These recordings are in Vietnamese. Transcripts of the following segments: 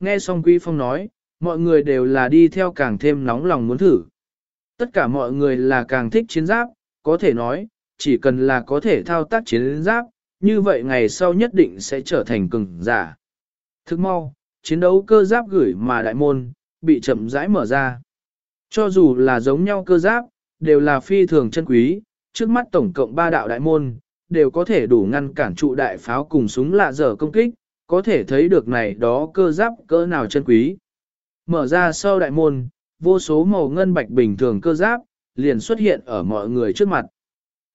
Nghe xong Quý Phong nói, mọi người đều là đi theo càng thêm nóng lòng muốn thử. Tất cả mọi người là càng thích chiến giáp, có thể nói, chỉ cần là có thể thao tác chiến giáp, như vậy ngày sau nhất định sẽ trở thành cường giả. Thức mau, chiến đấu cơ giáp gửi mà đại môn, bị chậm rãi mở ra. Cho dù là giống nhau cơ giáp, đều là phi thường chân quý, trước mắt tổng cộng ba đạo đại môn, đều có thể đủ ngăn cản trụ đại pháo cùng súng lạ dở công kích, có thể thấy được này đó cơ giáp cỡ nào chân quý. Mở ra sau đại môn, vô số màu ngân bạch bình thường cơ giáp, liền xuất hiện ở mọi người trước mặt.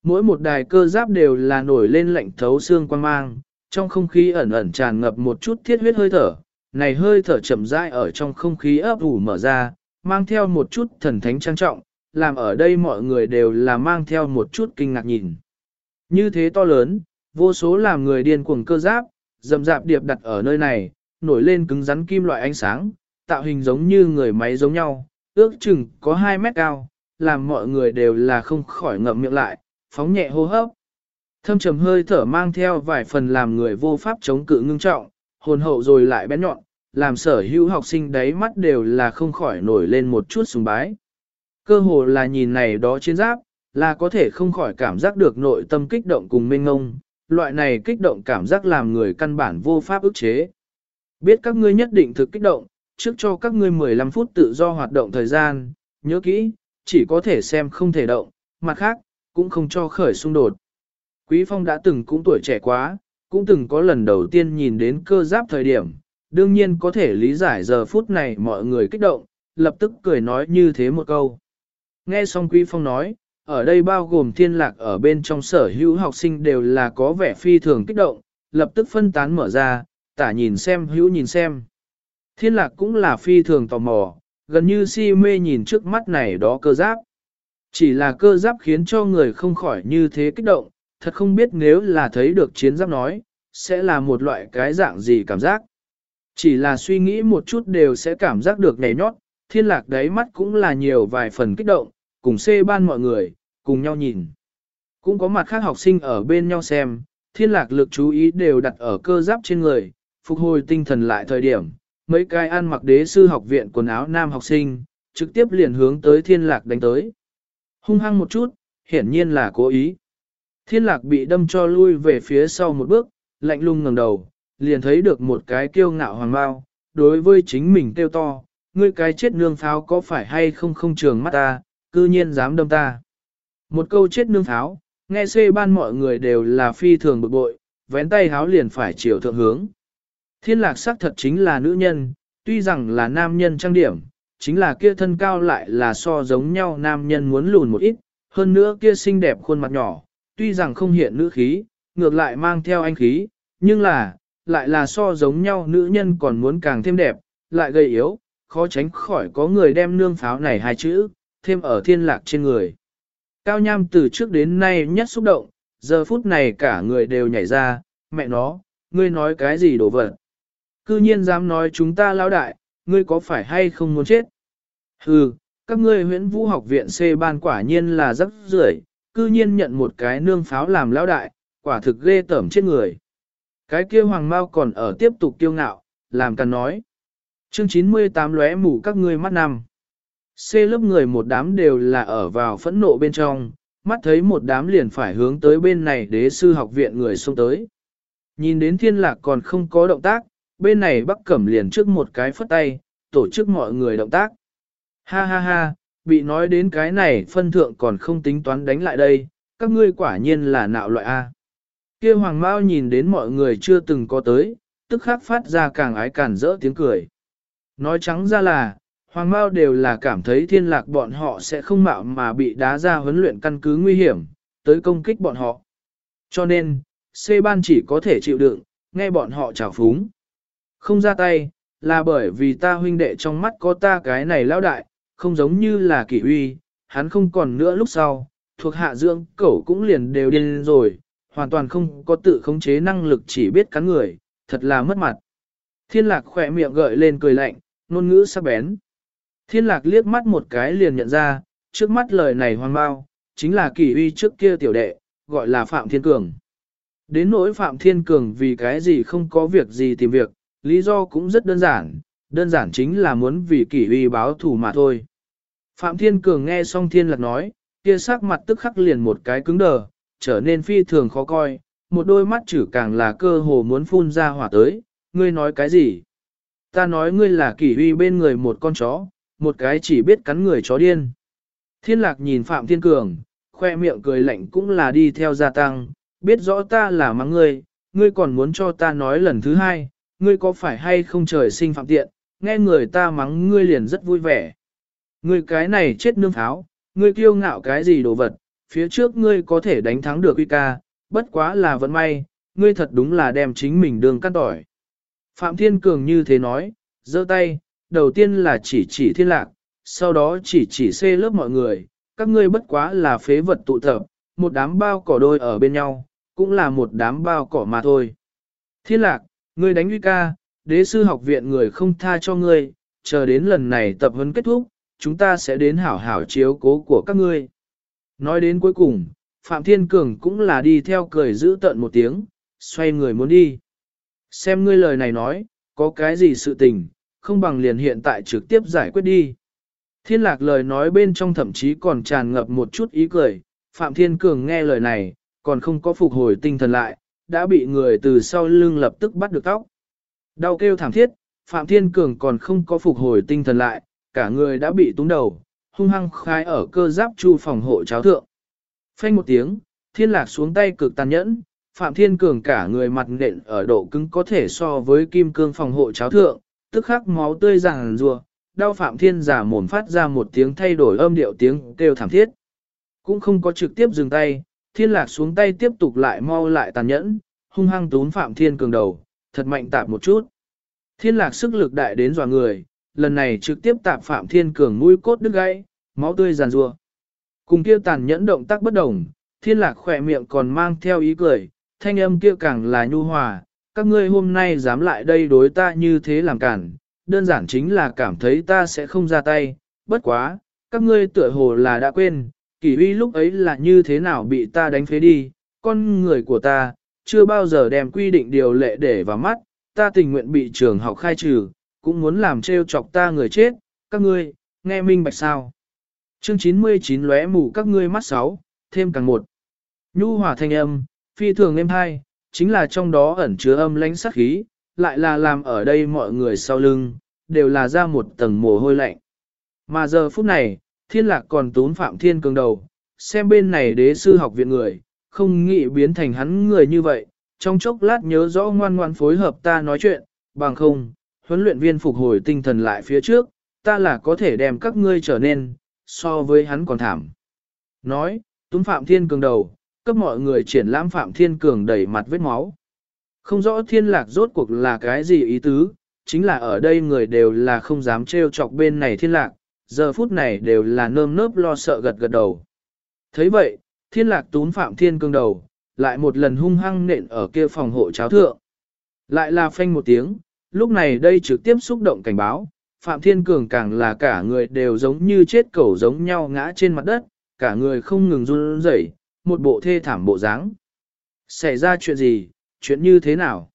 Mỗi một đài cơ giáp đều là nổi lên lạnh thấu xương quan mang, trong không khí ẩn ẩn tràn ngập một chút thiết huyết hơi thở, này hơi thở chậm rãi ở trong không khí ấp ủ mở ra, mang theo một chút thần thánh trang trọng, làm ở đây mọi người đều là mang theo một chút kinh ngạc nhìn. Như thế to lớn, vô số làm người điên cuồng cơ giáp, dầm dạp điệp đặt ở nơi này, nổi lên cứng rắn kim loại ánh sáng, tạo hình giống như người máy giống nhau, ước chừng có 2 mét cao, làm mọi người đều là không khỏi ngậm miệng lại, phóng nhẹ hô hấp. Thâm trầm hơi thở mang theo vài phần làm người vô pháp chống cự ngưng trọng, hồn hậu rồi lại bén nhọn, làm sở hữu học sinh đáy mắt đều là không khỏi nổi lên một chút sùng bái. Cơ hồ là nhìn này đó trên giáp, là có thể không khỏi cảm giác được nội tâm kích động cùng minh ngông, loại này kích động cảm giác làm người căn bản vô pháp ức chế. Biết các ngươi nhất định thực kích động, trước cho các ngươi 15 phút tự do hoạt động thời gian, nhớ kỹ, chỉ có thể xem không thể động, mặt khác, cũng không cho khởi xung đột. Quý Phong đã từng cũng tuổi trẻ quá, cũng từng có lần đầu tiên nhìn đến cơ giáp thời điểm, đương nhiên có thể lý giải giờ phút này mọi người kích động, lập tức cười nói như thế một câu. Nghe xong Quý Phong nói, ở đây bao gồm thiên lạc ở bên trong sở hữu học sinh đều là có vẻ phi thường kích động, lập tức phân tán mở ra, tả nhìn xem hữu nhìn xem. Thiên lạc cũng là phi thường tò mò, gần như si mê nhìn trước mắt này đó cơ giáp. Chỉ là cơ giáp khiến cho người không khỏi như thế kích động, thật không biết nếu là thấy được chiến giáp nói, sẽ là một loại cái dạng gì cảm giác. Chỉ là suy nghĩ một chút đều sẽ cảm giác được nhảy nhót, thiên lạc đáy mắt cũng là nhiều vài phần kích động, cùng xê ban mọi người, cùng nhau nhìn. Cũng có mặt khác học sinh ở bên nhau xem, thiên lạc lực chú ý đều đặt ở cơ giáp trên người, phục hồi tinh thần lại thời điểm. Mấy cái ăn mặc đế sư học viện quần áo nam học sinh, trực tiếp liền hướng tới thiên lạc đánh tới. Hung hăng một chút, hiển nhiên là cố ý. Thiên lạc bị đâm cho lui về phía sau một bước, lạnh lung ngẩng đầu, liền thấy được một cái kiêu ngạo hoàng bao, đối với chính mình kêu to, ngươi cái chết nương pháo có phải hay không không trường mắt ta, cư nhiên dám đâm ta. Một câu chết nương tháo, nghe xê ban mọi người đều là phi thường bực bội, vén tay háo liền phải chiều thượng hướng. Thiên lạc sắc thật chính là nữ nhân, tuy rằng là nam nhân trang điểm, chính là kia thân cao lại là so giống nhau nam nhân muốn lùn một ít, hơn nữa kia xinh đẹp khuôn mặt nhỏ, tuy rằng không hiện nữ khí, ngược lại mang theo anh khí, nhưng là, lại là so giống nhau nữ nhân còn muốn càng thêm đẹp, lại gầy yếu, khó tránh khỏi có người đem nương pháo này hai chữ, thêm ở thiên lạc trên người. Cao Nham từ trước đến nay nhất xúc động, giờ phút này cả người đều nhảy ra, mẹ nó, ngươi nói cái gì đổ vật. Cư nhiên dám nói chúng ta lão đại, ngươi có phải hay không muốn chết? Hừ, các ngươi huyễn vũ học viện C ban quả nhiên là rất rưởi, cư nhiên nhận một cái nương pháo làm lão đại, quả thực ghê tởm chết người. Cái kia hoàng mau còn ở tiếp tục kiêu ngạo, làm cần nói. Chương 98 lóe mù các ngươi mắt năm. C lớp người một đám đều là ở vào phẫn nộ bên trong, mắt thấy một đám liền phải hướng tới bên này đế sư học viện người xông tới. Nhìn đến thiên lạc còn không có động tác, bên này bắc cẩm liền trước một cái phất tay, tổ chức mọi người động tác. Ha ha ha, bị nói đến cái này phân thượng còn không tính toán đánh lại đây, các ngươi quả nhiên là nạo loại A. Kia hoàng mao nhìn đến mọi người chưa từng có tới, tức khắc phát ra càng ái cản rỡ tiếng cười. Nói trắng ra là, hoàng mao đều là cảm thấy thiên lạc bọn họ sẽ không mạo mà bị đá ra huấn luyện căn cứ nguy hiểm, tới công kích bọn họ. Cho nên, C ban chỉ có thể chịu đựng, nghe bọn họ trào phúng. Không ra tay, là bởi vì ta huynh đệ trong mắt có ta cái này lão đại, không giống như là kỷ uy, hắn không còn nữa lúc sau, thuộc hạ dưỡng cẩu cũng liền đều điên rồi, hoàn toàn không có tự khống chế năng lực chỉ biết cắn người, thật là mất mặt. Thiên lạc khỏe miệng gợi lên cười lạnh, ngôn ngữ sắc bén. Thiên lạc liếc mắt một cái liền nhận ra, trước mắt lời này hoang bao, chính là kỷ uy trước kia tiểu đệ, gọi là Phạm Thiên Cường. Đến nỗi Phạm Thiên Cường vì cái gì không có việc gì tìm việc, lý do cũng rất đơn giản, đơn giản chính là muốn vì kỷ uy báo thù mà thôi. Phạm Thiên Cường nghe xong Thiên Lạc nói, kia sắc mặt tức khắc liền một cái cứng đờ, trở nên phi thường khó coi, một đôi mắt chữ càng là cơ hồ muốn phun ra hỏa tới, ngươi nói cái gì? Ta nói ngươi là kỷ uy bên người một con chó, một cái chỉ biết cắn người chó điên. Thiên lạc nhìn Phạm Thiên Cường, khoe miệng cười lạnh cũng là đi theo gia tăng, biết rõ ta là mắng ngươi, ngươi còn muốn cho ta nói lần thứ hai, ngươi có phải hay không trời sinh phạm tiện, nghe người ta mắng ngươi liền rất vui vẻ. Ngươi cái này chết nương tháo, ngươi kiêu ngạo cái gì đồ vật, phía trước ngươi có thể đánh thắng được uy ca, bất quá là vận may, ngươi thật đúng là đem chính mình đường căn tỏi. Phạm Thiên Cường như thế nói, giơ tay, đầu tiên là chỉ chỉ thiên lạc, sau đó chỉ chỉ xê lớp mọi người, các ngươi bất quá là phế vật tụ tập, một đám bao cỏ đôi ở bên nhau, cũng là một đám bao cỏ mà thôi. Thiên lạc, ngươi đánh uy ca, đế sư học viện người không tha cho ngươi, chờ đến lần này tập huấn kết thúc, chúng ta sẽ đến hảo hảo chiếu cố của các ngươi. Nói đến cuối cùng, Phạm Thiên Cường cũng là đi theo cười giữ tận một tiếng, xoay người muốn đi. Xem ngươi lời này nói, có cái gì sự tình, không bằng liền hiện tại trực tiếp giải quyết đi. Thiên lạc lời nói bên trong thậm chí còn tràn ngập một chút ý cười, Phạm Thiên Cường nghe lời này, còn không có phục hồi tinh thần lại, đã bị người từ sau lưng lập tức bắt được tóc. Đau kêu thảm thiết, Phạm Thiên Cường còn không có phục hồi tinh thần lại, cả người đã bị túng đầu, hung hăng khai ở cơ giáp chu phòng hộ cháo thượng. Phanh một tiếng, thiên lạc xuống tay cực tàn nhẫn, Phạm Thiên Cường cả người mặt nện ở độ cứng có thể so với kim cương phòng hộ cháo thượng, tức khắc máu tươi ràng rùa, đau Phạm Thiên giả mồm phát ra một tiếng thay đổi âm điệu tiếng kêu thảm thiết. Cũng không có trực tiếp dừng tay, thiên lạc xuống tay tiếp tục lại mau lại tàn nhẫn, hung hăng tún Phạm Thiên Cường đầu, thật mạnh tạp một chút. Thiên lạc sức lực đại đến dọa người, lần này trực tiếp tạp Phạm Thiên Cường mũi cốt đứt gãy, máu tươi giàn rùa. Cùng kia tàn nhẫn động tác bất đồng, thiên lạc khỏe miệng còn mang theo ý cười, thanh âm kia càng là nhu hòa, các ngươi hôm nay dám lại đây đối ta như thế làm cản, đơn giản chính là cảm thấy ta sẽ không ra tay, bất quá, các ngươi tựa hồ là đã quên, kỷ uy lúc ấy là như thế nào bị ta đánh phế đi, con người của ta, chưa bao giờ đem quy định điều lệ để vào mắt, ta tình nguyện bị trường học khai trừ, cũng muốn làm trêu chọc ta người chết, các ngươi, nghe minh bạch sao. Chương 99 lóe mù các ngươi mắt sáu, thêm càng một. Nhu hòa thanh âm, phi thường êm hai, chính là trong đó ẩn chứa âm lãnh sát khí, lại là làm ở đây mọi người sau lưng, đều là ra một tầng mồ hôi lạnh. Mà giờ phút này, thiên lạc còn tún phạm thiên cường đầu, xem bên này đế sư học viện người, không nghĩ biến thành hắn người như vậy, trong chốc lát nhớ rõ ngoan ngoan phối hợp ta nói chuyện, bằng không, huấn luyện viên phục hồi tinh thần lại phía trước, ta là có thể đem các ngươi trở nên, so với hắn còn thảm. Nói, tún phạm thiên cường đầu, cấp mọi người triển lãm phạm thiên cường đẩy mặt vết máu. Không rõ thiên lạc rốt cuộc là cái gì ý tứ, chính là ở đây người đều là không dám trêu chọc bên này thiên lạc, giờ phút này đều là nơm nớp lo sợ gật gật đầu. thấy vậy, thiên lạc tún phạm thiên cường đầu, lại một lần hung hăng nện ở kia phòng hộ cháo thượng. Lại là phanh một tiếng, lúc này đây trực tiếp xúc động cảnh báo, Phạm Thiên Cường càng là cả người đều giống như chết cẩu giống nhau ngã trên mặt đất, cả người không ngừng run rẩy, một bộ thê thảm bộ dáng. Xảy ra chuyện gì, chuyện như thế nào?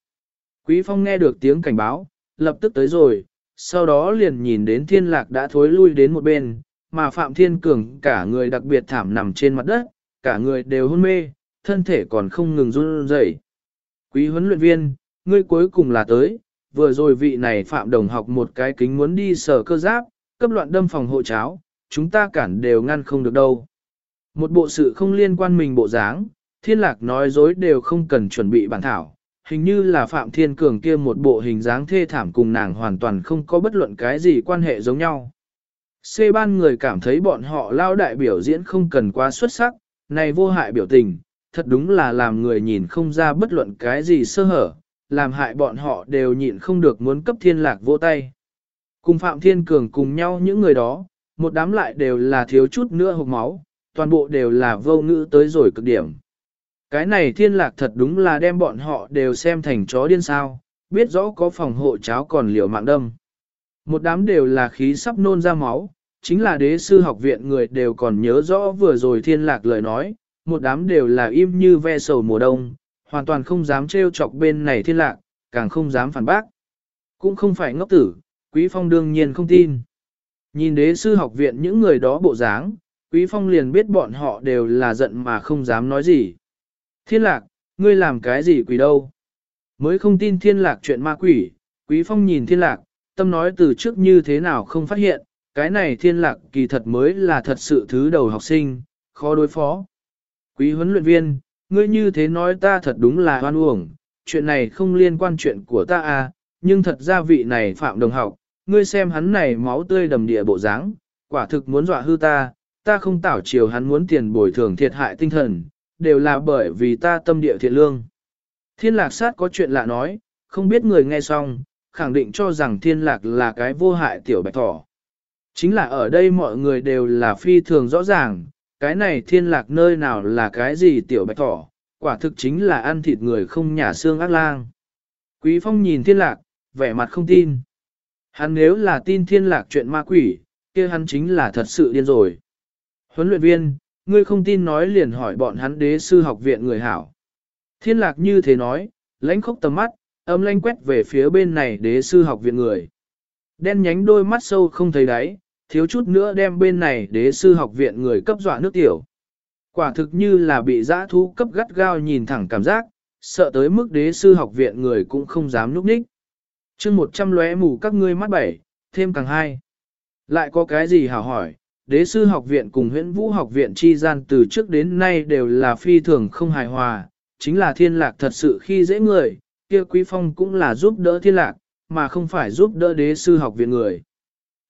Quý Phong nghe được tiếng cảnh báo, lập tức tới rồi, sau đó liền nhìn đến thiên lạc đã thối lui đến một bên, mà Phạm Thiên Cường cả người đặc biệt thảm nằm trên mặt đất, cả người đều hôn mê, thân thể còn không ngừng run rẩy. Quý huấn luyện viên, ngươi cuối cùng là tới, vừa rồi vị này Phạm Đồng học một cái kính muốn đi sở cơ giáp, cấp loạn đâm phòng hộ cháo, chúng ta cản đều ngăn không được đâu. Một bộ sự không liên quan mình bộ dáng, thiên lạc nói dối đều không cần chuẩn bị bản thảo, hình như là Phạm Thiên Cường kia một bộ hình dáng thê thảm cùng nàng hoàn toàn không có bất luận cái gì quan hệ giống nhau. C ban người cảm thấy bọn họ lao đại biểu diễn không cần quá xuất sắc, này vô hại biểu tình, thật đúng là làm người nhìn không ra bất luận cái gì sơ hở, làm hại bọn họ đều nhịn không được muốn cấp thiên lạc vô tay. Cùng Phạm Thiên Cường cùng nhau những người đó, một đám lại đều là thiếu chút nữa hộp máu, toàn bộ đều là vô ngữ tới rồi cực điểm. Cái này thiên lạc thật đúng là đem bọn họ đều xem thành chó điên sao, biết rõ có phòng hộ cháo còn liều mạng đâm. Một đám đều là khí sắp nôn ra máu, chính là đế sư học viện người đều còn nhớ rõ vừa rồi thiên lạc lời nói, một đám đều là im như ve sầu mùa đông, hoàn toàn không dám trêu chọc bên này thiên lạc, càng không dám phản bác. Cũng không phải ngốc tử, Quý Phong đương nhiên không tin. Nhìn đế sư học viện những người đó bộ dáng, Quý Phong liền biết bọn họ đều là giận mà không dám nói gì. Thiên lạc, ngươi làm cái gì quỷ đâu? Mới không tin thiên lạc chuyện ma quỷ, Quý Phong nhìn thiên lạc, tâm nói từ trước như thế nào không phát hiện, cái này thiên lạc kỳ thật mới là thật sự thứ đầu học sinh, khó đối phó. Quý huấn luyện viên, ngươi như thế nói ta thật đúng là hoan uổng, chuyện này không liên quan chuyện của ta à, nhưng thật ra vị này phạm đồng học, ngươi xem hắn này máu tươi đầm địa bộ dáng, quả thực muốn dọa hư ta, ta không tảo chiều hắn muốn tiền bồi thường thiệt hại tinh thần, đều là bởi vì ta tâm địa thiện lương. Thiên lạc sát có chuyện lạ nói, không biết người nghe xong, khẳng định cho rằng thiên lạc là cái vô hại tiểu bạch thỏ. Chính là ở đây mọi người đều là phi thường rõ ràng, cái này thiên lạc nơi nào là cái gì tiểu bạch thỏ, quả thực chính là ăn thịt người không nhả xương ác lang. Quý phong nhìn thiên lạc, vẻ mặt không tin. Hắn nếu là tin thiên lạc chuyện ma quỷ, kia hắn chính là thật sự điên rồi. Huấn luyện viên, ngươi không tin nói liền hỏi bọn hắn đế sư học viện người hảo. Thiên lạc như thế nói, lãnh khốc tầm mắt, âm lanh quét về phía bên này đế sư học viện người. Đen nhánh đôi mắt sâu không thấy đáy, thiếu chút nữa đem bên này đế sư học viện người cấp dọa nước tiểu. Quả thực như là bị giã thú cấp gắt gao nhìn thẳng cảm giác, sợ tới mức đế sư học viện người cũng không dám núp ních. chương một trăm lóe mù các ngươi mắt bảy, thêm càng hai. Lại có cái gì hảo hỏi, đế sư học viện cùng huyện vũ học viện chi gian từ trước đến nay đều là phi thường không hài hòa, chính là thiên lạc thật sự khi dễ người, kia quý phong cũng là giúp đỡ thiên lạc, mà không phải giúp đỡ đế sư học viện người.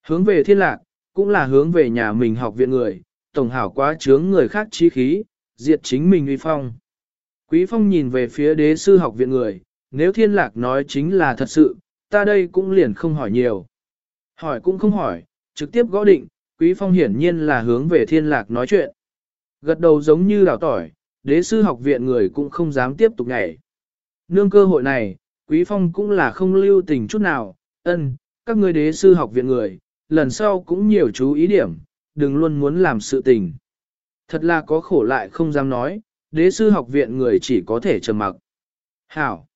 Hướng về thiên lạc, cũng là hướng về nhà mình học viện người, tổng hảo quá chướng người khác chi khí, diệt chính mình uy phong. Quý phong nhìn về phía đế sư học viện người, nếu thiên lạc nói chính là thật sự, ta đây cũng liền không hỏi nhiều. Hỏi cũng không hỏi, trực tiếp gõ định, quý phong hiển nhiên là hướng về thiên lạc nói chuyện. Gật đầu giống như đảo tỏi, đế sư học viện người cũng không dám tiếp tục nhảy. Nương cơ hội này, quý phong cũng là không lưu tình chút nào, ân, các người đế sư học viện người, lần sau cũng nhiều chú ý điểm, đừng luôn muốn làm sự tình. Thật là có khổ lại không dám nói, đế sư học viện người chỉ có thể trầm mặc. Hảo!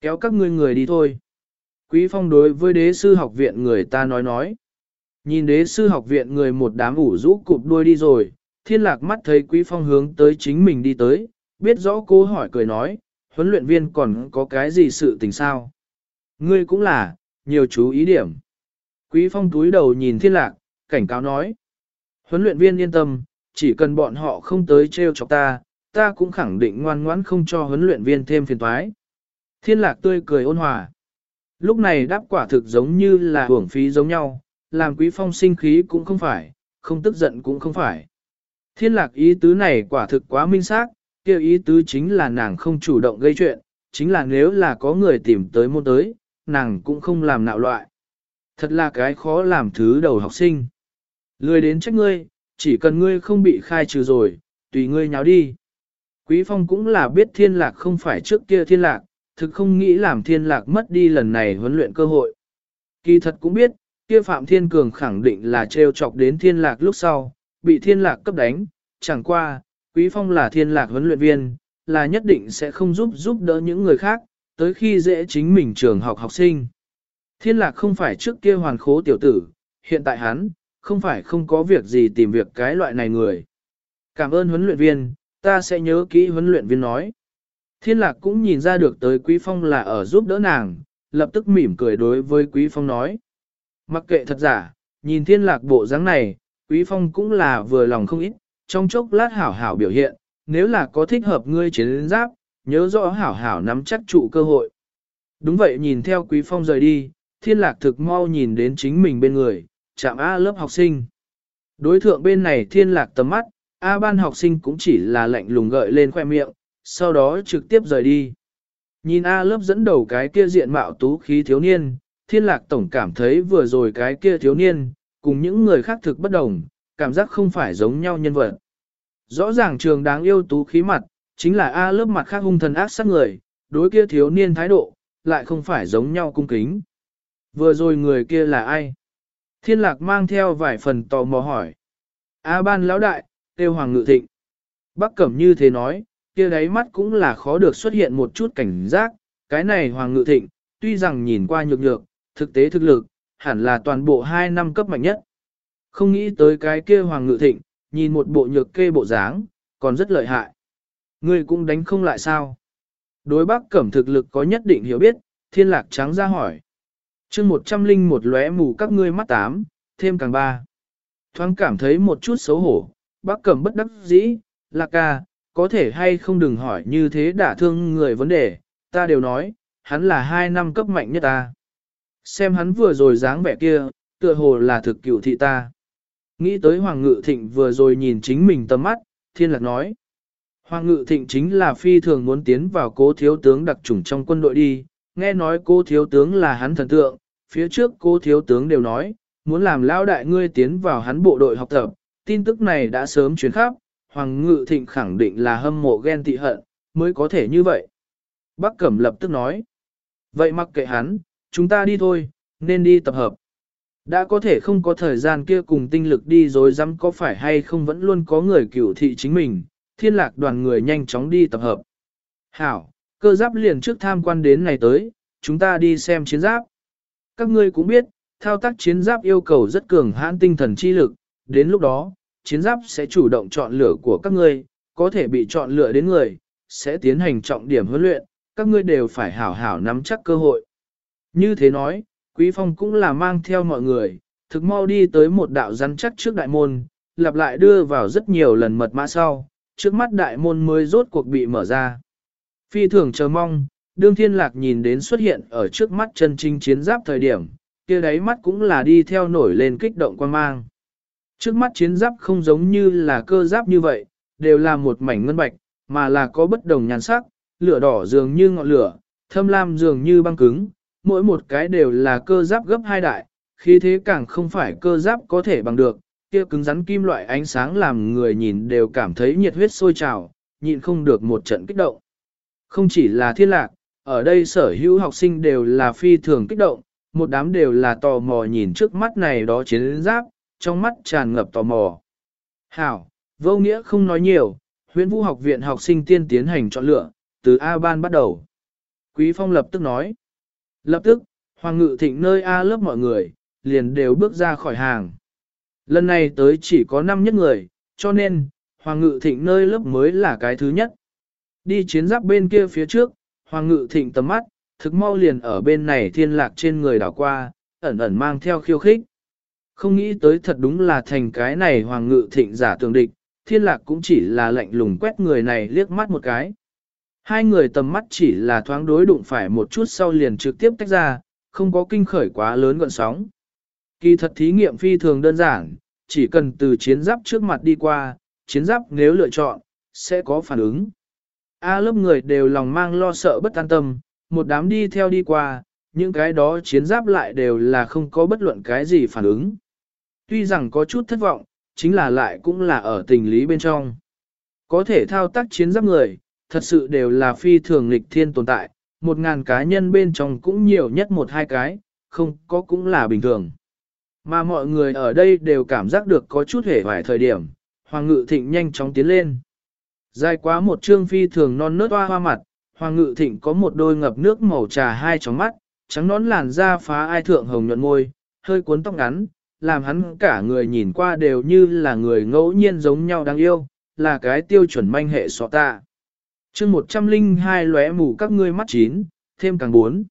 Kéo các ngươi người đi thôi. Quý phong đối với đế sư học viện người ta nói nói. Nhìn đế sư học viện người một đám ủ rũ cụp đuôi đi rồi, thiên lạc mắt thấy quý phong hướng tới chính mình đi tới, biết rõ cô hỏi cười nói, huấn luyện viên còn có cái gì sự tình sao? Ngươi cũng là, nhiều chú ý điểm. Quý phong túi đầu nhìn thiên lạc, cảnh cáo nói. Huấn luyện viên yên tâm, chỉ cần bọn họ không tới treo chọc ta, ta cũng khẳng định ngoan ngoãn không cho huấn luyện viên thêm phiền toái. Thiên lạc tươi cười ôn hòa. Lúc này đáp quả thực giống như là hưởng phí giống nhau, làm quý phong sinh khí cũng không phải, không tức giận cũng không phải. Thiên lạc ý tứ này quả thực quá minh xác, kêu ý tứ chính là nàng không chủ động gây chuyện, chính là nếu là có người tìm tới môn tới, nàng cũng không làm nạo loại. Thật là cái khó làm thứ đầu học sinh. Lười đến trách ngươi, chỉ cần ngươi không bị khai trừ rồi, tùy ngươi nháo đi. Quý Phong cũng là biết thiên lạc không phải trước kia thiên lạc, thực không nghĩ làm thiên lạc mất đi lần này huấn luyện cơ hội. Kỳ thật cũng biết, kia Phạm Thiên Cường khẳng định là trêu chọc đến thiên lạc lúc sau, bị thiên lạc cấp đánh, chẳng qua, Quý Phong là thiên lạc huấn luyện viên, là nhất định sẽ không giúp giúp đỡ những người khác, tới khi dễ chính mình trường học học sinh. Thiên lạc không phải trước kia hoàn khố tiểu tử, hiện tại hắn, không phải không có việc gì tìm việc cái loại này người. Cảm ơn huấn luyện viên, ta sẽ nhớ kỹ huấn luyện viên nói. Thiên lạc cũng nhìn ra được tới Quý Phong là ở giúp đỡ nàng, lập tức mỉm cười đối với Quý Phong nói. Mặc kệ thật giả, nhìn thiên lạc bộ dáng này, Quý Phong cũng là vừa lòng không ít, trong chốc lát hảo hảo biểu hiện, nếu là có thích hợp ngươi chiến giáp, nhớ rõ hảo hảo nắm chắc trụ cơ hội. Đúng vậy nhìn theo Quý Phong rời đi, thiên lạc thực mau nhìn đến chính mình bên người, chạm A lớp học sinh. Đối thượng bên này thiên lạc tầm mắt, A ban học sinh cũng chỉ là lạnh lùng gợi lên khoe miệng, sau đó trực tiếp rời đi. Nhìn A lớp dẫn đầu cái kia diện mạo tú khí thiếu niên, thiên lạc tổng cảm thấy vừa rồi cái kia thiếu niên, cùng những người khác thực bất đồng, cảm giác không phải giống nhau nhân vật. Rõ ràng trường đáng yêu tú khí mặt, chính là A lớp mặt khác hung thần ác sát người, đối kia thiếu niên thái độ, lại không phải giống nhau cung kính. Vừa rồi người kia là ai? Thiên lạc mang theo vài phần tò mò hỏi. A ban lão đại, tiêu hoàng ngự thịnh. Bác Cẩm như thế nói, kia đáy mắt cũng là khó được xuất hiện một chút cảnh giác, cái này hoàng ngự thịnh, tuy rằng nhìn qua nhược nhược, thực tế thực lực, hẳn là toàn bộ hai năm cấp mạnh nhất. Không nghĩ tới cái kia Hoàng Ngự Thịnh, nhìn một bộ nhược kê bộ dáng, còn rất lợi hại. Ngươi cũng đánh không lại sao? Đối bác cẩm thực lực có nhất định hiểu biết, thiên lạc trắng ra hỏi. chương một trăm linh một lóe mù các ngươi mắt tám, thêm càng ba. Thoáng cảm thấy một chút xấu hổ, bác cẩm bất đắc dĩ, lạc ca, có thể hay không đừng hỏi như thế đả thương người vấn đề, ta đều nói, hắn là hai năm cấp mạnh nhất ta. Xem hắn vừa rồi dáng vẻ kia, tựa hồ là thực cựu thị ta. Nghĩ tới Hoàng Ngự Thịnh vừa rồi nhìn chính mình tầm mắt, thiên lạc nói. Hoàng Ngự Thịnh chính là phi thường muốn tiến vào cố thiếu tướng đặc chủng trong quân đội đi, nghe nói cố thiếu tướng là hắn thần tượng, phía trước cố thiếu tướng đều nói, muốn làm lao đại ngươi tiến vào hắn bộ đội học tập, tin tức này đã sớm chuyến khắp, Hoàng Ngự Thịnh khẳng định là hâm mộ ghen tị hận, mới có thể như vậy. Bác Cẩm lập tức nói, vậy mặc kệ hắn, chúng ta đi thôi, nên đi tập hợp. Đã có thể không có thời gian kia cùng tinh lực đi rồi dám có phải hay không vẫn luôn có người cửu thị chính mình, thiên lạc đoàn người nhanh chóng đi tập hợp. Hảo, cơ giáp liền trước tham quan đến này tới, chúng ta đi xem chiến giáp. Các ngươi cũng biết, thao tác chiến giáp yêu cầu rất cường hãn tinh thần chi lực, đến lúc đó, chiến giáp sẽ chủ động chọn lựa của các ngươi, có thể bị chọn lựa đến người, sẽ tiến hành trọng điểm huấn luyện, các ngươi đều phải hảo hảo nắm chắc cơ hội. Như thế nói, Quý Phong cũng là mang theo mọi người, thực mau đi tới một đạo rắn chắc trước đại môn, lặp lại đưa vào rất nhiều lần mật mã sau, trước mắt đại môn mới rốt cuộc bị mở ra. Phi thường chờ mong, đương thiên lạc nhìn đến xuất hiện ở trước mắt chân trinh chiến giáp thời điểm, kia đáy mắt cũng là đi theo nổi lên kích động quan mang. Trước mắt chiến giáp không giống như là cơ giáp như vậy, đều là một mảnh ngân bạch, mà là có bất đồng nhan sắc, lửa đỏ dường như ngọn lửa, thâm lam dường như băng cứng, mỗi một cái đều là cơ giáp gấp hai đại, khi thế càng không phải cơ giáp có thể bằng được, kia cứng rắn kim loại ánh sáng làm người nhìn đều cảm thấy nhiệt huyết sôi trào, nhịn không được một trận kích động. Không chỉ là thiên lạc, ở đây sở hữu học sinh đều là phi thường kích động, một đám đều là tò mò nhìn trước mắt này đó chiến giáp, trong mắt tràn ngập tò mò. Hảo, vô nghĩa không nói nhiều, huyện vũ học viện học sinh tiên tiến hành chọn lựa, từ A ban bắt đầu. Quý Phong lập tức nói. Lập tức, Hoàng Ngự Thịnh nơi A lớp mọi người, liền đều bước ra khỏi hàng. Lần này tới chỉ có 5 nhất người, cho nên, Hoàng Ngự Thịnh nơi lớp mới là cái thứ nhất. Đi chiến giáp bên kia phía trước, Hoàng Ngự Thịnh tầm mắt, thực mau liền ở bên này thiên lạc trên người đảo qua, ẩn ẩn mang theo khiêu khích. Không nghĩ tới thật đúng là thành cái này Hoàng Ngự Thịnh giả tường địch, thiên lạc cũng chỉ là lạnh lùng quét người này liếc mắt một cái. Hai người tầm mắt chỉ là thoáng đối đụng phải một chút sau liền trực tiếp tách ra, không có kinh khởi quá lớn gọn sóng. Kỳ thật thí nghiệm phi thường đơn giản, chỉ cần từ chiến giáp trước mặt đi qua, chiến giáp nếu lựa chọn, sẽ có phản ứng. A lớp người đều lòng mang lo sợ bất an tâm, một đám đi theo đi qua, những cái đó chiến giáp lại đều là không có bất luận cái gì phản ứng. Tuy rằng có chút thất vọng, chính là lại cũng là ở tình lý bên trong. Có thể thao tác chiến giáp người, thật sự đều là phi thường lịch thiên tồn tại, một ngàn cá nhân bên trong cũng nhiều nhất một hai cái, không có cũng là bình thường. Mà mọi người ở đây đều cảm giác được có chút hề hoài thời điểm, Hoàng Ngự Thịnh nhanh chóng tiến lên. Dài quá một trương phi thường non nớt hoa hoa mặt, Hoàng Ngự Thịnh có một đôi ngập nước màu trà hai tróng mắt, trắng nón làn da phá ai thượng hồng nhuận môi, hơi cuốn tóc ngắn, làm hắn cả người nhìn qua đều như là người ngẫu nhiên giống nhau đáng yêu, là cái tiêu chuẩn manh hệ sọ tạ chương 102 lóe mù các ngươi mắt chín, thêm càng bốn.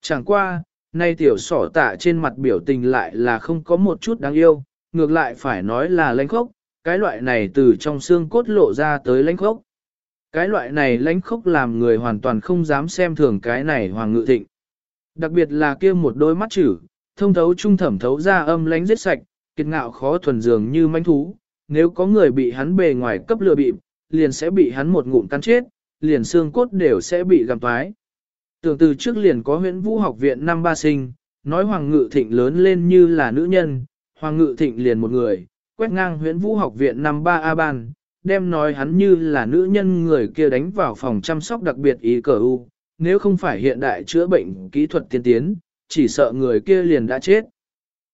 Chẳng qua, nay tiểu sỏ tạ trên mặt biểu tình lại là không có một chút đáng yêu, ngược lại phải nói là lãnh khốc, cái loại này từ trong xương cốt lộ ra tới lãnh khốc. Cái loại này lãnh khốc làm người hoàn toàn không dám xem thường cái này hoàng ngự thịnh. Đặc biệt là kia một đôi mắt chữ, thông thấu trung thẩm thấu ra âm lãnh giết sạch, kiệt ngạo khó thuần dường như manh thú, nếu có người bị hắn bề ngoài cấp lừa bịp, liền sẽ bị hắn một ngụm cắn chết, liền xương cốt đều sẽ bị gặm thoái. Tưởng từ trước liền có huyện vũ học viện năm ba sinh, nói Hoàng Ngự Thịnh lớn lên như là nữ nhân, Hoàng Ngự Thịnh liền một người, quét ngang huyện vũ học viện năm ba A ban, đem nói hắn như là nữ nhân người kia đánh vào phòng chăm sóc đặc biệt ý cờ u, nếu không phải hiện đại chữa bệnh kỹ thuật tiên tiến, chỉ sợ người kia liền đã chết.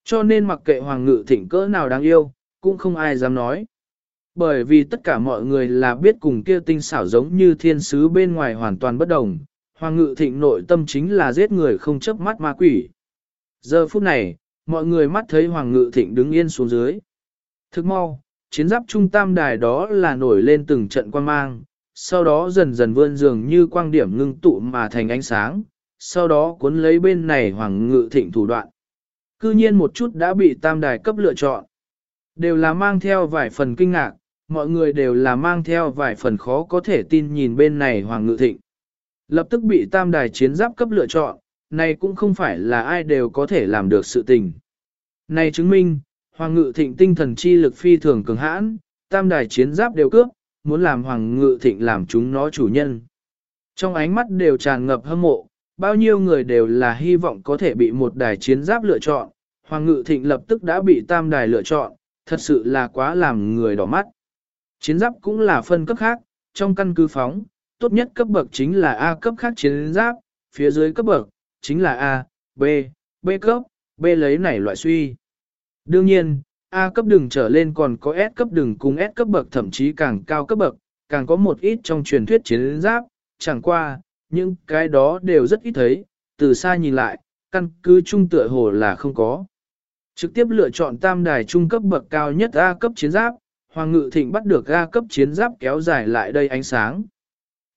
Cho nên mặc kệ Hoàng Ngự Thịnh cỡ nào đáng yêu, cũng không ai dám nói. Bởi vì tất cả mọi người là biết cùng kia tinh xảo giống như thiên sứ bên ngoài hoàn toàn bất đồng, Hoàng Ngự Thịnh nội tâm chính là giết người không chớp mắt ma quỷ. Giờ phút này, mọi người mắt thấy Hoàng Ngự Thịnh đứng yên xuống dưới. Thức mau, chiến giáp trung tam đài đó là nổi lên từng trận quang mang, sau đó dần dần vươn dường như quang điểm ngưng tụ mà thành ánh sáng, sau đó cuốn lấy bên này Hoàng Ngự Thịnh thủ đoạn. Cư nhiên một chút đã bị tam đài cấp lựa chọn. Đều là mang theo vài phần kinh ngạc, mọi người đều là mang theo vài phần khó có thể tin nhìn bên này Hoàng Ngự Thịnh. Lập tức bị tam đài chiến giáp cấp lựa chọn, này cũng không phải là ai đều có thể làm được sự tình. Này chứng minh, Hoàng Ngự Thịnh tinh thần chi lực phi thường cường hãn, tam đài chiến giáp đều cướp, muốn làm Hoàng Ngự Thịnh làm chúng nó chủ nhân. Trong ánh mắt đều tràn ngập hâm mộ, bao nhiêu người đều là hy vọng có thể bị một đài chiến giáp lựa chọn, Hoàng Ngự Thịnh lập tức đã bị tam đài lựa chọn, thật sự là quá làm người đỏ mắt. Chiến giáp cũng là phân cấp khác, trong căn cứ phóng, tốt nhất cấp bậc chính là A cấp khác chiến giáp, phía dưới cấp bậc, chính là A, B, B cấp, B lấy này loại suy. Đương nhiên, A cấp đường trở lên còn có S cấp đường cùng S cấp bậc thậm chí càng cao cấp bậc, càng có một ít trong truyền thuyết chiến giáp, chẳng qua, những cái đó đều rất ít thấy, từ xa nhìn lại, căn cứ trung tựa hồ là không có. Trực tiếp lựa chọn tam đài trung cấp bậc cao nhất A cấp chiến giáp, Hoàng Ngự Thịnh bắt được ga cấp chiến giáp kéo dài lại đây ánh sáng.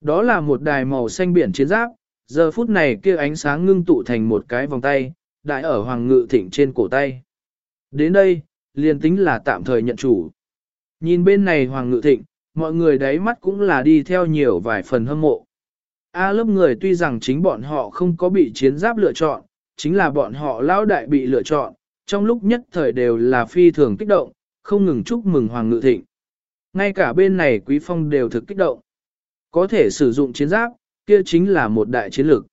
Đó là một đài màu xanh biển chiến giáp, giờ phút này kia ánh sáng ngưng tụ thành một cái vòng tay, đại ở Hoàng Ngự Thịnh trên cổ tay. Đến đây, liền tính là tạm thời nhận chủ. Nhìn bên này Hoàng Ngự Thịnh, mọi người đáy mắt cũng là đi theo nhiều vài phần hâm mộ. A lớp người tuy rằng chính bọn họ không có bị chiến giáp lựa chọn, chính là bọn họ lão đại bị lựa chọn, trong lúc nhất thời đều là phi thường kích động, không ngừng chúc mừng Hoàng Ngự Thịnh. Ngay cả bên này Quý Phong đều thực kích động. Có thể sử dụng chiến giáp, kia chính là một đại chiến lược.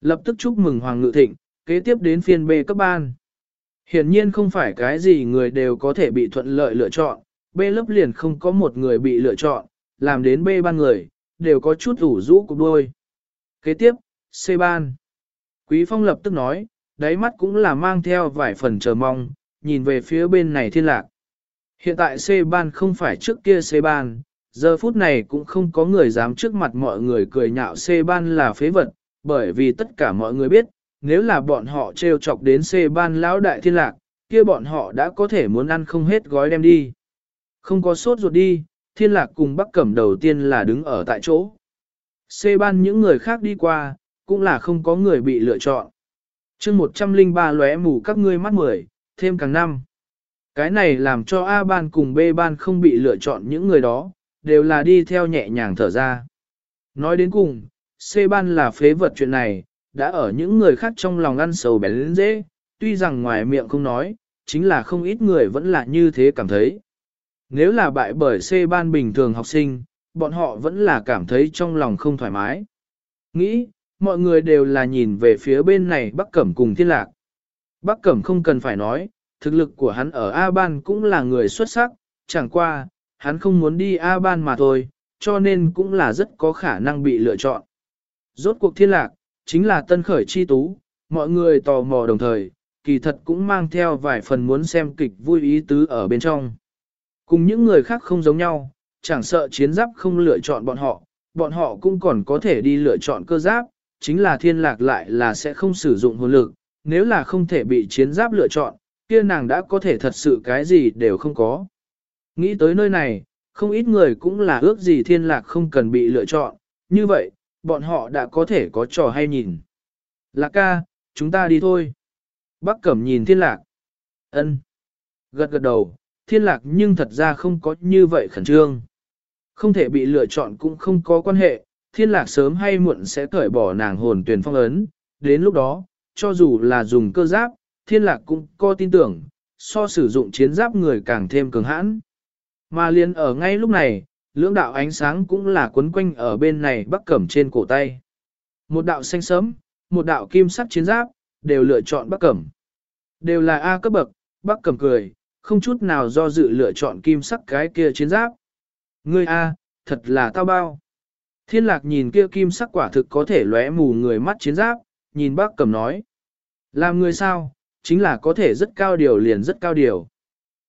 Lập tức chúc mừng Hoàng Ngự Thịnh, kế tiếp đến phiên B cấp ban. Hiển nhiên không phải cái gì người đều có thể bị thuận lợi lựa chọn, B lớp liền không có một người bị lựa chọn, làm đến B ban người, đều có chút ủ rũ cục đôi. Kế tiếp, C ban. Quý Phong lập tức nói, đáy mắt cũng là mang theo vài phần chờ mong, nhìn về phía bên này thiên lạc. Hiện tại C ban không phải trước kia C ban, giờ phút này cũng không có người dám trước mặt mọi người cười nhạo C ban là phế vật, bởi vì tất cả mọi người biết, nếu là bọn họ trêu chọc đến C ban lão đại thiên lạc, kia bọn họ đã có thể muốn ăn không hết gói đem đi. Không có sốt ruột đi, thiên lạc cùng bắc cẩm đầu tiên là đứng ở tại chỗ. C ban những người khác đi qua, cũng là không có người bị lựa chọn. chương 103 lóe mù các ngươi mắt mười, thêm càng năm. Cái này làm cho A ban cùng B ban không bị lựa chọn những người đó, đều là đi theo nhẹ nhàng thở ra. Nói đến cùng, C ban là phế vật chuyện này, đã ở những người khác trong lòng ăn sầu bén dễ, tuy rằng ngoài miệng không nói, chính là không ít người vẫn là như thế cảm thấy. Nếu là bại bởi C ban bình thường học sinh, bọn họ vẫn là cảm thấy trong lòng không thoải mái. Nghĩ, mọi người đều là nhìn về phía bên này Bắc Cẩm cùng Thiên Lạc. Bắc Cẩm không cần phải nói, thực lực của hắn ở A-ban cũng là người xuất sắc, chẳng qua, hắn không muốn đi A-ban mà thôi, cho nên cũng là rất có khả năng bị lựa chọn. Rốt cuộc Thiên Lạc, chính là tân khởi chi tú, mọi người tò mò đồng thời, kỳ thật cũng mang theo vài phần muốn xem kịch vui ý tứ ở bên trong. Cùng những người khác không giống nhau, chẳng sợ chiến giáp không lựa chọn bọn họ, bọn họ cũng còn có thể đi lựa chọn cơ giáp, chính là thiên lạc lại là sẽ không sử dụng hồn lực, nếu là không thể bị chiến giáp lựa chọn, kia nàng đã có thể thật sự cái gì đều không có. Nghĩ tới nơi này, không ít người cũng là ước gì thiên lạc không cần bị lựa chọn, như vậy, bọn họ đã có thể có trò hay nhìn. Lạc ca, chúng ta đi thôi. Bác Cẩm nhìn thiên lạc. ân Gật gật đầu, thiên lạc nhưng thật ra không có như vậy khẩn trương. Không thể bị lựa chọn cũng không có quan hệ, thiên lạc sớm hay muộn sẽ cởi bỏ nàng hồn tuyển phong ấn. Đến lúc đó, cho dù là dùng cơ giáp, thiên lạc cũng có tin tưởng, so sử dụng chiến giáp người càng thêm cường hãn. Mà liền ở ngay lúc này, lưỡng đạo ánh sáng cũng là quấn quanh ở bên này bắc cẩm trên cổ tay. Một đạo xanh sớm, một đạo kim sắc chiến giáp, đều lựa chọn bắc cẩm. Đều là A cấp bậc, bắc cẩm cười, không chút nào do dự lựa chọn kim sắc cái kia chiến giáp. Ngươi A, thật là tao bao. Thiên lạc nhìn kia kim sắc quả thực có thể lóe mù người mắt chiến giáp, nhìn bác cẩm nói. Làm người sao, chính là có thể rất cao điều liền rất cao điều.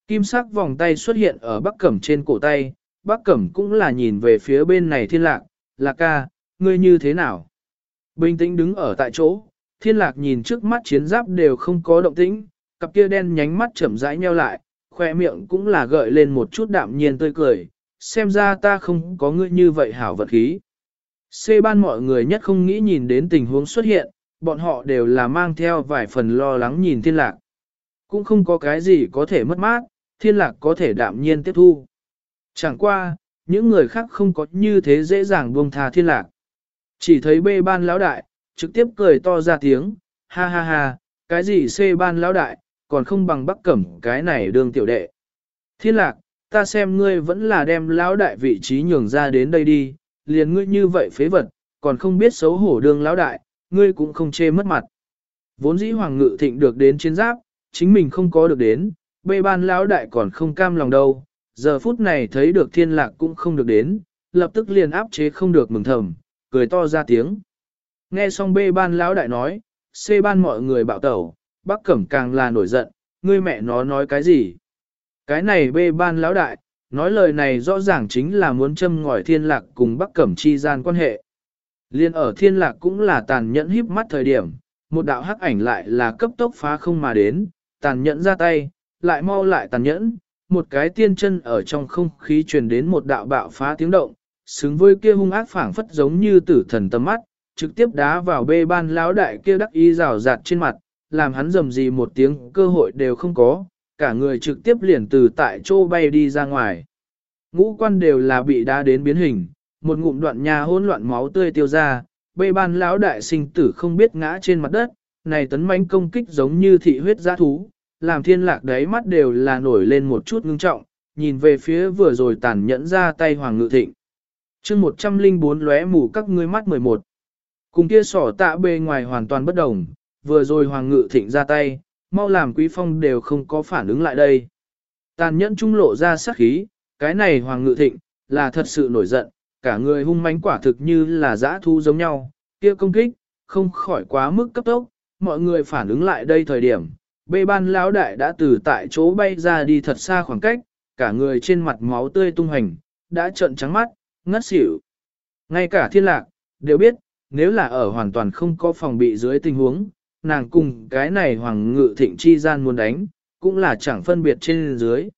Kim sắc vòng tay xuất hiện ở bắc cẩm trên cổ tay, bắc cẩm cũng là nhìn về phía bên này thiên lạc, lạc ca, ngươi như thế nào? Bình tĩnh đứng ở tại chỗ, thiên lạc nhìn trước mắt chiến giáp đều không có động tĩnh, cặp kia đen nhánh mắt chậm rãi nheo lại, khoe miệng cũng là gợi lên một chút đạm nhiên tươi cười, xem ra ta không có ngươi như vậy hảo vật khí. C ban mọi người nhất không nghĩ nhìn đến tình huống xuất hiện, bọn họ đều là mang theo vài phần lo lắng nhìn thiên lạc. Cũng không có cái gì có thể mất mát, thiên lạc có thể đạm nhiên tiếp thu. Chẳng qua, những người khác không có như thế dễ dàng buông tha thiên lạc. Chỉ thấy bê ban lão đại, trực tiếp cười to ra tiếng, ha ha ha, cái gì xê ban lão đại, còn không bằng bắc cẩm cái này đương tiểu đệ. Thiên lạc, ta xem ngươi vẫn là đem lão đại vị trí nhường ra đến đây đi, liền ngươi như vậy phế vật, còn không biết xấu hổ đương lão đại, ngươi cũng không chê mất mặt. Vốn dĩ hoàng ngự thịnh được đến chiến giáp, chính mình không có được đến, bê ban lão đại còn không cam lòng đâu, giờ phút này thấy được thiên lạc cũng không được đến, lập tức liền áp chế không được mừng thầm, cười to ra tiếng. Nghe xong bê ban lão đại nói, xê ban mọi người bạo tẩu, bác cẩm càng là nổi giận, ngươi mẹ nó nói cái gì? Cái này bê ban lão đại, nói lời này rõ ràng chính là muốn châm ngòi thiên lạc cùng bác cẩm chi gian quan hệ. Liên ở thiên lạc cũng là tàn nhẫn híp mắt thời điểm, một đạo hắc ảnh lại là cấp tốc phá không mà đến, tàn nhẫn ra tay, lại mau lại tàn nhẫn, một cái tiên chân ở trong không khí truyền đến một đạo bạo phá tiếng động, xứng với kia hung ác phảng phất giống như tử thần tầm mắt, trực tiếp đá vào bê ban lão đại kia đắc ý rào rạt trên mặt, làm hắn rầm gì một tiếng cơ hội đều không có, cả người trực tiếp liền từ tại chỗ bay đi ra ngoài. Ngũ quan đều là bị đá đến biến hình, một ngụm đoạn nhà hỗn loạn máu tươi tiêu ra, bê ban lão đại sinh tử không biết ngã trên mặt đất, này tấn mãnh công kích giống như thị huyết giã thú, làm thiên lạc đáy mắt đều là nổi lên một chút ngưng trọng, nhìn về phía vừa rồi tàn nhẫn ra tay Hoàng Ngự Thịnh. chương 104 lóe mù các ngươi mắt 11. Cùng kia sỏ tạ bề ngoài hoàn toàn bất đồng, vừa rồi Hoàng Ngự Thịnh ra tay, mau làm Quý Phong đều không có phản ứng lại đây. Tàn nhẫn trung lộ ra sát khí, cái này Hoàng Ngự Thịnh, là thật sự nổi giận, cả người hung mãnh quả thực như là dã thu giống nhau, kia công kích, không khỏi quá mức cấp tốc, mọi người phản ứng lại đây thời điểm, bê ban lão đại đã từ tại chỗ bay ra đi thật xa khoảng cách, cả người trên mặt máu tươi tung hành, đã trợn trắng mắt, ngất xỉu. Ngay cả thiên lạc, đều biết, nếu là ở hoàn toàn không có phòng bị dưới tình huống, nàng cùng cái này hoàng ngự thịnh chi gian muốn đánh, cũng là chẳng phân biệt trên dưới.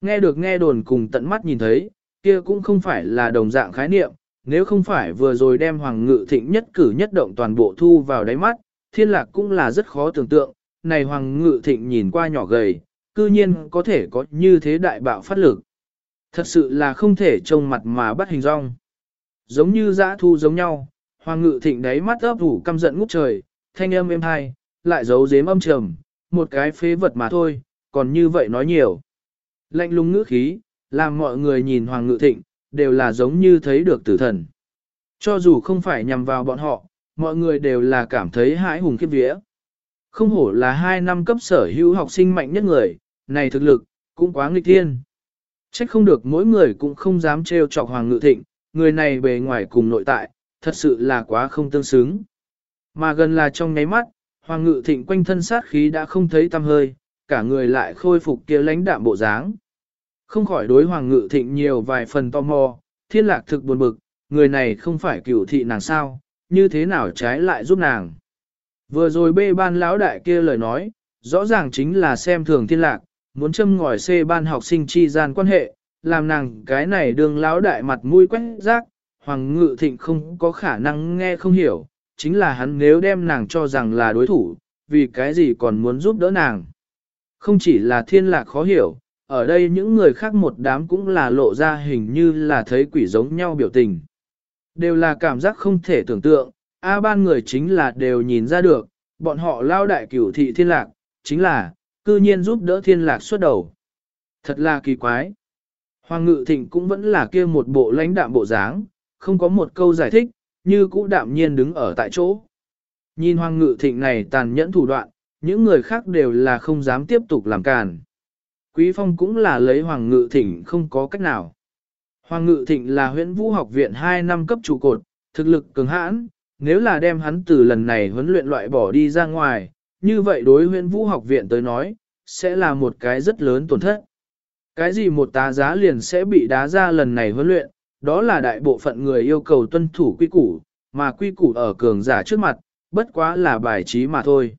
Nghe được nghe đồn cùng tận mắt nhìn thấy, kia cũng không phải là đồng dạng khái niệm, nếu không phải vừa rồi đem hoàng ngự thịnh nhất cử nhất động toàn bộ thu vào đáy mắt, thiên lạc cũng là rất khó tưởng tượng, này hoàng ngự thịnh nhìn qua nhỏ gầy, cư nhiên có thể có như thế đại bạo phát lực. Thật sự là không thể trông mặt mà bắt hình rong. Giống như dã thu giống nhau, hoàng ngự thịnh đáy mắt ấp ủ căm giận ngút trời, thanh âm êm hai, lại giấu giếm âm trầm, một cái phế vật mà thôi, còn như vậy nói nhiều. Lạnh lùng ngữ khí, làm mọi người nhìn hoàng ngự thịnh, đều là giống như thấy được tử thần. Cho dù không phải nhằm vào bọn họ, mọi người đều là cảm thấy hãi hùng khiếp vía. Không hổ là hai năm cấp sở hữu học sinh mạnh nhất người, này thực lực, cũng quá nghịch thiên. Trách không được mỗi người cũng không dám trêu chọc Hoàng Ngự Thịnh, người này bề ngoài cùng nội tại, thật sự là quá không tương xứng. Mà gần là trong nháy mắt, Hoàng Ngự Thịnh quanh thân sát khí đã không thấy tăm hơi, cả người lại khôi phục kia lãnh đạm bộ dáng. Không khỏi đối Hoàng Ngự Thịnh nhiều vài phần tò mò, thiên lạc thực buồn bực, người này không phải cửu thị nàng sao, như thế nào trái lại giúp nàng. Vừa rồi bê ban lão đại kia lời nói, rõ ràng chính là xem thường thiên lạc, muốn châm ngòi xê ban học sinh chi gian quan hệ, làm nàng cái này đường lão đại mặt mũi quét rác, hoàng ngự thịnh không có khả năng nghe không hiểu, chính là hắn nếu đem nàng cho rằng là đối thủ, vì cái gì còn muốn giúp đỡ nàng. Không chỉ là thiên lạc khó hiểu, ở đây những người khác một đám cũng là lộ ra hình như là thấy quỷ giống nhau biểu tình. Đều là cảm giác không thể tưởng tượng, A ban người chính là đều nhìn ra được, bọn họ lao đại cửu thị thiên lạc, chính là, cư nhiên giúp đỡ thiên lạc xuất đầu. Thật là kỳ quái. Hoàng ngự thịnh cũng vẫn là kia một bộ lãnh đạm bộ dáng, không có một câu giải thích, như cũ đạm nhiên đứng ở tại chỗ. Nhìn hoàng ngự thịnh này tàn nhẫn thủ đoạn, những người khác đều là không dám tiếp tục làm càn. Quý phong cũng là lấy hoàng ngự thịnh không có cách nào. Hoàng ngự thịnh là huyện vũ học viện 2 năm cấp trụ cột, thực lực cường hãn, nếu là đem hắn từ lần này huấn luyện loại bỏ đi ra ngoài, như vậy đối huyện vũ học viện tới nói, sẽ là một cái rất lớn tổn thất. Cái gì một tá giá liền sẽ bị đá ra lần này huấn luyện, đó là đại bộ phận người yêu cầu tuân thủ quy củ, mà quy củ ở cường giả trước mặt, bất quá là bài trí mà thôi.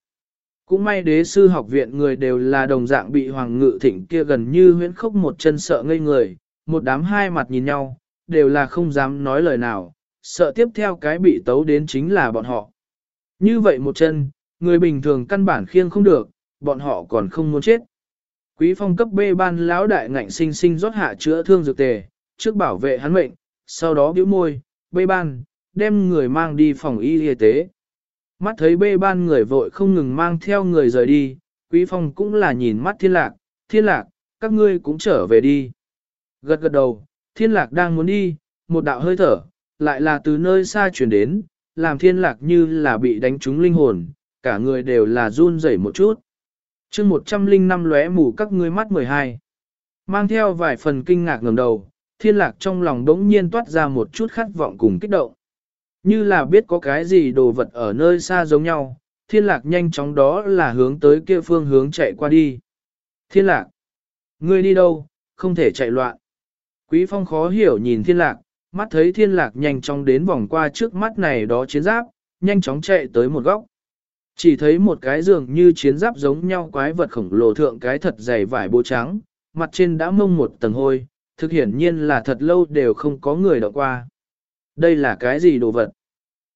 Cũng may đế sư học viện người đều là đồng dạng bị hoàng ngự thịnh kia gần như huyễn khốc một chân sợ ngây người, một đám hai mặt nhìn nhau, đều là không dám nói lời nào, sợ tiếp theo cái bị tấu đến chính là bọn họ. Như vậy một chân, người bình thường căn bản khiêng không được, bọn họ còn không muốn chết. Quý phong cấp B ban lão đại ngạnh sinh sinh rót hạ chữa thương dược tề, trước bảo vệ hắn mệnh, sau đó biểu môi, B ban, đem người mang đi phòng y y tế. Mắt thấy bê ban người vội không ngừng mang theo người rời đi, Quý phong cũng là nhìn mắt thiên lạc, thiên lạc, các ngươi cũng trở về đi. Gật gật đầu, thiên lạc đang muốn đi, một đạo hơi thở, lại là từ nơi xa chuyển đến, làm thiên lạc như là bị đánh trúng linh hồn, cả người đều là run rẩy một chút. chương 105 lóe mù các ngươi mắt 12. Mang theo vài phần kinh ngạc ngầm đầu, thiên lạc trong lòng đống nhiên toát ra một chút khát vọng cùng kích động. Như là biết có cái gì đồ vật ở nơi xa giống nhau, thiên lạc nhanh chóng đó là hướng tới kia phương hướng chạy qua đi. Thiên lạc, ngươi đi đâu, không thể chạy loạn. Quý phong khó hiểu nhìn thiên lạc, mắt thấy thiên lạc nhanh chóng đến vòng qua trước mắt này đó chiến giáp, nhanh chóng chạy tới một góc. Chỉ thấy một cái giường như chiến giáp giống nhau quái vật khổng lồ thượng cái thật dày vải bố trắng, mặt trên đã mông một tầng hôi, thực hiển nhiên là thật lâu đều không có người đọc qua. Đây là cái gì đồ vật?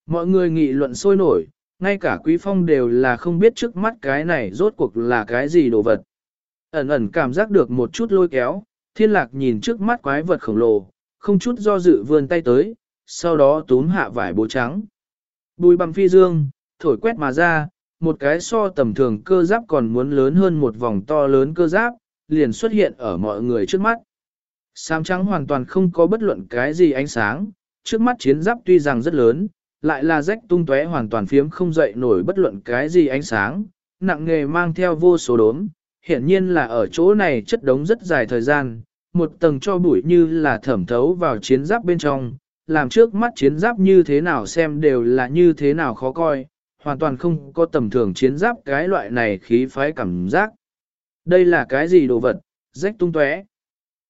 Mọi người nghị luận sôi nổi, ngay cả quý phong đều là không biết trước mắt cái này rốt cuộc là cái gì đồ vật. Ẩn ẩn cảm giác được một chút lôi kéo, thiên lạc nhìn trước mắt quái vật khổng lồ, không chút do dự vươn tay tới, sau đó túm hạ vải bố trắng. Bùi bằng phi dương, thổi quét mà ra, một cái so tầm thường cơ giáp còn muốn lớn hơn một vòng to lớn cơ giáp, liền xuất hiện ở mọi người trước mắt. Sám trắng hoàn toàn không có bất luận cái gì ánh sáng, trước mắt chiến giáp tuy rằng rất lớn, lại là rách tung tóe hoàn toàn phiếm không dậy nổi bất luận cái gì ánh sáng, nặng nghề mang theo vô số đốm, hiển nhiên là ở chỗ này chất đống rất dài thời gian, một tầng cho bụi như là thẩm thấu vào chiến giáp bên trong, làm trước mắt chiến giáp như thế nào xem đều là như thế nào khó coi, hoàn toàn không có tầm thường chiến giáp cái loại này khí phái cảm giác. Đây là cái gì đồ vật, rách tung tóe.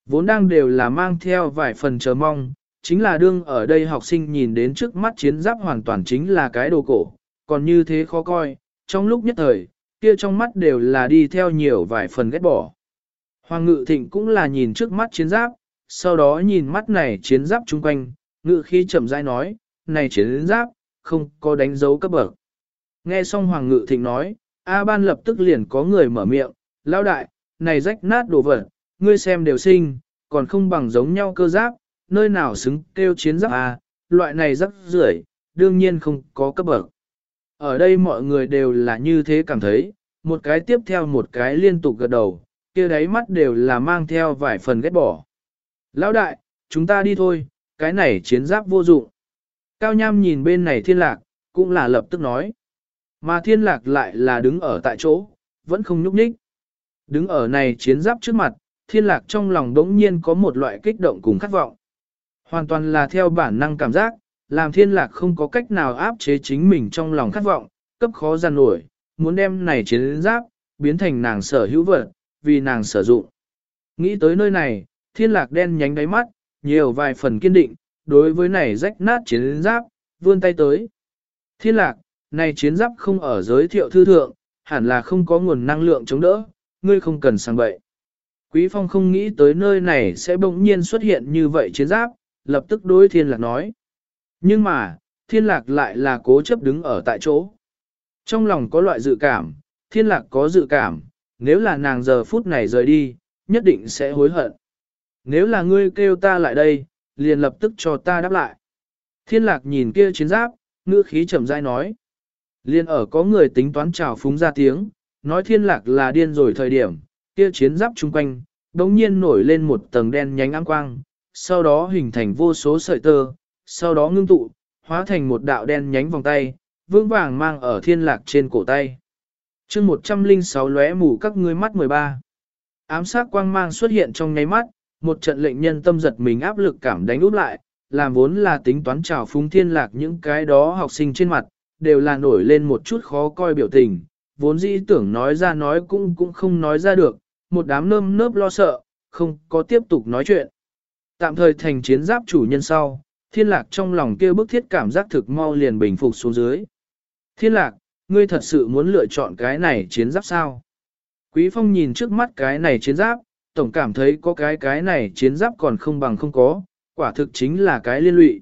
Vốn đang đều là mang theo vài phần chờ mong, chính là đương ở đây học sinh nhìn đến trước mắt chiến giáp hoàn toàn chính là cái đồ cổ, còn như thế khó coi, trong lúc nhất thời, kia trong mắt đều là đi theo nhiều vài phần ghét bỏ. Hoàng ngự thịnh cũng là nhìn trước mắt chiến giáp, sau đó nhìn mắt này chiến giáp chung quanh, ngự khi chậm rãi nói, này chiến giáp, không có đánh dấu cấp bậc. Nghe xong Hoàng ngự thịnh nói, A ban lập tức liền có người mở miệng, lao đại, này rách nát đồ vật, ngươi xem đều sinh, còn không bằng giống nhau cơ giáp, nơi nào xứng kêu chiến giáp A, loại này rắc rưởi, đương nhiên không có cấp bậc. Ở đây mọi người đều là như thế cảm thấy, một cái tiếp theo một cái liên tục gật đầu, kia đáy mắt đều là mang theo vài phần ghét bỏ. Lão đại, chúng ta đi thôi, cái này chiến giáp vô dụng. Cao Nham nhìn bên này thiên lạc, cũng là lập tức nói. Mà thiên lạc lại là đứng ở tại chỗ, vẫn không nhúc nhích. Đứng ở này chiến giáp trước mặt, thiên lạc trong lòng đống nhiên có một loại kích động cùng khát vọng. Hoàn toàn là theo bản năng cảm giác, làm thiên lạc không có cách nào áp chế chính mình trong lòng khát vọng, cấp khó gian nổi, muốn đem này chiến giáp, biến thành nàng sở hữu vật, vì nàng sử dụng. Nghĩ tới nơi này, thiên lạc đen nhánh đáy mắt, nhiều vài phần kiên định, đối với này rách nát chiến giáp, vươn tay tới. Thiên lạc, này chiến giáp không ở giới thiệu thư thượng, hẳn là không có nguồn năng lượng chống đỡ, ngươi không cần sang bậy. Quý phong không nghĩ tới nơi này sẽ bỗng nhiên xuất hiện như vậy chiến giáp, lập tức đối thiên lạc nói. Nhưng mà, thiên lạc lại là cố chấp đứng ở tại chỗ. Trong lòng có loại dự cảm, thiên lạc có dự cảm, nếu là nàng giờ phút này rời đi, nhất định sẽ hối hận. Nếu là ngươi kêu ta lại đây, liền lập tức cho ta đáp lại. Thiên lạc nhìn kia chiến giáp, ngữ khí chậm rãi nói. Liên ở có người tính toán trào phúng ra tiếng, nói thiên lạc là điên rồi thời điểm, kia chiến giáp chung quanh, đồng nhiên nổi lên một tầng đen nhánh ám quang, sau đó hình thành vô số sợi tơ, sau đó ngưng tụ, hóa thành một đạo đen nhánh vòng tay, vững vàng mang ở thiên lạc trên cổ tay chương 106 lóe mù các ngươi mắt 13. Ám sát quang mang xuất hiện trong nháy mắt, một trận lệnh nhân tâm giật mình áp lực cảm đánh úp lại, làm vốn là tính toán trào phúng thiên lạc những cái đó học sinh trên mặt, đều là nổi lên một chút khó coi biểu tình, vốn dĩ tưởng nói ra nói cũng cũng không nói ra được, một đám nơm nớp lo sợ, không có tiếp tục nói chuyện. Tạm thời thành chiến giáp chủ nhân sau, thiên lạc trong lòng kêu bức thiết cảm giác thực mau liền bình phục xuống dưới. Thiên lạc, ngươi thật sự muốn lựa chọn cái này chiến giáp sao? Quý Phong nhìn trước mắt cái này chiến giáp, tổng cảm thấy có cái cái này chiến giáp còn không bằng không có, quả thực chính là cái liên lụy.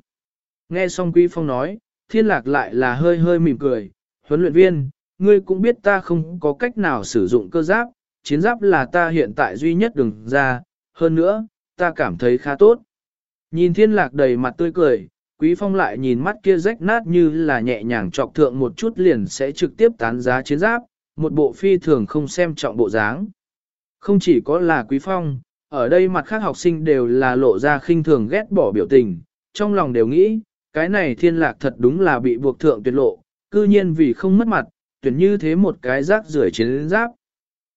Nghe xong Quý Phong nói, thiên lạc lại là hơi hơi mỉm cười, huấn luyện viên, ngươi cũng biết ta không có cách nào sử dụng cơ giáp, chiến giáp là ta hiện tại duy nhất đừng ra, hơn nữa, ta cảm thấy khá tốt. Nhìn thiên lạc đầy mặt tươi cười, Quý Phong lại nhìn mắt kia rách nát như là nhẹ nhàng trọc thượng một chút liền sẽ trực tiếp tán giá chiến giáp, một bộ phi thường không xem trọng bộ dáng. Không chỉ có là Quý Phong, ở đây mặt khác học sinh đều là lộ ra khinh thường ghét bỏ biểu tình, trong lòng đều nghĩ, cái này thiên lạc thật đúng là bị buộc thượng tuyệt lộ, cư nhiên vì không mất mặt, tuyển như thế một cái rác rưởi chiến giáp.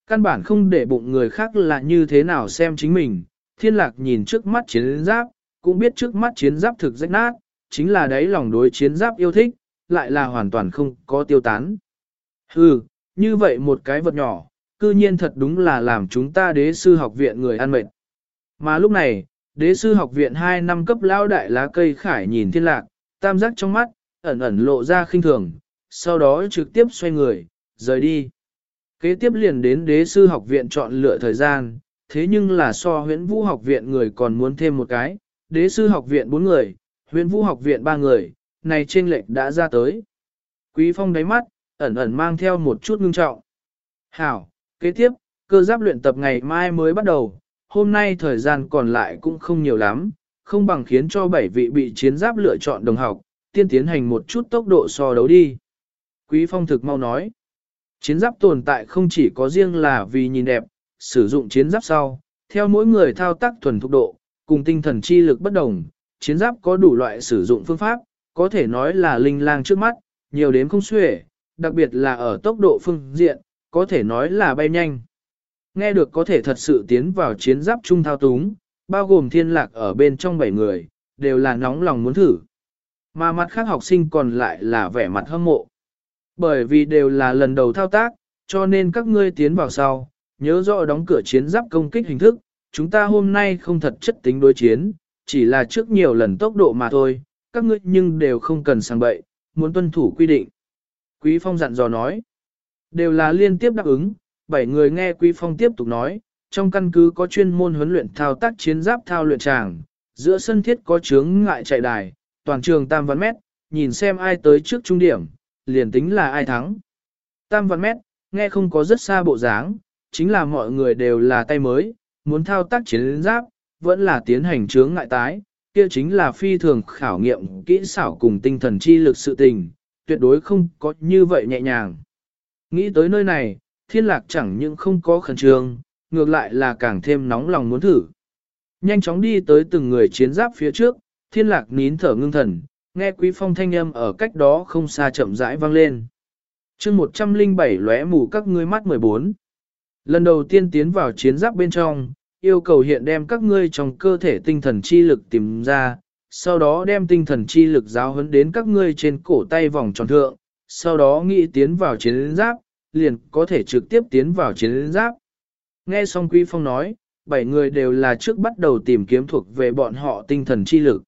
Căn bản không để bụng người khác là như thế nào xem chính mình, thiên lạc nhìn trước mắt chiến giáp, cũng biết trước mắt chiến giáp thực rách nát, chính là đấy lòng đối chiến giáp yêu thích, lại là hoàn toàn không có tiêu tán. Hừ, như vậy một cái vật nhỏ, cư nhiên thật đúng là làm chúng ta đế sư học viện người ăn mệt. Mà lúc này, đế sư học viện 2 năm cấp lao đại lá cây khải nhìn thiên lạc, tam giác trong mắt, ẩn ẩn lộ ra khinh thường, sau đó trực tiếp xoay người, rời đi. Kế tiếp liền đến đế sư học viện chọn lựa thời gian, thế nhưng là so huyễn vũ học viện người còn muốn thêm một cái, đế sư học viện 4 người, huyễn vũ học viện 3 người, này trên lệnh đã ra tới. Quý phong đáy mắt, ẩn ẩn mang theo một chút ngưng trọng. Hảo, kế tiếp, cơ giáp luyện tập ngày mai mới bắt đầu, hôm nay thời gian còn lại cũng không nhiều lắm, không bằng khiến cho bảy vị bị chiến giáp lựa chọn đồng học, tiên tiến hành một chút tốc độ so đấu đi. Quý phong thực mau nói, chiến giáp tồn tại không chỉ có riêng là vì nhìn đẹp, sử dụng chiến giáp sau, theo mỗi người thao tác thuần thục độ, cùng tinh thần chi lực bất đồng, chiến giáp có đủ loại sử dụng phương pháp, có thể nói là linh lang trước mắt, nhiều đến không xuể, đặc biệt là ở tốc độ phương diện, có thể nói là bay nhanh. Nghe được có thể thật sự tiến vào chiến giáp trung thao túng, bao gồm thiên lạc ở bên trong 7 người, đều là nóng lòng muốn thử. Mà mặt khác học sinh còn lại là vẻ mặt hâm mộ. Bởi vì đều là lần đầu thao tác, cho nên các ngươi tiến vào sau, nhớ rõ đóng cửa chiến giáp công kích hình thức, chúng ta hôm nay không thật chất tính đối chiến, chỉ là trước nhiều lần tốc độ mà thôi, các ngươi nhưng đều không cần sang bậy, muốn tuân thủ quy định. Quý Phong dặn dò nói, đều là liên tiếp đáp ứng, bảy người nghe Quý Phong tiếp tục nói, trong căn cứ có chuyên môn huấn luyện thao tác chiến giáp thao luyện tràng, giữa sân thiết có chướng ngại chạy đài, toàn trường tam văn mét, nhìn xem ai tới trước trung điểm, liền tính là ai thắng. Tam văn mét, nghe không có rất xa bộ dáng, chính là mọi người đều là tay mới, muốn thao tác chiến giáp, vẫn là tiến hành chướng ngại tái, kia chính là phi thường khảo nghiệm kỹ xảo cùng tinh thần chi lực sự tình, tuyệt đối không có như vậy nhẹ nhàng. Nghĩ tới nơi này, thiên lạc chẳng những không có khẩn trương, ngược lại là càng thêm nóng lòng muốn thử. Nhanh chóng đi tới từng người chiến giáp phía trước, thiên lạc nín thở ngưng thần, nghe quý phong thanh âm ở cách đó không xa chậm rãi vang lên. chương 107 lóe mù các ngươi mắt 14. Lần đầu tiên tiến vào chiến giáp bên trong, yêu cầu hiện đem các ngươi trong cơ thể tinh thần chi lực tìm ra, sau đó đem tinh thần chi lực giáo huấn đến các ngươi trên cổ tay vòng tròn thượng, sau đó nghĩ tiến vào chiến giáp, liền có thể trực tiếp tiến vào chiến giáp. Nghe xong Quý Phong nói, bảy người đều là trước bắt đầu tìm kiếm thuộc về bọn họ tinh thần chi lực.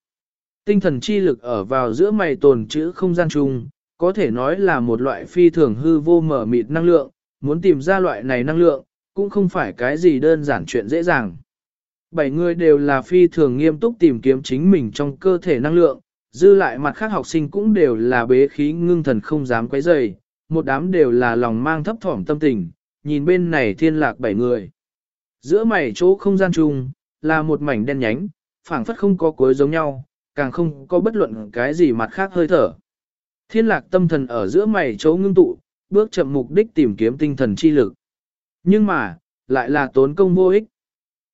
Tinh thần chi lực ở vào giữa mày tồn chữ không gian chung, có thể nói là một loại phi thường hư vô mở mịt năng lượng, muốn tìm ra loại này năng lượng, cũng không phải cái gì đơn giản chuyện dễ dàng. Bảy người đều là phi thường nghiêm túc tìm kiếm chính mình trong cơ thể năng lượng, dư lại mặt khác học sinh cũng đều là bế khí ngưng thần không dám quấy rầy, một đám đều là lòng mang thấp thỏm tâm tình, nhìn bên này thiên lạc bảy người. Giữa mày chỗ không gian chung, là một mảnh đen nhánh, phảng phất không có cuối giống nhau, càng không có bất luận cái gì mặt khác hơi thở. Thiên lạc tâm thần ở giữa mày chỗ ngưng tụ, bước chậm mục đích tìm kiếm tinh thần chi lực. Nhưng mà, lại là tốn công vô ích.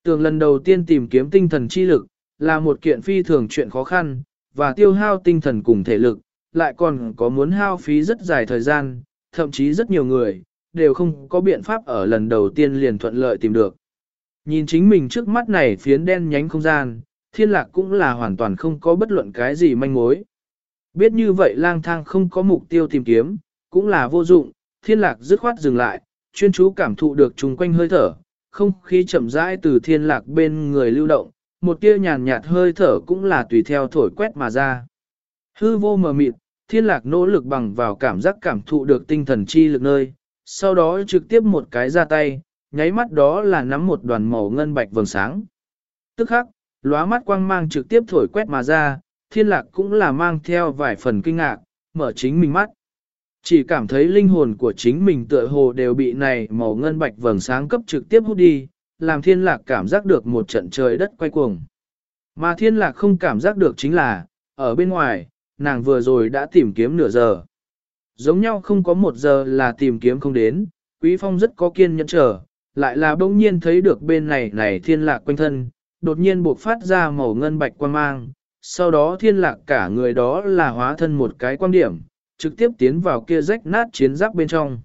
Tường lần đầu tiên tìm kiếm tinh thần chi lực, là một kiện phi thường chuyện khó khăn, và tiêu hao tinh thần cùng thể lực, lại còn có muốn hao phí rất dài thời gian, thậm chí rất nhiều người, đều không có biện pháp ở lần đầu tiên liền thuận lợi tìm được. Nhìn chính mình trước mắt này phiến đen nhánh không gian, thiên lạc cũng là hoàn toàn không có bất luận cái gì manh mối. Biết như vậy lang thang không có mục tiêu tìm kiếm, cũng là vô dụng, thiên lạc dứt khoát dừng lại, chuyên chú cảm thụ được chung quanh hơi thở, không khí chậm rãi từ thiên lạc bên người lưu động, một tia nhàn nhạt hơi thở cũng là tùy theo thổi quét mà ra. Hư vô mờ mịt, thiên lạc nỗ lực bằng vào cảm giác cảm thụ được tinh thần chi lực nơi, sau đó trực tiếp một cái ra tay, nháy mắt đó là nắm một đoàn màu ngân bạch vầng sáng. Tức khắc, lóa mắt quang mang trực tiếp thổi quét mà ra, thiên lạc cũng là mang theo vài phần kinh ngạc, mở chính mình mắt. Chỉ cảm thấy linh hồn của chính mình tựa hồ đều bị này màu ngân bạch vầng sáng cấp trực tiếp hút đi, làm thiên lạc cảm giác được một trận trời đất quay cuồng. Mà thiên lạc không cảm giác được chính là, ở bên ngoài, nàng vừa rồi đã tìm kiếm nửa giờ. Giống nhau không có một giờ là tìm kiếm không đến, Quý Phong rất có kiên nhẫn chờ, lại là bỗng nhiên thấy được bên này này thiên lạc quanh thân, đột nhiên buộc phát ra màu ngân bạch quang mang, sau đó thiên lạc cả người đó là hóa thân một cái quan điểm, trực tiếp tiến vào kia rách nát chiến giáp bên trong.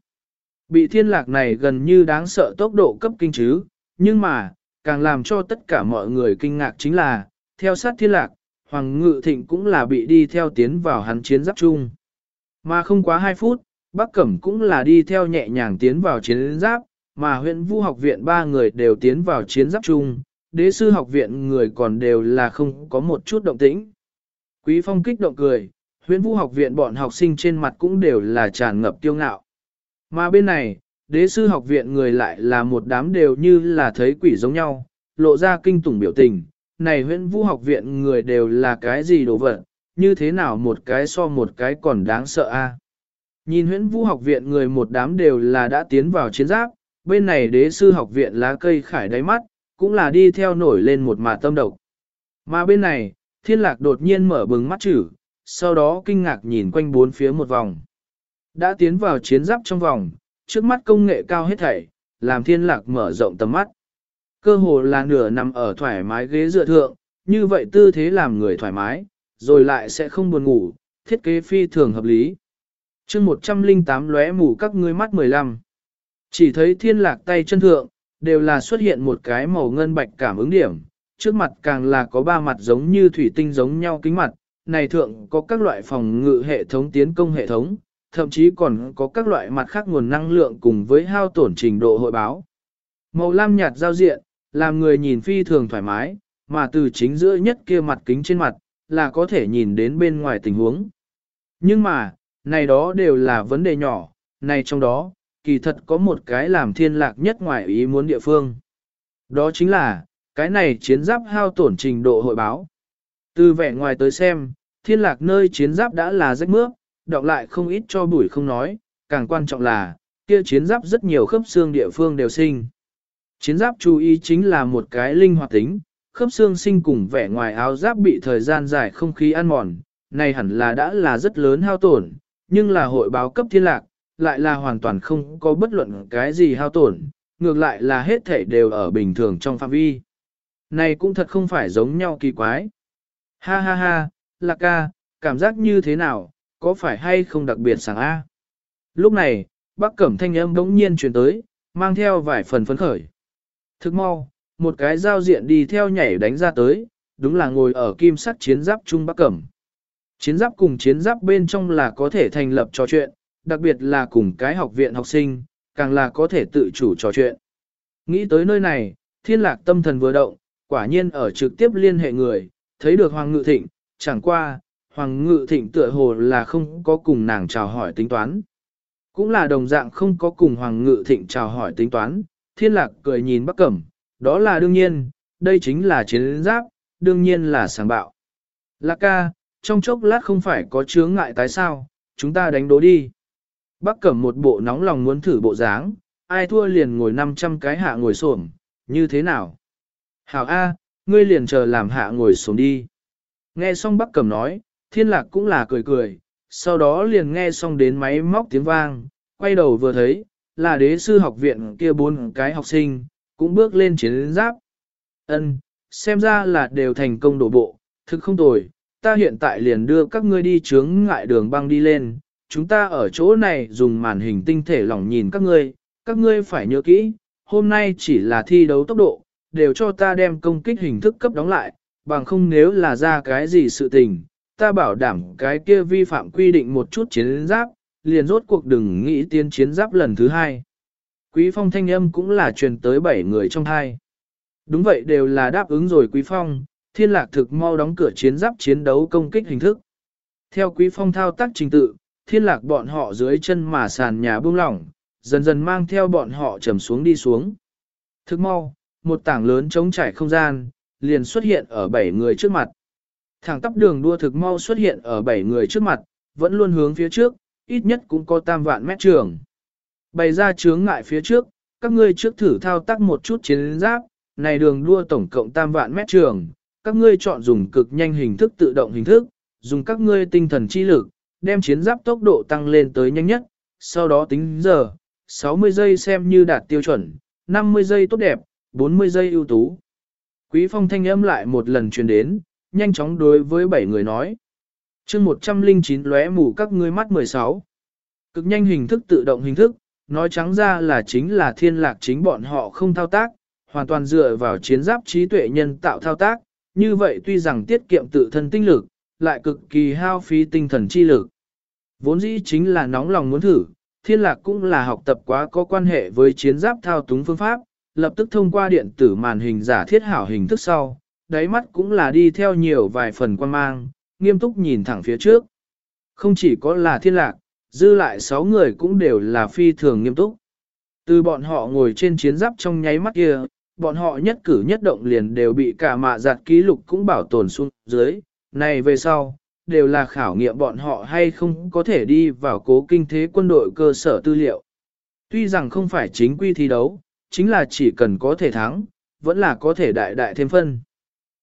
Bị thiên lạc này gần như đáng sợ tốc độ cấp kinh chứ, nhưng mà, càng làm cho tất cả mọi người kinh ngạc chính là, theo sát thiên lạc, Hoàng Ngự Thịnh cũng là bị đi theo tiến vào hắn chiến giáp chung. Mà không quá 2 phút, Bắc Cẩm cũng là đi theo nhẹ nhàng tiến vào chiến giáp, mà huyện vũ học viện ba người đều tiến vào chiến giáp chung, đế sư học viện người còn đều là không có một chút động tĩnh. Quý Phong kích động cười, huyện vũ học viện bọn học sinh trên mặt cũng đều là tràn ngập tiêu ngạo. Mà bên này, đế sư học viện người lại là một đám đều như là thấy quỷ giống nhau, lộ ra kinh tủng biểu tình. Này huyện vũ học viện người đều là cái gì đồ vật, như thế nào một cái so một cái còn đáng sợ a Nhìn huyện vũ học viện người một đám đều là đã tiến vào chiến giáp, bên này đế sư học viện lá cây khải đáy mắt, cũng là đi theo nổi lên một mà tâm độc. Mà bên này, thiên lạc đột nhiên mở bừng mắt chữ, sau đó kinh ngạc nhìn quanh bốn phía một vòng. Đã tiến vào chiến giáp trong vòng, trước mắt công nghệ cao hết thảy, làm thiên lạc mở rộng tầm mắt. Cơ hồ là nửa nằm ở thoải mái ghế dựa thượng, như vậy tư thế làm người thoải mái, rồi lại sẽ không buồn ngủ, thiết kế phi thường hợp lý. chương 108 lóe mù các ngươi mắt 15. Chỉ thấy thiên lạc tay chân thượng, đều là xuất hiện một cái màu ngân bạch cảm ứng điểm, trước mặt càng là có ba mặt giống như thủy tinh giống nhau kính mặt, này thượng có các loại phòng ngự hệ thống tiến công hệ thống, thậm chí còn có các loại mặt khác nguồn năng lượng cùng với hao tổn trình độ hội báo. Màu lam nhạt giao diện, làm người nhìn phi thường thoải mái, mà từ chính giữa nhất kia mặt kính trên mặt, là có thể nhìn đến bên ngoài tình huống. Nhưng mà, này đó đều là vấn đề nhỏ, này trong đó, kỳ thật có một cái làm thiên lạc nhất ngoài ý muốn địa phương. Đó chính là, cái này chiến giáp hao tổn trình độ hội báo. Từ vẻ ngoài tới xem, thiên lạc nơi chiến giáp đã là rách mướp, đọc lại không ít cho bụi không nói, càng quan trọng là, kia chiến giáp rất nhiều khớp xương địa phương đều sinh. Chiến giáp chú ý chính là một cái linh hoạt tính, khớp xương sinh cùng vẻ ngoài áo giáp bị thời gian dài không khí ăn mòn, này hẳn là đã là rất lớn hao tổn, nhưng là hội báo cấp thiên lạc, lại là hoàn toàn không có bất luận cái gì hao tổn, ngược lại là hết thể đều ở bình thường trong phạm vi. Này cũng thật không phải giống nhau kỳ quái. Ha ha ha, lạc ca, cảm giác như thế nào, có phải hay không đặc biệt sáng A. Lúc này, bác cẩm thanh âm đống nhiên truyền tới, mang theo vài phần phấn khởi. Thức mau, một cái giao diện đi theo nhảy đánh ra tới, đúng là ngồi ở kim sắt chiến giáp trung bác cẩm. Chiến giáp cùng chiến giáp bên trong là có thể thành lập trò chuyện, đặc biệt là cùng cái học viện học sinh, càng là có thể tự chủ trò chuyện. Nghĩ tới nơi này, thiên lạc tâm thần vừa động, quả nhiên ở trực tiếp liên hệ người, thấy được Hoàng Ngự Thịnh, chẳng qua, Hoàng Ngự Thịnh tựa hồ là không có cùng nàng chào hỏi tính toán. Cũng là đồng dạng không có cùng Hoàng Ngự Thịnh chào hỏi tính toán, thiên lạc cười nhìn Bắc Cẩm, đó là đương nhiên, đây chính là chiến giáp, đương nhiên là sáng bạo. Lạc ca, trong chốc lát không phải có chướng ngại tái sao, chúng ta đánh đố đi. Bắc Cẩm một bộ nóng lòng muốn thử bộ dáng, ai thua liền ngồi 500 cái hạ ngồi xổm, như thế nào? Hảo A, ngươi liền chờ làm hạ ngồi xuống đi. Nghe xong Bắc cầm nói, thiên lạc cũng là cười cười, sau đó liền nghe xong đến máy móc tiếng vang, quay đầu vừa thấy, là đế sư học viện kia bốn cái học sinh, cũng bước lên chiến giáp. Ân, xem ra là đều thành công đổ bộ, thực không tồi, ta hiện tại liền đưa các ngươi đi chướng ngại đường băng đi lên, chúng ta ở chỗ này dùng màn hình tinh thể lỏng nhìn các ngươi, các ngươi phải nhớ kỹ, hôm nay chỉ là thi đấu tốc độ, đều cho ta đem công kích hình thức cấp đóng lại, bằng không nếu là ra cái gì sự tình, ta bảo đảm cái kia vi phạm quy định một chút chiến giáp, liền rốt cuộc đừng nghĩ tiến chiến giáp lần thứ hai. Quý phong thanh âm cũng là truyền tới bảy người trong hai. Đúng vậy đều là đáp ứng rồi quý phong, thiên lạc thực mau đóng cửa chiến giáp chiến đấu công kích hình thức. Theo quý phong thao tác trình tự, thiên lạc bọn họ dưới chân mà sàn nhà buông lỏng, dần dần mang theo bọn họ trầm xuống đi xuống. Thức mau, một tảng lớn trống trải không gian, liền xuất hiện ở bảy người trước mặt. Thẳng tắp đường đua thực mau xuất hiện ở bảy người trước mặt, vẫn luôn hướng phía trước, ít nhất cũng có tam vạn mét trường. Bày ra chướng ngại phía trước, các ngươi trước thử thao tác một chút chiến giáp, này đường đua tổng cộng tam vạn mét trường, các ngươi chọn dùng cực nhanh hình thức tự động hình thức, dùng các ngươi tinh thần chi lực, đem chiến giáp tốc độ tăng lên tới nhanh nhất, sau đó tính giờ, 60 giây xem như đạt tiêu chuẩn, 50 giây tốt đẹp, 40 giây ưu tú. Quý phong thanh âm lại một lần truyền đến, nhanh chóng đối với bảy người nói. chương 109 lóe mù các ngươi mắt 16. Cực nhanh hình thức tự động hình thức, nói trắng ra là chính là thiên lạc chính bọn họ không thao tác, hoàn toàn dựa vào chiến giáp trí tuệ nhân tạo thao tác, như vậy tuy rằng tiết kiệm tự thân tinh lực, lại cực kỳ hao phí tinh thần chi lực. Vốn dĩ chính là nóng lòng muốn thử, thiên lạc cũng là học tập quá có quan hệ với chiến giáp thao túng phương pháp, lập tức thông qua điện tử màn hình giả thiết hảo hình thức sau, đáy mắt cũng là đi theo nhiều vài phần quan mang, nghiêm túc nhìn thẳng phía trước. Không chỉ có là thiên lạc, dư lại 6 người cũng đều là phi thường nghiêm túc. Từ bọn họ ngồi trên chiến giáp trong nháy mắt kia, bọn họ nhất cử nhất động liền đều bị cả mạ giặt ký lục cũng bảo tồn xuống dưới. Này về sau, đều là khảo nghiệm bọn họ hay không có thể đi vào cố kinh thế quân đội cơ sở tư liệu. Tuy rằng không phải chính quy thi đấu, chính là chỉ cần có thể thắng, vẫn là có thể đại đại thêm phân.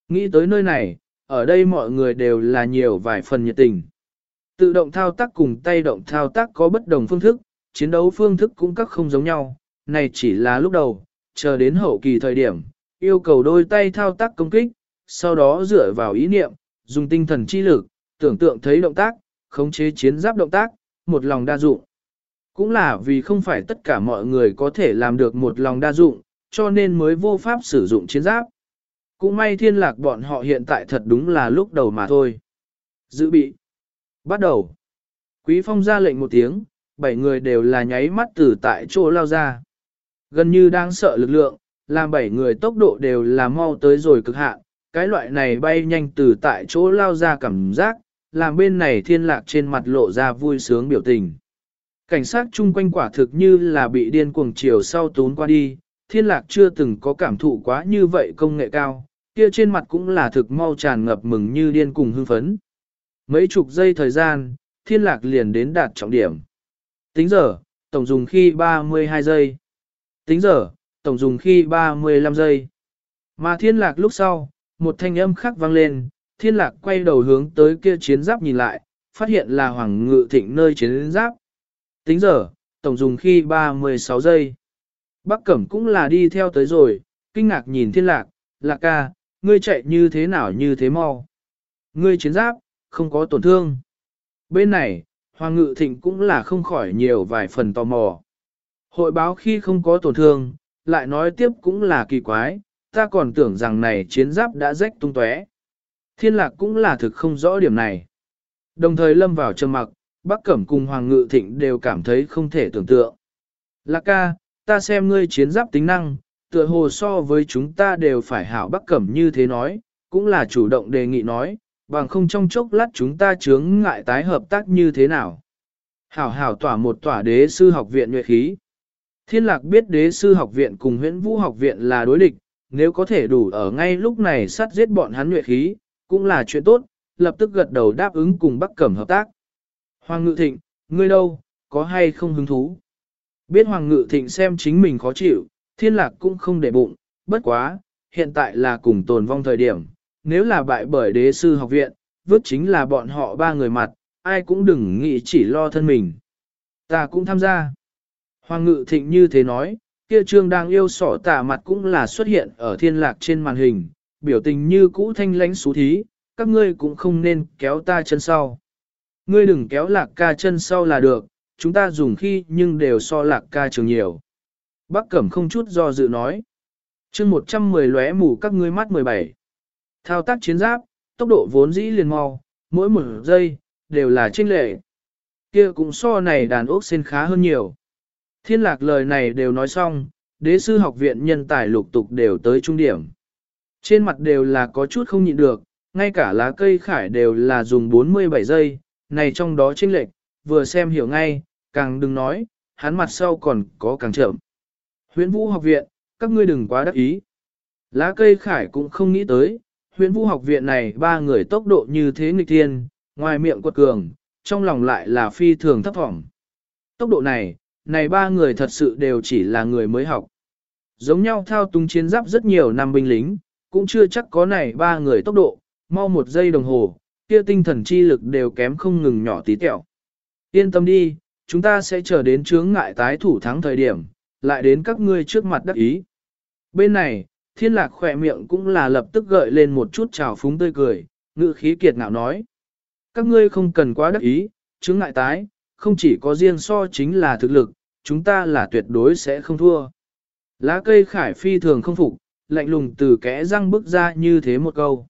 Nghĩ tới nơi này, ở đây mọi người đều là nhiều vài phần nhiệt tình. Tự động thao tác cùng tay động thao tác có bất đồng phương thức, chiến đấu phương thức cũng các không giống nhau, này chỉ là lúc đầu, chờ đến hậu kỳ thời điểm, yêu cầu đôi tay thao tác công kích, sau đó dựa vào ý niệm, dùng tinh thần chi lực, tưởng tượng thấy động tác, khống chế chiến giáp động tác, một lòng đa dụng. Cũng là vì không phải tất cả mọi người có thể làm được một lòng đa dụng, cho nên mới vô pháp sử dụng chiến giáp. Cũng may thiên lạc bọn họ hiện tại thật đúng là lúc đầu mà thôi. Dự bị. Bắt đầu. Quý phong ra lệnh một tiếng, bảy người đều là nháy mắt từ tại chỗ lao ra. Gần như đang sợ lực lượng, làm bảy người tốc độ đều là mau tới rồi cực hạn. Cái loại này bay nhanh từ tại chỗ lao ra cảm giác, làm bên này thiên lạc trên mặt lộ ra vui sướng biểu tình. Cảnh sát chung quanh quả thực như là bị điên cuồng chiều sau tún qua đi, thiên lạc chưa từng có cảm thụ quá như vậy công nghệ cao, kia trên mặt cũng là thực mau tràn ngập mừng như điên cùng hưng phấn. Mấy chục giây thời gian, thiên lạc liền đến đạt trọng điểm. Tính giờ, tổng dùng khi 32 giây. Tính giờ, tổng dùng khi 35 giây. Mà thiên lạc lúc sau, một thanh âm khác vang lên, thiên lạc quay đầu hướng tới kia chiến giáp nhìn lại, phát hiện là hoàng ngự thịnh nơi chiến giáp. Tính giờ, tổng dùng khi 36 giây. Bắc Cẩm cũng là đi theo tới rồi, kinh ngạc nhìn thiên lạc, lạc ca, ngươi chạy như thế nào như thế mau. Ngươi chiến giáp, không có tổn thương. Bên này, Hoàng Ngự Thịnh cũng là không khỏi nhiều vài phần tò mò. Hội báo khi không có tổn thương, lại nói tiếp cũng là kỳ quái, ta còn tưởng rằng này chiến giáp đã rách tung tóe. Thiên lạc cũng là thực không rõ điểm này. Đồng thời lâm vào trầm mặc, Bắc Cẩm cùng Hoàng Ngự Thịnh đều cảm thấy không thể tưởng tượng. Lạc ca, ta xem ngươi chiến giáp tính năng, tựa hồ so với chúng ta đều phải hảo Bắc Cẩm như thế nói, cũng là chủ động đề nghị nói, bằng không trong chốc lát chúng ta chướng ngại tái hợp tác như thế nào. Hảo hảo tỏa một tỏa đế sư học viện nhuệ khí. Thiên lạc biết đế sư học viện cùng huyễn vũ học viện là đối địch, nếu có thể đủ ở ngay lúc này sát giết bọn hắn nhuệ khí, cũng là chuyện tốt, lập tức gật đầu đáp ứng cùng Bắc Cẩm hợp tác. Hoàng Ngự Thịnh, ngươi đâu, có hay không hứng thú? Biết Hoàng Ngự Thịnh xem chính mình khó chịu, thiên lạc cũng không để bụng, bất quá, hiện tại là cùng tồn vong thời điểm, nếu là bại bởi đế sư học viện, vứt chính là bọn họ ba người mặt, ai cũng đừng nghĩ chỉ lo thân mình. Ta cũng tham gia. Hoàng ngự thịnh như thế nói, kia trương đang yêu sỏ tả mặt cũng là xuất hiện ở thiên lạc trên màn hình, biểu tình như cũ thanh lánh xú thí, các ngươi cũng không nên kéo ta chân sau. Ngươi đừng kéo lạc ca chân sau là được, chúng ta dùng khi nhưng đều so lạc ca trường nhiều. Bác Cẩm không chút do dự nói. chương 110 lóe mù các ngươi mắt 17. Thao tác chiến giáp, tốc độ vốn dĩ liền mau, mỗi một giây, đều là trinh lệ. kia cũng so này đàn ốc xên khá hơn nhiều. Thiên lạc lời này đều nói xong, đế sư học viện nhân tài lục tục đều tới trung điểm. Trên mặt đều là có chút không nhịn được, ngay cả lá cây khải đều là dùng 47 giây, này trong đó chênh lệch, vừa xem hiểu ngay, càng đừng nói, hắn mặt sau còn có càng chậm. Huyễn Vũ học viện, các ngươi đừng quá đắc ý. Lá cây khải cũng không nghĩ tới, huyễn Vũ học viện này ba người tốc độ như thế nghịch thiên, ngoài miệng quật cường, trong lòng lại là phi thường thấp thỏm. Tốc độ này, này ba người thật sự đều chỉ là người mới học. Giống nhau thao túng chiến giáp rất nhiều năm binh lính, cũng chưa chắc có này ba người tốc độ, mau một giây đồng hồ, kia tinh thần chi lực đều kém không ngừng nhỏ tí tẹo. Yên tâm đi, chúng ta sẽ chờ đến chướng ngại tái thủ thắng thời điểm, lại đến các ngươi trước mặt đắc ý. Bên này, thiên lạc khỏe miệng cũng là lập tức gợi lên một chút trào phúng tươi cười, ngự khí kiệt ngạo nói. Các ngươi không cần quá đắc ý, chướng ngại tái, không chỉ có riêng so chính là thực lực, chúng ta là tuyệt đối sẽ không thua. Lá cây khải phi thường không phục, lạnh lùng từ kẽ răng bước ra như thế một câu.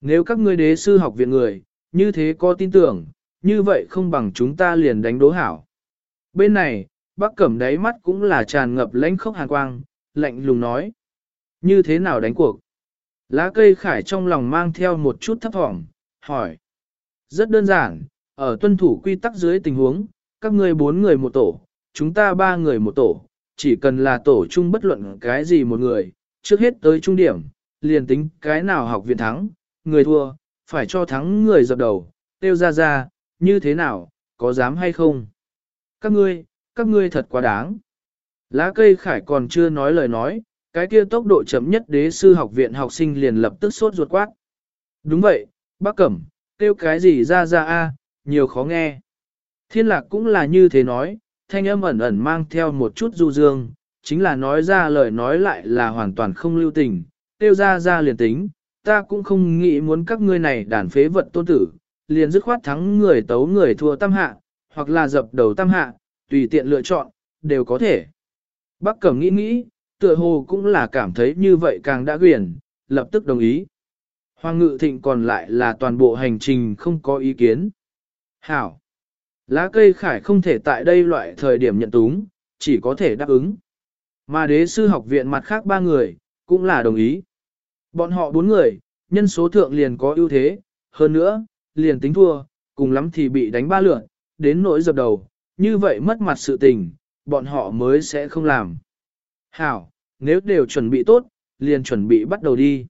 Nếu các ngươi đế sư học viện người, như thế có tin tưởng, như vậy không bằng chúng ta liền đánh đố hảo. Bên này, bác cẩm đáy mắt cũng là tràn ngập lãnh khốc hàn quang, lạnh lùng nói. Như thế nào đánh cuộc? Lá cây khải trong lòng mang theo một chút thấp thỏm, hỏi. Rất đơn giản, ở tuân thủ quy tắc dưới tình huống, các ngươi bốn người một tổ, chúng ta ba người một tổ, chỉ cần là tổ chung bất luận cái gì một người, trước hết tới trung điểm, liền tính cái nào học viện thắng, người thua, phải cho thắng người dập đầu, tiêu ra ra, như thế nào, có dám hay không? Các ngươi, các ngươi thật quá đáng. Lá cây khải còn chưa nói lời nói, cái kia tốc độ chậm nhất đế sư học viện học sinh liền lập tức sốt ruột quát. Đúng vậy, bác cẩm, tiêu cái gì ra ra a, nhiều khó nghe. Thiên lạc cũng là như thế nói, thanh âm ẩn ẩn mang theo một chút du dương, chính là nói ra lời nói lại là hoàn toàn không lưu tình, tiêu ra ra liền tính, ta cũng không nghĩ muốn các ngươi này đàn phế vật tôn tử, liền dứt khoát thắng người tấu người thua tam hạ, hoặc là dập đầu tam hạ, tùy tiện lựa chọn, đều có thể. Bác Cẩm nghĩ nghĩ, tựa hồ cũng là cảm thấy như vậy càng đã quyền, lập tức đồng ý. Hoàng ngự thịnh còn lại là toàn bộ hành trình không có ý kiến. Hảo! Lá cây khải không thể tại đây loại thời điểm nhận túng, chỉ có thể đáp ứng. Mà đế sư học viện mặt khác ba người, cũng là đồng ý. Bọn họ bốn người, nhân số thượng liền có ưu thế, hơn nữa, liền tính thua, cùng lắm thì bị đánh ba lượn, đến nỗi dập đầu, như vậy mất mặt sự tình, bọn họ mới sẽ không làm. Hảo, nếu đều chuẩn bị tốt, liền chuẩn bị bắt đầu đi.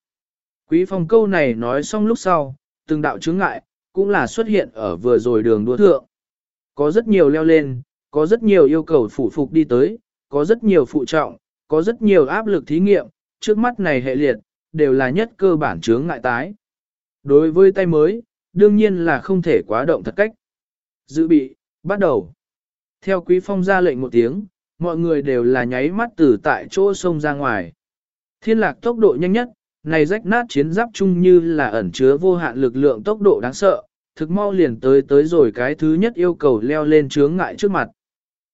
Quý phong câu này nói xong lúc sau, từng đạo chướng ngại, cũng là xuất hiện ở vừa rồi đường đua thượng. Có rất nhiều leo lên, có rất nhiều yêu cầu phủ phục đi tới, có rất nhiều phụ trọng, có rất nhiều áp lực thí nghiệm, trước mắt này hệ liệt, đều là nhất cơ bản chướng ngại tái. Đối với tay mới, đương nhiên là không thể quá động thật cách. Dự bị, bắt đầu. Theo Quý Phong ra lệnh một tiếng, mọi người đều là nháy mắt từ tại chỗ sông ra ngoài. Thiên lạc tốc độ nhanh nhất, này rách nát chiến giáp chung như là ẩn chứa vô hạn lực lượng tốc độ đáng sợ, thực mau liền tới tới rồi cái thứ nhất yêu cầu leo lên chướng ngại trước mặt.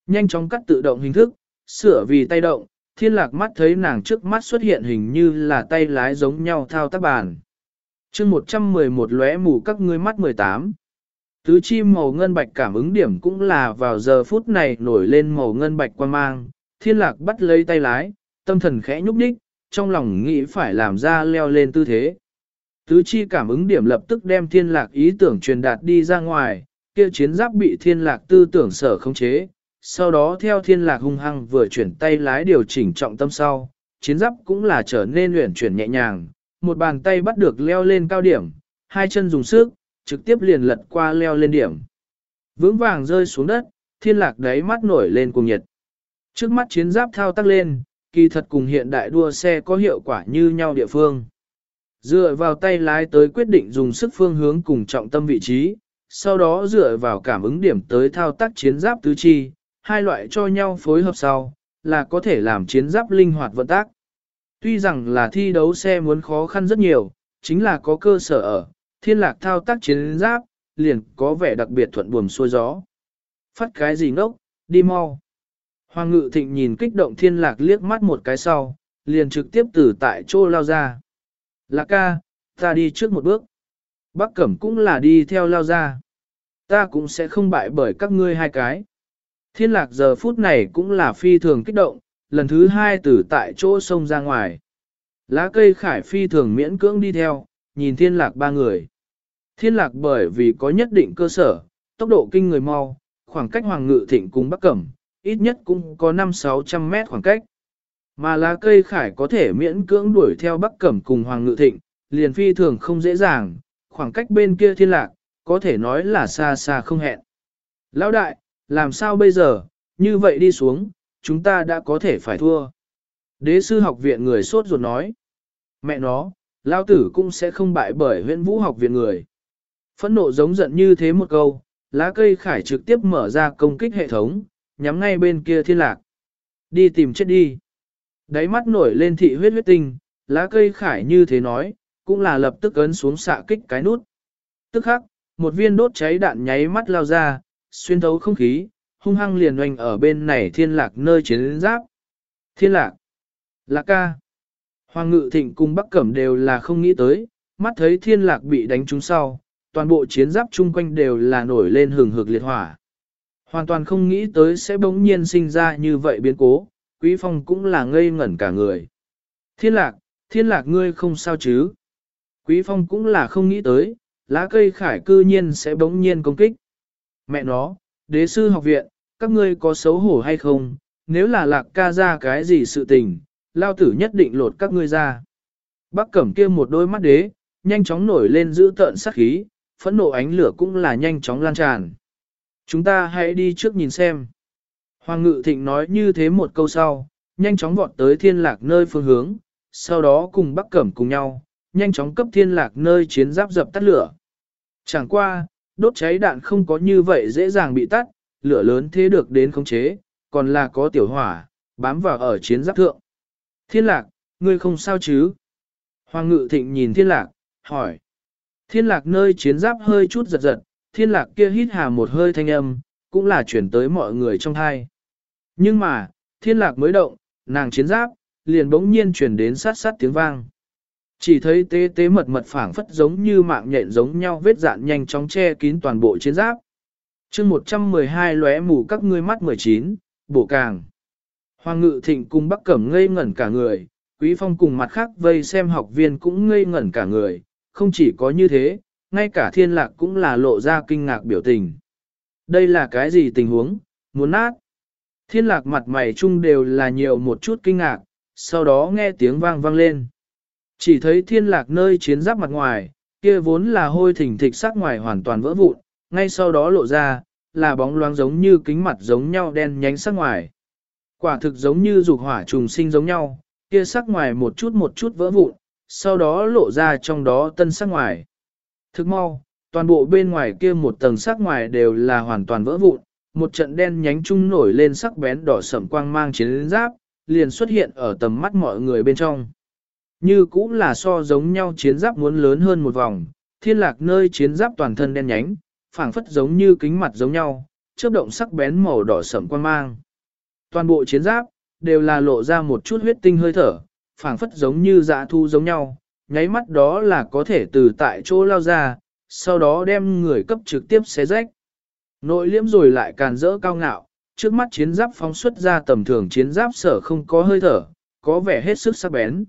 Nhanh chóng cắt tự động hình thức, sửa vì tay động, thiên lạc mắt thấy nàng trước mắt xuất hiện hình như là tay lái giống nhau thao tác bàn. chương 111 lóe mù các ngươi mắt 18. Tứ chi màu ngân bạch cảm ứng điểm cũng là vào giờ phút này nổi lên màu ngân bạch quan mang, thiên lạc bắt lấy tay lái, tâm thần khẽ nhúc nhích, trong lòng nghĩ phải làm ra leo lên tư thế. Tứ chi cảm ứng điểm lập tức đem thiên lạc ý tưởng truyền đạt đi ra ngoài, kia chiến giáp bị thiên lạc tư tưởng sở không chế, sau đó theo thiên lạc hung hăng vừa chuyển tay lái điều chỉnh trọng tâm sau, chiến giáp cũng là trở nên luyện chuyển nhẹ nhàng, một bàn tay bắt được leo lên cao điểm, hai chân dùng sức, trực tiếp liền lật qua leo lên điểm. Vững vàng rơi xuống đất, thiên lạc đáy mắt nổi lên cùng nhiệt. Trước mắt chiến giáp thao tác lên, kỳ thật cùng hiện đại đua xe có hiệu quả như nhau địa phương. Dựa vào tay lái tới quyết định dùng sức phương hướng cùng trọng tâm vị trí, sau đó dựa vào cảm ứng điểm tới thao tác chiến giáp tứ chi, hai loại cho nhau phối hợp sau, là có thể làm chiến giáp linh hoạt vận tác. Tuy rằng là thi đấu xe muốn khó khăn rất nhiều, chính là có cơ sở ở, thiên lạc thao tác chiến giáp, liền có vẻ đặc biệt thuận buồm xuôi gió. Phát cái gì ngốc, đi mau. Hoàng ngự thịnh nhìn kích động thiên lạc liếc mắt một cái sau, liền trực tiếp từ tại chỗ lao ra. Lạc ca, ta đi trước một bước. Bác Cẩm cũng là đi theo lao ra. Ta cũng sẽ không bại bởi các ngươi hai cái. Thiên lạc giờ phút này cũng là phi thường kích động, lần thứ hai từ tại chỗ sông ra ngoài. Lá cây khải phi thường miễn cưỡng đi theo, nhìn thiên lạc ba người. Thiên lạc bởi vì có nhất định cơ sở, tốc độ kinh người mau, khoảng cách Hoàng Ngự Thịnh cùng Bắc Cẩm, ít nhất cũng có 5-600 mét khoảng cách. Mà lá cây khải có thể miễn cưỡng đuổi theo Bắc Cẩm cùng Hoàng Ngự Thịnh, liền phi thường không dễ dàng, khoảng cách bên kia thiên lạc, có thể nói là xa xa không hẹn. Lão đại, làm sao bây giờ, như vậy đi xuống, chúng ta đã có thể phải thua. Đế sư học viện người sốt ruột nói. Mẹ nó, lao tử cũng sẽ không bại bởi huyện vũ học viện người. Phẫn nộ giống giận như thế một câu, lá cây khải trực tiếp mở ra công kích hệ thống, nhắm ngay bên kia thiên lạc. Đi tìm chết đi. Đáy mắt nổi lên thị huyết huyết tinh, lá cây khải như thế nói, cũng là lập tức ấn xuống xạ kích cái nút. Tức khắc, một viên đốt cháy đạn nháy mắt lao ra, xuyên thấu không khí, hung hăng liền oanh ở bên này thiên lạc nơi chiến giáp. Thiên lạc, lạc ca. Hoàng ngự thịnh cùng bắc cẩm đều là không nghĩ tới, mắt thấy thiên lạc bị đánh trúng sau, toàn bộ chiến giáp chung quanh đều là nổi lên hừng hực liệt hỏa. Hoàn toàn không nghĩ tới sẽ bỗng nhiên sinh ra như vậy biến cố, quý phong cũng là ngây ngẩn cả người. Thiên lạc, thiên lạc ngươi không sao chứ? Quý phong cũng là không nghĩ tới, lá cây khải cư nhiên sẽ bỗng nhiên công kích. Mẹ nó, đế sư học viện, các ngươi có xấu hổ hay không? Nếu là lạc ca ra cái gì sự tình, lao tử nhất định lột các ngươi ra. Bác cẩm kia một đôi mắt đế, nhanh chóng nổi lên giữ tợn sắc khí, phẫn nộ ánh lửa cũng là nhanh chóng lan tràn. Chúng ta hãy đi trước nhìn xem. Hoàng ngự thịnh nói như thế một câu sau, nhanh chóng vọt tới thiên lạc nơi phương hướng, sau đó cùng bắc cẩm cùng nhau, nhanh chóng cấp thiên lạc nơi chiến giáp dập tắt lửa. Chẳng qua, đốt cháy đạn không có như vậy dễ dàng bị tắt, lửa lớn thế được đến khống chế, còn là có tiểu hỏa, bám vào ở chiến giáp thượng. Thiên lạc, ngươi không sao chứ? Hoàng ngự thịnh nhìn thiên lạc, hỏi. Thiên lạc nơi chiến giáp hơi chút giật giật, thiên lạc kia hít hà một hơi thanh âm, cũng là chuyển tới mọi người trong thai. Nhưng mà, thiên lạc mới động, nàng chiến giáp, liền bỗng nhiên chuyển đến sát sát tiếng vang. Chỉ thấy tế tế mật mật phảng phất giống như mạng nhện giống nhau vết dạn nhanh chóng che kín toàn bộ chiến giáp. chương 112 lóe mù các ngươi mắt 19, bổ càng. Hoàng ngự thịnh cùng bắc cẩm ngây ngẩn cả người, quý phong cùng mặt khác vây xem học viên cũng ngây ngẩn cả người, không chỉ có như thế, ngay cả thiên lạc cũng là lộ ra kinh ngạc biểu tình. Đây là cái gì tình huống, muốn nát. Thiên lạc mặt mày chung đều là nhiều một chút kinh ngạc, sau đó nghe tiếng vang vang lên. Chỉ thấy thiên lạc nơi chiến giáp mặt ngoài, kia vốn là hôi thỉnh thịch sắc ngoài hoàn toàn vỡ vụn, ngay sau đó lộ ra, là bóng loáng giống như kính mặt giống nhau đen nhánh sắc ngoài. Quả thực giống như dục hỏa trùng sinh giống nhau, kia sắc ngoài một chút một chút vỡ vụn, sau đó lộ ra trong đó tân sắc ngoài. Thức mau, toàn bộ bên ngoài kia một tầng sắc ngoài đều là hoàn toàn vỡ vụn, một trận đen nhánh trung nổi lên sắc bén đỏ sẩm quang mang chiến giáp, liền xuất hiện ở tầm mắt mọi người bên trong. Như cũng là so giống nhau chiến giáp muốn lớn hơn một vòng, thiên lạc nơi chiến giáp toàn thân đen nhánh, phảng phất giống như kính mặt giống nhau, chớp động sắc bén màu đỏ sẩm quan mang. Toàn bộ chiến giáp, đều là lộ ra một chút huyết tinh hơi thở, phảng phất giống như dạ thu giống nhau, nháy mắt đó là có thể từ tại chỗ lao ra, sau đó đem người cấp trực tiếp xé rách. Nội liễm rồi lại càn rỡ cao ngạo, trước mắt chiến giáp phóng xuất ra tầm thường chiến giáp sở không có hơi thở, có vẻ hết sức sắc bén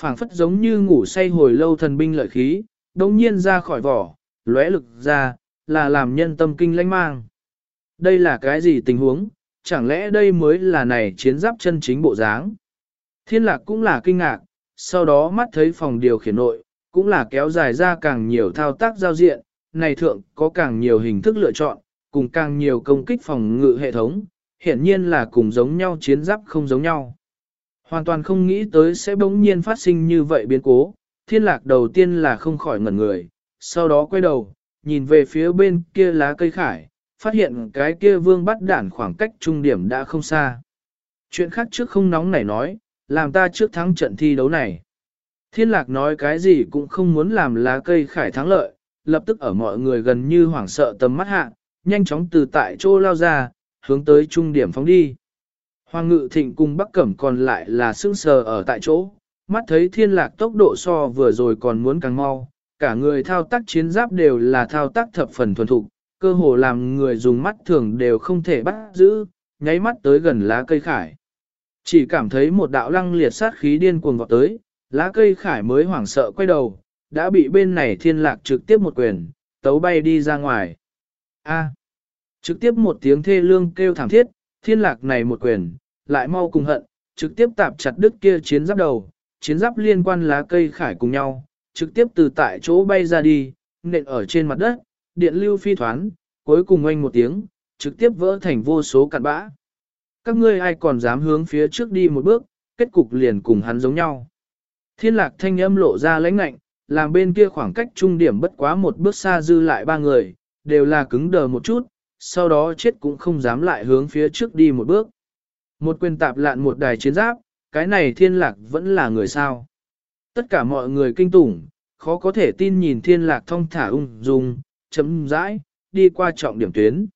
phảng phất giống như ngủ say hồi lâu thần binh lợi khí, đồng nhiên ra khỏi vỏ, lóe lực ra, là làm nhân tâm kinh lãnh mang. Đây là cái gì tình huống, chẳng lẽ đây mới là này chiến giáp chân chính bộ dáng? Thiên lạc cũng là kinh ngạc, sau đó mắt thấy phòng điều khiển nội, cũng là kéo dài ra càng nhiều thao tác giao diện, này thượng có càng nhiều hình thức lựa chọn, cùng càng nhiều công kích phòng ngự hệ thống, hiển nhiên là cùng giống nhau chiến giáp không giống nhau. Hoàn toàn không nghĩ tới sẽ bỗng nhiên phát sinh như vậy biến cố, thiên lạc đầu tiên là không khỏi ngẩn người, sau đó quay đầu, nhìn về phía bên kia lá cây khải, phát hiện cái kia vương bắt đản khoảng cách trung điểm đã không xa. Chuyện khác trước không nóng nảy nói, làm ta trước thắng trận thi đấu này. Thiên lạc nói cái gì cũng không muốn làm lá cây khải thắng lợi, lập tức ở mọi người gần như hoảng sợ tầm mắt hạ, nhanh chóng từ tại chỗ lao ra, hướng tới trung điểm phóng đi. Hoàng ngự thịnh cùng bắc cẩm còn lại là sững sờ ở tại chỗ, mắt thấy thiên lạc tốc độ so vừa rồi còn muốn càng mau, cả người thao tác chiến giáp đều là thao tác thập phần thuần thục, cơ hồ làm người dùng mắt thường đều không thể bắt giữ, nháy mắt tới gần lá cây khải. Chỉ cảm thấy một đạo lăng liệt sát khí điên cuồng vọt tới, lá cây khải mới hoảng sợ quay đầu, đã bị bên này thiên lạc trực tiếp một quyền, tấu bay đi ra ngoài. A. Trực tiếp một tiếng thê lương kêu thảm thiết, thiên lạc này một quyền, lại mau cùng hận, trực tiếp tạp chặt đứt kia chiến giáp đầu, chiến giáp liên quan lá cây khải cùng nhau, trực tiếp từ tại chỗ bay ra đi, nện ở trên mặt đất, điện lưu phi thoán, cuối cùng oanh một tiếng, trực tiếp vỡ thành vô số cặn bã. Các ngươi ai còn dám hướng phía trước đi một bước, kết cục liền cùng hắn giống nhau. Thiên lạc thanh âm lộ ra lãnh nạnh, làm bên kia khoảng cách trung điểm bất quá một bước xa dư lại ba người, đều là cứng đờ một chút, sau đó chết cũng không dám lại hướng phía trước đi một bước. Một quyền tạp lạn một đài chiến giáp, cái này thiên lạc vẫn là người sao. Tất cả mọi người kinh tủng, khó có thể tin nhìn thiên lạc thông thả ung dung, chấm rãi, đi qua trọng điểm tuyến.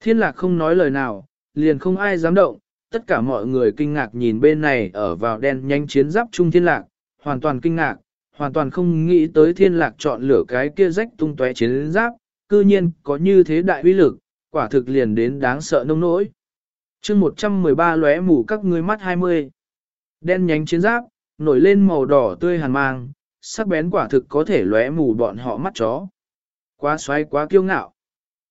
Thiên lạc không nói lời nào, liền không ai dám động, tất cả mọi người kinh ngạc nhìn bên này ở vào đen nhanh chiến giáp chung thiên lạc, hoàn toàn kinh ngạc, hoàn toàn không nghĩ tới thiên lạc chọn lửa cái kia rách tung tóe chiến giáp, cư nhiên có như thế đại uy lực, quả thực liền đến đáng sợ nông nỗi chương 113 lóe mù các ngươi mắt 20. Đen nhánh chiến giáp, nổi lên màu đỏ tươi hàn mang, sắc bén quả thực có thể lóe mù bọn họ mắt chó. Quá xoay quá kiêu ngạo.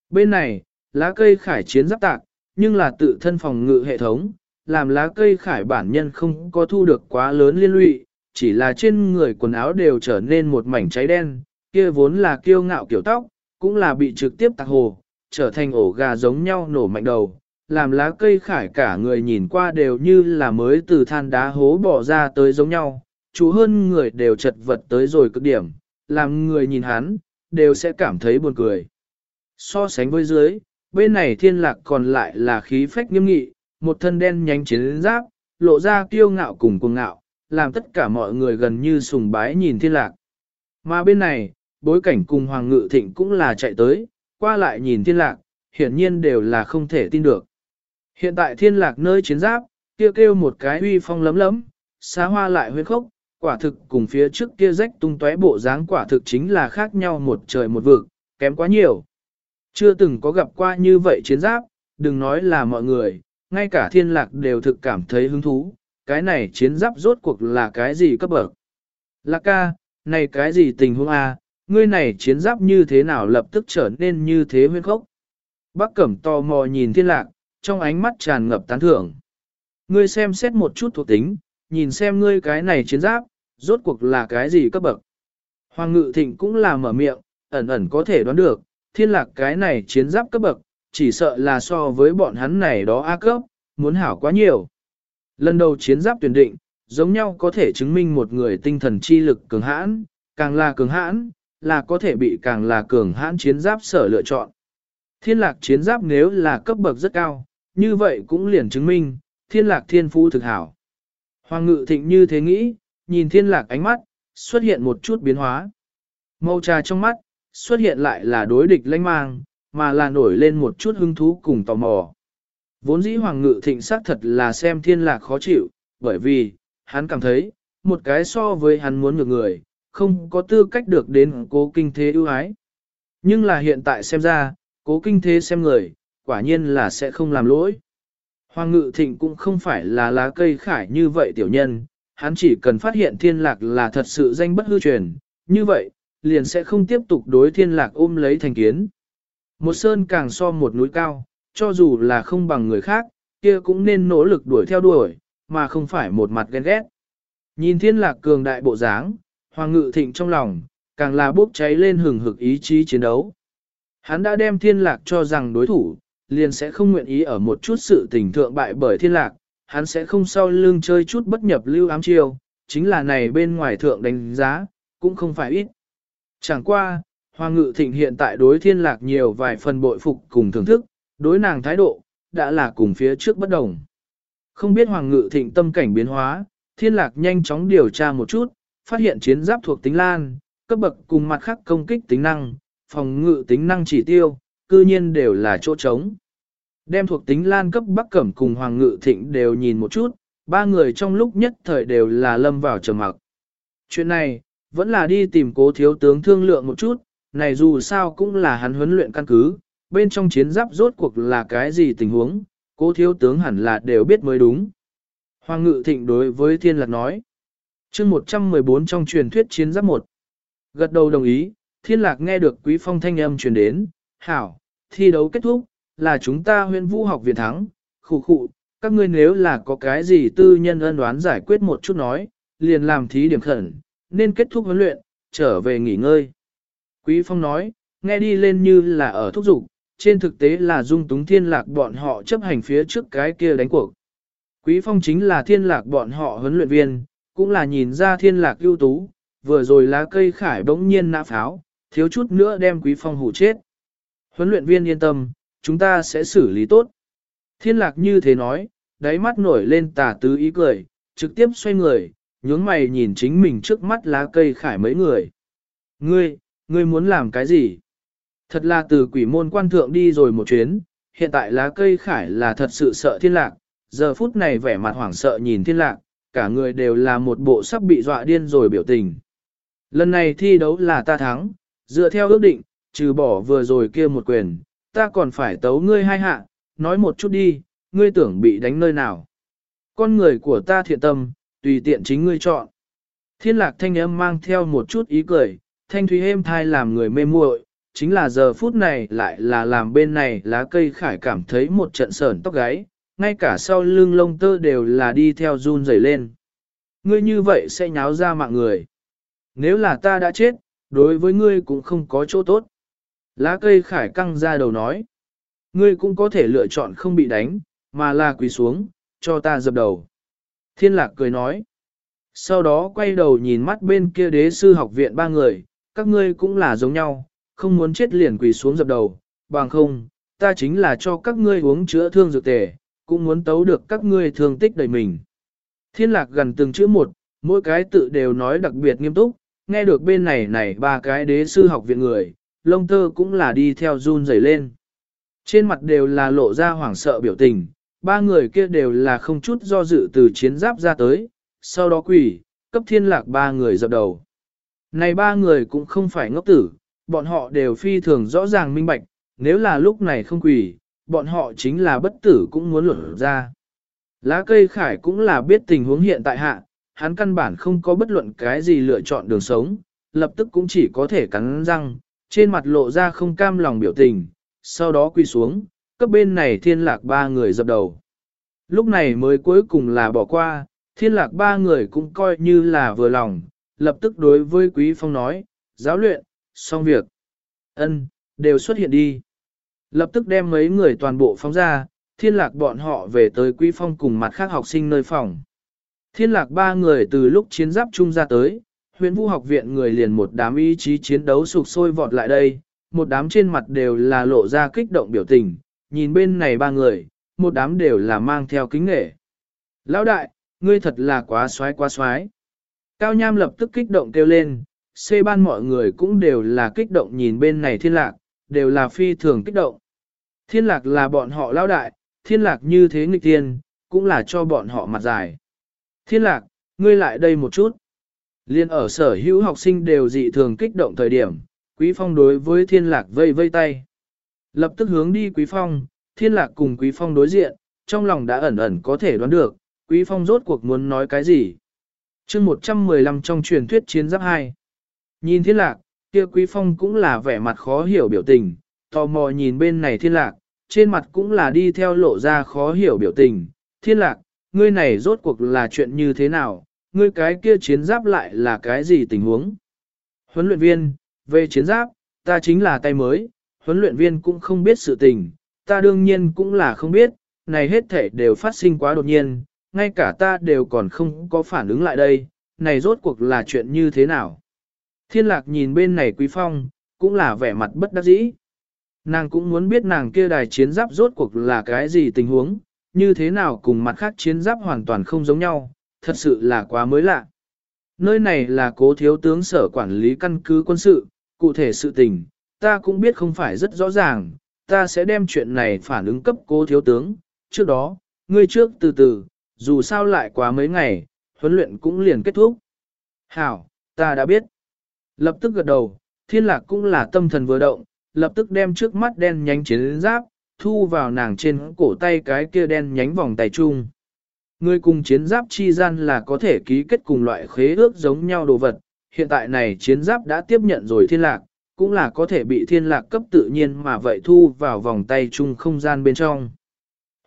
Bên này, lá cây khải chiến giáp tạc, nhưng là tự thân phòng ngự hệ thống, làm lá cây khải bản nhân không có thu được quá lớn liên lụy, chỉ là trên người quần áo đều trở nên một mảnh cháy đen, kia vốn là kiêu ngạo kiểu tóc, cũng là bị trực tiếp tạc hồ, trở thành ổ gà giống nhau nổ mạnh đầu, làm lá cây khải cả người nhìn qua đều như là mới từ than đá hố bỏ ra tới giống nhau, chú hơn người đều chật vật tới rồi cực điểm, làm người nhìn hắn, đều sẽ cảm thấy buồn cười. So sánh với dưới, bên này thiên lạc còn lại là khí phách nghiêm nghị, một thân đen nhánh chiến giáp, lộ ra kiêu ngạo cùng cuồng ngạo, làm tất cả mọi người gần như sùng bái nhìn thiên lạc. Mà bên này, bối cảnh cùng Hoàng Ngự Thịnh cũng là chạy tới, qua lại nhìn thiên lạc, hiển nhiên đều là không thể tin được. Hiện tại thiên lạc nơi chiến giáp, kia kêu một cái uy phong lấm lấm, xá hoa lại huyết khốc, quả thực cùng phía trước kia rách tung tóe bộ dáng quả thực chính là khác nhau một trời một vực, kém quá nhiều. Chưa từng có gặp qua như vậy chiến giáp, đừng nói là mọi người, ngay cả thiên lạc đều thực cảm thấy hứng thú, cái này chiến giáp rốt cuộc là cái gì cấp bậc. Lạc ca, này cái gì tình huống a ngươi này chiến giáp như thế nào lập tức trở nên như thế huyên khốc. Bác Cẩm tò mò nhìn thiên lạc, trong ánh mắt tràn ngập tán thưởng. Ngươi xem xét một chút thuộc tính, nhìn xem ngươi cái này chiến giáp, rốt cuộc là cái gì cấp bậc. Hoàng ngự thịnh cũng là mở miệng, ẩn ẩn có thể đoán được, thiên lạc cái này chiến giáp cấp bậc, chỉ sợ là so với bọn hắn này đó A cấp, muốn hảo quá nhiều. Lần đầu chiến giáp tuyển định, giống nhau có thể chứng minh một người tinh thần chi lực cường hãn, càng là cường hãn, là có thể bị càng là cường hãn chiến giáp sở lựa chọn. Thiên lạc chiến giáp nếu là cấp bậc rất cao, như vậy cũng liền chứng minh, thiên lạc thiên phú thực hảo. Hoàng ngự thịnh như thế nghĩ, nhìn thiên lạc ánh mắt, xuất hiện một chút biến hóa. Màu trà trong mắt, xuất hiện lại là đối địch lãnh mang, mà là nổi lên một chút hứng thú cùng tò mò. Vốn dĩ hoàng ngự thịnh xác thật là xem thiên lạc khó chịu, bởi vì, hắn cảm thấy, một cái so với hắn muốn ngược người, không có tư cách được đến cố kinh thế ưu ái. Nhưng là hiện tại xem ra, cố kinh thế xem người, quả nhiên là sẽ không làm lỗi. Hoàng ngự thịnh cũng không phải là lá cây khải như vậy tiểu nhân, hắn chỉ cần phát hiện thiên lạc là thật sự danh bất hư truyền, như vậy, liền sẽ không tiếp tục đối thiên lạc ôm lấy thành kiến. Một sơn càng so một núi cao, cho dù là không bằng người khác, kia cũng nên nỗ lực đuổi theo đuổi, mà không phải một mặt ghen ghét. Nhìn thiên lạc cường đại bộ dáng, hoàng ngự thịnh trong lòng, càng là bốc cháy lên hừng hực ý chí chiến đấu. Hắn đã đem thiên lạc cho rằng đối thủ, liền sẽ không nguyện ý ở một chút sự tình thượng bại bởi thiên lạc, hắn sẽ không sau lưng chơi chút bất nhập lưu ám chiêu, chính là này bên ngoài thượng đánh giá, cũng không phải ít. Chẳng qua, Hoàng Ngự Thịnh hiện tại đối thiên lạc nhiều vài phần bội phục cùng thưởng thức, đối nàng thái độ, đã là cùng phía trước bất đồng. Không biết Hoàng Ngự Thịnh tâm cảnh biến hóa, thiên lạc nhanh chóng điều tra một chút, phát hiện chiến giáp thuộc tính lan, cấp bậc cùng mặt khác công kích tính năng, phòng ngự tính năng chỉ tiêu, cư nhiên đều là chỗ trống. Đem thuộc tính lan cấp bắc cẩm cùng Hoàng Ngự Thịnh đều nhìn một chút, ba người trong lúc nhất thời đều là lâm vào trầm mặc. Chuyện này, vẫn là đi tìm cố thiếu tướng thương lượng một chút, này dù sao cũng là hắn huấn luyện căn cứ, bên trong chiến giáp rốt cuộc là cái gì tình huống, cố thiếu tướng hẳn là đều biết mới đúng. Hoàng ngự thịnh đối với thiên lạc nói. chương 114 trong truyền thuyết chiến giáp 1. Gật đầu đồng ý, thiên lạc nghe được quý phong thanh âm truyền đến, hảo, thi đấu kết thúc, là chúng ta huyện vũ học viện thắng, Khủ khụ, các ngươi nếu là có cái gì tư nhân ân đoán giải quyết một chút nói, liền làm thí điểm khẩn, nên kết thúc huấn luyện, trở về nghỉ ngơi. Quý Phong nói, nghe đi lên như là ở thúc dục, trên thực tế là dung túng thiên lạc bọn họ chấp hành phía trước cái kia đánh cuộc. Quý Phong chính là thiên lạc bọn họ huấn luyện viên, cũng là nhìn ra thiên lạc ưu tú, vừa rồi lá cây khải bỗng nhiên nã pháo, thiếu chút nữa đem Quý Phong hủ chết. Huấn luyện viên yên tâm, chúng ta sẽ xử lý tốt. Thiên lạc như thế nói, đáy mắt nổi lên tà tứ ý cười, trực tiếp xoay người, nhướng mày nhìn chính mình trước mắt lá cây khải mấy người. Ngươi, ngươi muốn làm cái gì? Thật là từ quỷ môn quan thượng đi rồi một chuyến, hiện tại lá cây khải là thật sự sợ thiên lạc, giờ phút này vẻ mặt hoảng sợ nhìn thiên lạc, cả người đều là một bộ sắp bị dọa điên rồi biểu tình. Lần này thi đấu là ta thắng, dựa theo ước định, trừ bỏ vừa rồi kia một quyền, ta còn phải tấu ngươi hai hạ, nói một chút đi, ngươi tưởng bị đánh nơi nào. Con người của ta thiện tâm, tùy tiện chính ngươi chọn. Thiên lạc thanh âm mang theo một chút ý cười, thanh thúy êm thai làm người mê muội chính là giờ phút này lại là làm bên này lá cây khải cảm thấy một trận sởn tóc gáy, ngay cả sau lưng lông tơ đều là đi theo run rẩy lên. Ngươi như vậy sẽ nháo ra mạng người. Nếu là ta đã chết, đối với ngươi cũng không có chỗ tốt. Lá cây khải căng ra đầu nói. Ngươi cũng có thể lựa chọn không bị đánh, mà là quỳ xuống, cho ta dập đầu. Thiên lạc cười nói. Sau đó quay đầu nhìn mắt bên kia đế sư học viện ba người, các ngươi cũng là giống nhau, không muốn chết liền quỳ xuống dập đầu, bằng không, ta chính là cho các ngươi uống chữa thương dược tề, cũng muốn tấu được các ngươi thương tích đầy mình. Thiên lạc gần từng chữ một, mỗi cái tự đều nói đặc biệt nghiêm túc, nghe được bên này này ba cái đế sư học viện người, lông tơ cũng là đi theo run rẩy lên. Trên mặt đều là lộ ra hoảng sợ biểu tình, ba người kia đều là không chút do dự từ chiến giáp ra tới, sau đó quỷ, cấp thiên lạc ba người dập đầu. Này ba người cũng không phải ngốc tử, bọn họ đều phi thường rõ ràng minh bạch, nếu là lúc này không quỷ, bọn họ chính là bất tử cũng muốn luận ra. Lá cây khải cũng là biết tình huống hiện tại hạ, hắn căn bản không có bất luận cái gì lựa chọn đường sống, lập tức cũng chỉ có thể cắn răng, trên mặt lộ ra không cam lòng biểu tình, sau đó quy xuống, cấp bên này thiên lạc ba người dập đầu. Lúc này mới cuối cùng là bỏ qua, thiên lạc ba người cũng coi như là vừa lòng, lập tức đối với Quý Phong nói, giáo luyện, xong việc. ân đều xuất hiện đi. Lập tức đem mấy người toàn bộ phóng ra, thiên lạc bọn họ về tới Quý Phong cùng mặt khác học sinh nơi phòng. Thiên lạc ba người từ lúc chiến giáp chung ra tới, huyện vũ học viện người liền một đám ý chí chiến đấu sục sôi vọt lại đây, một đám trên mặt đều là lộ ra kích động biểu tình, nhìn bên này ba người, một đám đều là mang theo kính nghệ. Lão đại, ngươi thật là quá xoái quá xoái. Cao Nham lập tức kích động kêu lên, xê ban mọi người cũng đều là kích động nhìn bên này thiên lạc, đều là phi thường kích động. Thiên lạc là bọn họ lão đại, thiên lạc như thế nghịch tiên, cũng là cho bọn họ mặt dài. Thiên lạc, ngươi lại đây một chút. Liên ở sở hữu học sinh đều dị thường kích động thời điểm, Quý Phong đối với thiên lạc vây vây tay. Lập tức hướng đi Quý Phong, thiên lạc cùng Quý Phong đối diện, trong lòng đã ẩn ẩn có thể đoán được, Quý Phong rốt cuộc muốn nói cái gì. chương 115 trong truyền thuyết chiến giáp 2. Nhìn thiên lạc, kia Quý Phong cũng là vẻ mặt khó hiểu biểu tình, tò mò nhìn bên này thiên lạc, trên mặt cũng là đi theo lộ ra khó hiểu biểu tình. Thiên lạc, ngươi này rốt cuộc là chuyện như thế nào, ngươi cái kia chiến giáp lại là cái gì tình huống? Huấn luyện viên, về chiến giáp, ta chính là tay mới, huấn luyện viên cũng không biết sự tình, ta đương nhiên cũng là không biết, này hết thể đều phát sinh quá đột nhiên, ngay cả ta đều còn không có phản ứng lại đây, này rốt cuộc là chuyện như thế nào. Thiên lạc nhìn bên này quý phong, cũng là vẻ mặt bất đắc dĩ. Nàng cũng muốn biết nàng kia đài chiến giáp rốt cuộc là cái gì tình huống, như thế nào cùng mặt khác chiến giáp hoàn toàn không giống nhau, thật sự là quá mới lạ. Nơi này là cố thiếu tướng sở quản lý căn cứ quân sự, cụ thể sự tình, ta cũng biết không phải rất rõ ràng, ta sẽ đem chuyện này phản ứng cấp cố thiếu tướng, trước đó, ngươi trước từ từ, dù sao lại quá mấy ngày, huấn luyện cũng liền kết thúc. Hảo, ta đã biết. Lập tức gật đầu, thiên lạc cũng là tâm thần vừa động, lập tức đem trước mắt đen nhánh chiến giáp, thu vào nàng trên cổ tay cái kia đen nhánh vòng tay chung. Người cùng chiến giáp chi gian là có thể ký kết cùng loại khế ước giống nhau đồ vật, hiện tại này chiến giáp đã tiếp nhận rồi thiên lạc, cũng là có thể bị thiên lạc cấp tự nhiên mà vậy thu vào vòng tay chung không gian bên trong.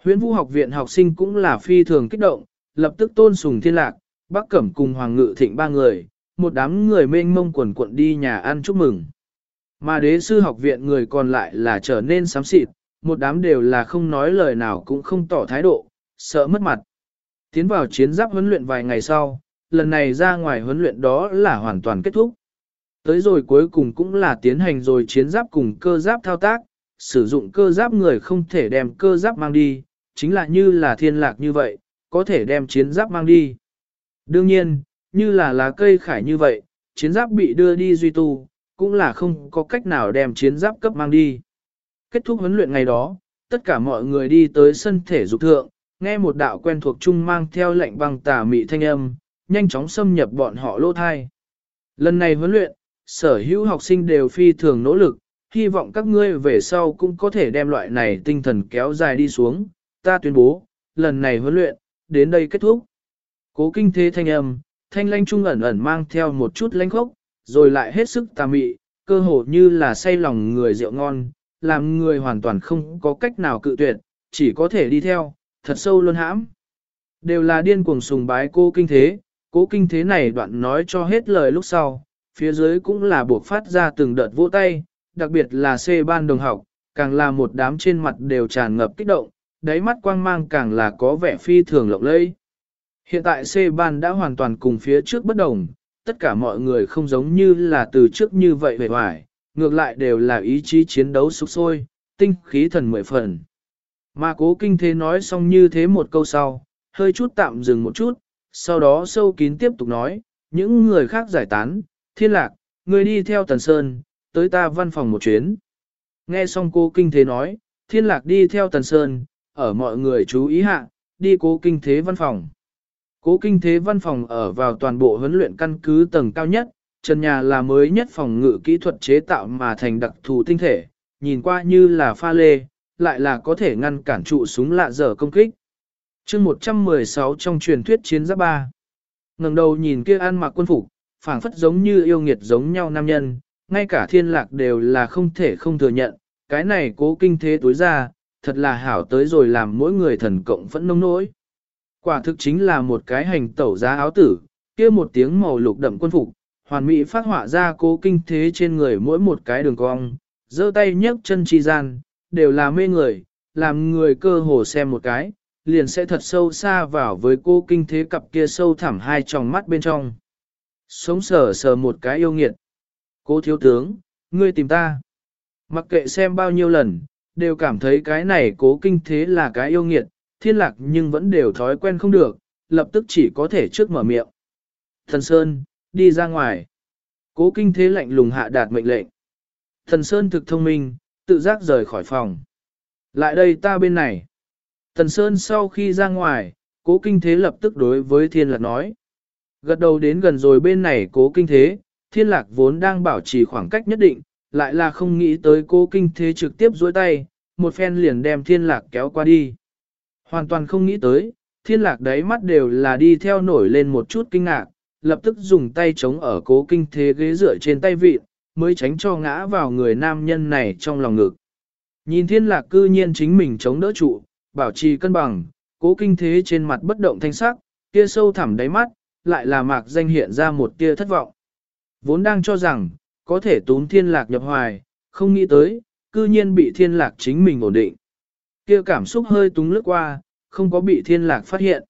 Huyễn vũ học viện học sinh cũng là phi thường kích động, lập tức tôn sùng thiên lạc, bác cẩm cùng hoàng ngự thịnh ba người, một đám người mênh mông quần cuộn đi nhà ăn chúc mừng. Mà đế sư học viện người còn lại là trở nên sám xịt, một đám đều là không nói lời nào cũng không tỏ thái độ, sợ mất mặt. Tiến vào chiến giáp huấn luyện vài ngày sau, lần này ra ngoài huấn luyện đó là hoàn toàn kết thúc. Tới rồi cuối cùng cũng là tiến hành rồi chiến giáp cùng cơ giáp thao tác, sử dụng cơ giáp người không thể đem cơ giáp mang đi, chính là như là thiên lạc như vậy, có thể đem chiến giáp mang đi. Đương nhiên, như là lá cây khải như vậy, chiến giáp bị đưa đi duy tu, cũng là không có cách nào đem chiến giáp cấp mang đi. Kết thúc huấn luyện ngày đó, tất cả mọi người đi tới sân thể dục thượng, nghe một đạo quen thuộc chung mang theo lệnh băng tà mị thanh âm, nhanh chóng xâm nhập bọn họ lô thai. Lần này huấn luyện, sở hữu học sinh đều phi thường nỗ lực, hy vọng các ngươi về sau cũng có thể đem loại này tinh thần kéo dài đi xuống. Ta tuyên bố, lần này huấn luyện, đến đây kết thúc. Cố kinh thế thanh âm, thanh lanh trung ẩn ẩn mang theo một chút lãnh khốc, rồi lại hết sức tà mị, cơ hồ như là say lòng người rượu ngon, làm người hoàn toàn không có cách nào cự tuyệt, chỉ có thể đi theo, thật sâu luôn hãm. Đều là điên cuồng sùng bái cô kinh thế, cố kinh thế này đoạn nói cho hết lời lúc sau, phía dưới cũng là buộc phát ra từng đợt vỗ tay, đặc biệt là C ban đồng học, càng là một đám trên mặt đều tràn ngập kích động, đáy mắt quang mang càng là có vẻ phi thường lộng lẫy. Hiện tại C ban đã hoàn toàn cùng phía trước bất đồng, tất cả mọi người không giống như là từ trước như vậy vẻ vải ngược lại đều là ý chí chiến đấu sục sôi, tinh khí thần mười phần. Mà cố kinh thế nói xong như thế một câu sau, hơi chút tạm dừng một chút, sau đó sâu kín tiếp tục nói, những người khác giải tán, thiên lạc, người đi theo Tần Sơn, tới ta văn phòng một chuyến. Nghe xong cô kinh thế nói, thiên lạc đi theo Tần Sơn, ở mọi người chú ý hạ, đi cố kinh thế văn phòng. Cố kinh thế văn phòng ở vào toàn bộ huấn luyện căn cứ tầng cao nhất, trần nhà là mới nhất phòng ngự kỹ thuật chế tạo mà thành đặc thù tinh thể, nhìn qua như là pha lê, lại là có thể ngăn cản trụ súng lạ dở công kích. chương 116 trong truyền thuyết chiến giáp ba ngẩng đầu nhìn kia ăn mặc quân phục, phảng phất giống như yêu nghiệt giống nhau nam nhân, ngay cả thiên lạc đều là không thể không thừa nhận, cái này cố kinh thế tối ra, thật là hảo tới rồi làm mỗi người thần cộng phẫn nông nỗi. Quả thực chính là một cái hành tẩu giá áo tử, kia một tiếng màu lục đậm quân phục, hoàn mỹ phát họa ra cố kinh thế trên người mỗi một cái đường cong, giơ tay nhấc chân chi gian, đều là mê người, làm người cơ hồ xem một cái, liền sẽ thật sâu xa vào với cô kinh thế cặp kia sâu thẳm hai tròng mắt bên trong. Sống sờ sờ một cái yêu nghiệt. Cô thiếu tướng, ngươi tìm ta. Mặc kệ xem bao nhiêu lần, đều cảm thấy cái này cố kinh thế là cái yêu nghiệt, thiên lạc nhưng vẫn đều thói quen không được, lập tức chỉ có thể trước mở miệng. Thần Sơn, đi ra ngoài. Cố kinh thế lạnh lùng hạ đạt mệnh lệnh. Thần Sơn thực thông minh, tự giác rời khỏi phòng. Lại đây ta bên này. Thần Sơn sau khi ra ngoài, cố kinh thế lập tức đối với thiên lạc nói. Gật đầu đến gần rồi bên này cố kinh thế, thiên lạc vốn đang bảo trì khoảng cách nhất định, lại là không nghĩ tới cố kinh thế trực tiếp dối tay, một phen liền đem thiên lạc kéo qua đi. Hoàn toàn không nghĩ tới, thiên lạc đáy mắt đều là đi theo nổi lên một chút kinh ngạc, lập tức dùng tay chống ở cố kinh thế ghế dựa trên tay vịt, mới tránh cho ngã vào người nam nhân này trong lòng ngực. Nhìn thiên lạc cư nhiên chính mình chống đỡ trụ, bảo trì cân bằng, cố kinh thế trên mặt bất động thanh sắc, kia sâu thẳm đáy mắt, lại là mạc danh hiện ra một tia thất vọng. Vốn đang cho rằng, có thể tốn thiên lạc nhập hoài, không nghĩ tới, cư nhiên bị thiên lạc chính mình ổn định. Kia cảm xúc hơi túng lướt qua, không có bị thiên lạc phát hiện.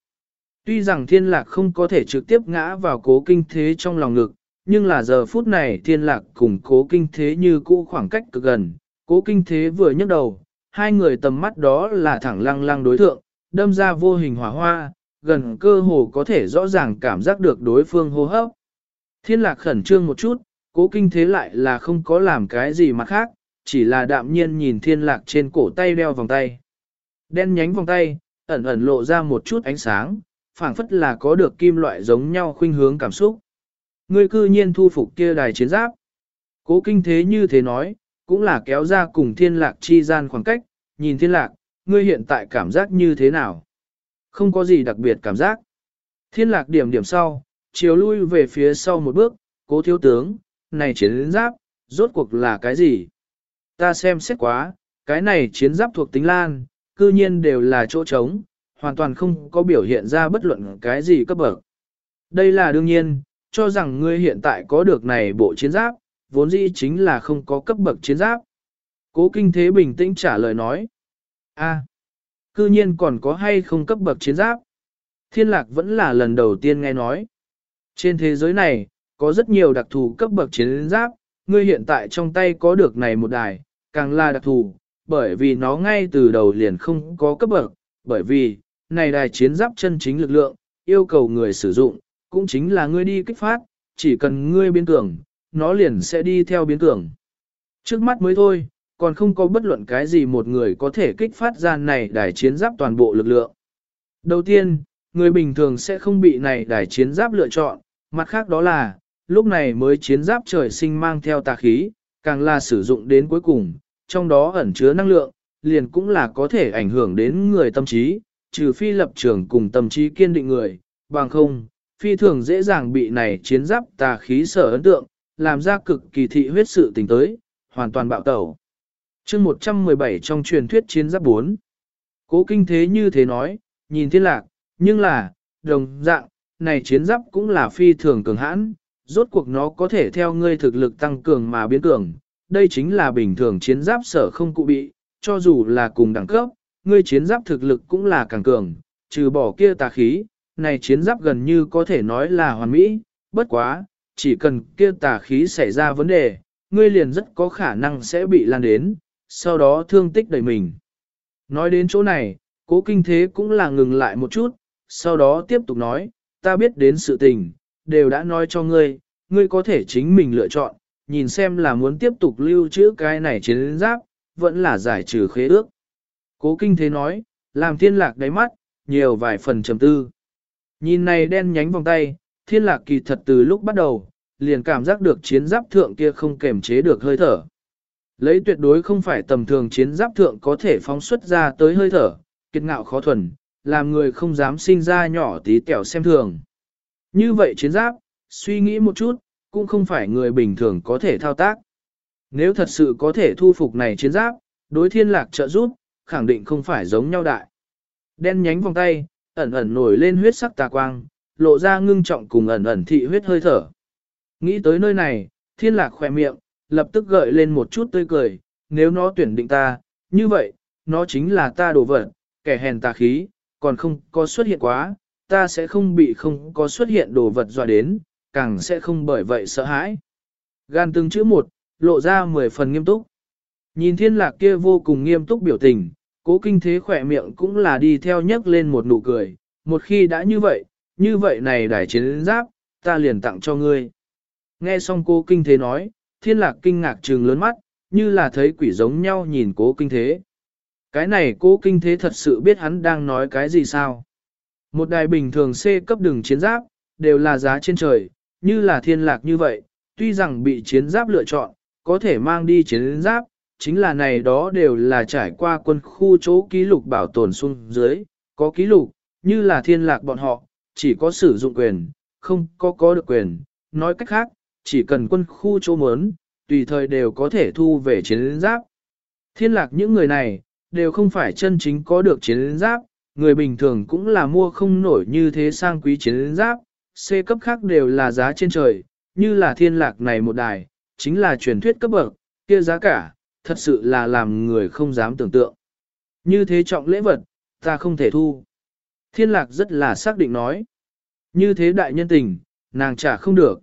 Tuy rằng thiên lạc không có thể trực tiếp ngã vào cố kinh thế trong lòng ngực, nhưng là giờ phút này thiên lạc cùng cố kinh thế như cũ khoảng cách cực gần. Cố kinh thế vừa nhấc đầu, hai người tầm mắt đó là thẳng lăng lăng đối thượng, đâm ra vô hình hỏa hoa, gần cơ hồ có thể rõ ràng cảm giác được đối phương hô hấp. Thiên lạc khẩn trương một chút, cố kinh thế lại là không có làm cái gì mà khác, chỉ là đạm nhiên nhìn thiên lạc trên cổ tay đeo vòng tay. Đen nhánh vòng tay, ẩn ẩn lộ ra một chút ánh sáng, phảng phất là có được kim loại giống nhau khuynh hướng cảm xúc. Ngươi cư nhiên thu phục kia đài chiến giáp. Cố kinh thế như thế nói, cũng là kéo ra cùng thiên lạc chi gian khoảng cách, nhìn thiên lạc, ngươi hiện tại cảm giác như thế nào? Không có gì đặc biệt cảm giác. Thiên lạc điểm điểm sau, chiều lui về phía sau một bước, cố thiếu tướng, này chiến giáp, rốt cuộc là cái gì? Ta xem xét quá, cái này chiến giáp thuộc tính lan, cư nhiên đều là chỗ trống, hoàn toàn không có biểu hiện ra bất luận cái gì cấp bậc. Đây là đương nhiên, cho rằng ngươi hiện tại có được này bộ chiến giáp, vốn dĩ chính là không có cấp bậc chiến giáp. Cố kinh thế bình tĩnh trả lời nói. a cư nhiên còn có hay không cấp bậc chiến giáp. Thiên lạc vẫn là lần đầu tiên nghe nói. Trên thế giới này, có rất nhiều đặc thù cấp bậc chiến giáp, ngươi hiện tại trong tay có được này một đài, càng là đặc thù, bởi vì nó ngay từ đầu liền không có cấp bậc, bởi vì, này đài chiến giáp chân chính lực lượng, yêu cầu người sử dụng, cũng chính là ngươi đi kích phát, chỉ cần ngươi biến cường, nó liền sẽ đi theo biến cường. Trước mắt mới thôi, còn không có bất luận cái gì một người có thể kích phát ra này đài chiến giáp toàn bộ lực lượng. Đầu tiên, người bình thường sẽ không bị này đài chiến giáp lựa chọn, mặt khác đó là, lúc này mới chiến giáp trời sinh mang theo tà khí, càng là sử dụng đến cuối cùng, trong đó ẩn chứa năng lượng, liền cũng là có thể ảnh hưởng đến người tâm trí, trừ phi lập trường cùng tâm trí kiên định người, bằng không, phi thường dễ dàng bị này chiến giáp tà khí sở ấn tượng, làm ra cực kỳ thị huyết sự tình tới, hoàn toàn bạo tẩu. chương 117 trong truyền thuyết chiến giáp 4. Cố kinh thế như thế nói, nhìn thiên lạc, nhưng là, đồng dạng, này chiến giáp cũng là phi thường cường hãn, rốt cuộc nó có thể theo ngươi thực lực tăng cường mà biến cường. Đây chính là bình thường chiến giáp sở không cụ bị, cho dù là cùng đẳng cấp, ngươi chiến giáp thực lực cũng là càng cường, trừ bỏ kia tà khí, này chiến giáp gần như có thể nói là hoàn mỹ, bất quá, chỉ cần kia tà khí xảy ra vấn đề, ngươi liền rất có khả năng sẽ bị lan đến, sau đó thương tích đầy mình. Nói đến chỗ này, cố kinh thế cũng là ngừng lại một chút, sau đó tiếp tục nói, ta biết đến sự tình, đều đã nói cho ngươi, ngươi có thể chính mình lựa chọn, nhìn xem là muốn tiếp tục lưu trữ cái này chiến giáp, vẫn là giải trừ khế ước. Cố kinh thế nói, làm thiên lạc đáy mắt, nhiều vài phần trầm tư. Nhìn này đen nhánh vòng tay, thiên lạc kỳ thật từ lúc bắt đầu, liền cảm giác được chiến giáp thượng kia không kềm chế được hơi thở. Lấy tuyệt đối không phải tầm thường chiến giáp thượng có thể phóng xuất ra tới hơi thở, kiệt ngạo khó thuần, làm người không dám sinh ra nhỏ tí tẹo xem thường. Như vậy chiến giáp, suy nghĩ một chút, cũng không phải người bình thường có thể thao tác. Nếu thật sự có thể thu phục này chiến giáp, đối thiên lạc trợ giúp, khẳng định không phải giống nhau đại. Đen nhánh vòng tay, ẩn ẩn nổi lên huyết sắc tà quang, lộ ra ngưng trọng cùng ẩn ẩn thị huyết hơi thở. Nghĩ tới nơi này, thiên lạc khỏe miệng, lập tức gợi lên một chút tươi cười, nếu nó tuyển định ta, như vậy, nó chính là ta đồ vật, kẻ hèn tà khí, còn không có xuất hiện quá, ta sẽ không bị không có xuất hiện đồ vật dọa đến, càng sẽ không bởi vậy sợ hãi. Gan từng chữ một, lộ ra mười phần nghiêm túc. Nhìn thiên lạc kia vô cùng nghiêm túc biểu tình, cố kinh thế khỏe miệng cũng là đi theo nhấc lên một nụ cười, một khi đã như vậy, như vậy này đài chiến giáp, ta liền tặng cho ngươi. Nghe xong cố kinh thế nói, thiên lạc kinh ngạc trừng lớn mắt, như là thấy quỷ giống nhau nhìn cố kinh thế. Cái này cố kinh thế thật sự biết hắn đang nói cái gì sao? Một đài bình thường C cấp đường chiến giáp, đều là giá trên trời, như là thiên lạc như vậy, tuy rằng bị chiến giáp lựa chọn, có thể mang đi chiến giáp, chính là này đó đều là trải qua quân khu chỗ ký lục bảo tồn xuống dưới, có ký lục, như là thiên lạc bọn họ, chỉ có sử dụng quyền, không có có được quyền, nói cách khác, chỉ cần quân khu chỗ muốn, tùy thời đều có thể thu về chiến giáp. Thiên lạc những người này, đều không phải chân chính có được chiến giáp, người bình thường cũng là mua không nổi như thế sang quý chiến giáp, C cấp khác đều là giá trên trời, như là thiên lạc này một đài, chính là truyền thuyết cấp bậc, kia giá cả, thật sự là làm người không dám tưởng tượng. Như thế trọng lễ vật, ta không thể thu. Thiên lạc rất là xác định nói. Như thế đại nhân tình, nàng trả không được.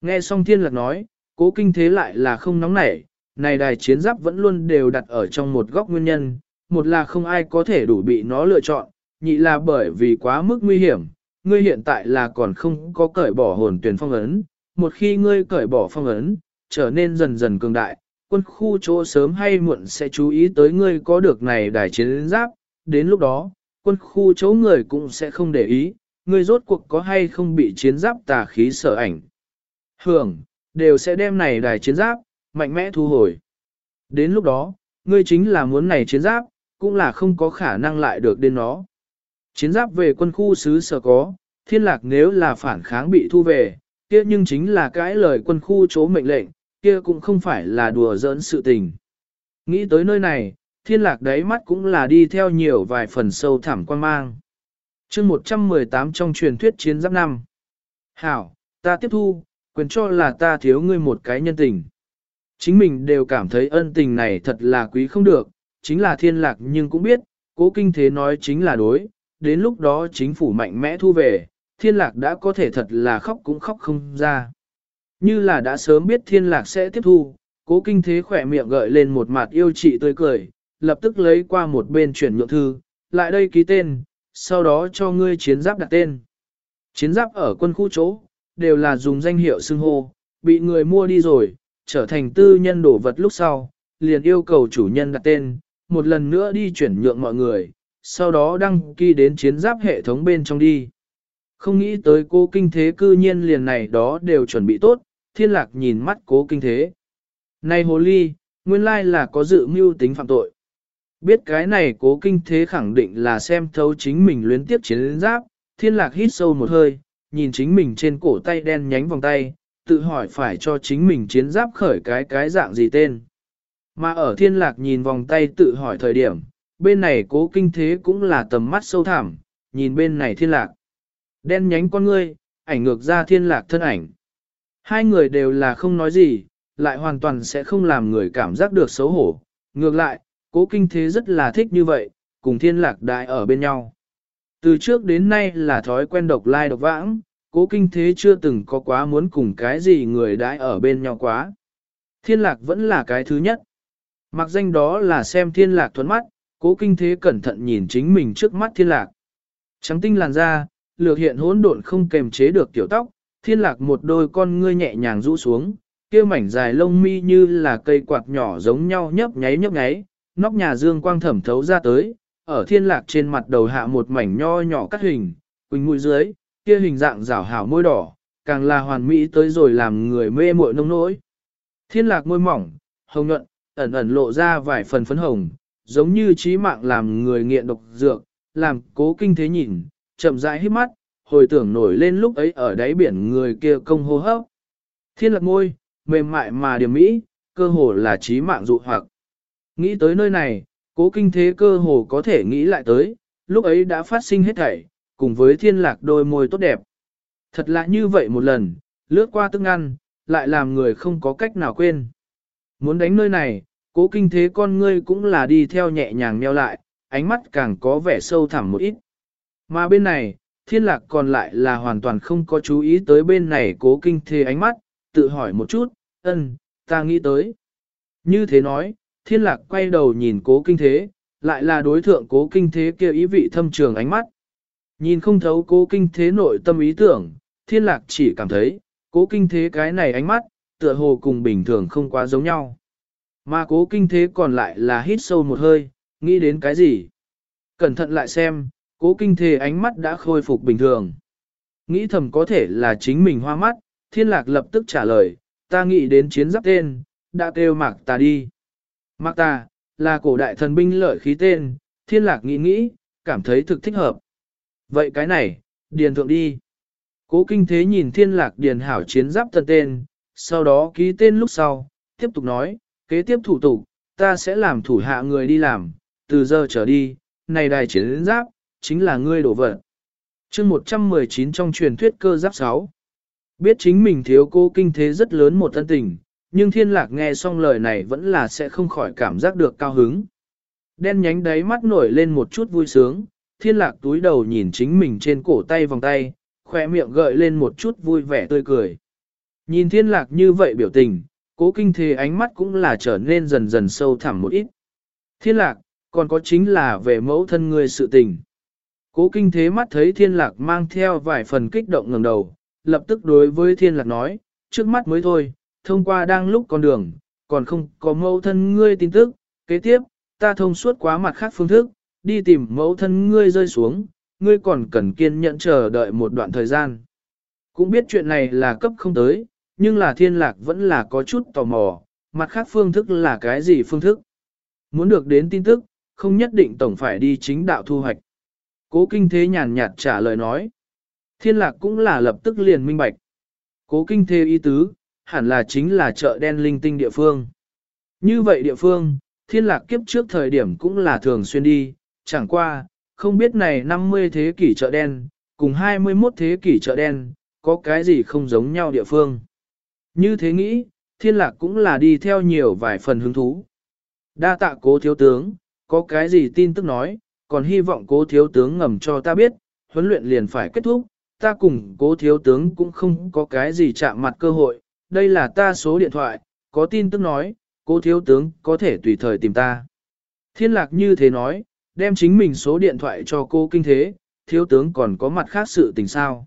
Nghe xong thiên lạc nói, cố kinh thế lại là không nóng nảy, này đài chiến giáp vẫn luôn đều đặt ở trong một góc nguyên nhân, một là không ai có thể đủ bị nó lựa chọn, nhị là bởi vì quá mức nguy hiểm, ngươi hiện tại là còn không có cởi bỏ hồn tuyển phong ấn, một khi ngươi cởi bỏ phong ấn, trở nên dần dần cường đại, quân khu chỗ sớm hay muộn sẽ chú ý tới ngươi có được này đài chiến giáp, đến lúc đó, quân khu chỗ người cũng sẽ không để ý, ngươi rốt cuộc có hay không bị chiến giáp tà khí sở ảnh. Hưởng, đều sẽ đem này đài chiến giáp, mạnh mẽ thu hồi. Đến lúc đó, ngươi chính là muốn này chiến giáp, cũng là không có khả năng lại được đến nó. Chiến giáp về quân khu xứ sở có, thiên lạc nếu là phản kháng bị thu về, kia nhưng chính là cái lời quân khu chố mệnh lệnh, kia cũng không phải là đùa giỡn sự tình. Nghĩ tới nơi này, thiên lạc đáy mắt cũng là đi theo nhiều vài phần sâu thẳm quan mang. chương 118 trong truyền thuyết chiến giáp năm. Hảo, ta tiếp thu, quyền cho là ta thiếu ngươi một cái nhân tình. Chính mình đều cảm thấy ân tình này thật là quý không được, chính là thiên lạc nhưng cũng biết, cố kinh thế nói chính là đối, đến lúc đó chính phủ mạnh mẽ thu về, thiên lạc đã có thể thật là khóc cũng khóc không ra. Như là đã sớm biết thiên lạc sẽ tiếp thu, cố kinh thế khỏe miệng gợi lên một mặt yêu chị tươi cười, lập tức lấy qua một bên chuyển nhượng thư, lại đây ký tên, sau đó cho ngươi chiến giáp đặt tên. Chiến giáp ở quân khu chỗ, đều là dùng danh hiệu xưng hô, bị người mua đi rồi, trở thành tư nhân đổ vật lúc sau, liền yêu cầu chủ nhân đặt tên, một lần nữa đi chuyển nhượng mọi người, sau đó đăng ký đến chiến giáp hệ thống bên trong đi. Không nghĩ tới cô kinh thế cư nhiên liền này đó đều chuẩn bị tốt, thiên lạc nhìn mắt cố kinh thế. Này hồ ly, nguyên lai là có dự mưu tính phạm tội. Biết cái này cố kinh thế khẳng định là xem thấu chính mình luyến tiếp chiến giáp, thiên lạc hít sâu một hơi, nhìn chính mình trên cổ tay đen nhánh vòng tay, tự hỏi phải cho chính mình chiến giáp khởi cái cái dạng gì tên. Mà ở thiên lạc nhìn vòng tay tự hỏi thời điểm, bên này cố kinh thế cũng là tầm mắt sâu thẳm, nhìn bên này thiên lạc. Đen nhánh con ngươi, ảnh ngược ra thiên lạc thân ảnh. Hai người đều là không nói gì, lại hoàn toàn sẽ không làm người cảm giác được xấu hổ. Ngược lại, cố kinh thế rất là thích như vậy, cùng thiên lạc đại ở bên nhau. Từ trước đến nay là thói quen độc lai độc vãng, cố kinh thế chưa từng có quá muốn cùng cái gì người đãi ở bên nhau quá. Thiên lạc vẫn là cái thứ nhất. Mặc danh đó là xem thiên lạc thuẫn mắt, cố kinh thế cẩn thận nhìn chính mình trước mắt thiên lạc. Trắng tinh làn da, lược hiện hỗn độn không kềm chế được tiểu tóc, thiên lạc một đôi con ngươi nhẹ nhàng rũ xuống, kia mảnh dài lông mi như là cây quạt nhỏ giống nhau nhấp nháy nhấp nháy, nóc nhà dương quang thẩm thấu ra tới, ở thiên lạc trên mặt đầu hạ một mảnh nho nhỏ cắt hình, quỳnh mũi dưới, kia hình dạng rảo hảo môi đỏ, càng là hoàn mỹ tới rồi làm người mê muội nông nỗi. Thiên lạc môi mỏng, hồng nhuận, ẩn ẩn lộ ra vài phần phấn hồng, giống như trí mạng làm người nghiện độc dược, làm cố kinh thế nhìn, chậm rãi hít mắt, hồi tưởng nổi lên lúc ấy ở đáy biển người kia công hô hấp. Thiên lạc môi, mềm mại mà điểm mỹ, cơ hồ là trí mạng dụ hoặc. Nghĩ tới nơi này, cố kinh thế cơ hồ có thể nghĩ lại tới, lúc ấy đã phát sinh hết thảy, cùng với thiên lạc đôi môi tốt đẹp. Thật lạ như vậy một lần, lướt qua tức ngăn, lại làm người không có cách nào quên. Muốn đánh nơi này, cố kinh thế con ngươi cũng là đi theo nhẹ nhàng meo lại, ánh mắt càng có vẻ sâu thẳm một ít. Mà bên này, thiên lạc còn lại là hoàn toàn không có chú ý tới bên này cố kinh thế ánh mắt, tự hỏi một chút, ân, ta nghĩ tới. Như thế nói, thiên lạc quay đầu nhìn cố kinh thế, lại là đối thượng cố kinh thế kia ý vị thâm trường ánh mắt. Nhìn không thấu cố kinh thế nội tâm ý tưởng, thiên lạc chỉ cảm thấy, cố kinh thế cái này ánh mắt, tựa hồ cùng bình thường không quá giống nhau. Mà cố kinh thế còn lại là hít sâu một hơi, nghĩ đến cái gì? Cẩn thận lại xem, cố kinh Thề ánh mắt đã khôi phục bình thường. Nghĩ thầm có thể là chính mình hoa mắt, thiên lạc lập tức trả lời, ta nghĩ đến chiến giáp tên, đã kêu mạc ta đi. Mạc ta, là cổ đại thần binh lợi khí tên, thiên lạc nghĩ nghĩ, cảm thấy thực thích hợp. Vậy cái này, điền thượng đi. Cố kinh thế nhìn thiên lạc điền hảo chiến giáp thần tên, sau đó ký tên lúc sau, tiếp tục nói, kế tiếp thủ tục, ta sẽ làm thủ hạ người đi làm, từ giờ trở đi, này đài chiến giáp, chính là ngươi đổ vật. chương 119 trong truyền thuyết cơ giáp 6. Biết chính mình thiếu cô kinh thế rất lớn một thân tình, nhưng thiên lạc nghe xong lời này vẫn là sẽ không khỏi cảm giác được cao hứng. Đen nhánh đáy mắt nổi lên một chút vui sướng, thiên lạc túi đầu nhìn chính mình trên cổ tay vòng tay, khỏe miệng gợi lên một chút vui vẻ tươi cười. Nhìn thiên lạc như vậy biểu tình, cố kinh thế ánh mắt cũng là trở nên dần dần sâu thẳm một ít. Thiên lạc, còn có chính là về mẫu thân người sự tình. Cố kinh thế mắt thấy thiên lạc mang theo vài phần kích động ngẩng đầu, lập tức đối với thiên lạc nói, trước mắt mới thôi, thông qua đang lúc con đường, còn không có mẫu thân ngươi tin tức, kế tiếp, ta thông suốt quá mặt khác phương thức, đi tìm mẫu thân ngươi rơi xuống, ngươi còn cần kiên nhẫn chờ đợi một đoạn thời gian. Cũng biết chuyện này là cấp không tới, nhưng là thiên lạc vẫn là có chút tò mò, mặt khác phương thức là cái gì phương thức. Muốn được đến tin tức, không nhất định tổng phải đi chính đạo thu hoạch. Cố kinh thế nhàn nhạt trả lời nói. Thiên lạc cũng là lập tức liền minh bạch. Cố kinh thế ý tứ, hẳn là chính là chợ đen linh tinh địa phương. Như vậy địa phương, thiên lạc kiếp trước thời điểm cũng là thường xuyên đi, chẳng qua, không biết này 50 thế kỷ chợ đen, cùng 21 thế kỷ chợ đen, có cái gì không giống nhau địa phương. Như thế nghĩ, thiên lạc cũng là đi theo nhiều vài phần hứng thú. Đa tạ cố thiếu tướng, có cái gì tin tức nói, còn hy vọng cố thiếu tướng ngầm cho ta biết, huấn luyện liền phải kết thúc, ta cùng cố thiếu tướng cũng không có cái gì chạm mặt cơ hội, đây là ta số điện thoại, có tin tức nói, cố thiếu tướng có thể tùy thời tìm ta. Thiên lạc như thế nói, đem chính mình số điện thoại cho cô kinh thế, thiếu tướng còn có mặt khác sự tình sao.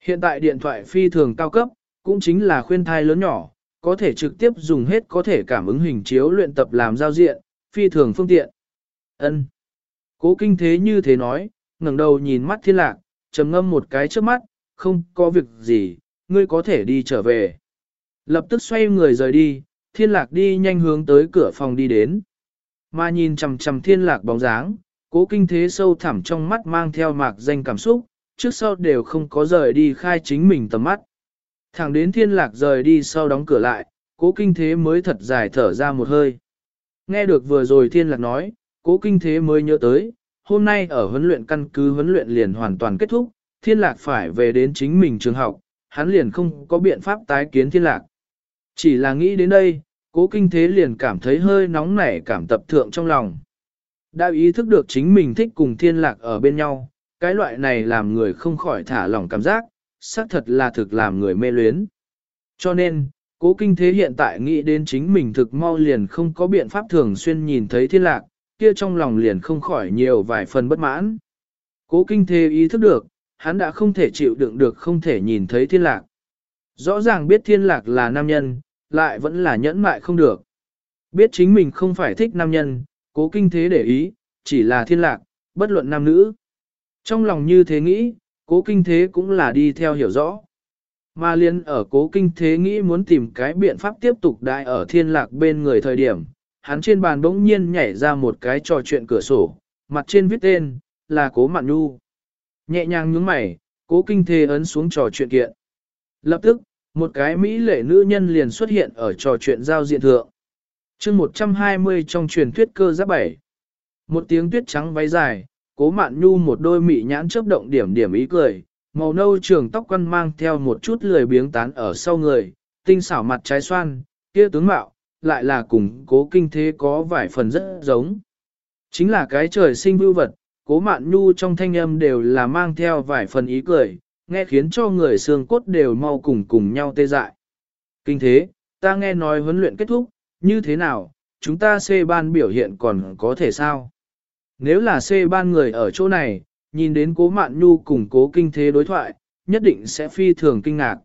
Hiện tại điện thoại phi thường cao cấp, cũng chính là khuyên thai lớn nhỏ, có thể trực tiếp dùng hết có thể cảm ứng hình chiếu luyện tập làm giao diện, phi thường phương tiện. Ân. Cố kinh thế như thế nói, ngẩng đầu nhìn mắt thiên lạc, trầm ngâm một cái trước mắt, không có việc gì, ngươi có thể đi trở về. Lập tức xoay người rời đi, thiên lạc đi nhanh hướng tới cửa phòng đi đến. Mà nhìn chầm chầm thiên lạc bóng dáng, cố kinh thế sâu thẳm trong mắt mang theo mạc danh cảm xúc, trước sau đều không có rời đi khai chính mình tầm mắt. Thẳng đến thiên lạc rời đi sau đóng cửa lại, cố kinh thế mới thật dài thở ra một hơi. Nghe được vừa rồi thiên lạc nói, cố kinh thế mới nhớ tới, hôm nay ở huấn luyện căn cứ huấn luyện liền hoàn toàn kết thúc, thiên lạc phải về đến chính mình trường học, hắn liền không có biện pháp tái kiến thiên lạc. Chỉ là nghĩ đến đây, cố kinh thế liền cảm thấy hơi nóng nảy cảm tập thượng trong lòng. Đã ý thức được chính mình thích cùng thiên lạc ở bên nhau, cái loại này làm người không khỏi thả lỏng cảm giác, xác thật là thực làm người mê luyến. Cho nên, cố kinh thế hiện tại nghĩ đến chính mình thực mau liền không có biện pháp thường xuyên nhìn thấy thiên lạc, kia trong lòng liền không khỏi nhiều vài phần bất mãn. Cố kinh thế ý thức được, hắn đã không thể chịu đựng được không thể nhìn thấy thiên lạc. Rõ ràng biết thiên lạc là nam nhân, lại vẫn là nhẫn mại không được. Biết chính mình không phải thích nam nhân, cố kinh thế để ý, chỉ là thiên lạc, bất luận nam nữ. Trong lòng như thế nghĩ, cố kinh thế cũng là đi theo hiểu rõ. Mà liên ở cố kinh thế nghĩ muốn tìm cái biện pháp tiếp tục đại ở thiên lạc bên người thời điểm, hắn trên bàn bỗng nhiên nhảy ra một cái trò chuyện cửa sổ, mặt trên viết tên, là cố mạn nhu. Nhẹ nhàng nhướng mày, cố kinh Thê ấn xuống trò chuyện kiện. Lập tức, một cái Mỹ lệ nữ nhân liền xuất hiện ở trò chuyện giao diện thượng. chương 120 trong truyền thuyết cơ giáp bảy. Một tiếng tuyết trắng váy dài, cố mạn nhu một đôi mị nhãn chớp động điểm điểm ý cười, màu nâu trường tóc quăn mang theo một chút lười biếng tán ở sau người, tinh xảo mặt trái xoan, kia tướng mạo, lại là cùng cố kinh thế có vài phần rất giống. Chính là cái trời sinh vưu vật, cố mạn nhu trong thanh âm đều là mang theo vài phần ý cười, nghe khiến cho người xương cốt đều mau cùng cùng nhau tê dại. Kinh thế, ta nghe nói huấn luyện kết thúc, như thế nào, chúng ta C ban biểu hiện còn có thể sao? Nếu là C ban người ở chỗ này, nhìn đến cố mạn nhu cùng cố kinh thế đối thoại, nhất định sẽ phi thường kinh ngạc.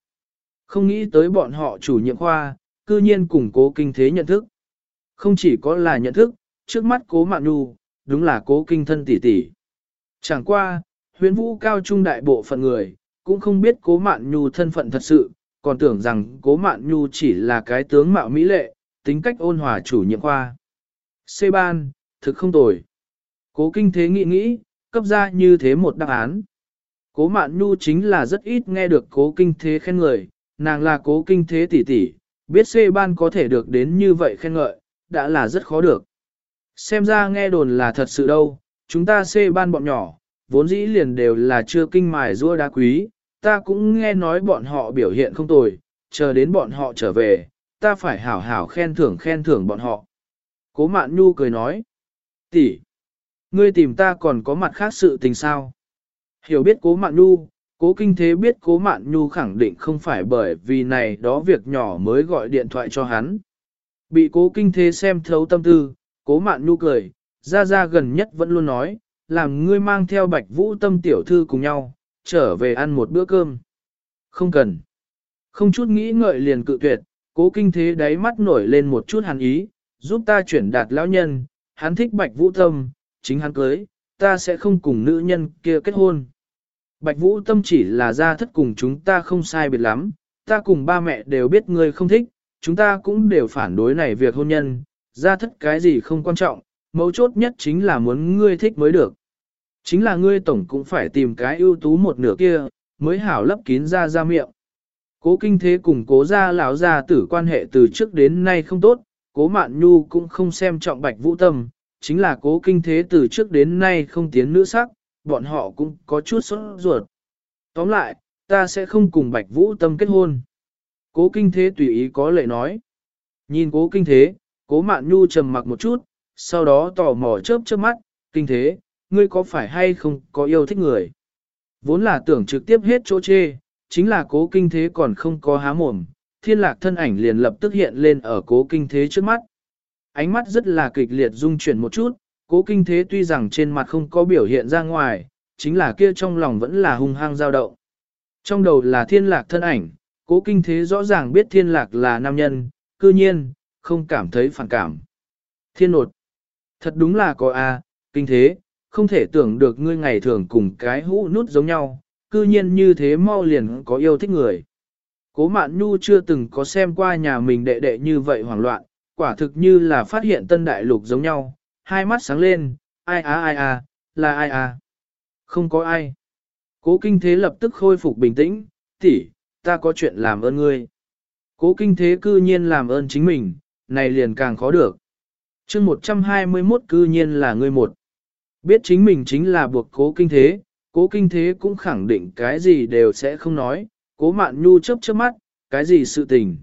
Không nghĩ tới bọn họ chủ nhiệm khoa, cư nhiên cùng cố kinh thế nhận thức. Không chỉ có là nhận thức, trước mắt cố mạn nhu, đúng là cố kinh thân tỷ tỷ. Chẳng qua, huyến vũ cao trung đại bộ phận người, cũng không biết cố mạn nhu thân phận thật sự, còn tưởng rằng cố mạn nhu chỉ là cái tướng mạo mỹ lệ, tính cách ôn hòa chủ nhiệm khoa. Xê ban, thực không tồi. Cố kinh thế nghĩ nghĩ, cấp ra như thế một đáp án. Cố mạn nhu chính là rất ít nghe được cố kinh thế khen người, nàng là cố kinh thế tỷ tỷ, biết C ban có thể được đến như vậy khen ngợi, đã là rất khó được. Xem ra nghe đồn là thật sự đâu, chúng ta C ban bọn nhỏ, vốn dĩ liền đều là chưa kinh mài rua đá quý, ta cũng nghe nói bọn họ biểu hiện không tồi, chờ đến bọn họ trở về, ta phải hảo hảo khen thưởng khen thưởng bọn họ. Cố Mạn Nhu cười nói, tỷ, ngươi tìm ta còn có mặt khác sự tình sao? Hiểu biết Cố Mạn Nhu, Cố Kinh Thế biết Cố Mạn Nhu khẳng định không phải bởi vì này đó việc nhỏ mới gọi điện thoại cho hắn. Bị Cố Kinh Thế xem thấu tâm tư, Cố Mạn Nhu cười, ra ra gần nhất vẫn luôn nói, làm ngươi mang theo bạch vũ tâm tiểu thư cùng nhau, trở về ăn một bữa cơm. Không cần. Không chút nghĩ ngợi liền cự tuyệt, cố kinh thế đáy mắt nổi lên một chút hàn ý, giúp ta chuyển đạt lão nhân, hắn thích bạch vũ tâm, chính hắn cưới, ta sẽ không cùng nữ nhân kia kết hôn. Bạch vũ tâm chỉ là gia thất cùng chúng ta không sai biệt lắm, ta cùng ba mẹ đều biết ngươi không thích, chúng ta cũng đều phản đối này việc hôn nhân, gia thất cái gì không quan trọng, mấu chốt nhất chính là muốn ngươi thích mới được. Chính là ngươi tổng cũng phải tìm cái ưu tú một nửa kia, mới hảo lấp kín ra ra miệng. Cố kinh thế cùng cố gia lão gia tử quan hệ từ trước đến nay không tốt, cố mạn nhu cũng không xem trọng bạch vũ tâm, chính là cố kinh thế từ trước đến nay không tiến nữ sắc, bọn họ cũng có chút sốt ruột. Tóm lại, ta sẽ không cùng bạch vũ tâm kết hôn. Cố kinh thế tùy ý có lệ nói. Nhìn cố kinh thế, cố mạn nhu trầm mặc một chút, sau đó tò mò chớp chớp mắt, kinh thế, ngươi có phải hay không có yêu thích người. Vốn là tưởng trực tiếp hết chỗ chê, chính là cố kinh thế còn không có há mồm, thiên lạc thân ảnh liền lập tức hiện lên ở cố kinh thế trước mắt. Ánh mắt rất là kịch liệt dung chuyển một chút, cố kinh thế tuy rằng trên mặt không có biểu hiện ra ngoài, chính là kia trong lòng vẫn là hung hăng dao động. Trong đầu là thiên lạc thân ảnh, cố kinh thế rõ ràng biết thiên lạc là nam nhân, cư nhiên, không cảm thấy phản cảm. Thiên nột, thật đúng là có a kinh thế, không thể tưởng được ngươi ngày thường cùng cái hũ nút giống nhau, cư nhiên như thế mau liền có yêu thích người. Cố mạn nhu chưa từng có xem qua nhà mình đệ đệ như vậy hoảng loạn, quả thực như là phát hiện tân đại lục giống nhau, hai mắt sáng lên, ai á ai à, là ai à. Không có ai. Cố kinh thế lập tức khôi phục bình tĩnh, tỷ, ta có chuyện làm ơn ngươi. Cố kinh thế cư nhiên làm ơn chính mình, này liền càng khó được. chương 121 cư nhiên là ngươi một. Biết chính mình chính là buộc cố kinh thế, cố kinh thế cũng khẳng định cái gì đều sẽ không nói, cố mạn nhu chớp chớp mắt, cái gì sự tình.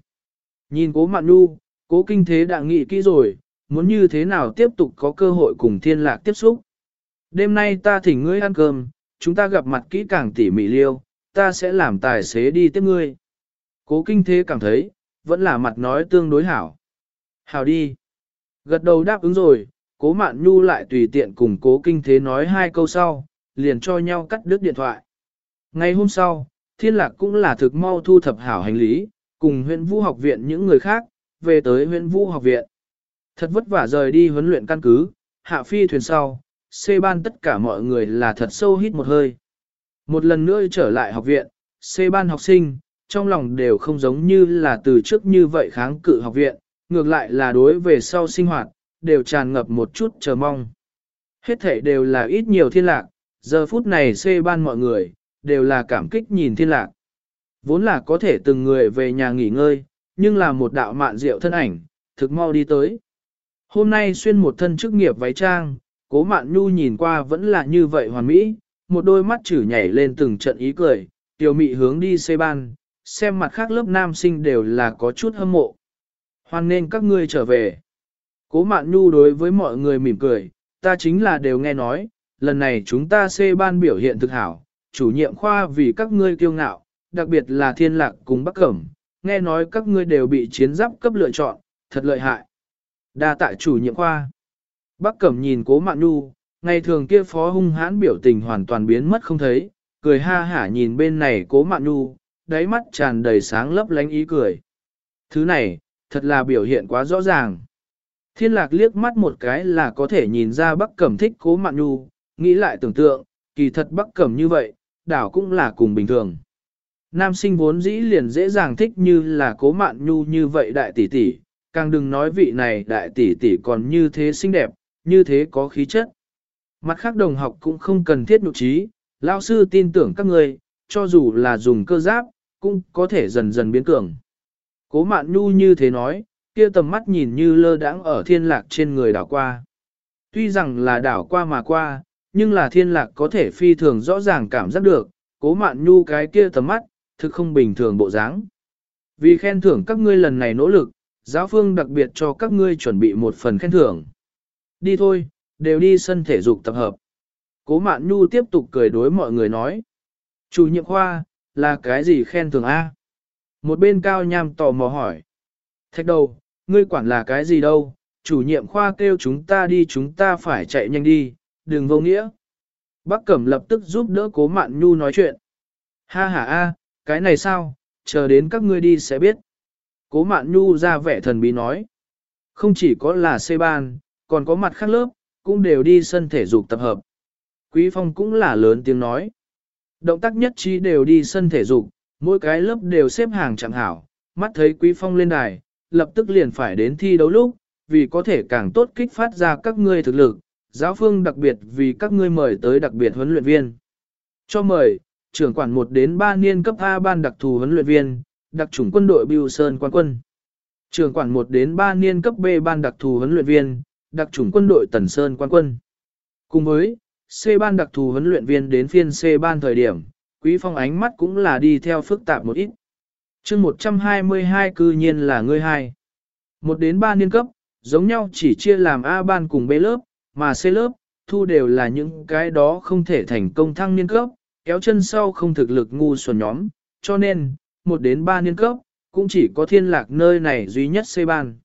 Nhìn cố mạn nhu, cố kinh thế đã nghĩ kỹ rồi, muốn như thế nào tiếp tục có cơ hội cùng thiên lạc tiếp xúc. Đêm nay ta thỉnh ngươi ăn cơm, chúng ta gặp mặt kỹ càng tỉ mỉ liêu, ta sẽ làm tài xế đi tiếp ngươi. Cố kinh thế cảm thấy, vẫn là mặt nói tương đối hảo. Hảo đi. Gật đầu đáp ứng rồi, cố mạn nhu lại tùy tiện cùng cố kinh thế nói hai câu sau, liền cho nhau cắt đứt điện thoại. Ngày hôm sau, thiên lạc cũng là thực mau thu thập hảo hành lý, cùng huyện vũ học viện những người khác, về tới huyện vũ học viện. Thật vất vả rời đi huấn luyện căn cứ, hạ phi thuyền sau, C ban tất cả mọi người là thật sâu hít một hơi. Một lần nữa trở lại học viện, C ban học sinh, trong lòng đều không giống như là từ trước như vậy kháng cự học viện, ngược lại là đối về sau sinh hoạt, đều tràn ngập một chút chờ mong. Hết thể đều là ít nhiều thiên lạc, giờ phút này C ban mọi người, đều là cảm kích nhìn thiên lạc. Vốn là có thể từng người về nhà nghỉ ngơi, nhưng là một đạo mạn diệu thân ảnh, thực mau đi tới. Hôm nay xuyên một thân chức nghiệp váy trang, cố mạn nhu nhìn qua vẫn là như vậy hoàn mỹ, một đôi mắt chử nhảy lên từng trận ý cười, tiểu mị hướng đi xê ban, xem mặt khác lớp nam sinh đều là có chút hâm mộ. Hoan nên các ngươi trở về. Cố mạn nhu đối với mọi người mỉm cười, ta chính là đều nghe nói, lần này chúng ta xê ban biểu hiện thực hảo, chủ nhiệm khoa vì các ngươi kiêu ngạo, đặc biệt là thiên lạc cùng bắc cẩm, nghe nói các ngươi đều bị chiến giáp cấp lựa chọn, thật lợi hại. Đa tại chủ nhiệm khoa. Bắc Cẩm nhìn cố mạn nu, ngày thường kia phó hung hãn biểu tình hoàn toàn biến mất không thấy, cười ha hả nhìn bên này cố mạn nu, đáy mắt tràn đầy sáng lấp lánh ý cười. Thứ này, thật là biểu hiện quá rõ ràng. Thiên lạc liếc mắt một cái là có thể nhìn ra Bắc Cẩm thích cố mạn nu, nghĩ lại tưởng tượng, kỳ thật Bắc Cẩm như vậy, đảo cũng là cùng bình thường. Nam sinh vốn dĩ liền dễ dàng thích như là cố mạn nhu như vậy đại tỷ tỷ, càng đừng nói vị này đại tỷ tỷ còn như thế xinh đẹp, như thế có khí chất. Mặt khác đồng học cũng không cần thiết nhục trí, lao sư tin tưởng các người, cho dù là dùng cơ giáp, cũng có thể dần dần biến cường. Cố mạn nhu như thế nói, kia tầm mắt nhìn như lơ đãng ở thiên lạc trên người đảo qua. Tuy rằng là đảo qua mà qua, nhưng là thiên lạc có thể phi thường rõ ràng cảm giác được, cố mạn nhu cái kia tầm mắt, thực không bình thường bộ dáng. Vì khen thưởng các ngươi lần này nỗ lực, giáo phương đặc biệt cho các ngươi chuẩn bị một phần khen thưởng. Đi thôi, đều đi sân thể dục tập hợp. Cố Mạn Nhu tiếp tục cười đối mọi người nói. Chủ nhiệm khoa, là cái gì khen thưởng A? Một bên cao nham tò mò hỏi. Thạch đầu, ngươi quản là cái gì đâu, chủ nhiệm khoa kêu chúng ta đi chúng ta phải chạy nhanh đi, đừng vô nghĩa. Bác Cẩm lập tức giúp đỡ cố Mạn Nhu nói chuyện. Ha ha a, cái này sao, chờ đến các ngươi đi sẽ biết. Cố Mạn Nhu ra vẻ thần bí nói. Không chỉ có là C ban, còn có mặt khác lớp, cũng đều đi sân thể dục tập hợp. Quý Phong cũng là lớn tiếng nói. Động tác nhất trí đều đi sân thể dục, mỗi cái lớp đều xếp hàng chẳng hảo, mắt thấy Quý Phong lên đài, lập tức liền phải đến thi đấu lúc, vì có thể càng tốt kích phát ra các ngươi thực lực, giáo phương đặc biệt vì các ngươi mời tới đặc biệt huấn luyện viên. Cho mời, trưởng quản 1 đến 3 niên cấp A ban đặc thù huấn luyện viên, đặc chủng quân đội Biêu Sơn quan quân. Trường quản 1 đến 3 niên cấp B ban đặc thù huấn luyện viên, đặc chủng quân đội Tần Sơn quan quân. Cùng với C ban đặc thù huấn luyện viên đến phiên C ban thời điểm, Quý Phong ánh mắt cũng là đi theo phức tạp một ít. chương 122 cư nhiên là ngươi hai. Một đến ba niên cấp, giống nhau chỉ chia làm A ban cùng B lớp, mà C lớp, thu đều là những cái đó không thể thành công thăng niên cấp, kéo chân sau không thực lực ngu xuẩn nhóm, cho nên, một đến ba niên cấp, cũng chỉ có thiên lạc nơi này duy nhất C ban.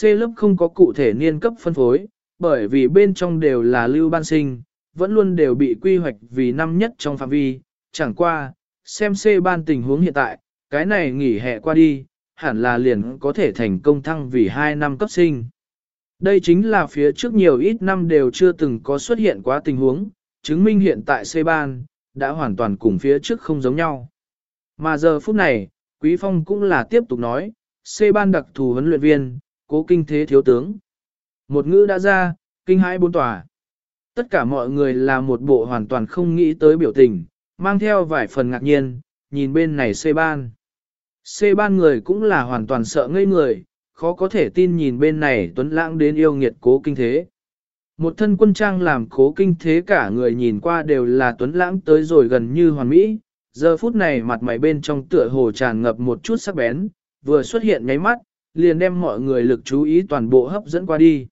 C lớp không có cụ thể niên cấp phân phối, bởi vì bên trong đều là lưu ban sinh, vẫn luôn đều bị quy hoạch vì năm nhất trong phạm vi, chẳng qua, xem C ban tình huống hiện tại, cái này nghỉ hè qua đi, hẳn là liền có thể thành công thăng vì 2 năm cấp sinh. Đây chính là phía trước nhiều ít năm đều chưa từng có xuất hiện quá tình huống, chứng minh hiện tại C ban, đã hoàn toàn cùng phía trước không giống nhau. Mà giờ phút này, Quý Phong cũng là tiếp tục nói, C ban đặc thù huấn luyện viên, cố kinh thế thiếu tướng. Một ngữ đã ra, kinh hãi bốn tòa. Tất cả mọi người là một bộ hoàn toàn không nghĩ tới biểu tình, mang theo vài phần ngạc nhiên, nhìn bên này C ban. C ban người cũng là hoàn toàn sợ ngây người, khó có thể tin nhìn bên này tuấn lãng đến yêu nghiệt cố kinh thế. Một thân quân trang làm cố kinh thế cả người nhìn qua đều là tuấn lãng tới rồi gần như hoàn mỹ, giờ phút này mặt mày bên trong tựa hồ tràn ngập một chút sắc bén, vừa xuất hiện nháy mắt, liền đem mọi người lực chú ý toàn bộ hấp dẫn qua đi.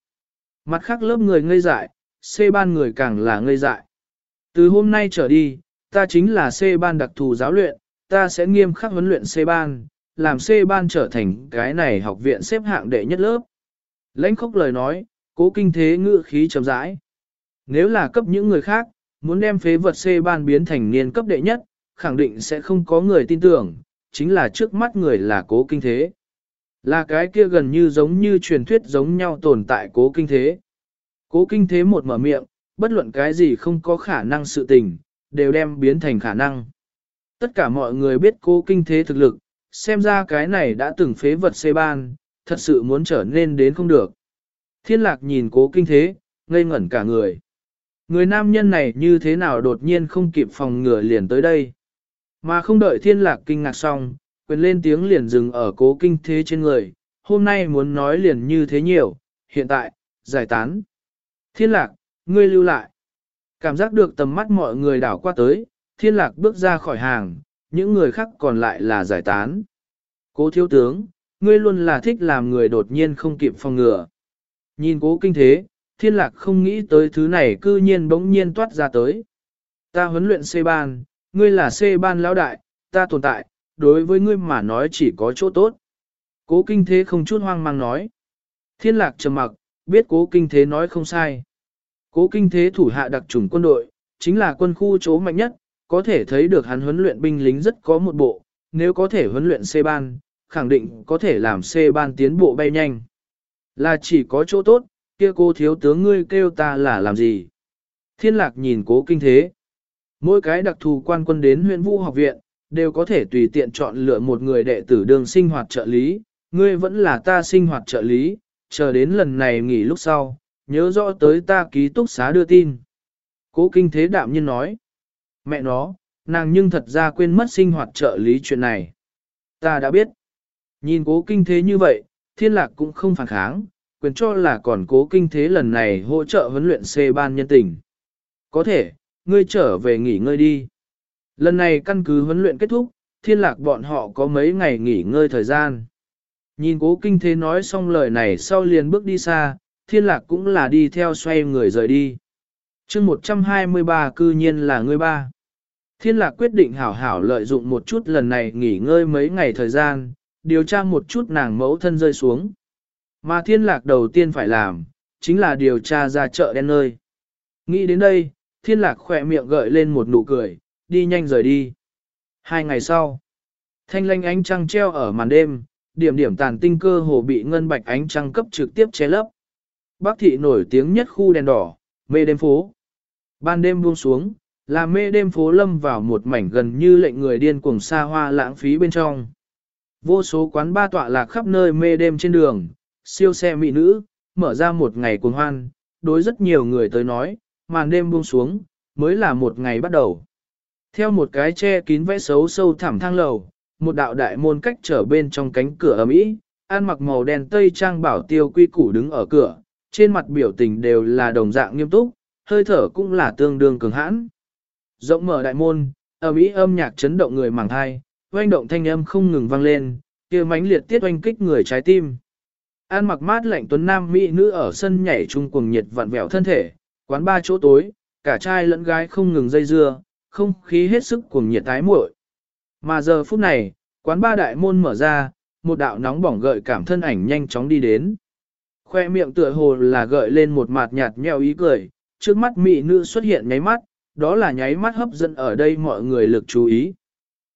Mặt khác lớp người ngây dại, C ban người càng là ngây dại. Từ hôm nay trở đi, ta chính là C ban đặc thù giáo luyện, ta sẽ nghiêm khắc huấn luyện C ban, làm C ban trở thành cái này học viện xếp hạng đệ nhất lớp. Lãnh khốc lời nói, cố kinh thế ngự khí trầm rãi. Nếu là cấp những người khác, muốn đem phế vật C ban biến thành niên cấp đệ nhất, khẳng định sẽ không có người tin tưởng, chính là trước mắt người là cố kinh thế. Là cái kia gần như giống như truyền thuyết giống nhau tồn tại cố kinh thế. Cố kinh thế một mở miệng, bất luận cái gì không có khả năng sự tình, đều đem biến thành khả năng. Tất cả mọi người biết cố kinh thế thực lực, xem ra cái này đã từng phế vật xê ban, thật sự muốn trở nên đến không được. Thiên lạc nhìn cố kinh thế, ngây ngẩn cả người. Người nam nhân này như thế nào đột nhiên không kịp phòng ngừa liền tới đây. Mà không đợi thiên lạc kinh ngạc xong, quyền lên tiếng liền dừng ở cố kinh thế trên người, hôm nay muốn nói liền như thế nhiều, hiện tại, giải tán. Thiên lạc, ngươi lưu lại. Cảm giác được tầm mắt mọi người đảo qua tới, thiên lạc bước ra khỏi hàng, những người khác còn lại là giải tán. Cố thiếu tướng, ngươi luôn là thích làm người đột nhiên không kịp phòng ngừa. Nhìn cố kinh thế, thiên lạc không nghĩ tới thứ này cư nhiên bỗng nhiên toát ra tới. Ta huấn luyện C-ban, ngươi là xê ban lão đại, ta tồn tại, đối với ngươi mà nói chỉ có chỗ tốt. Cố kinh thế không chút hoang mang nói. Thiên lạc trầm mặc, biết cố kinh thế nói không sai. Cố kinh thế thủ hạ đặc trùng quân đội, chính là quân khu chỗ mạnh nhất, có thể thấy được hắn huấn luyện binh lính rất có một bộ, nếu có thể huấn luyện C-ban, khẳng định có thể làm C-ban tiến bộ bay nhanh. Là chỉ có chỗ tốt, kia cô thiếu tướng ngươi kêu ta là làm gì? Thiên lạc nhìn cố kinh thế. Mỗi cái đặc thù quan quân đến huyện vũ học viện, đều có thể tùy tiện chọn lựa một người đệ tử đường sinh hoạt trợ lý, ngươi vẫn là ta sinh hoạt trợ lý, chờ đến lần này nghỉ lúc sau, nhớ rõ tới ta ký túc xá đưa tin. Cố kinh thế đạm nhiên nói, mẹ nó, nàng nhưng thật ra quên mất sinh hoạt trợ lý chuyện này. Ta đã biết, nhìn cố kinh thế như vậy, thiên lạc cũng không phản kháng, quyền cho là còn cố kinh thế lần này hỗ trợ huấn luyện C ban nhân tình. Có thể, ngươi trở về nghỉ ngơi đi. Lần này căn cứ huấn luyện kết thúc, thiên lạc bọn họ có mấy ngày nghỉ ngơi thời gian. Nhìn cố kinh thế nói xong lời này sau liền bước đi xa, thiên lạc cũng là đi theo xoay người rời đi. chương 123 cư nhiên là người ba. Thiên lạc quyết định hảo hảo lợi dụng một chút lần này nghỉ ngơi mấy ngày thời gian, điều tra một chút nàng mẫu thân rơi xuống. Mà thiên lạc đầu tiên phải làm, chính là điều tra ra chợ đen nơi. Nghĩ đến đây, thiên lạc khỏe miệng gợi lên một nụ cười, đi nhanh rời đi. Hai ngày sau, thanh lanh ánh trăng treo ở màn đêm, điểm điểm tàn tinh cơ hồ bị ngân bạch ánh trăng cấp trực tiếp che lấp. Bác thị nổi tiếng nhất khu đèn đỏ, mê đêm phố. Ban đêm buông xuống, là mê đêm phố lâm vào một mảnh gần như lệnh người điên cuồng xa hoa lãng phí bên trong. Vô số quán ba tọa lạc khắp nơi mê đêm trên đường, siêu xe mỹ nữ, mở ra một ngày cuồng hoan, đối rất nhiều người tới nói, màn đêm buông xuống, mới là một ngày bắt đầu. Theo một cái che kín vẽ xấu sâu thẳm thang lầu, một đạo đại môn cách trở bên trong cánh cửa ấm ý, an mặc màu đen tây trang bảo tiêu quy củ đứng ở cửa, trên mặt biểu tình đều là đồng dạng nghiêm túc, hơi thở cũng là tương đương cường hãn. Rộng mở đại môn, ấm ý âm nhạc chấn động người màng thai, oanh động thanh âm không ngừng vang lên, kia mãnh liệt tiết oanh kích người trái tim. An mặc mát lạnh tuấn nam mỹ nữ ở sân nhảy chung cuồng nhiệt vặn vẹo thân thể, quán ba chỗ tối, cả trai lẫn gái không ngừng dây dưa, không khí hết sức cuồng nhiệt tái muội. Mà giờ phút này, quán ba đại môn mở ra, một đạo nóng bỏng gợi cảm thân ảnh nhanh chóng đi đến. Khoe miệng tựa hồ là gợi lên một mặt nhạt nhẽo ý cười, trước mắt mỹ nữ xuất hiện nháy mắt, đó là nháy mắt hấp dẫn ở đây mọi người lực chú ý.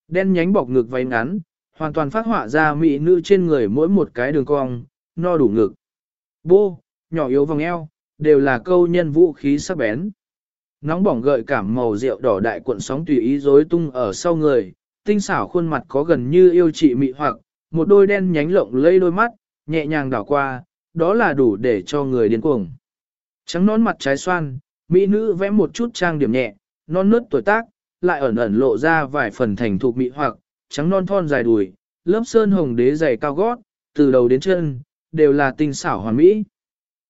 Đen nhánh bọc ngực váy ngắn, hoàn toàn phát họa ra mỹ nữ trên người mỗi một cái đường cong, no đủ ngực. Bô, nhỏ yếu vòng eo, đều là câu nhân vũ khí sắc bén. Nóng bỏng gợi cảm màu rượu đỏ đại cuộn sóng tùy ý rối tung ở sau người, tinh xảo khuôn mặt có gần như yêu chị mị hoặc, một đôi đen nhánh lộng lây đôi mắt, nhẹ nhàng đảo qua, đó là đủ để cho người điên cuồng. Trắng nón mặt trái xoan, mỹ nữ vẽ một chút trang điểm nhẹ, non nớt tuổi tác, lại ẩn ẩn lộ ra vài phần thành thục mị hoặc, trắng non thon dài đùi, lớp sơn hồng đế dày cao gót, từ đầu đến chân, đều là tinh xảo hoàn mỹ.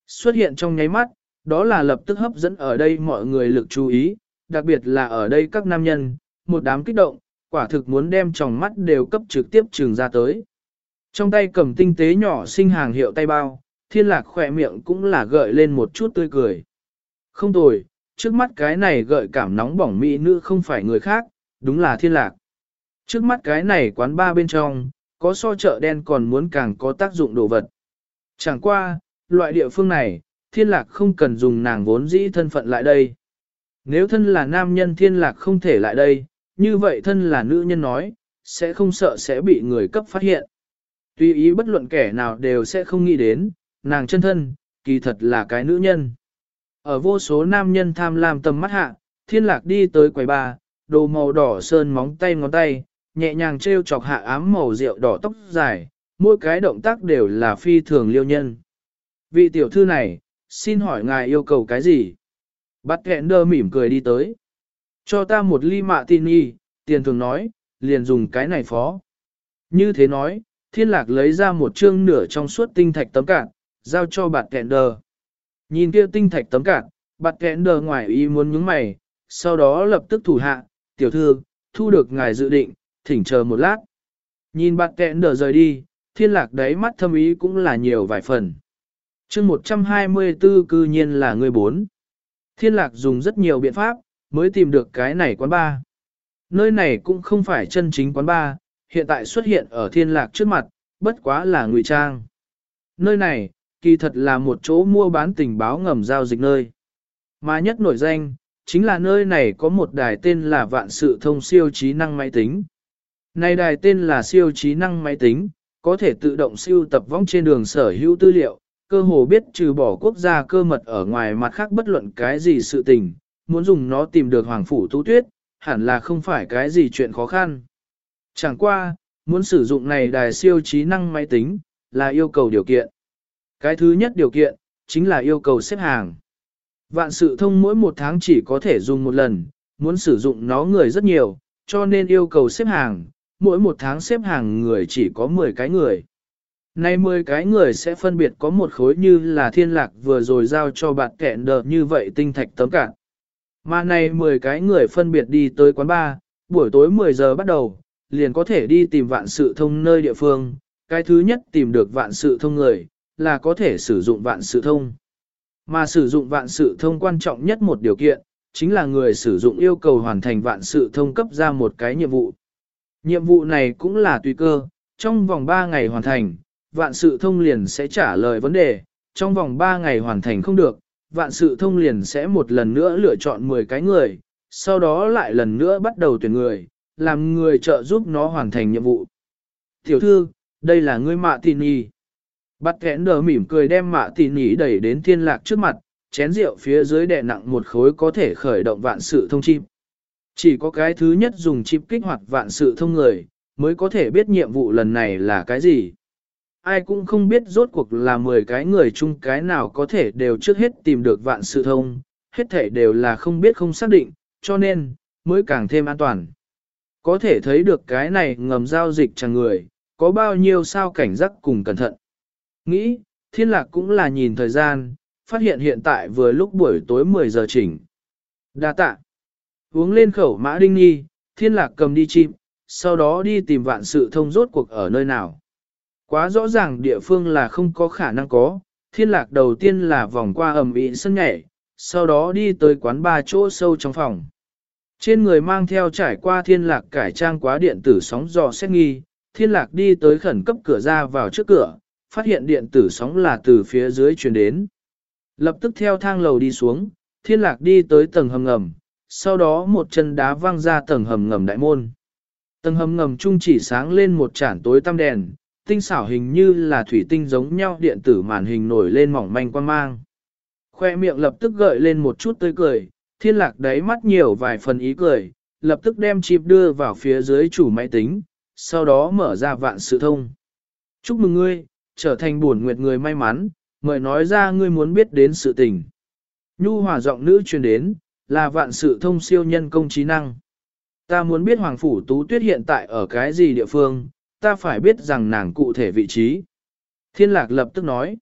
Xuất hiện trong nháy mắt, đó là lập tức hấp dẫn ở đây mọi người lực chú ý, đặc biệt là ở đây các nam nhân, một đám kích động, quả thực muốn đem tròng mắt đều cấp trực tiếp trường ra tới. Trong tay cầm tinh tế nhỏ sinh hàng hiệu tay bao, thiên lạc khỏe miệng cũng là gợi lên một chút tươi cười. Không tồi, trước mắt cái này gợi cảm nóng bỏng mỹ nữ không phải người khác, đúng là thiên lạc. Trước mắt cái này quán ba bên trong, có so chợ đen còn muốn càng có tác dụng đồ vật. Chẳng qua, loại địa phương này, thiên lạc không cần dùng nàng vốn dĩ thân phận lại đây. Nếu thân là nam nhân thiên lạc không thể lại đây, như vậy thân là nữ nhân nói, sẽ không sợ sẽ bị người cấp phát hiện. Tuy ý bất luận kẻ nào đều sẽ không nghĩ đến, nàng chân thân, kỳ thật là cái nữ nhân. Ở vô số nam nhân tham lam tầm mắt hạ, thiên lạc đi tới quầy bà, đồ màu đỏ sơn móng tay ngón tay, nhẹ nhàng trêu chọc hạ ám màu rượu đỏ tóc dài, mỗi cái động tác đều là phi thường liêu nhân. Vị tiểu thư này, xin hỏi ngài yêu cầu cái gì? Bắt kẹn đơ mỉm cười đi tới. Cho ta một ly mạ tin y, tiền thường nói, liền dùng cái này phó. Như thế nói, thiên lạc lấy ra một chương nửa trong suốt tinh thạch tấm cạn, giao cho bạt kẹn đơ. Nhìn kia tinh thạch tấm cạn, bạt kẹn đơ ngoài ý muốn nhướng mày, sau đó lập tức thủ hạ, tiểu thư, thu được ngài dự định, thỉnh chờ một lát. Nhìn bạt kẹn đơ rời đi, thiên lạc đấy mắt thâm ý cũng là nhiều vài phần chương 124 cư nhiên là người bốn. Thiên lạc dùng rất nhiều biện pháp, mới tìm được cái này quán ba. Nơi này cũng không phải chân chính quán ba, hiện tại xuất hiện ở thiên lạc trước mặt, bất quá là ngụy trang. Nơi này, kỳ thật là một chỗ mua bán tình báo ngầm giao dịch nơi. Mà nhất nổi danh, chính là nơi này có một đài tên là vạn sự thông siêu trí năng máy tính. Này đài tên là siêu trí năng máy tính, có thể tự động siêu tập vong trên đường sở hữu tư liệu, cơ hồ biết trừ bỏ quốc gia cơ mật ở ngoài mặt khác bất luận cái gì sự tình, muốn dùng nó tìm được Hoàng Phủ tú Tuyết, hẳn là không phải cái gì chuyện khó khăn. Chẳng qua, muốn sử dụng này đài siêu trí năng máy tính, là yêu cầu điều kiện. Cái thứ nhất điều kiện, chính là yêu cầu xếp hàng. Vạn sự thông mỗi một tháng chỉ có thể dùng một lần, muốn sử dụng nó người rất nhiều, cho nên yêu cầu xếp hàng, mỗi một tháng xếp hàng người chỉ có 10 cái người. Nay 10 cái người sẽ phân biệt có một khối như là thiên lạc vừa rồi giao cho bạn kẹn đờ như vậy tinh thạch tấm cạn. Mà này 10 cái người phân biệt đi tới quán bar, buổi tối 10 giờ bắt đầu, liền có thể đi tìm vạn sự thông nơi địa phương. Cái thứ nhất tìm được vạn sự thông người, là có thể sử dụng vạn sự thông. Mà sử dụng vạn sự thông quan trọng nhất một điều kiện, chính là người sử dụng yêu cầu hoàn thành vạn sự thông cấp ra một cái nhiệm vụ. Nhiệm vụ này cũng là tùy cơ, trong vòng 3 ngày hoàn thành, vạn sự thông liền sẽ trả lời vấn đề, trong vòng 3 ngày hoàn thành không được, vạn sự thông liền sẽ một lần nữa lựa chọn 10 cái người, sau đó lại lần nữa bắt đầu tuyển người, làm người trợ giúp nó hoàn thành nhiệm vụ. Tiểu thư, đây là ngươi mạ tì nì. Bắt kẽn đờ mỉm cười đem mạ tì nì đẩy đến thiên lạc trước mặt, chén rượu phía dưới đè nặng một khối có thể khởi động vạn sự thông chim. Chỉ có cái thứ nhất dùng chip kích hoạt vạn sự thông người, mới có thể biết nhiệm vụ lần này là cái gì ai cũng không biết rốt cuộc là 10 cái người chung cái nào có thể đều trước hết tìm được vạn sự thông, hết thể đều là không biết không xác định, cho nên, mới càng thêm an toàn. Có thể thấy được cái này ngầm giao dịch chẳng người, có bao nhiêu sao cảnh giác cùng cẩn thận. Nghĩ, thiên lạc cũng là nhìn thời gian, phát hiện hiện tại vừa lúc buổi tối 10 giờ chỉnh. Đa tạ. Uống lên khẩu mã đinh nghi, thiên lạc cầm đi chim, sau đó đi tìm vạn sự thông rốt cuộc ở nơi nào. Quá rõ ràng địa phương là không có khả năng có, thiên lạc đầu tiên là vòng qua ẩm ị sân nhảy, sau đó đi tới quán ba chỗ sâu trong phòng. Trên người mang theo trải qua thiên lạc cải trang quá điện tử sóng dò xét nghi, thiên lạc đi tới khẩn cấp cửa ra vào trước cửa, phát hiện điện tử sóng là từ phía dưới truyền đến. Lập tức theo thang lầu đi xuống, thiên lạc đi tới tầng hầm ngầm, sau đó một chân đá văng ra tầng hầm ngầm đại môn. Tầng hầm ngầm trung chỉ sáng lên một chản tối tăm đèn, tinh xảo hình như là thủy tinh giống nhau điện tử màn hình nổi lên mỏng manh quan mang. Khoe miệng lập tức gợi lên một chút tươi cười, thiên lạc đáy mắt nhiều vài phần ý cười, lập tức đem chip đưa vào phía dưới chủ máy tính, sau đó mở ra vạn sự thông. Chúc mừng ngươi, trở thành buồn nguyệt người may mắn, mời nói ra ngươi muốn biết đến sự tình. Nhu hòa giọng nữ truyền đến, là vạn sự thông siêu nhân công trí năng. Ta muốn biết Hoàng Phủ Tú Tuyết hiện tại ở cái gì địa phương, ta phải biết rằng nàng cụ thể vị trí. Thiên lạc lập tức nói,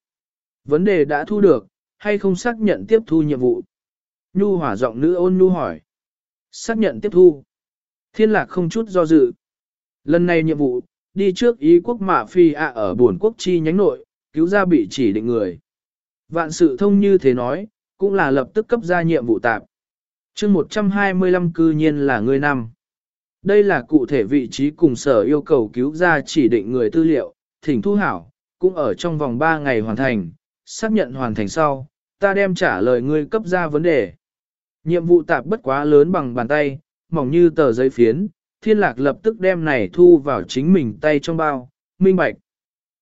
vấn đề đã thu được, hay không xác nhận tiếp thu nhiệm vụ. Nhu hỏa giọng nữ ôn nhu hỏi. Xác nhận tiếp thu. Thiên lạc không chút do dự. Lần này nhiệm vụ, đi trước ý quốc mạ phi ạ ở buồn quốc chi nhánh nội, cứu ra bị chỉ định người. Vạn sự thông như thế nói, cũng là lập tức cấp ra nhiệm vụ tạp. chương 125 cư nhiên là người năm. Đây là cụ thể vị trí cùng sở yêu cầu cứu ra chỉ định người tư liệu, thỉnh thu hảo, cũng ở trong vòng 3 ngày hoàn thành, xác nhận hoàn thành sau, ta đem trả lời ngươi cấp ra vấn đề. Nhiệm vụ tạp bất quá lớn bằng bàn tay, mỏng như tờ giấy phiến, thiên lạc lập tức đem này thu vào chính mình tay trong bao, minh bạch.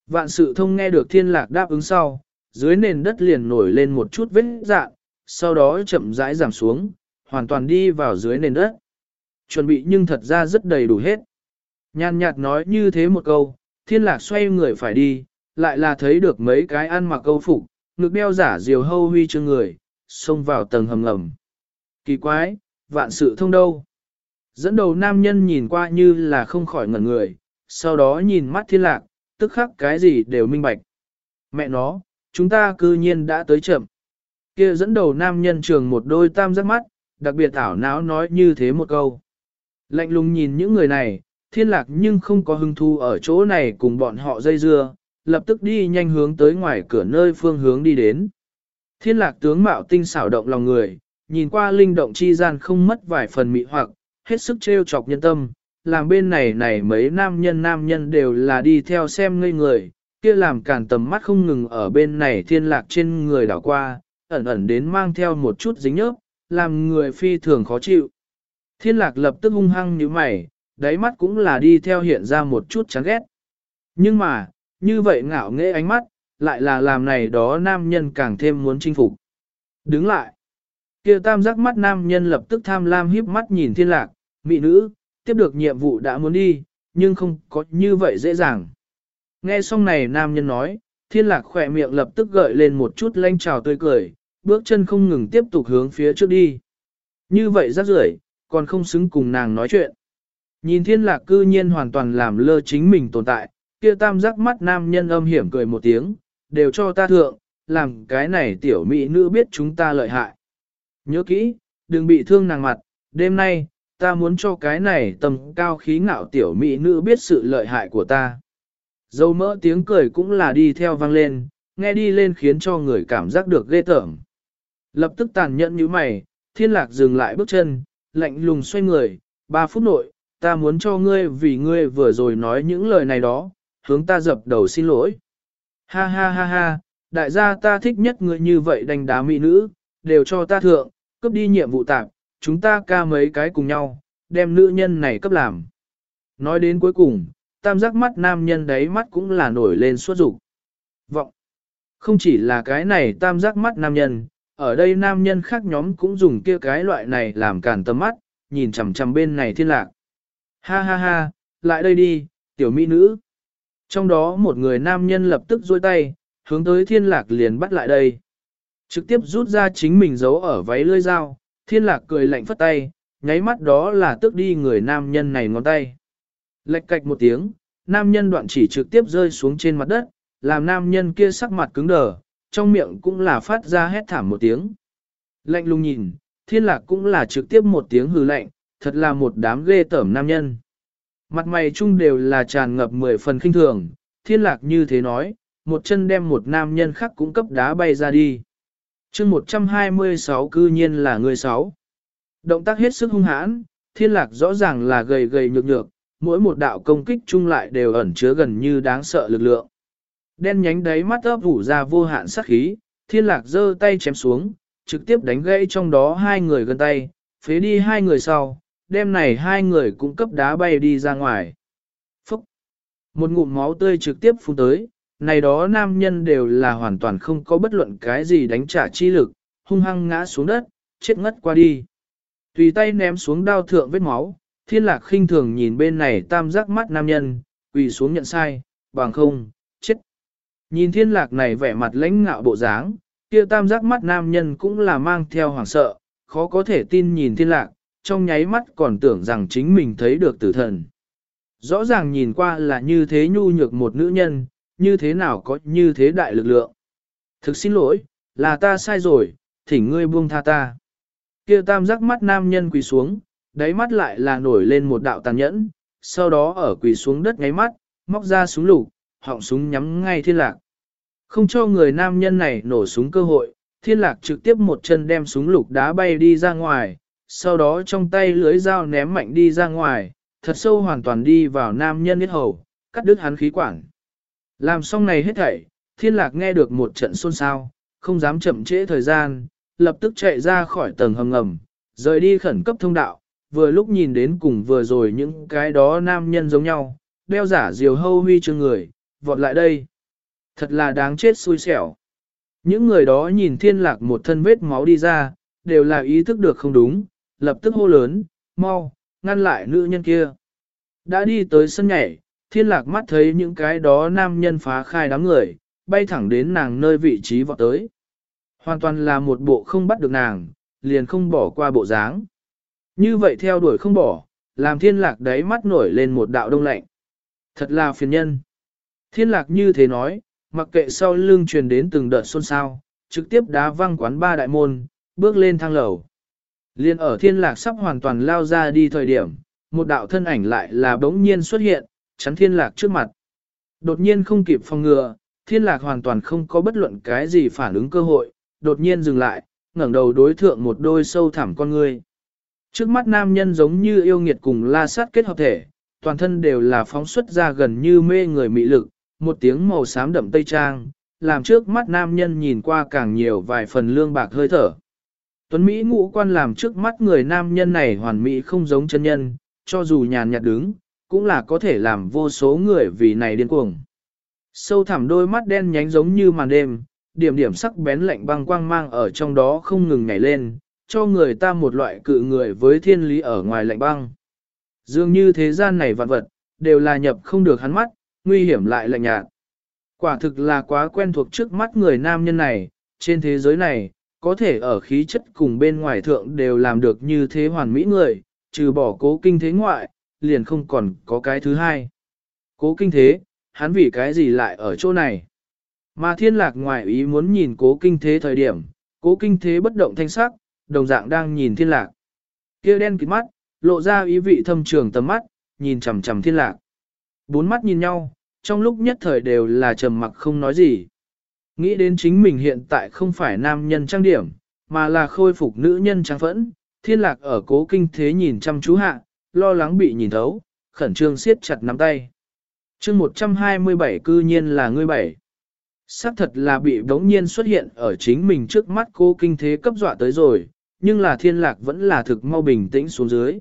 Vạn sự thông nghe được thiên lạc đáp ứng sau, dưới nền đất liền nổi lên một chút vết dạng, sau đó chậm rãi giảm xuống, hoàn toàn đi vào dưới nền đất. Chuẩn bị nhưng thật ra rất đầy đủ hết. Nhàn nhạt nói như thế một câu, thiên lạc xoay người phải đi, lại là thấy được mấy cái ăn mặc câu phục, ngực đeo giả diều hâu huy chương người, xông vào tầng hầm ngầm. Kỳ quái, vạn sự thông đâu? Dẫn đầu nam nhân nhìn qua như là không khỏi ngẩn người, sau đó nhìn mắt thiên lạc, tức khắc cái gì đều minh bạch. Mẹ nó, chúng ta cư nhiên đã tới chậm. kia dẫn đầu nam nhân trường một đôi tam giác mắt, đặc biệt ảo não nói như thế một câu. Lạnh lùng nhìn những người này, thiên lạc nhưng không có hứng thu ở chỗ này cùng bọn họ dây dưa, lập tức đi nhanh hướng tới ngoài cửa nơi phương hướng đi đến. Thiên lạc tướng mạo tinh xảo động lòng người, nhìn qua linh động chi gian không mất vài phần mị hoặc, hết sức trêu chọc nhân tâm, làm bên này này mấy nam nhân nam nhân đều là đi theo xem ngây người, kia làm cản tầm mắt không ngừng ở bên này thiên lạc trên người đảo qua, ẩn ẩn đến mang theo một chút dính nhớp, làm người phi thường khó chịu. Thiên lạc lập tức hung hăng như mày, đáy mắt cũng là đi theo hiện ra một chút chán ghét. Nhưng mà, như vậy ngạo nghễ ánh mắt, lại là làm này đó nam nhân càng thêm muốn chinh phục. Đứng lại. kia tam giác mắt nam nhân lập tức tham lam híp mắt nhìn thiên lạc, mị nữ, tiếp được nhiệm vụ đã muốn đi, nhưng không có như vậy dễ dàng. Nghe xong này nam nhân nói, thiên lạc khỏe miệng lập tức gợi lên một chút lanh trào tươi cười, bước chân không ngừng tiếp tục hướng phía trước đi. Như vậy rắc rưởi còn không xứng cùng nàng nói chuyện. Nhìn thiên lạc cư nhiên hoàn toàn làm lơ chính mình tồn tại, kia tam giác mắt nam nhân âm hiểm cười một tiếng, đều cho ta thượng, làm cái này tiểu mỹ nữ biết chúng ta lợi hại. Nhớ kỹ, đừng bị thương nàng mặt, đêm nay, ta muốn cho cái này tầm cao khí ngạo tiểu mỹ nữ biết sự lợi hại của ta. Dâu mỡ tiếng cười cũng là đi theo vang lên, nghe đi lên khiến cho người cảm giác được ghê tởm. Lập tức tàn nhẫn như mày, thiên lạc dừng lại bước chân, lạnh lùng xoay người, ba phút nội, ta muốn cho ngươi vì ngươi vừa rồi nói những lời này đó, hướng ta dập đầu xin lỗi. Ha ha ha ha, đại gia ta thích nhất ngươi như vậy đánh đá mỹ nữ, đều cho ta thượng, cấp đi nhiệm vụ tạm, chúng ta ca mấy cái cùng nhau, đem nữ nhân này cấp làm. Nói đến cuối cùng, tam giác mắt nam nhân đấy mắt cũng là nổi lên suốt dục Vọng. Không chỉ là cái này tam giác mắt nam nhân, ở đây nam nhân khác nhóm cũng dùng kia cái loại này làm cản tầm mắt, nhìn chằm chằm bên này thiên lạc. Ha ha ha, lại đây đi, tiểu mỹ nữ. Trong đó một người nam nhân lập tức dôi tay, hướng tới thiên lạc liền bắt lại đây. Trực tiếp rút ra chính mình giấu ở váy lươi dao, thiên lạc cười lạnh phất tay, nháy mắt đó là tước đi người nam nhân này ngón tay. Lệch cạch một tiếng, nam nhân đoạn chỉ trực tiếp rơi xuống trên mặt đất, làm nam nhân kia sắc mặt cứng đờ, trong miệng cũng là phát ra hét thảm một tiếng. Lạnh lùng nhìn, thiên lạc cũng là trực tiếp một tiếng hừ lạnh, thật là một đám ghê tởm nam nhân. Mặt mày chung đều là tràn ngập mười phần khinh thường, thiên lạc như thế nói, một chân đem một nam nhân khác cũng cấp đá bay ra đi. chương 126 cư nhiên là người sáu. Động tác hết sức hung hãn, thiên lạc rõ ràng là gầy gầy nhược nhược, mỗi một đạo công kích chung lại đều ẩn chứa gần như đáng sợ lực lượng. Đen nhánh đáy mắt ấp ủ ra vô hạn sát khí, thiên lạc giơ tay chém xuống, trực tiếp đánh gãy trong đó hai người gần tay, phế đi hai người sau, đêm này hai người cũng cấp đá bay đi ra ngoài. Phúc! Một ngụm máu tươi trực tiếp phun tới, này đó nam nhân đều là hoàn toàn không có bất luận cái gì đánh trả chi lực, hung hăng ngã xuống đất, chết ngất qua đi. Tùy tay ném xuống đao thượng vết máu, thiên lạc khinh thường nhìn bên này tam giác mắt nam nhân, quỳ xuống nhận sai, bằng không, chết. Nhìn thiên lạc này vẻ mặt lãnh ngạo bộ dáng, kia tam giác mắt nam nhân cũng là mang theo hoàng sợ, khó có thể tin nhìn thiên lạc, trong nháy mắt còn tưởng rằng chính mình thấy được tử thần. Rõ ràng nhìn qua là như thế nhu nhược một nữ nhân, như thế nào có như thế đại lực lượng. Thực xin lỗi, là ta sai rồi, thỉnh ngươi buông tha ta. Kia tam giác mắt nam nhân quỳ xuống, đáy mắt lại là nổi lên một đạo tàn nhẫn, sau đó ở quỳ xuống đất ngáy mắt, móc ra súng lục, họng súng nhắm ngay thiên lạc. Không cho người nam nhân này nổ súng cơ hội, thiên lạc trực tiếp một chân đem súng lục đá bay đi ra ngoài, sau đó trong tay lưới dao ném mạnh đi ra ngoài, thật sâu hoàn toàn đi vào nam nhân huyết hầu, cắt đứt hắn khí quản. Làm xong này hết thảy, thiên lạc nghe được một trận xôn xao, không dám chậm trễ thời gian, lập tức chạy ra khỏi tầng hầm ngầm, rời đi khẩn cấp thông đạo, vừa lúc nhìn đến cùng vừa rồi những cái đó nam nhân giống nhau, đeo giả diều hâu huy chương người, vọt lại đây. Thật là đáng chết xui xẻo. Những người đó nhìn thiên lạc một thân vết máu đi ra, đều là ý thức được không đúng, lập tức hô lớn, mau, ngăn lại nữ nhân kia. Đã đi tới sân nhảy, thiên lạc mắt thấy những cái đó nam nhân phá khai đám người, bay thẳng đến nàng nơi vị trí vọt tới. Hoàn toàn là một bộ không bắt được nàng, liền không bỏ qua bộ dáng. Như vậy theo đuổi không bỏ, làm thiên lạc đáy mắt nổi lên một đạo đông lạnh. Thật là phiền nhân. Thiên lạc như thế nói, mặc kệ sau lưng truyền đến từng đợt xôn xao, trực tiếp đá văng quán ba đại môn, bước lên thang lầu. Liên ở thiên lạc sắp hoàn toàn lao ra đi thời điểm, một đạo thân ảnh lại là bỗng nhiên xuất hiện, chắn thiên lạc trước mặt. Đột nhiên không kịp phòng ngừa, thiên lạc hoàn toàn không có bất luận cái gì phản ứng cơ hội, đột nhiên dừng lại, ngẩng đầu đối thượng một đôi sâu thẳm con người. Trước mắt nam nhân giống như yêu nghiệt cùng la sát kết hợp thể, toàn thân đều là phóng xuất ra gần như mê người mị lực, một tiếng màu xám đậm tây trang, làm trước mắt nam nhân nhìn qua càng nhiều vài phần lương bạc hơi thở. Tuấn Mỹ ngũ quan làm trước mắt người nam nhân này hoàn mỹ không giống chân nhân, cho dù nhàn nhạt đứng, cũng là có thể làm vô số người vì này điên cuồng. Sâu thẳm đôi mắt đen nhánh giống như màn đêm, điểm điểm sắc bén lạnh băng quang mang ở trong đó không ngừng nhảy lên, cho người ta một loại cự người với thiên lý ở ngoài lạnh băng. Dường như thế gian này vạn vật, đều là nhập không được hắn mắt, nguy hiểm lại lạnh nhạt. Quả thực là quá quen thuộc trước mắt người nam nhân này, trên thế giới này, có thể ở khí chất cùng bên ngoài thượng đều làm được như thế hoàn mỹ người, trừ bỏ cố kinh thế ngoại, liền không còn có cái thứ hai. Cố kinh thế, hắn vì cái gì lại ở chỗ này? Mà thiên lạc ngoài ý muốn nhìn cố kinh thế thời điểm, cố kinh thế bất động thanh sắc, đồng dạng đang nhìn thiên lạc. kia đen kịt mắt, lộ ra ý vị thâm trường tầm mắt, nhìn chầm chầm thiên lạc. Bốn mắt nhìn nhau, trong lúc nhất thời đều là trầm mặc không nói gì. Nghĩ đến chính mình hiện tại không phải nam nhân trang điểm, mà là khôi phục nữ nhân trang phẫn, thiên lạc ở cố kinh thế nhìn chăm chú hạ, lo lắng bị nhìn thấu, khẩn trương siết chặt nắm tay. chương 127 cư nhiên là ngươi bảy. Sắc thật là bị đống nhiên xuất hiện ở chính mình trước mắt cố kinh thế cấp dọa tới rồi, nhưng là thiên lạc vẫn là thực mau bình tĩnh xuống dưới.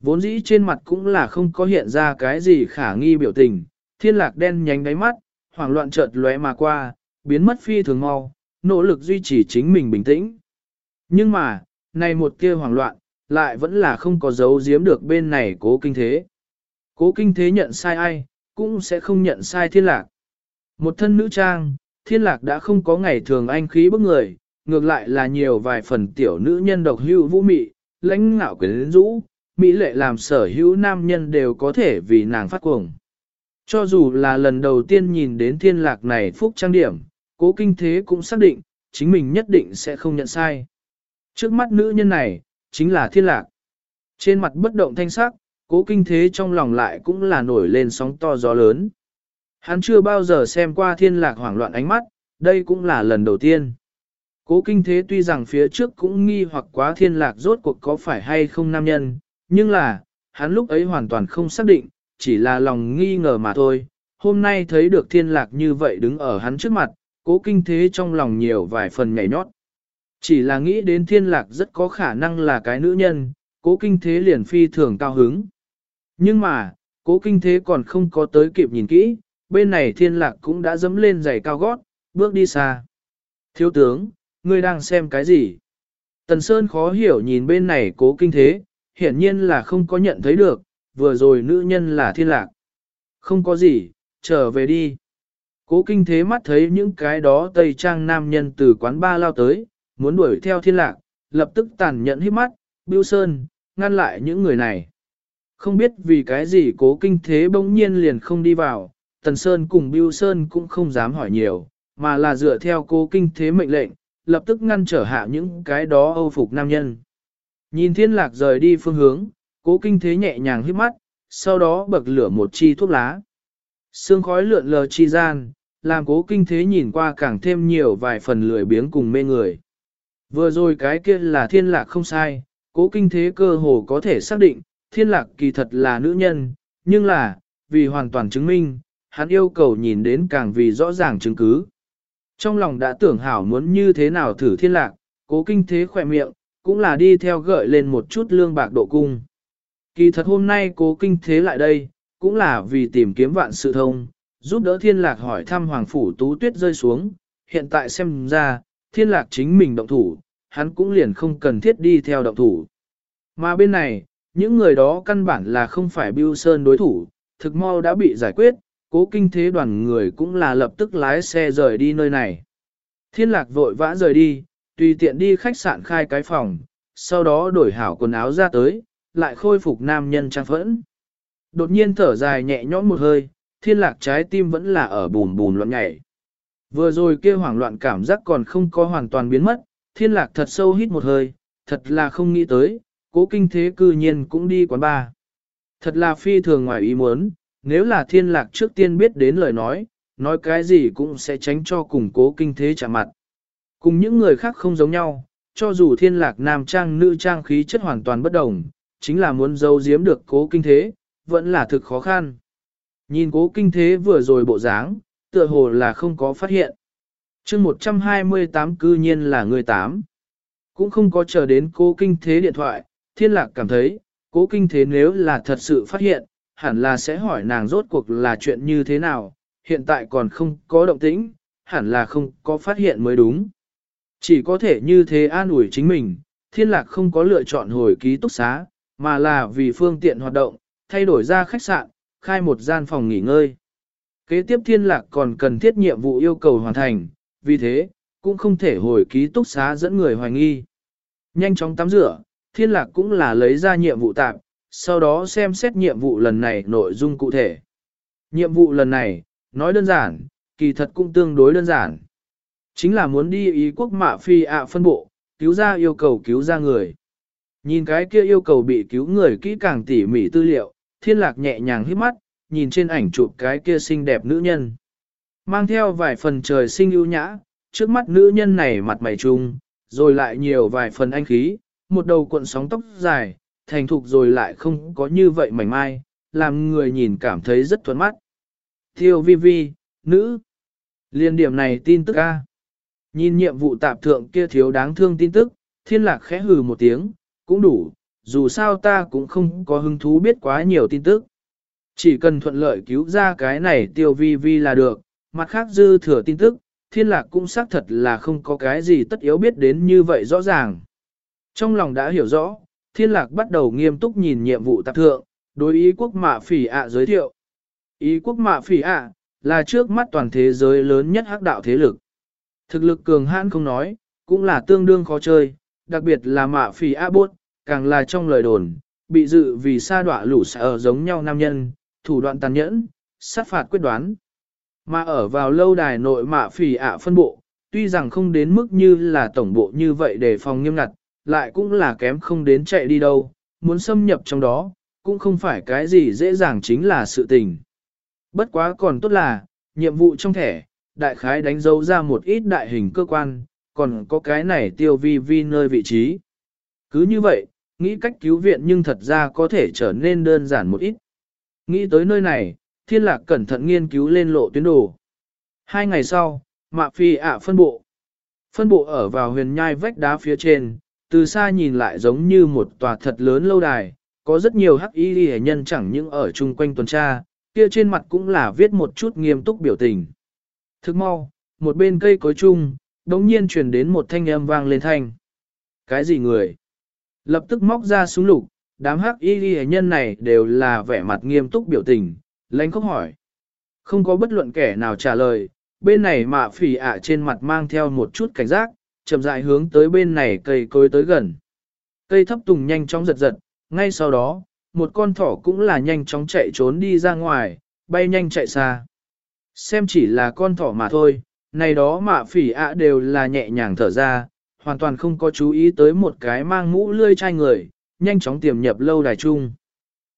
Vốn dĩ trên mặt cũng là không có hiện ra cái gì khả nghi biểu tình, thiên lạc đen nhánh đáy mắt, hoảng loạn chợt lóe mà qua, biến mất phi thường mau, nỗ lực duy trì chính mình bình tĩnh. Nhưng mà, này một kia hoảng loạn, lại vẫn là không có dấu giếm được bên này cố kinh thế. Cố kinh thế nhận sai ai, cũng sẽ không nhận sai thiên lạc. Một thân nữ trang, thiên lạc đã không có ngày thường anh khí bức người, ngược lại là nhiều vài phần tiểu nữ nhân độc hưu vũ mị, lãnh ngạo quyến rũ, mỹ lệ làm sở hữu nam nhân đều có thể vì nàng phát cuồng. Cho dù là lần đầu tiên nhìn đến thiên lạc này phúc trang điểm, cố kinh thế cũng xác định, chính mình nhất định sẽ không nhận sai. Trước mắt nữ nhân này, chính là thiên lạc. Trên mặt bất động thanh sắc, cố kinh thế trong lòng lại cũng là nổi lên sóng to gió lớn. Hắn chưa bao giờ xem qua thiên lạc hoảng loạn ánh mắt, đây cũng là lần đầu tiên. Cố kinh thế tuy rằng phía trước cũng nghi hoặc quá thiên lạc rốt cuộc có phải hay không nam nhân, nhưng là, hắn lúc ấy hoàn toàn không xác định, chỉ là lòng nghi ngờ mà thôi. Hôm nay thấy được thiên lạc như vậy đứng ở hắn trước mặt, cố kinh thế trong lòng nhiều vài phần nhảy nhót. Chỉ là nghĩ đến thiên lạc rất có khả năng là cái nữ nhân, cố kinh thế liền phi thường cao hứng. Nhưng mà, cố kinh thế còn không có tới kịp nhìn kỹ, bên này thiên lạc cũng đã dẫm lên giày cao gót, bước đi xa. Thiếu tướng, ngươi đang xem cái gì? Tần Sơn khó hiểu nhìn bên này cố kinh thế, hiển nhiên là không có nhận thấy được, vừa rồi nữ nhân là thiên lạc. Không có gì, trở về đi. Cố kinh thế mắt thấy những cái đó tây trang nam nhân từ quán ba lao tới, muốn đuổi theo thiên lạc, lập tức tàn nhận hít mắt, Bưu Sơn, ngăn lại những người này. Không biết vì cái gì cố kinh thế bỗng nhiên liền không đi vào, Tần Sơn cùng Bưu Sơn cũng không dám hỏi nhiều, mà là dựa theo cố kinh thế mệnh lệnh, lập tức ngăn trở hạ những cái đó âu phục nam nhân. Nhìn thiên lạc rời đi phương hướng, cố kinh thế nhẹ nhàng hít mắt, sau đó bậc lửa một chi thuốc lá. Sương khói lượn lờ chi gian, làm cố kinh thế nhìn qua càng thêm nhiều vài phần lười biếng cùng mê người. Vừa rồi cái kia là thiên lạc không sai, cố kinh thế cơ hồ có thể xác định, thiên lạc kỳ thật là nữ nhân, nhưng là, vì hoàn toàn chứng minh, hắn yêu cầu nhìn đến càng vì rõ ràng chứng cứ. Trong lòng đã tưởng hảo muốn như thế nào thử thiên lạc, cố kinh thế khỏe miệng, cũng là đi theo gợi lên một chút lương bạc độ cung. Kỳ thật hôm nay cố kinh thế lại đây, cũng là vì tìm kiếm vạn sự thông, giúp đỡ thiên lạc hỏi thăm hoàng phủ tú tuyết rơi xuống, hiện tại xem ra, thiên lạc chính mình động thủ, hắn cũng liền không cần thiết đi theo động thủ. Mà bên này, những người đó căn bản là không phải Bưu Sơn đối thủ, thực mau đã bị giải quyết, cố kinh thế đoàn người cũng là lập tức lái xe rời đi nơi này. Thiên lạc vội vã rời đi, tùy tiện đi khách sạn khai cái phòng, sau đó đổi hảo quần áo ra tới, lại khôi phục nam nhân trang phẫn. Đột nhiên thở dài nhẹ nhõm một hơi, thiên lạc trái tim vẫn là ở bùn bùn loạn nhảy. Vừa rồi kia hoảng loạn cảm giác còn không có hoàn toàn biến mất, thiên lạc thật sâu hít một hơi, thật là không nghĩ tới, cố kinh thế cư nhiên cũng đi quán bar. Thật là phi thường ngoài ý muốn, nếu là thiên lạc trước tiên biết đến lời nói, nói cái gì cũng sẽ tránh cho cùng cố kinh thế chạm mặt. Cùng những người khác không giống nhau, cho dù thiên lạc nam trang nữ trang khí chất hoàn toàn bất đồng, chính là muốn giấu giếm được cố kinh thế, vẫn là thực khó khăn. Nhìn cố kinh thế vừa rồi bộ dáng, tựa hồ là không có phát hiện. chương 128 cư nhiên là người tám. Cũng không có chờ đến cố kinh thế điện thoại, thiên lạc cảm thấy, cố kinh thế nếu là thật sự phát hiện, hẳn là sẽ hỏi nàng rốt cuộc là chuyện như thế nào, hiện tại còn không có động tĩnh, hẳn là không có phát hiện mới đúng. Chỉ có thể như thế an ủi chính mình, thiên lạc không có lựa chọn hồi ký túc xá, mà là vì phương tiện hoạt động, thay đổi ra khách sạn, khai một gian phòng nghỉ ngơi. Kế tiếp thiên lạc còn cần thiết nhiệm vụ yêu cầu hoàn thành, vì thế, cũng không thể hồi ký túc xá dẫn người hoài nghi. Nhanh chóng tắm rửa, thiên lạc cũng là lấy ra nhiệm vụ tạm, sau đó xem xét nhiệm vụ lần này nội dung cụ thể. Nhiệm vụ lần này, nói đơn giản, kỳ thật cũng tương đối đơn giản. Chính là muốn đi ý quốc mạ phi ạ phân bộ, cứu ra yêu cầu cứu ra người. Nhìn cái kia yêu cầu bị cứu người kỹ càng tỉ mỉ tư liệu, thiên lạc nhẹ nhàng hít mắt, nhìn trên ảnh chụp cái kia xinh đẹp nữ nhân. Mang theo vài phần trời sinh ưu nhã, trước mắt nữ nhân này mặt mày trung, rồi lại nhiều vài phần anh khí, một đầu cuộn sóng tóc dài, thành thục rồi lại không có như vậy mảnh mai, làm người nhìn cảm thấy rất thuận mắt. Thiêu vi vi, nữ. Liên điểm này tin tức A. Nhìn nhiệm vụ tạp thượng kia thiếu đáng thương tin tức, thiên lạc khẽ hừ một tiếng, cũng đủ, dù sao ta cũng không có hứng thú biết quá nhiều tin tức. Chỉ cần thuận lợi cứu ra cái này tiêu vi vi là được, mặt khác dư thừa tin tức, thiên lạc cũng xác thật là không có cái gì tất yếu biết đến như vậy rõ ràng. Trong lòng đã hiểu rõ, thiên lạc bắt đầu nghiêm túc nhìn nhiệm vụ tạp thượng, đối ý quốc mạ phỉ ạ giới thiệu. Ý quốc mạ phỉ ạ, là trước mắt toàn thế giới lớn nhất hắc đạo thế lực. Thực lực cường hãn không nói, cũng là tương đương khó chơi, đặc biệt là mạ phỉ A bốt, càng là trong lời đồn, bị dự vì sa đọa lũ ở giống nhau nam nhân, thủ đoạn tàn nhẫn, sát phạt quyết đoán. Mà ở vào lâu đài nội mạ phỉ ạ phân bộ, tuy rằng không đến mức như là tổng bộ như vậy để phòng nghiêm ngặt, lại cũng là kém không đến chạy đi đâu, muốn xâm nhập trong đó, cũng không phải cái gì dễ dàng chính là sự tình. Bất quá còn tốt là, nhiệm vụ trong thẻ, đại khái đánh dấu ra một ít đại hình cơ quan, còn có cái này tiêu vi vi nơi vị trí. Cứ như vậy, nghĩ cách cứu viện nhưng thật ra có thể trở nên đơn giản một ít. Nghĩ tới nơi này, thiên lạc cẩn thận nghiên cứu lên lộ tuyến đồ. Hai ngày sau, mạ phi ạ phân bộ. Phân bộ ở vào huyền nhai vách đá phía trên, từ xa nhìn lại giống như một tòa thật lớn lâu đài, có rất nhiều hắc y hệ nhân chẳng những ở chung quanh tuần tra, kia trên mặt cũng là viết một chút nghiêm túc biểu tình. Thức mau, một bên cây cối chung, đống nhiên truyền đến một thanh âm vang lên thanh. Cái gì người? Lập tức móc ra súng lục, đám hắc y ghi nhân này đều là vẻ mặt nghiêm túc biểu tình, lãnh khóc hỏi. Không có bất luận kẻ nào trả lời, bên này mạ phỉ ạ trên mặt mang theo một chút cảnh giác, chậm rãi hướng tới bên này cây cối tới gần. Cây thấp tùng nhanh chóng giật giật, ngay sau đó, một con thỏ cũng là nhanh chóng chạy trốn đi ra ngoài, bay nhanh chạy xa. Xem chỉ là con thỏ mà thôi, này đó mạ phỉ ạ đều là nhẹ nhàng thở ra, hoàn toàn không có chú ý tới một cái mang mũ lươi chai người, nhanh chóng tiềm nhập lâu đài chung.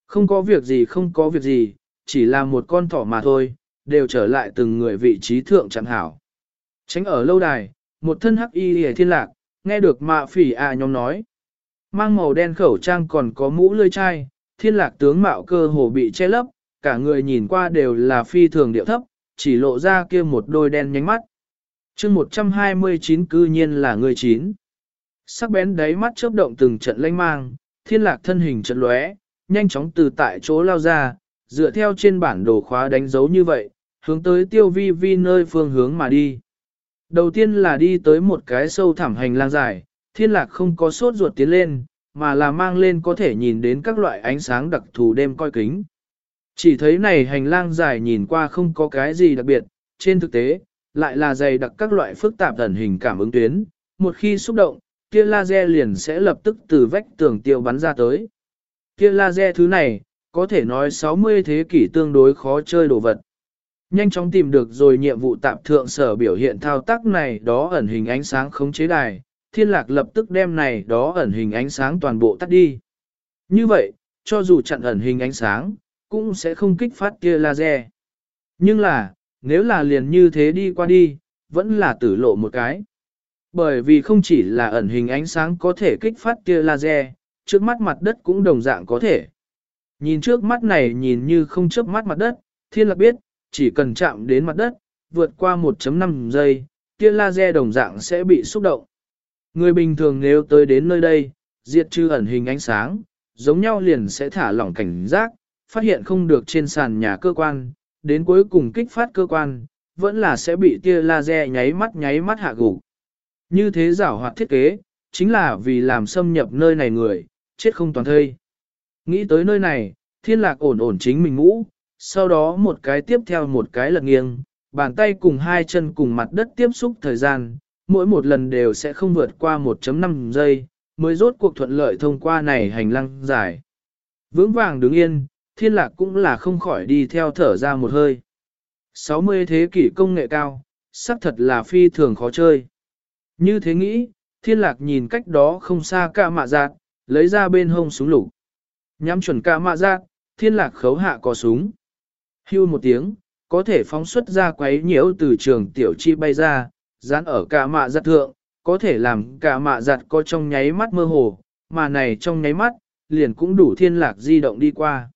Không có việc gì không có việc gì, chỉ là một con thỏ mà thôi, đều trở lại từng người vị trí thượng chẳng hảo. Tránh ở lâu đài, một thân hắc y hề thiên lạc, nghe được mạ phỉ ạ nhóm nói. Mang màu đen khẩu trang còn có mũ lươi chai, thiên lạc tướng mạo cơ hồ bị che lấp, cả người nhìn qua đều là phi thường điệu thấp, chỉ lộ ra kia một đôi đen nhánh mắt. chương 129 cư nhiên là người chín. Sắc bén đáy mắt chớp động từng trận lanh mang, thiên lạc thân hình trận lóe, nhanh chóng từ tại chỗ lao ra, dựa theo trên bản đồ khóa đánh dấu như vậy, hướng tới tiêu vi vi nơi phương hướng mà đi. Đầu tiên là đi tới một cái sâu thẳm hành lang dài, thiên lạc không có sốt ruột tiến lên, mà là mang lên có thể nhìn đến các loại ánh sáng đặc thù đêm coi kính. Chỉ thấy này hành lang dài nhìn qua không có cái gì đặc biệt, trên thực tế, lại là dày đặc các loại phức tạp thần hình cảm ứng tuyến, một khi xúc động, tia laser liền sẽ lập tức từ vách tường tiêu bắn ra tới. Tia laser thứ này, có thể nói 60 thế kỷ tương đối khó chơi đồ vật. Nhanh chóng tìm được rồi nhiệm vụ tạm thượng sở biểu hiện thao tác này đó ẩn hình ánh sáng khống chế đài, thiên lạc lập tức đem này đó ẩn hình ánh sáng toàn bộ tắt đi. Như vậy, cho dù chặn ẩn hình ánh sáng, cũng sẽ không kích phát tia laser. Nhưng là, nếu là liền như thế đi qua đi, vẫn là tử lộ một cái. Bởi vì không chỉ là ẩn hình ánh sáng có thể kích phát tia laser, trước mắt mặt đất cũng đồng dạng có thể. Nhìn trước mắt này nhìn như không chớp mắt mặt đất, thiên lạc biết, chỉ cần chạm đến mặt đất, vượt qua 1.5 giây, tia laser đồng dạng sẽ bị xúc động. Người bình thường nếu tới đến nơi đây, diệt trừ ẩn hình ánh sáng, giống nhau liền sẽ thả lỏng cảnh giác, phát hiện không được trên sàn nhà cơ quan, đến cuối cùng kích phát cơ quan, vẫn là sẽ bị tia laser nháy mắt nháy mắt hạ gục. Như thế giảo hoạt thiết kế, chính là vì làm xâm nhập nơi này người, chết không toàn thây. Nghĩ tới nơi này, thiên lạc ổn ổn chính mình ngũ, sau đó một cái tiếp theo một cái lật nghiêng, bàn tay cùng hai chân cùng mặt đất tiếp xúc thời gian, mỗi một lần đều sẽ không vượt qua 1.5 giây, mới rốt cuộc thuận lợi thông qua này hành lang dài. Vững vàng đứng yên, thiên lạc cũng là không khỏi đi theo thở ra một hơi. 60 thế kỷ công nghệ cao, xác thật là phi thường khó chơi. Như thế nghĩ, thiên lạc nhìn cách đó không xa ca mạ giác, lấy ra bên hông súng lục. Nhắm chuẩn ca mạ giác, thiên lạc khấu hạ có súng. Hưu một tiếng, có thể phóng xuất ra quấy nhiễu từ trường tiểu chi bay ra, dán ở cả mạ giặt thượng, có thể làm cả mạ giặt có trong nháy mắt mơ hồ, mà này trong nháy mắt, liền cũng đủ thiên lạc di động đi qua.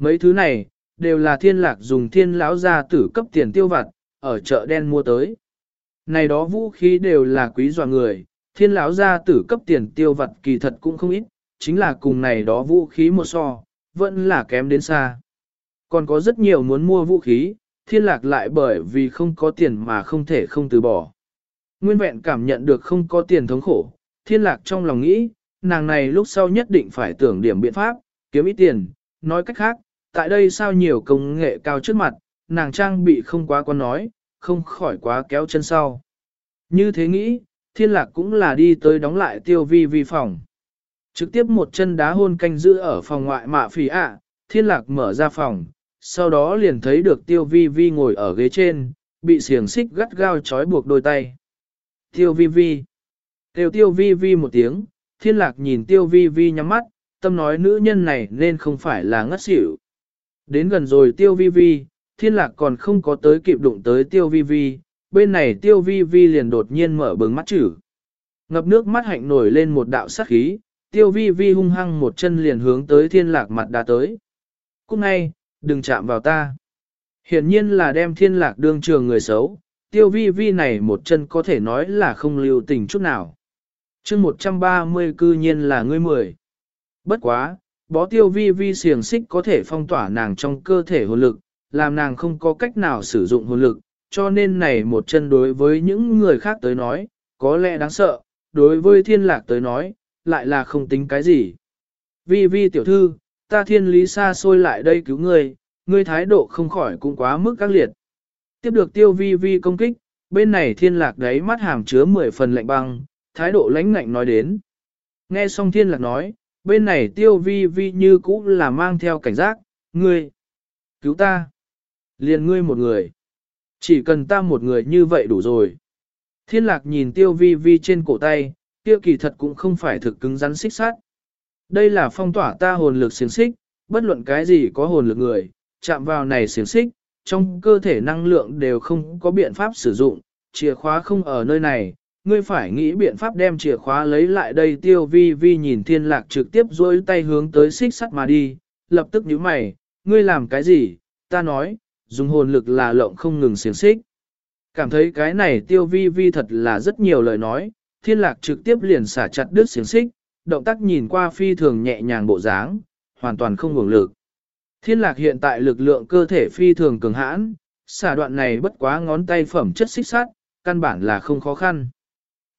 Mấy thứ này, đều là thiên lạc dùng thiên lão gia tử cấp tiền tiêu vặt, ở chợ đen mua tới. Này đó vũ khí đều là quý dọa người, thiên lão gia tử cấp tiền tiêu vặt kỳ thật cũng không ít, chính là cùng này đó vũ khí một so, vẫn là kém đến xa. Còn có rất nhiều muốn mua vũ khí, thiên lạc lại bởi vì không có tiền mà không thể không từ bỏ. Nguyên vẹn cảm nhận được không có tiền thống khổ, thiên lạc trong lòng nghĩ, nàng này lúc sau nhất định phải tưởng điểm biện pháp, kiếm ít tiền, nói cách khác, tại đây sao nhiều công nghệ cao trước mặt, nàng trang bị không quá con nói, không khỏi quá kéo chân sau. Như thế nghĩ, thiên lạc cũng là đi tới đóng lại tiêu vi vi phòng. Trực tiếp một chân đá hôn canh giữ ở phòng ngoại mạ phì ạ, thiên lạc mở ra phòng, sau đó liền thấy được tiêu vi vi ngồi ở ghế trên, bị xiềng xích gắt gao trói buộc đôi tay. Tiêu vi vi. Tiêu tiêu vi vi một tiếng, thiên lạc nhìn tiêu vi vi nhắm mắt, tâm nói nữ nhân này nên không phải là ngất xỉu. Đến gần rồi tiêu vi vi, thiên lạc còn không có tới kịp đụng tới tiêu vi vi, bên này tiêu vi vi liền đột nhiên mở bừng mắt chữ. Ngập nước mắt hạnh nổi lên một đạo sắc khí, tiêu vi vi hung hăng một chân liền hướng tới thiên lạc mặt đã tới. Cúc ngay, đừng chạm vào ta. Hiển nhiên là đem thiên lạc đương trường người xấu, tiêu vi vi này một chân có thể nói là không lưu tình chút nào. chương 130 cư nhiên là ngươi mười. Bất quá, bó tiêu vi vi xiềng xích có thể phong tỏa nàng trong cơ thể hồn lực, làm nàng không có cách nào sử dụng hồn lực, cho nên này một chân đối với những người khác tới nói, có lẽ đáng sợ, đối với thiên lạc tới nói, lại là không tính cái gì. Vi vi tiểu thư, ta thiên lý xa xôi lại đây cứu ngươi, ngươi thái độ không khỏi cũng quá mức các liệt. Tiếp được tiêu vi vi công kích, bên này thiên lạc đấy mắt hàm chứa 10 phần lạnh băng, thái độ lãnh ngạnh nói đến. Nghe xong thiên lạc nói, bên này tiêu vi vi như cũ là mang theo cảnh giác, ngươi, cứu ta, liền ngươi một người, chỉ cần ta một người như vậy đủ rồi. Thiên lạc nhìn tiêu vi vi trên cổ tay, tiêu kỳ thật cũng không phải thực cứng rắn xích sát. Đây là phong tỏa ta hồn lực xiềng xích, bất luận cái gì có hồn lực người, chạm vào này xiềng xích, trong cơ thể năng lượng đều không có biện pháp sử dụng, chìa khóa không ở nơi này, ngươi phải nghĩ biện pháp đem chìa khóa lấy lại đây tiêu vi vi nhìn thiên lạc trực tiếp dối tay hướng tới xích sắt mà đi, lập tức nhíu mày, ngươi làm cái gì, ta nói, dùng hồn lực là lộng không ngừng xiềng xích. Cảm thấy cái này tiêu vi vi thật là rất nhiều lời nói, thiên lạc trực tiếp liền xả chặt đứt xiềng xích, động tác nhìn qua phi thường nhẹ nhàng bộ dáng, hoàn toàn không ngừng lực. Thiên lạc hiện tại lực lượng cơ thể phi thường cường hãn, xả đoạn này bất quá ngón tay phẩm chất xích sắt, căn bản là không khó khăn.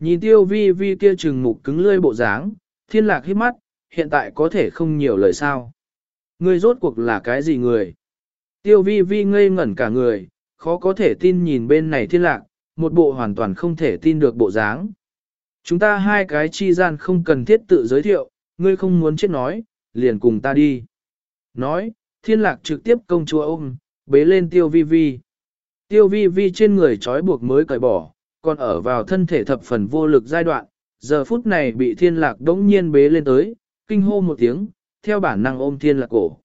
Nhìn tiêu vi vi kia trừng mục cứng lươi bộ dáng, thiên lạc hít mắt, hiện tại có thể không nhiều lời sao. Ngươi rốt cuộc là cái gì người? Tiêu vi vi ngây ngẩn cả người, khó có thể tin nhìn bên này thiên lạc, một bộ hoàn toàn không thể tin được bộ dáng. Chúng ta hai cái chi gian không cần thiết tự giới thiệu, ngươi không muốn chết nói, liền cùng ta đi. Nói, thiên lạc trực tiếp công chúa ôm, bế lên tiêu vi vi. Tiêu vi vi trên người trói buộc mới cởi bỏ, còn ở vào thân thể thập phần vô lực giai đoạn, giờ phút này bị thiên lạc đống nhiên bế lên tới, kinh hô một tiếng, theo bản năng ôm thiên lạc cổ.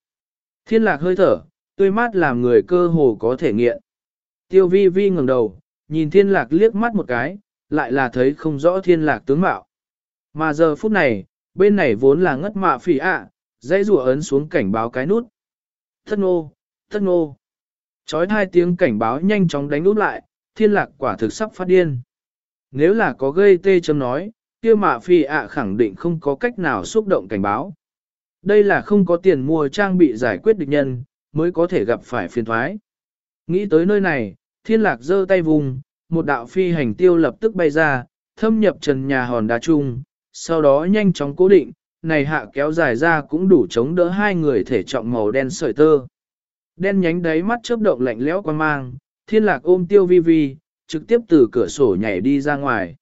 Thiên lạc hơi thở, tươi mát làm người cơ hồ có thể nghiện. Tiêu vi vi ngẩng đầu, nhìn thiên lạc liếc mắt một cái, lại là thấy không rõ thiên lạc tướng mạo. Mà giờ phút này, bên này vốn là ngất mạ phỉ ạ, dãy rùa ấn xuống cảnh báo cái nút. Thất nô, thất nô. Chói hai tiếng cảnh báo nhanh chóng đánh nút lại, thiên lạc quả thực sắp phát điên. Nếu là có gây tê chấm nói, kia mạ phi ạ khẳng định không có cách nào xúc động cảnh báo. Đây là không có tiền mua trang bị giải quyết địch nhân, mới có thể gặp phải phiền thoái. Nghĩ tới nơi này, thiên lạc giơ tay vùng, một đạo phi hành tiêu lập tức bay ra, thâm nhập trần nhà hòn đá chung, sau đó nhanh chóng cố định, này hạ kéo dài ra cũng đủ chống đỡ hai người thể trọng màu đen sợi tơ. Đen nhánh đáy mắt chớp động lạnh lẽo quan mang, thiên lạc ôm tiêu vi vi, trực tiếp từ cửa sổ nhảy đi ra ngoài.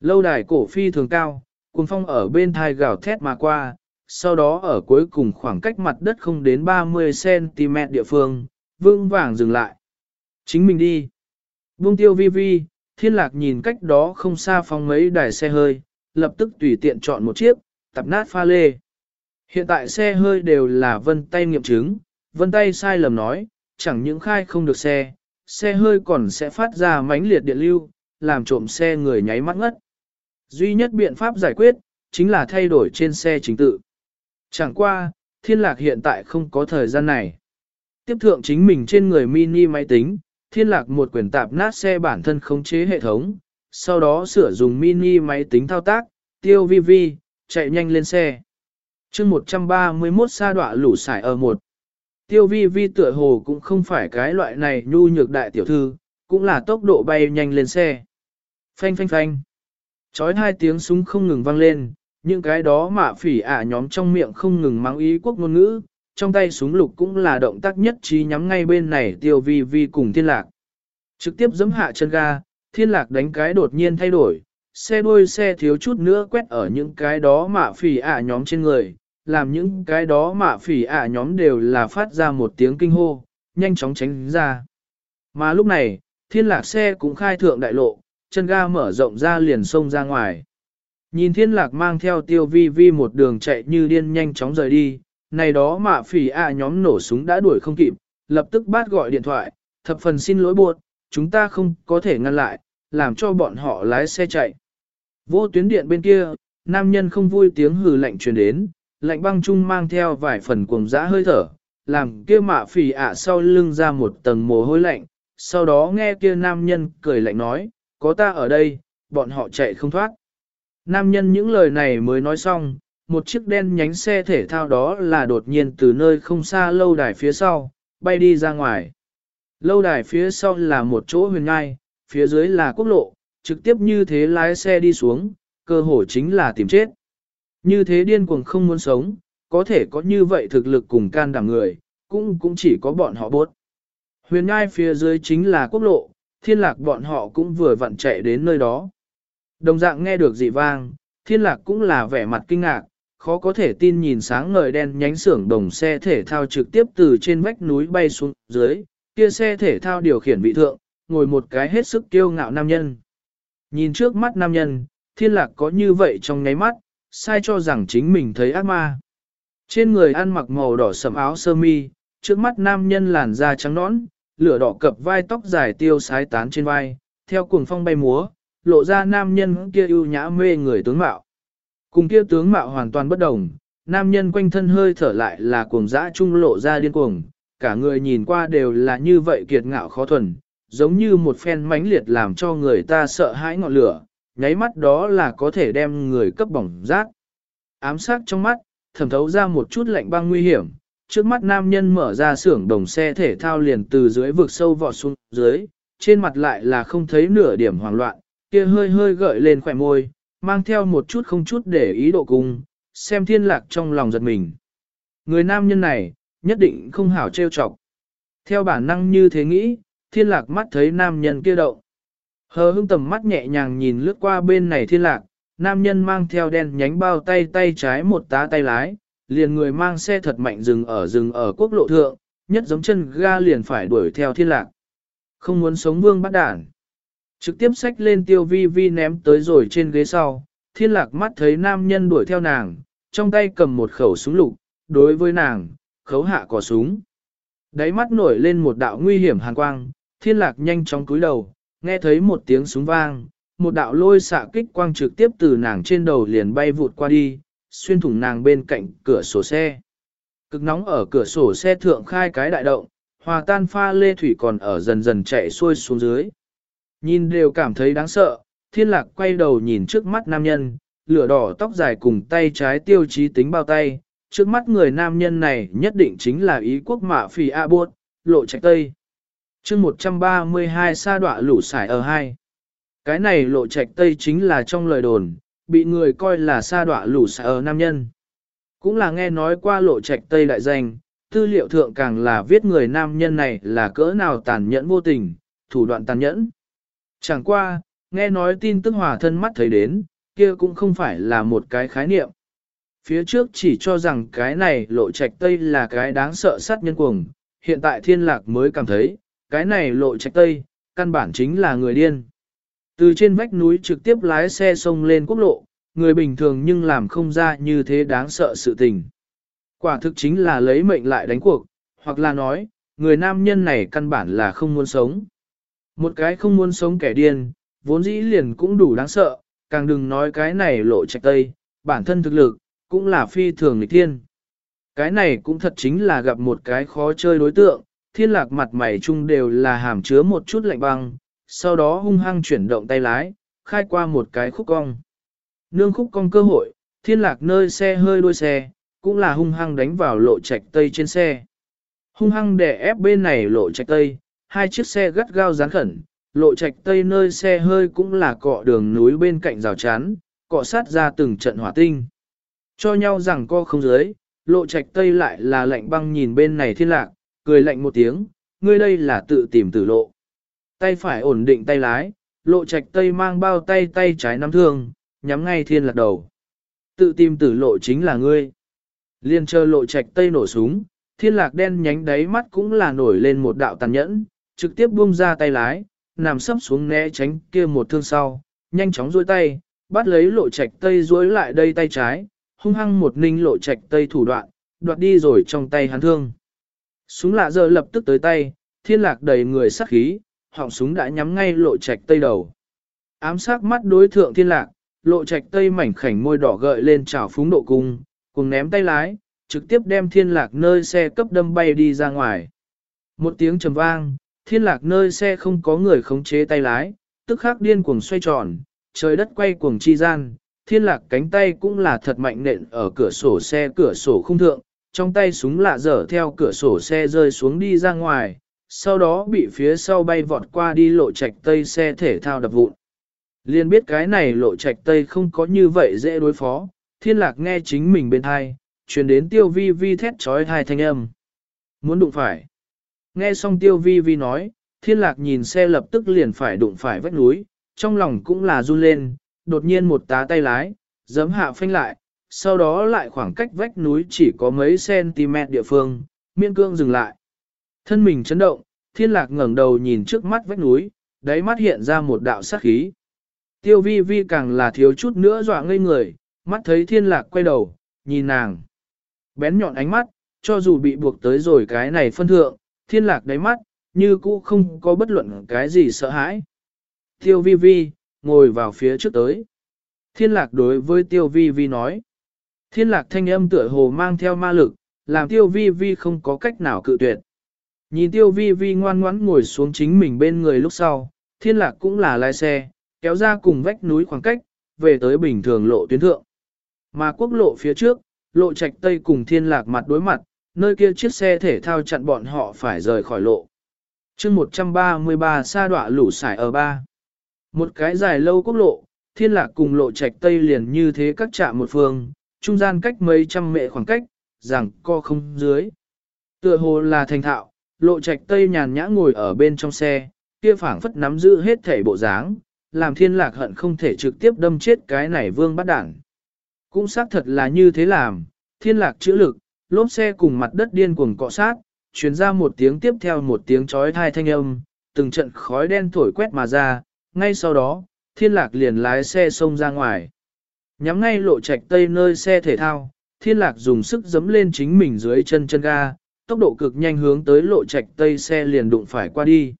Lâu đài cổ phi thường cao, cuồng phong ở bên thai gào thét mà qua, sau đó ở cuối cùng khoảng cách mặt đất không đến 30cm địa phương, vương vàng dừng lại. Chính mình đi. Buông tiêu vi vi, thiên lạc nhìn cách đó không xa phong mấy đài xe hơi, lập tức tùy tiện chọn một chiếc, tập nát pha lê. Hiện tại xe hơi đều là vân tay nghiệm chứng, vân tay sai lầm nói, chẳng những khai không được xe, xe hơi còn sẽ phát ra mánh liệt điện lưu, làm trộm xe người nháy mắt ngất. Duy nhất biện pháp giải quyết, chính là thay đổi trên xe chính tự. Chẳng qua, thiên lạc hiện tại không có thời gian này. Tiếp thượng chính mình trên người mini máy tính, thiên lạc một quyển tạp nát xe bản thân khống chế hệ thống, sau đó sửa dùng mini máy tính thao tác, tiêu vi vi, chạy nhanh lên xe. chương 131 sa đọa lũ xài ở một. Tiêu vi vi tựa hồ cũng không phải cái loại này nhu nhược đại tiểu thư, cũng là tốc độ bay nhanh lên xe. Phanh phanh phanh. Chói hai tiếng súng không ngừng vang lên, những cái đó mà phỉ ả nhóm trong miệng không ngừng mang ý quốc ngôn ngữ, trong tay súng lục cũng là động tác nhất trí nhắm ngay bên này tiêu vi vi cùng thiên lạc. Trực tiếp giấm hạ chân ga, thiên lạc đánh cái đột nhiên thay đổi, xe đuôi xe thiếu chút nữa quét ở những cái đó mạ phỉ ả nhóm trên người, làm những cái đó mạ phỉ ạ nhóm đều là phát ra một tiếng kinh hô, nhanh chóng tránh ra. Mà lúc này, thiên lạc xe cũng khai thượng đại lộ, chân ga mở rộng ra liền sông ra ngoài. Nhìn thiên lạc mang theo tiêu vi vi một đường chạy như điên nhanh chóng rời đi, này đó mạ phỉ ạ nhóm nổ súng đã đuổi không kịp, lập tức bắt gọi điện thoại, thập phần xin lỗi buộc, chúng ta không có thể ngăn lại, làm cho bọn họ lái xe chạy. Vô tuyến điện bên kia, nam nhân không vui tiếng hừ lạnh truyền đến, lạnh băng chung mang theo vài phần cuồng dã hơi thở, làm kia mạ phỉ ạ sau lưng ra một tầng mồ hôi lạnh, sau đó nghe kia nam nhân cười lạnh nói, có ta ở đây, bọn họ chạy không thoát. Nam nhân những lời này mới nói xong, một chiếc đen nhánh xe thể thao đó là đột nhiên từ nơi không xa lâu đài phía sau, bay đi ra ngoài. Lâu đài phía sau là một chỗ huyền ngai, phía dưới là quốc lộ, trực tiếp như thế lái xe đi xuống, cơ hội chính là tìm chết. Như thế điên cuồng không muốn sống, có thể có như vậy thực lực cùng can đảm người, cũng cũng chỉ có bọn họ bốt. Huyền ngai phía dưới chính là quốc lộ, thiên lạc bọn họ cũng vừa vặn chạy đến nơi đó. Đồng dạng nghe được dị vang, thiên lạc cũng là vẻ mặt kinh ngạc, khó có thể tin nhìn sáng ngời đen nhánh xưởng đồng xe thể thao trực tiếp từ trên vách núi bay xuống dưới, kia xe thể thao điều khiển vị thượng, ngồi một cái hết sức kiêu ngạo nam nhân. Nhìn trước mắt nam nhân, thiên lạc có như vậy trong ngáy mắt, sai cho rằng chính mình thấy ác ma. Trên người ăn mặc màu đỏ sầm áo sơ mi, trước mắt nam nhân làn da trắng nõn, lửa đỏ cập vai tóc dài tiêu sái tán trên vai, theo cuồng phong bay múa, lộ ra nam nhân kia ưu nhã mê người tướng mạo. Cùng kia tướng mạo hoàn toàn bất đồng, nam nhân quanh thân hơi thở lại là cuồng dã trung lộ ra điên cuồng, cả người nhìn qua đều là như vậy kiệt ngạo khó thuần, giống như một phen mãnh liệt làm cho người ta sợ hãi ngọn lửa, nháy mắt đó là có thể đem người cấp bỏng rát. Ám sát trong mắt, thẩm thấu ra một chút lạnh băng nguy hiểm, trước mắt nam nhân mở ra xưởng đồng xe thể thao liền từ dưới vực sâu vọt xuống dưới, trên mặt lại là không thấy nửa điểm hoảng loạn, kia hơi hơi gợi lên khỏe môi, mang theo một chút không chút để ý độ cung, xem thiên lạc trong lòng giật mình. Người nam nhân này, nhất định không hảo trêu chọc. Theo bản năng như thế nghĩ, thiên lạc mắt thấy nam nhân kia động. Hờ hưng tầm mắt nhẹ nhàng nhìn lướt qua bên này thiên lạc, nam nhân mang theo đen nhánh bao tay tay trái một tá tay lái, liền người mang xe thật mạnh dừng ở rừng ở quốc lộ thượng, nhất giống chân ga liền phải đuổi theo thiên lạc. Không muốn sống vương bắt đản. Trực tiếp xách lên tiêu vi vi ném tới rồi trên ghế sau, thiên lạc mắt thấy nam nhân đuổi theo nàng, trong tay cầm một khẩu súng lục, đối với nàng, khấu hạ cò súng. Đáy mắt nổi lên một đạo nguy hiểm hàn quang, thiên lạc nhanh chóng cúi đầu, nghe thấy một tiếng súng vang, một đạo lôi xạ kích quang trực tiếp từ nàng trên đầu liền bay vụt qua đi, xuyên thủng nàng bên cạnh cửa sổ xe. Cực nóng ở cửa sổ xe thượng khai cái đại động, hòa tan pha lê thủy còn ở dần dần chạy xuôi xuống dưới. Nhìn đều cảm thấy đáng sợ, thiên lạc quay đầu nhìn trước mắt nam nhân, lửa đỏ tóc dài cùng tay trái tiêu chí tính bao tay, trước mắt người nam nhân này nhất định chính là ý quốc mạ phì A buôn lộ trạch tây chương 132 sa đọa lũ sải ở hai. Cái này lộ trạch tây chính là trong lời đồn, bị người coi là sa đọa lũ sải ở nam nhân. Cũng là nghe nói qua lộ trạch tây đại danh, tư liệu thượng càng là viết người nam nhân này là cỡ nào tàn nhẫn vô tình, thủ đoạn tàn nhẫn. Chẳng qua, nghe nói tin tức hòa thân mắt thấy đến, kia cũng không phải là một cái khái niệm. Phía trước chỉ cho rằng cái này lộ trạch tây là cái đáng sợ sát nhân cuồng, hiện tại thiên lạc mới cảm thấy, cái này lộ trạch tây, căn bản chính là người điên. Từ trên vách núi trực tiếp lái xe sông lên quốc lộ, người bình thường nhưng làm không ra như thế đáng sợ sự tình. Quả thực chính là lấy mệnh lại đánh cuộc, hoặc là nói, người nam nhân này căn bản là không muốn sống. Một cái không muốn sống kẻ điên, vốn dĩ liền cũng đủ đáng sợ, càng đừng nói cái này lộ trạch tây, bản thân thực lực, cũng là phi thường lịch thiên. Cái này cũng thật chính là gặp một cái khó chơi đối tượng, thiên lạc mặt mày chung đều là hàm chứa một chút lạnh băng, sau đó hung hăng chuyển động tay lái, khai qua một cái khúc cong. Nương khúc cong cơ hội, thiên lạc nơi xe hơi đuôi xe, cũng là hung hăng đánh vào lộ trạch tây trên xe. Hung hăng để ép bên này lộ trạch tây, hai chiếc xe gắt gao dán khẩn, lộ trạch tây nơi xe hơi cũng là cọ đường núi bên cạnh rào chắn, cọ sát ra từng trận hỏa tinh. Cho nhau rằng co không dưới, lộ trạch tây lại là lạnh băng nhìn bên này thiên lạc, cười lạnh một tiếng, ngươi đây là tự tìm tử lộ. Tay phải ổn định tay lái, lộ trạch tây mang bao tay tay trái nắm thương, nhắm ngay thiên lạc đầu. Tự tìm tử lộ chính là ngươi. Liên chờ lộ trạch tây nổ súng, thiên lạc đen nhánh đáy mắt cũng là nổi lên một đạo tàn nhẫn, trực tiếp buông ra tay lái, nằm sấp xuống né tránh kia một thương sau, nhanh chóng duỗi tay, bắt lấy lộ trạch tây duỗi lại đây tay trái, hung hăng một ninh lộ trạch tây thủ đoạn, đoạt đi rồi trong tay hắn thương. Súng lạ giờ lập tức tới tay, thiên lạc đầy người sắc khí, họng súng đã nhắm ngay lộ trạch tây đầu. Ám sát mắt đối thượng thiên lạc, lộ trạch tây mảnh khảnh môi đỏ gợi lên trào phúng độ cung, cùng ném tay lái, trực tiếp đem thiên lạc nơi xe cấp đâm bay đi ra ngoài. Một tiếng trầm vang, thiên lạc nơi xe không có người khống chế tay lái, tức khắc điên cuồng xoay tròn, trời đất quay cuồng chi gian, thiên lạc cánh tay cũng là thật mạnh nện ở cửa sổ xe cửa sổ không thượng, trong tay súng lạ dở theo cửa sổ xe rơi xuống đi ra ngoài, sau đó bị phía sau bay vọt qua đi lộ trạch tây xe thể thao đập vụn. Liên biết cái này lộ trạch tây không có như vậy dễ đối phó, thiên lạc nghe chính mình bên thai, truyền đến tiêu vi vi thét trói thai thanh âm. Muốn đụng phải. Nghe xong tiêu vi vi nói, thiên lạc nhìn xe lập tức liền phải đụng phải vách núi, trong lòng cũng là run lên, đột nhiên một tá tay lái, giấm hạ phanh lại, sau đó lại khoảng cách vách núi chỉ có mấy cm địa phương, miên cương dừng lại. Thân mình chấn động, thiên lạc ngẩng đầu nhìn trước mắt vách núi, đáy mắt hiện ra một đạo sát khí. Tiêu vi vi càng là thiếu chút nữa dọa ngây người, mắt thấy thiên lạc quay đầu, nhìn nàng. Bén nhọn ánh mắt, cho dù bị buộc tới rồi cái này phân thượng, thiên lạc đáy mắt, như cũ không có bất luận cái gì sợ hãi. Tiêu vi vi, ngồi vào phía trước tới. Thiên lạc đối với tiêu vi vi nói. Thiên lạc thanh âm tựa hồ mang theo ma lực, làm tiêu vi vi không có cách nào cự tuyệt. Nhìn tiêu vi vi ngoan ngoãn ngồi xuống chính mình bên người lúc sau, thiên lạc cũng là lái xe, kéo ra cùng vách núi khoảng cách, về tới bình thường lộ tuyến thượng. Mà quốc lộ phía trước, lộ trạch tây cùng thiên lạc mặt đối mặt, nơi kia chiếc xe thể thao chặn bọn họ phải rời khỏi lộ. chương 133 xa đọa lũ sải ở ba. Một cái dài lâu quốc lộ, thiên lạc cùng lộ trạch tây liền như thế các trạm một phương, trung gian cách mấy trăm mệ khoảng cách, rằng co không dưới. Tựa hồ là thành thạo, lộ trạch tây nhàn nhã ngồi ở bên trong xe, kia phảng phất nắm giữ hết thể bộ dáng, làm thiên lạc hận không thể trực tiếp đâm chết cái này vương bắt đảng. Cũng xác thật là như thế làm, thiên lạc chữa lực, lốp xe cùng mặt đất điên cuồng cọ sát, truyền ra một tiếng tiếp theo một tiếng chói thai thanh âm, từng trận khói đen thổi quét mà ra, ngay sau đó, thiên lạc liền lái xe xông ra ngoài. Nhắm ngay lộ trạch tây nơi xe thể thao, thiên lạc dùng sức giấm lên chính mình dưới chân chân ga, tốc độ cực nhanh hướng tới lộ trạch tây xe liền đụng phải qua đi.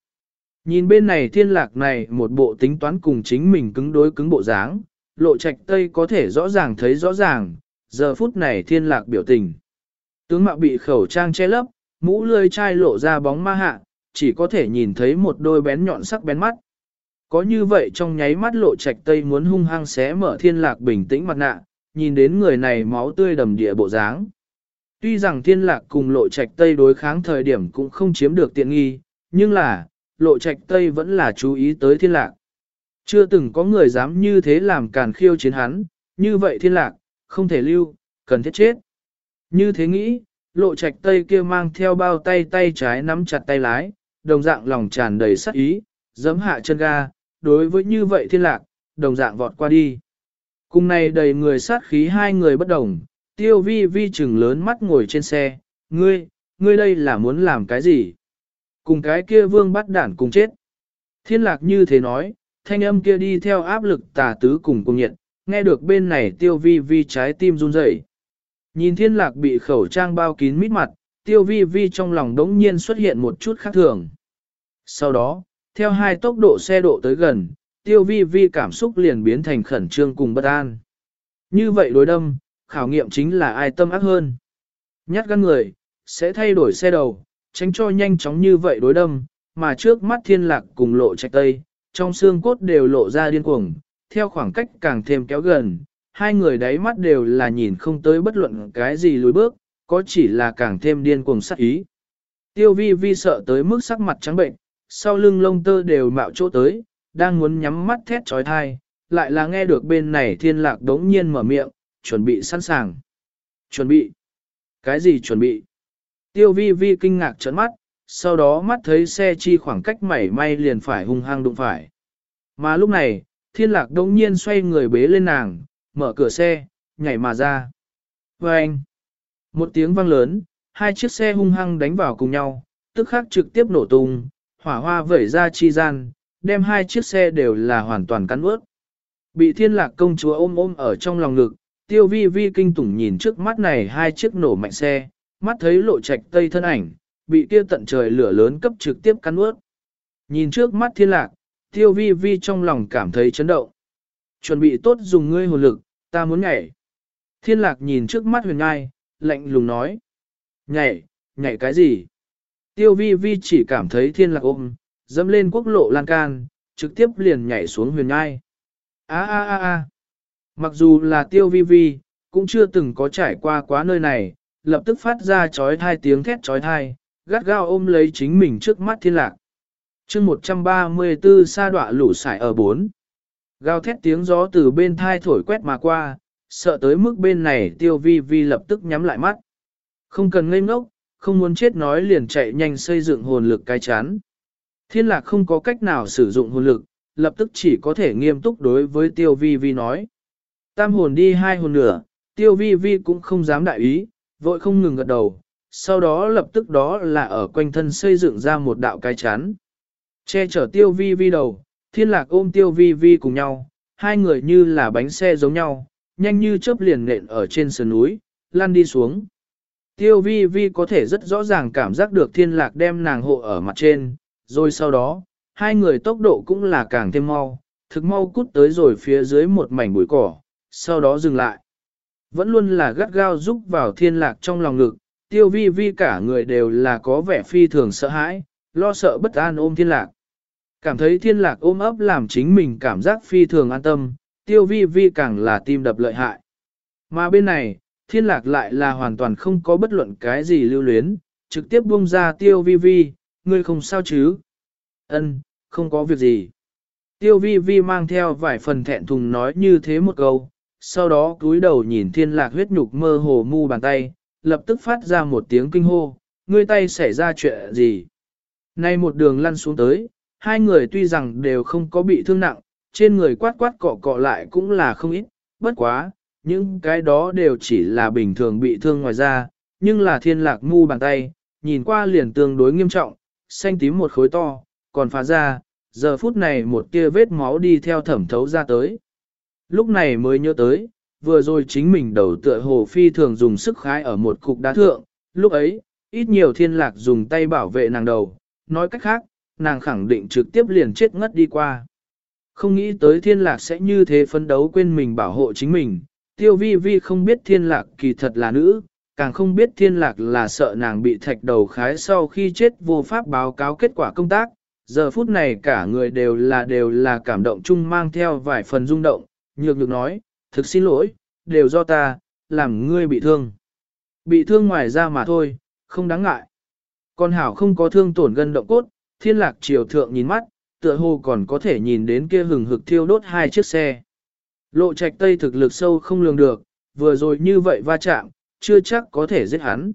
Nhìn bên này thiên lạc này một bộ tính toán cùng chính mình cứng đối cứng bộ dáng, lộ trạch tây có thể rõ ràng thấy rõ ràng, giờ phút này thiên lạc biểu tình. Tướng mạo bị khẩu trang che lấp, mũ lươi chai lộ ra bóng ma hạ, chỉ có thể nhìn thấy một đôi bén nhọn sắc bén mắt. Có như vậy trong nháy mắt lộ trạch tây muốn hung hăng xé mở thiên lạc bình tĩnh mặt nạ, nhìn đến người này máu tươi đầm địa bộ dáng. Tuy rằng thiên lạc cùng lộ trạch tây đối kháng thời điểm cũng không chiếm được tiện nghi, nhưng là, lộ trạch tây vẫn là chú ý tới thiên lạc. Chưa từng có người dám như thế làm càn khiêu chiến hắn, như vậy thiên lạc, không thể lưu, cần thiết chết. Như thế nghĩ, lộ trạch tây kia mang theo bao tay tay trái nắm chặt tay lái, đồng dạng lòng tràn đầy sắc ý, giấm hạ chân ga, đối với như vậy thiên lạc, đồng dạng vọt qua đi. Cùng này đầy người sát khí hai người bất đồng, tiêu vi vi chừng lớn mắt ngồi trên xe, ngươi, ngươi đây là muốn làm cái gì? Cùng cái kia vương bắt đản cùng chết. Thiên lạc như thế nói, thanh âm kia đi theo áp lực tà tứ cùng cùng nhiệt, nghe được bên này tiêu vi vi trái tim run rẩy. Nhìn thiên lạc bị khẩu trang bao kín mít mặt, tiêu vi vi trong lòng đống nhiên xuất hiện một chút khác thường. Sau đó, theo hai tốc độ xe độ tới gần, tiêu vi vi cảm xúc liền biến thành khẩn trương cùng bất an. Như vậy đối đâm, khảo nghiệm chính là ai tâm ác hơn. Nhát gan người, sẽ thay đổi xe đầu, tránh cho nhanh chóng như vậy đối đâm, mà trước mắt thiên lạc cùng lộ trạch tây, trong xương cốt đều lộ ra điên cuồng, theo khoảng cách càng thêm kéo gần, hai người đáy mắt đều là nhìn không tới bất luận cái gì lùi bước, có chỉ là càng thêm điên cuồng sắc ý. Tiêu vi vi sợ tới mức sắc mặt trắng bệnh, sau lưng lông tơ đều mạo chỗ tới, đang muốn nhắm mắt thét trói thai, lại là nghe được bên này thiên lạc đống nhiên mở miệng, chuẩn bị sẵn sàng. Chuẩn bị? Cái gì chuẩn bị? Tiêu vi vi kinh ngạc trấn mắt, sau đó mắt thấy xe chi khoảng cách mảy may liền phải hung hăng đụng phải. Mà lúc này, thiên lạc đống nhiên xoay người bế lên nàng, mở cửa xe, nhảy mà ra. Và anh, một tiếng vang lớn, hai chiếc xe hung hăng đánh vào cùng nhau, tức khắc trực tiếp nổ tung, hỏa hoa vẩy ra chi gian, đem hai chiếc xe đều là hoàn toàn cắn ướt. Bị thiên lạc công chúa ôm ôm ở trong lòng ngực, tiêu vi vi kinh tủng nhìn trước mắt này hai chiếc nổ mạnh xe, mắt thấy lộ trạch tây thân ảnh, bị kia tận trời lửa lớn cấp trực tiếp cắn ướt. Nhìn trước mắt thiên lạc, tiêu vi vi trong lòng cảm thấy chấn động. Chuẩn bị tốt dùng ngươi hồn lực, ta muốn nhảy. Thiên lạc nhìn trước mắt huyền ngai, lạnh lùng nói. Nhảy, nhảy cái gì? Tiêu vi vi chỉ cảm thấy thiên lạc ôm, dẫm lên quốc lộ lan can, trực tiếp liền nhảy xuống huyền ngai. Á á á á. Mặc dù là tiêu vi vi, cũng chưa từng có trải qua quá nơi này, lập tức phát ra chói thai tiếng thét chói thai, gắt gao ôm lấy chính mình trước mắt thiên lạc. chương 134 sa đọa lũ sải ở 4. Gao thét tiếng gió từ bên thai thổi quét mà qua, sợ tới mức bên này tiêu vi vi lập tức nhắm lại mắt. Không cần ngây ngốc, không muốn chết nói liền chạy nhanh xây dựng hồn lực cái chán. Thiên lạc không có cách nào sử dụng hồn lực, lập tức chỉ có thể nghiêm túc đối với tiêu vi vi nói. Tam hồn đi hai hồn nửa, tiêu vi vi cũng không dám đại ý, vội không ngừng gật đầu, sau đó lập tức đó là ở quanh thân xây dựng ra một đạo cái chán. Che chở tiêu vi vi đầu, thiên lạc ôm tiêu vi vi cùng nhau, hai người như là bánh xe giống nhau, nhanh như chớp liền nện ở trên sườn núi, lăn đi xuống. Tiêu vi vi có thể rất rõ ràng cảm giác được thiên lạc đem nàng hộ ở mặt trên, rồi sau đó, hai người tốc độ cũng là càng thêm mau, thực mau cút tới rồi phía dưới một mảnh bụi cỏ, sau đó dừng lại. Vẫn luôn là gắt gao rúc vào thiên lạc trong lòng ngực, tiêu vi vi cả người đều là có vẻ phi thường sợ hãi, lo sợ bất an ôm thiên lạc. Cảm thấy thiên lạc ôm ấp làm chính mình cảm giác phi thường an tâm, tiêu vi vi càng là tim đập lợi hại. Mà bên này, thiên lạc lại là hoàn toàn không có bất luận cái gì lưu luyến, trực tiếp buông ra tiêu vi vi, ngươi không sao chứ? Ân, không có việc gì. Tiêu vi vi mang theo vài phần thẹn thùng nói như thế một câu, sau đó cúi đầu nhìn thiên lạc huyết nhục mơ hồ mu bàn tay, lập tức phát ra một tiếng kinh hô, ngươi tay xảy ra chuyện gì? Nay một đường lăn xuống tới, hai người tuy rằng đều không có bị thương nặng, trên người quát quát cọ cọ lại cũng là không ít, bất quá, những cái đó đều chỉ là bình thường bị thương ngoài ra, nhưng là thiên lạc mu bàn tay, nhìn qua liền tương đối nghiêm trọng, xanh tím một khối to, còn phá ra, giờ phút này một kia vết máu đi theo thẩm thấu ra tới. Lúc này mới nhớ tới, vừa rồi chính mình đầu tựa hồ phi thường dùng sức khái ở một cục đá thượng, lúc ấy, ít nhiều thiên lạc dùng tay bảo vệ nàng đầu, nói cách khác, nàng khẳng định trực tiếp liền chết ngất đi qua. Không nghĩ tới thiên lạc sẽ như thế phấn đấu quên mình bảo hộ chính mình, tiêu vi vi không biết thiên lạc kỳ thật là nữ, càng không biết thiên lạc là sợ nàng bị thạch đầu khái sau khi chết vô pháp báo cáo kết quả công tác. Giờ phút này cả người đều là đều là cảm động chung mang theo vài phần rung động, nhược nhược nói, thực xin lỗi, đều do ta, làm ngươi bị thương. Bị thương ngoài ra mà thôi, không đáng ngại. Con hảo không có thương tổn gân động cốt, thiên lạc triều thượng nhìn mắt, tựa hồ còn có thể nhìn đến kia hừng hực thiêu đốt hai chiếc xe. Lộ trạch tây thực lực sâu không lường được, vừa rồi như vậy va chạm, chưa chắc có thể giết hắn.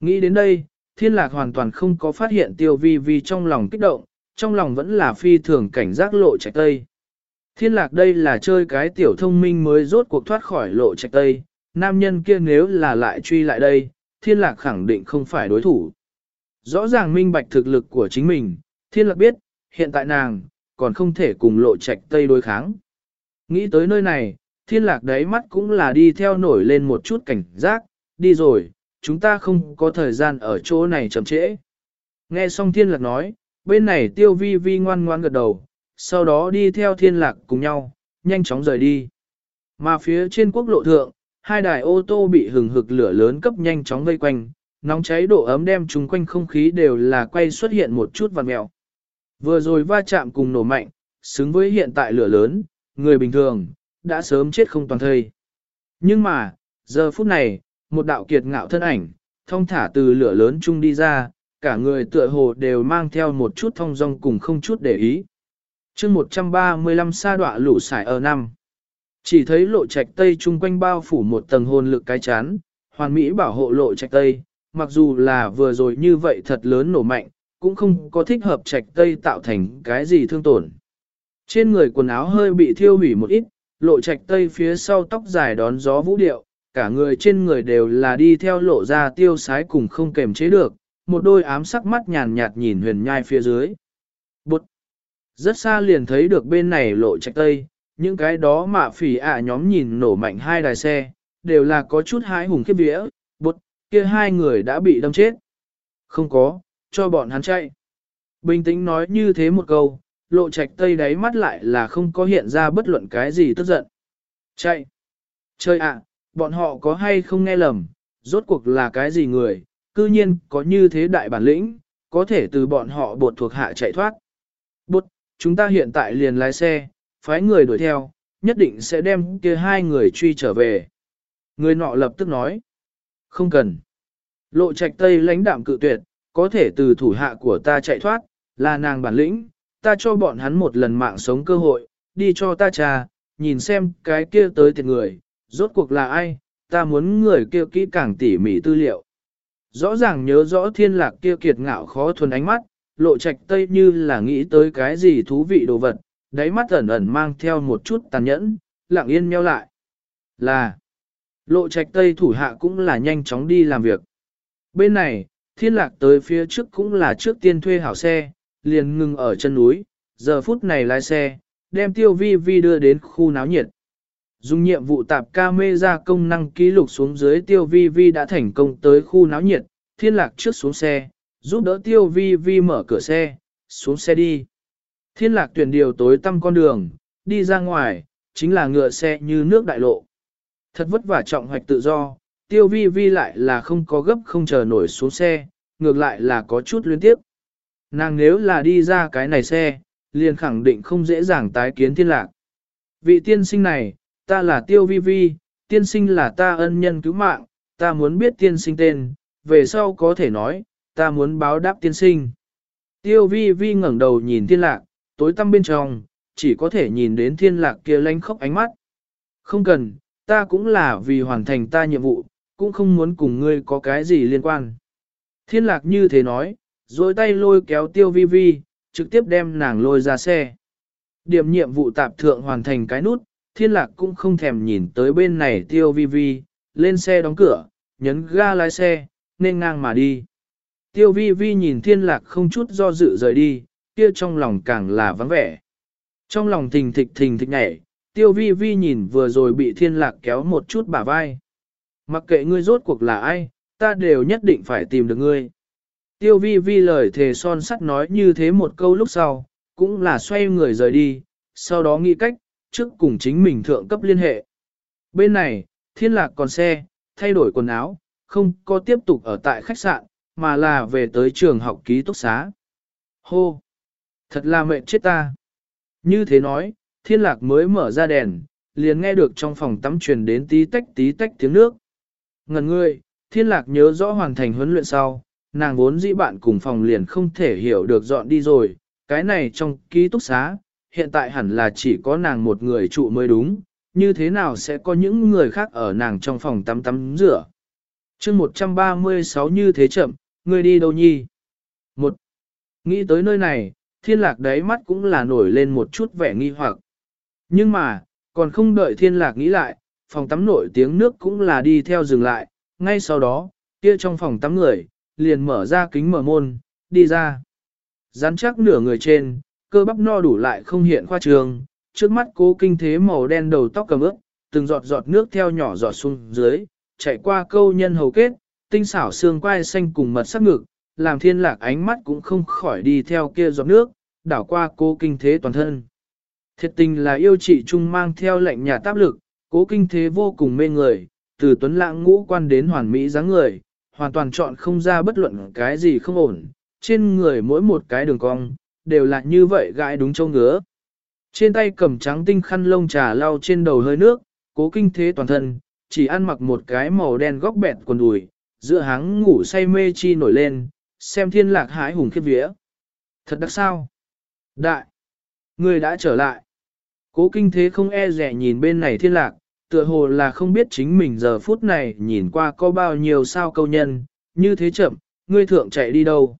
Nghĩ đến đây, thiên lạc hoàn toàn không có phát hiện tiêu vi vi trong lòng kích động, trong lòng vẫn là phi thường cảnh giác lộ trạch tây. Thiên lạc đây là chơi cái tiểu thông minh mới rốt cuộc thoát khỏi lộ trạch tây, nam nhân kia nếu là lại truy lại đây, thiên lạc khẳng định không phải đối thủ. Rõ ràng minh bạch thực lực của chính mình, thiên lạc biết, hiện tại nàng, còn không thể cùng lộ trạch tây đối kháng. Nghĩ tới nơi này, thiên lạc đáy mắt cũng là đi theo nổi lên một chút cảnh giác, đi rồi, chúng ta không có thời gian ở chỗ này chậm trễ. Nghe xong thiên lạc nói, bên này tiêu vi vi ngoan ngoan gật đầu, sau đó đi theo thiên lạc cùng nhau, nhanh chóng rời đi. Mà phía trên quốc lộ thượng, hai đài ô tô bị hừng hực lửa lớn cấp nhanh chóng vây quanh, nóng cháy độ ấm đem chúng quanh không khí đều là quay xuất hiện một chút vằn mèo. Vừa rồi va chạm cùng nổ mạnh, xứng với hiện tại lửa lớn, người bình thường, đã sớm chết không toàn thây. Nhưng mà, giờ phút này, một đạo kiệt ngạo thân ảnh, thông thả từ lửa lớn chung đi ra, cả người tựa hồ đều mang theo một chút thông dong cùng không chút để ý chương 135 sa đọa lũ sải ở năm. Chỉ thấy lộ trạch tây chung quanh bao phủ một tầng hồn lực cái chán, hoàn mỹ bảo hộ lộ trạch tây, mặc dù là vừa rồi như vậy thật lớn nổ mạnh, cũng không có thích hợp trạch tây tạo thành cái gì thương tổn. Trên người quần áo hơi bị thiêu hủy một ít, lộ trạch tây phía sau tóc dài đón gió vũ điệu, cả người trên người đều là đi theo lộ ra tiêu sái cùng không kềm chế được, một đôi ám sắc mắt nhàn nhạt nhìn huyền nhai phía dưới. Bụt! Rất xa liền thấy được bên này lộ trạch tây, những cái đó mạ phỉ ạ nhóm nhìn nổ mạnh hai đài xe, đều là có chút hái hùng khiếp vía, bụt, kia hai người đã bị đâm chết. Không có, cho bọn hắn chạy. Bình tĩnh nói như thế một câu, lộ trạch tây đáy mắt lại là không có hiện ra bất luận cái gì tức giận. Chạy! Chơi ạ, bọn họ có hay không nghe lầm, rốt cuộc là cái gì người, cư nhiên có như thế đại bản lĩnh, có thể từ bọn họ bột thuộc hạ chạy thoát. Bột, chúng ta hiện tại liền lái xe, phái người đuổi theo, nhất định sẽ đem kia hai người truy trở về. Người nọ lập tức nói, không cần. Lộ trạch tây lãnh đạm cự tuyệt, có thể từ thủ hạ của ta chạy thoát, là nàng bản lĩnh, ta cho bọn hắn một lần mạng sống cơ hội, đi cho ta trà, nhìn xem cái kia tới tiệt người, rốt cuộc là ai, ta muốn người kia kỹ càng tỉ mỉ tư liệu. Rõ ràng nhớ rõ thiên lạc kia kiệt ngạo khó thuần ánh mắt, lộ trạch tây như là nghĩ tới cái gì thú vị đồ vật, đáy mắt ẩn ẩn mang theo một chút tàn nhẫn, lặng yên meo lại. Là, lộ trạch tây thủ hạ cũng là nhanh chóng đi làm việc. Bên này, thiên lạc tới phía trước cũng là trước tiên thuê hảo xe, liền ngừng ở chân núi, giờ phút này lái xe, đem tiêu vi vi đưa đến khu náo nhiệt. Dùng nhiệm vụ tạp ca mê ra công năng ký lục xuống dưới tiêu vi vi đã thành công tới khu náo nhiệt, thiên lạc trước xuống xe, giúp đỡ tiêu vi vi mở cửa xe, xuống xe đi. Thiên lạc tuyển điều tối tăm con đường, đi ra ngoài, chính là ngựa xe như nước đại lộ. Thật vất vả trọng hoạch tự do, tiêu vi vi lại là không có gấp không chờ nổi xuống xe, ngược lại là có chút luyến tiếp. Nàng nếu là đi ra cái này xe, liền khẳng định không dễ dàng tái kiến thiên lạc. Vị tiên sinh này, ta là tiêu vi vi, tiên sinh là ta ân nhân cứu mạng, ta muốn biết tiên sinh tên, về sau có thể nói, ta muốn báo đáp tiên sinh. Tiêu vi vi ngẩng đầu nhìn thiên lạc, tối tăm bên trong, chỉ có thể nhìn đến thiên lạc kia lánh khóc ánh mắt. Không cần, ta cũng là vì hoàn thành ta nhiệm vụ, cũng không muốn cùng ngươi có cái gì liên quan. Thiên lạc như thế nói, rồi tay lôi kéo tiêu vi vi, trực tiếp đem nàng lôi ra xe. Điểm nhiệm vụ tạp thượng hoàn thành cái nút, thiên lạc cũng không thèm nhìn tới bên này tiêu vi vi, lên xe đóng cửa, nhấn ga lái xe, nên ngang mà đi. Tiêu vi vi nhìn thiên lạc không chút do dự rời đi, kia trong lòng càng là vắng vẻ. Trong lòng thình thịch thình thịch nhảy, tiêu vi vi nhìn vừa rồi bị thiên lạc kéo một chút bả vai. Mặc kệ ngươi rốt cuộc là ai, ta đều nhất định phải tìm được ngươi. Tiêu vi vi lời thề son sắt nói như thế một câu lúc sau, cũng là xoay người rời đi, sau đó nghĩ cách, trước cùng chính mình thượng cấp liên hệ. Bên này, thiên lạc còn xe, thay đổi quần áo, không có tiếp tục ở tại khách sạn, mà là về tới trường học ký túc xá. Hô! Thật là mệt chết ta! Như thế nói, thiên lạc mới mở ra đèn, liền nghe được trong phòng tắm truyền đến tí tách tí tách tiếng nước. Ngần ngươi, thiên lạc nhớ rõ hoàn thành huấn luyện sau, nàng vốn dĩ bạn cùng phòng liền không thể hiểu được dọn đi rồi, cái này trong ký túc xá, hiện tại hẳn là chỉ có nàng một người trụ mới đúng, như thế nào sẽ có những người khác ở nàng trong phòng tắm tắm rửa. chương 136 như thế chậm, người đi đâu nhi? Một, nghĩ tới nơi này, thiên lạc đáy mắt cũng là nổi lên một chút vẻ nghi hoặc. Nhưng mà, còn không đợi thiên lạc nghĩ lại, phòng tắm nổi tiếng nước cũng là đi theo dừng lại, ngay sau đó, kia trong phòng tắm người, liền mở ra kính mở môn, đi ra. Rắn chắc nửa người trên, cơ bắp no đủ lại không hiện khoa trường, trước mắt cố kinh thế màu đen đầu tóc cầm ướp, từng giọt giọt nước theo nhỏ giọt xuống dưới, chạy qua câu nhân hầu kết, tinh xảo xương quai xanh cùng mật sắc ngực, làm thiên lạc ánh mắt cũng không khỏi đi theo kia giọt nước, đảo qua cố kinh thế toàn thân. Thiệt tình là yêu chị trung mang theo lệnh nhà táp lực, cố kinh thế vô cùng mê người, từ tuấn lãng ngũ quan đến hoàn mỹ dáng người, hoàn toàn chọn không ra bất luận cái gì không ổn, trên người mỗi một cái đường cong, đều là như vậy gãi đúng châu ngứa. Trên tay cầm trắng tinh khăn lông trà lau trên đầu hơi nước, cố kinh thế toàn thân, chỉ ăn mặc một cái màu đen góc bẹt quần đùi, giữa háng ngủ say mê chi nổi lên, xem thiên lạc hái hùng khiếp vía. Thật đặc sao? Đại! Người đã trở lại. Cố kinh thế không e rẻ nhìn bên này thiên lạc, tựa hồ là không biết chính mình giờ phút này nhìn qua có bao nhiêu sao câu nhân, như thế chậm, ngươi thượng chạy đi đâu.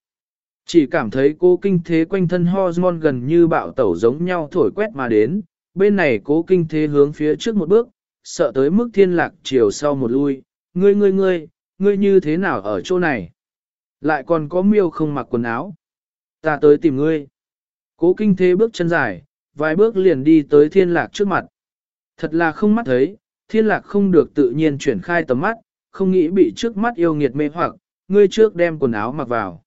Chỉ cảm thấy cố kinh thế quanh thân hormone gần như bạo tẩu giống nhau thổi quét mà đến, bên này cố kinh thế hướng phía trước một bước, sợ tới mức thiên lạc chiều sau một lui, ngươi ngươi ngươi, ngươi như thế nào ở chỗ này? Lại còn có miêu không mặc quần áo. Ta tới tìm ngươi. Cố kinh thế bước chân dài, vài bước liền đi tới thiên lạc trước mặt. Thật là không mắt thấy, thiên lạc không được tự nhiên chuyển khai tầm mắt, không nghĩ bị trước mắt yêu nghiệt mê hoặc, ngươi trước đem quần áo mặc vào.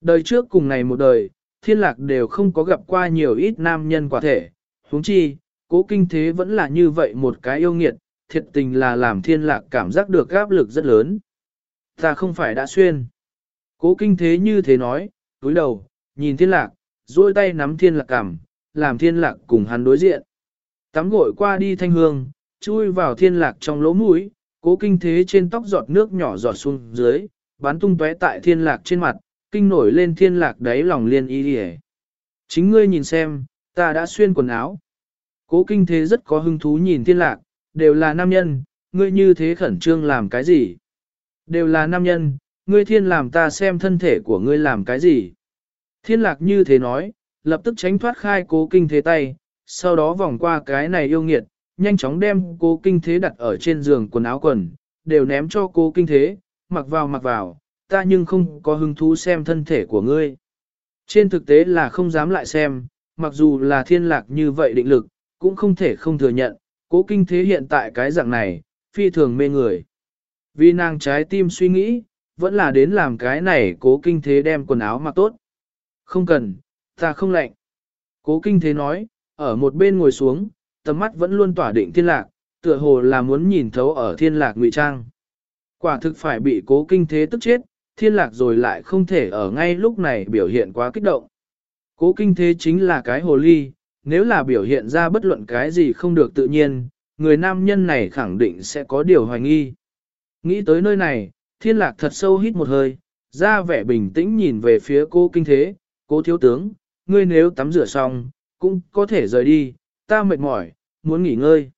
Đời trước cùng ngày một đời, thiên lạc đều không có gặp qua nhiều ít nam nhân quả thể, huống chi, cố kinh thế vẫn là như vậy một cái yêu nghiệt, thiệt tình là làm thiên lạc cảm giác được áp lực rất lớn. Ta không phải đã xuyên. Cố kinh thế như thế nói, túi đầu, nhìn thiên lạc, duỗi tay nắm thiên lạc cảm, làm thiên lạc cùng hắn đối diện. Tắm gội qua đi thanh hương, chui vào thiên lạc trong lỗ mũi, cố kinh thế trên tóc giọt nước nhỏ giọt xuống dưới, bắn tung tóe tại thiên lạc trên mặt, kinh nổi lên thiên lạc đáy lòng liên y đi Chính ngươi nhìn xem, ta đã xuyên quần áo. Cố kinh thế rất có hứng thú nhìn thiên lạc, đều là nam nhân, ngươi như thế khẩn trương làm cái gì? Đều là nam nhân, ngươi thiên làm ta xem thân thể của ngươi làm cái gì? Thiên lạc như thế nói, lập tức tránh thoát khai cố kinh thế tay, sau đó vòng qua cái này yêu nghiệt, nhanh chóng đem cố kinh thế đặt ở trên giường quần áo quần, đều ném cho cố kinh thế, mặc vào mặc vào, ta nhưng không có hứng thú xem thân thể của ngươi. Trên thực tế là không dám lại xem, mặc dù là thiên lạc như vậy định lực, cũng không thể không thừa nhận, cố kinh thế hiện tại cái dạng này, phi thường mê người. Vì nàng trái tim suy nghĩ, vẫn là đến làm cái này cố kinh thế đem quần áo mặc tốt. Không cần, ta không lạnh. Cố kinh thế nói, ở một bên ngồi xuống, tầm mắt vẫn luôn tỏa định thiên lạc, tựa hồ là muốn nhìn thấu ở thiên lạc ngụy trang. Quả thực phải bị cố kinh thế tức chết, thiên lạc rồi lại không thể ở ngay lúc này biểu hiện quá kích động. Cố kinh thế chính là cái hồ ly, nếu là biểu hiện ra bất luận cái gì không được tự nhiên, người nam nhân này khẳng định sẽ có điều hoài nghi. Nghĩ tới nơi này, thiên lạc thật sâu hít một hơi, ra vẻ bình tĩnh nhìn về phía cô kinh thế, cố thiếu tướng, ngươi nếu tắm rửa xong, cũng có thể rời đi, ta mệt mỏi, muốn nghỉ ngơi.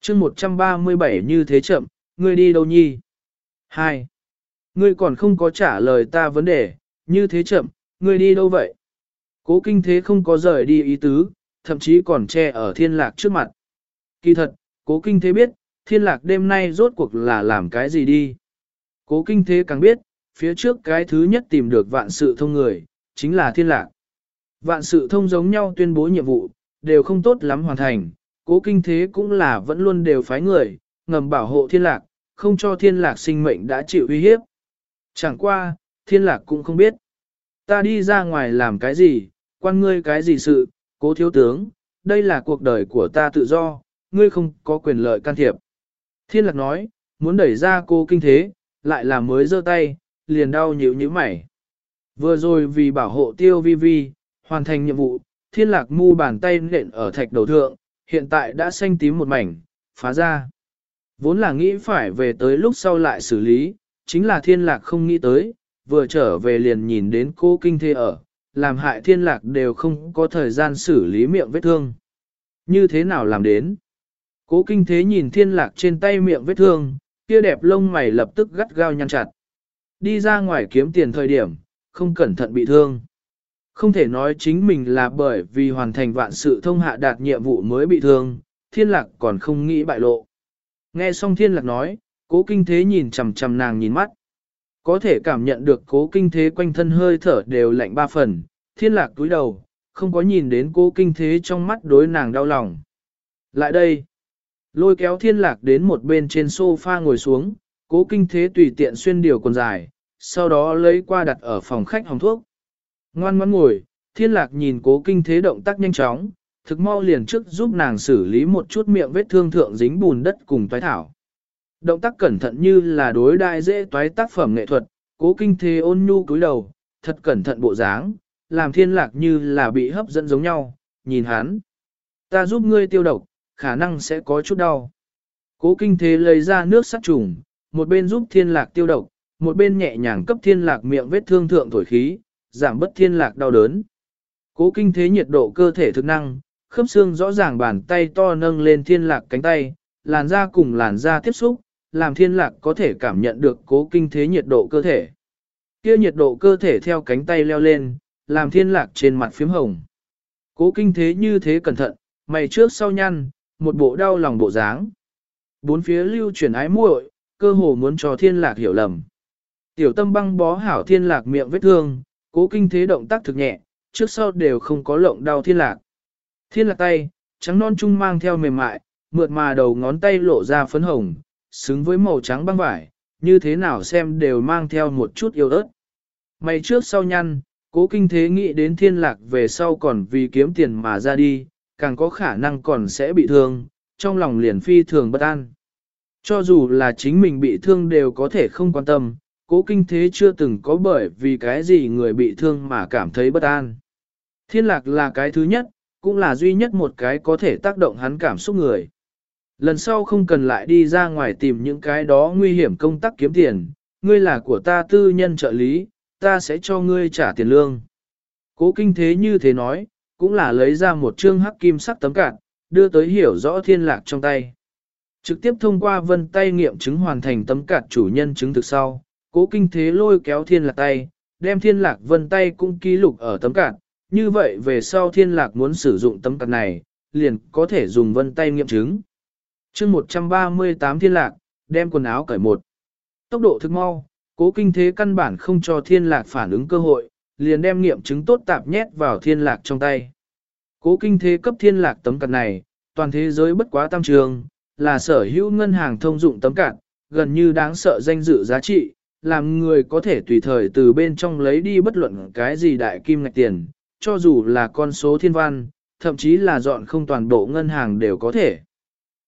chương 137 như thế chậm, ngươi đi đâu nhi? 2. Ngươi còn không có trả lời ta vấn đề, như thế chậm, ngươi đi đâu vậy? Cố kinh thế không có rời đi ý tứ, thậm chí còn che ở thiên lạc trước mặt. Kỳ thật, cố kinh thế biết, thiên lạc đêm nay rốt cuộc là làm cái gì đi. Cố kinh thế càng biết, phía trước cái thứ nhất tìm được vạn sự thông người, chính là thiên lạc. Vạn sự thông giống nhau tuyên bố nhiệm vụ, đều không tốt lắm hoàn thành, cố kinh thế cũng là vẫn luôn đều phái người, ngầm bảo hộ thiên lạc, không cho thiên lạc sinh mệnh đã chịu uy hiếp. Chẳng qua, thiên lạc cũng không biết. Ta đi ra ngoài làm cái gì, quan ngươi cái gì sự, cố thiếu tướng, đây là cuộc đời của ta tự do, ngươi không có quyền lợi can thiệp. Thiên lạc nói, muốn đẩy ra cô kinh thế, lại là mới giơ tay, liền đau nhíu như mày. Vừa rồi vì bảo hộ tiêu vi vi, hoàn thành nhiệm vụ, thiên lạc mu bàn tay nện ở thạch đầu thượng, hiện tại đã xanh tím một mảnh, phá ra. Vốn là nghĩ phải về tới lúc sau lại xử lý, chính là thiên lạc không nghĩ tới, vừa trở về liền nhìn đến cô kinh thế ở, làm hại thiên lạc đều không có thời gian xử lý miệng vết thương. Như thế nào làm đến? Cố kinh thế nhìn thiên lạc trên tay miệng vết thương, kia đẹp lông mày lập tức gắt gao nhăn chặt. Đi ra ngoài kiếm tiền thời điểm, không cẩn thận bị thương. Không thể nói chính mình là bởi vì hoàn thành vạn sự thông hạ đạt nhiệm vụ mới bị thương, thiên lạc còn không nghĩ bại lộ. Nghe xong thiên lạc nói, cố kinh thế nhìn chầm chầm nàng nhìn mắt. Có thể cảm nhận được cố kinh thế quanh thân hơi thở đều lạnh ba phần, thiên lạc túi đầu, không có nhìn đến cố kinh thế trong mắt đối nàng đau lòng. Lại đây, lôi kéo thiên lạc đến một bên trên sofa ngồi xuống, cố kinh thế tùy tiện xuyên điều quần dài, sau đó lấy qua đặt ở phòng khách hồng thuốc. Ngoan ngoan ngồi, thiên lạc nhìn cố kinh thế động tác nhanh chóng, thực mau liền trước giúp nàng xử lý một chút miệng vết thương thượng dính bùn đất cùng toái thảo. Động tác cẩn thận như là đối đại dễ toái tác phẩm nghệ thuật, cố kinh thế ôn nhu cúi đầu, thật cẩn thận bộ dáng, làm thiên lạc như là bị hấp dẫn giống nhau, nhìn hắn. Ta giúp ngươi tiêu độc, khả năng sẽ có chút đau. Cố kinh thế lấy ra nước sát trùng, một bên giúp thiên lạc tiêu độc, một bên nhẹ nhàng cấp thiên lạc miệng vết thương thượng thổi khí, giảm bất thiên lạc đau đớn. Cố kinh thế nhiệt độ cơ thể thực năng, khớp xương rõ ràng bàn tay to nâng lên thiên lạc cánh tay, làn da cùng làn da tiếp xúc, làm thiên lạc có thể cảm nhận được cố kinh thế nhiệt độ cơ thể. Kia nhiệt độ cơ thể theo cánh tay leo lên, làm thiên lạc trên mặt phím hồng. Cố kinh thế như thế cẩn thận, mày trước sau nhăn, một bộ đau lòng bộ dáng. Bốn phía lưu chuyển ái muội, cơ hồ muốn cho thiên lạc hiểu lầm. Tiểu tâm băng bó hảo thiên lạc miệng vết thương, cố kinh thế động tác thực nhẹ, trước sau đều không có lộng đau thiên lạc. Thiên lạc tay, trắng non trung mang theo mềm mại, mượt mà đầu ngón tay lộ ra phấn hồng, xứng với màu trắng băng vải, như thế nào xem đều mang theo một chút yêu ớt. Mày trước sau nhăn, cố kinh thế nghĩ đến thiên lạc về sau còn vì kiếm tiền mà ra đi, càng có khả năng còn sẽ bị thương, trong lòng liền phi thường bất an. Cho dù là chính mình bị thương đều có thể không quan tâm, cố kinh thế chưa từng có bởi vì cái gì người bị thương mà cảm thấy bất an. Thiên lạc là cái thứ nhất, cũng là duy nhất một cái có thể tác động hắn cảm xúc người. Lần sau không cần lại đi ra ngoài tìm những cái đó nguy hiểm công tác kiếm tiền, ngươi là của ta tư nhân trợ lý, ta sẽ cho ngươi trả tiền lương. Cố kinh thế như thế nói, cũng là lấy ra một chương hắc kim sắc tấm cạn, đưa tới hiểu rõ thiên lạc trong tay. Trực tiếp thông qua vân tay nghiệm chứng hoàn thành tấm cạt chủ nhân chứng thực sau, cố kinh thế lôi kéo thiên lạc tay, đem thiên lạc vân tay cũng ký lục ở tấm cạt, như vậy về sau thiên lạc muốn sử dụng tấm cạt này, liền có thể dùng vân tay nghiệm chứng. chương 138 thiên lạc, đem quần áo cởi một. Tốc độ thực mau, cố kinh thế căn bản không cho thiên lạc phản ứng cơ hội, liền đem nghiệm chứng tốt tạp nhét vào thiên lạc trong tay. Cố kinh thế cấp thiên lạc tấm cạt này, toàn thế giới bất quá tam trường, là sở hữu ngân hàng thông dụng tấm cạt, gần như đáng sợ danh dự giá trị, làm người có thể tùy thời từ bên trong lấy đi bất luận cái gì đại kim ngạch tiền, cho dù là con số thiên văn, thậm chí là dọn không toàn bộ ngân hàng đều có thể.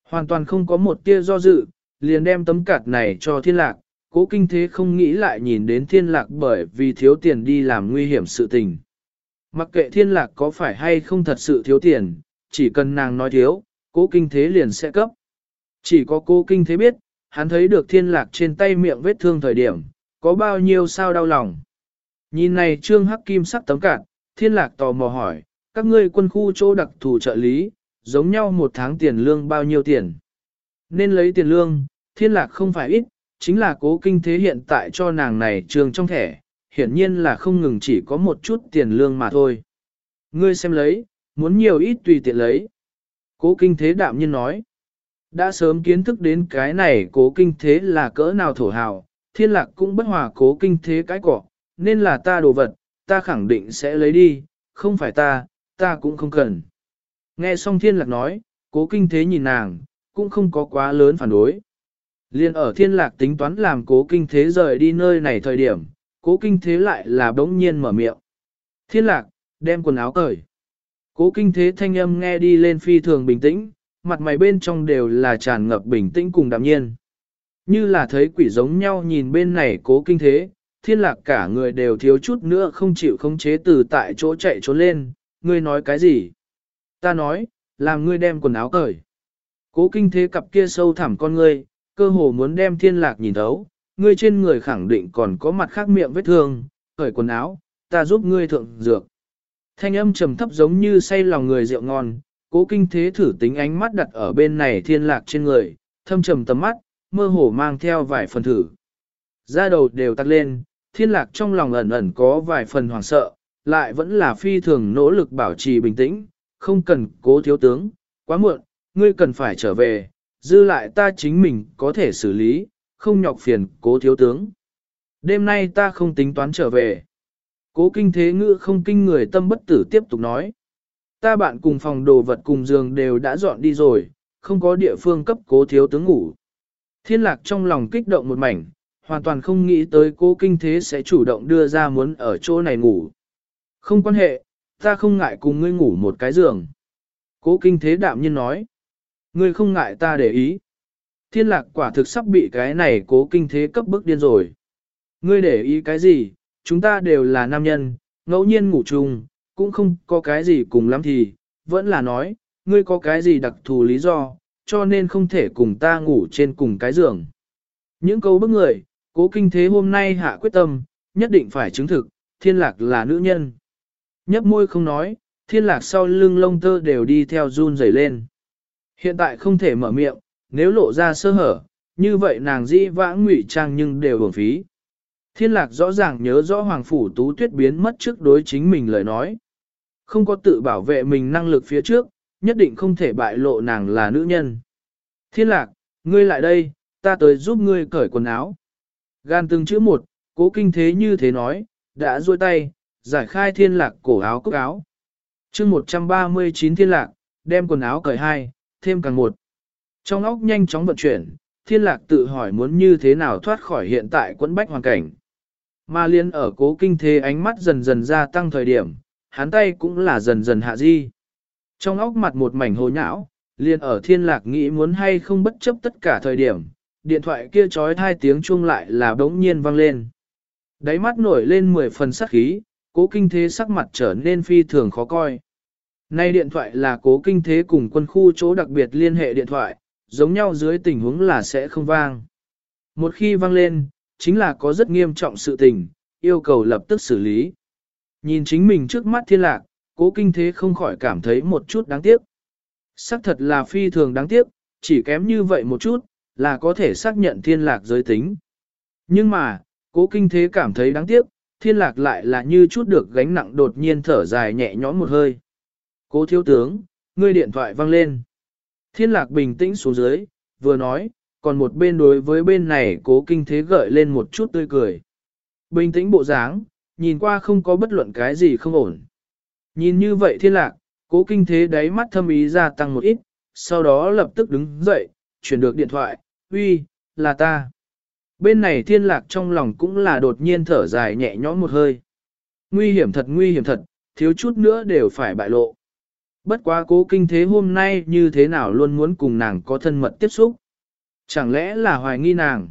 Hoàn toàn không có một tia do dự, liền đem tấm cạt này cho thiên lạc, cố kinh thế không nghĩ lại nhìn đến thiên lạc bởi vì thiếu tiền đi làm nguy hiểm sự tình. Mặc kệ thiên lạc có phải hay không thật sự thiếu tiền, chỉ cần nàng nói thiếu, cố kinh thế liền sẽ cấp. Chỉ có cố kinh thế biết, hắn thấy được thiên lạc trên tay miệng vết thương thời điểm, có bao nhiêu sao đau lòng. Nhìn này trương hắc kim sắc tấm cạn, thiên lạc tò mò hỏi, các ngươi quân khu chỗ đặc thù trợ lý, giống nhau một tháng tiền lương bao nhiêu tiền. Nên lấy tiền lương, thiên lạc không phải ít, chính là cố kinh thế hiện tại cho nàng này trường trong thẻ, hiển nhiên là không ngừng chỉ có một chút tiền lương mà thôi. Ngươi xem lấy, muốn nhiều ít tùy tiện lấy. Cố kinh thế đạm nhiên nói. Đã sớm kiến thức đến cái này cố kinh thế là cỡ nào thổ hào, thiên lạc cũng bất hòa cố kinh thế cái cỏ, nên là ta đồ vật, ta khẳng định sẽ lấy đi, không phải ta, ta cũng không cần. Nghe xong thiên lạc nói, cố kinh thế nhìn nàng, cũng không có quá lớn phản đối. Liên ở thiên lạc tính toán làm cố kinh thế rời đi nơi này thời điểm, cố kinh thế lại là bỗng nhiên mở miệng. Thiên lạc, đem quần áo cởi. Cố kinh thế thanh âm nghe đi lên phi thường bình tĩnh, mặt mày bên trong đều là tràn ngập bình tĩnh cùng đạm nhiên. Như là thấy quỷ giống nhau nhìn bên này cố kinh thế, thiên lạc cả người đều thiếu chút nữa không chịu không chế từ tại chỗ chạy trốn lên, ngươi nói cái gì? Ta nói, làm ngươi đem quần áo cởi. Cố kinh thế cặp kia sâu thẳm con ngươi, cơ hồ muốn đem thiên lạc nhìn thấu, ngươi trên người khẳng định còn có mặt khác miệng vết thương, cởi quần áo, ta giúp ngươi thượng dược. Thanh âm trầm thấp giống như say lòng người rượu ngon, cố kinh thế thử tính ánh mắt đặt ở bên này thiên lạc trên người, thâm trầm tầm mắt, mơ hồ mang theo vài phần thử. Ra đầu đều tắt lên, thiên lạc trong lòng ẩn ẩn có vài phần hoảng sợ, lại vẫn là phi thường nỗ lực bảo trì bình tĩnh, không cần cố thiếu tướng, quá muộn, ngươi cần phải trở về, dư lại ta chính mình có thể xử lý, không nhọc phiền cố thiếu tướng. Đêm nay ta không tính toán trở về. Cố kinh thế ngữ không kinh người tâm bất tử tiếp tục nói. Ta bạn cùng phòng đồ vật cùng giường đều đã dọn đi rồi, không có địa phương cấp cố thiếu tướng ngủ. Thiên lạc trong lòng kích động một mảnh, hoàn toàn không nghĩ tới cố kinh thế sẽ chủ động đưa ra muốn ở chỗ này ngủ. Không quan hệ, ta không ngại cùng ngươi ngủ một cái giường. Cố kinh thế đạm nhiên nói. Ngươi không ngại ta để ý. Thiên lạc quả thực sắp bị cái này cố kinh thế cấp bức điên rồi. Ngươi để ý cái gì, chúng ta đều là nam nhân, ngẫu nhiên ngủ chung, cũng không có cái gì cùng lắm thì, vẫn là nói, ngươi có cái gì đặc thù lý do, cho nên không thể cùng ta ngủ trên cùng cái giường. Những câu bức người, cố kinh thế hôm nay hạ quyết tâm, nhất định phải chứng thực, thiên lạc là nữ nhân. Nhấp môi không nói, thiên lạc sau lưng lông tơ đều đi theo run rẩy lên. Hiện tại không thể mở miệng, nếu lộ ra sơ hở, như vậy nàng dĩ vãng ngụy trang nhưng đều hưởng phí. Thiên lạc rõ ràng nhớ rõ Hoàng Phủ Tú Tuyết biến mất trước đối chính mình lời nói. Không có tự bảo vệ mình năng lực phía trước, nhất định không thể bại lộ nàng là nữ nhân. Thiên lạc, ngươi lại đây, ta tới giúp ngươi cởi quần áo. Gan từng chữ một, cố kinh thế như thế nói, đã duỗi tay, giải khai thiên lạc cổ áo cúc áo. chương 139 thiên lạc, đem quần áo cởi hai, thêm càng một. Trong óc nhanh chóng vận chuyển, thiên lạc tự hỏi muốn như thế nào thoát khỏi hiện tại quẫn bách hoàn cảnh. Mà liên ở cố kinh thế ánh mắt dần dần gia tăng thời điểm, hắn tay cũng là dần dần hạ di. Trong óc mặt một mảnh hồ nhão, liên ở thiên lạc nghĩ muốn hay không bất chấp tất cả thời điểm, điện thoại kia trói hai tiếng chuông lại là đống nhiên vang lên. Đáy mắt nổi lên 10 phần sắc khí, cố kinh thế sắc mặt trở nên phi thường khó coi. Nay điện thoại là cố kinh thế cùng quân khu chỗ đặc biệt liên hệ điện thoại, giống nhau dưới tình huống là sẽ không vang. Một khi vang lên, chính là có rất nghiêm trọng sự tình, yêu cầu lập tức xử lý. Nhìn chính mình trước mắt thiên lạc, cố kinh thế không khỏi cảm thấy một chút đáng tiếc. Sắc thật là phi thường đáng tiếc, chỉ kém như vậy một chút, là có thể xác nhận thiên lạc giới tính. Nhưng mà, cố kinh thế cảm thấy đáng tiếc, thiên lạc lại là như chút được gánh nặng đột nhiên thở dài nhẹ nhõm một hơi. Cố thiếu tướng, ngươi điện thoại vang lên. Thiên lạc bình tĩnh xuống dưới, vừa nói, còn một bên đối với bên này cố kinh thế gợi lên một chút tươi cười. Bình tĩnh bộ dáng, nhìn qua không có bất luận cái gì không ổn. Nhìn như vậy thiên lạc, cố kinh thế đáy mắt thâm ý gia tăng một ít, sau đó lập tức đứng dậy, chuyển được điện thoại, uy, là ta. Bên này thiên lạc trong lòng cũng là đột nhiên thở dài nhẹ nhõm một hơi. Nguy hiểm thật nguy hiểm thật, thiếu chút nữa đều phải bại lộ. Bất quá cố kinh thế hôm nay như thế nào luôn muốn cùng nàng có thân mật tiếp xúc. Chẳng lẽ là hoài nghi nàng?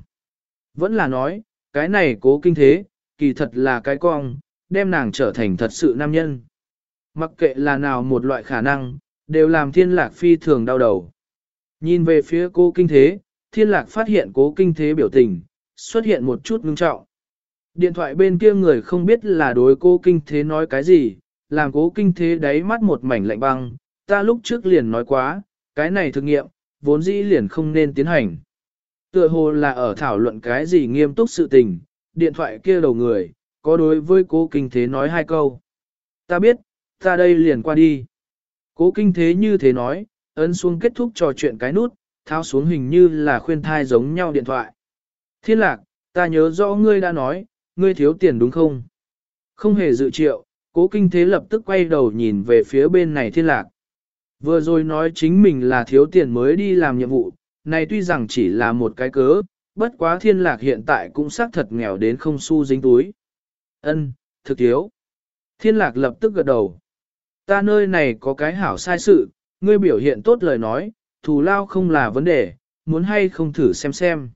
Vẫn là nói, cái này cố kinh thế, kỳ thật là cái cong, đem nàng trở thành thật sự nam nhân. Mặc kệ là nào một loại khả năng, đều làm thiên lạc phi thường đau đầu. Nhìn về phía cô kinh thế, thiên lạc phát hiện cố kinh thế biểu tình, xuất hiện một chút ngưng trọng. Điện thoại bên kia người không biết là đối cố kinh thế nói cái gì, làm cố kinh thế đáy mắt một mảnh lạnh băng, ta lúc trước liền nói quá, cái này thực nghiệm, vốn dĩ liền không nên tiến hành. Tựa hồ là ở thảo luận cái gì nghiêm túc sự tình, điện thoại kia đầu người, có đối với cố kinh thế nói hai câu. Ta biết, ta đây liền qua đi. Cố kinh thế như thế nói, ấn xuống kết thúc trò chuyện cái nút, thao xuống hình như là khuyên thai giống nhau điện thoại. Thiên lạc, ta nhớ rõ ngươi đã nói, ngươi thiếu tiền đúng không? Không hề dự triệu, cố kinh thế lập tức quay đầu nhìn về phía bên này thiên lạc. Vừa rồi nói chính mình là thiếu tiền mới đi làm nhiệm vụ, này tuy rằng chỉ là một cái cớ, bất quá thiên lạc hiện tại cũng xác thật nghèo đến không xu dính túi. ân thực thiếu. Thiên lạc lập tức gật đầu. Ta nơi này có cái hảo sai sự, ngươi biểu hiện tốt lời nói, thù lao không là vấn đề, muốn hay không thử xem xem.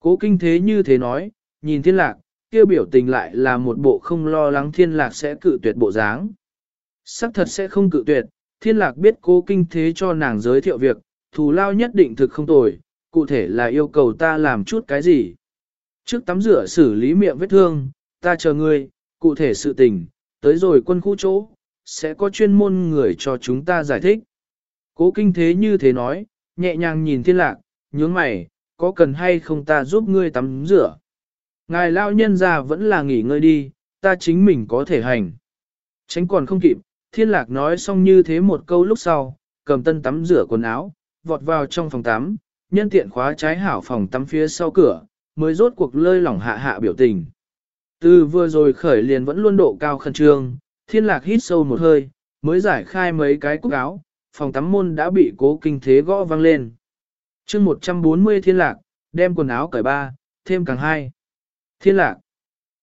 Cố kinh thế như thế nói, nhìn thiên lạc, kêu biểu tình lại là một bộ không lo lắng thiên lạc sẽ cự tuyệt bộ dáng. Sắc thật sẽ không cự tuyệt, thiên lạc biết cố kinh thế cho nàng giới thiệu việc, thù lao nhất định thực không tồi, cụ thể là yêu cầu ta làm chút cái gì. Trước tắm rửa xử lý miệng vết thương, ta chờ ngươi, cụ thể sự tình, tới rồi quân khu chỗ, sẽ có chuyên môn người cho chúng ta giải thích. Cố kinh thế như thế nói, nhẹ nhàng nhìn thiên lạc, nhướng mày, có cần hay không ta giúp ngươi tắm rửa. Ngài lao nhân ra vẫn là nghỉ ngơi đi, ta chính mình có thể hành. Tránh còn không kịp, thiên lạc nói xong như thế một câu lúc sau, cầm tân tắm rửa quần áo, vọt vào trong phòng tắm, nhân tiện khóa trái hảo phòng tắm phía sau cửa, mới rốt cuộc lơi lỏng hạ hạ biểu tình. Từ vừa rồi khởi liền vẫn luôn độ cao khẩn trương, thiên lạc hít sâu một hơi, mới giải khai mấy cái cúc áo, phòng tắm môn đã bị cố kinh thế gõ văng lên. chương 140 thiên lạc, đem quần áo cởi ba, thêm càng hai. Thiên lạc.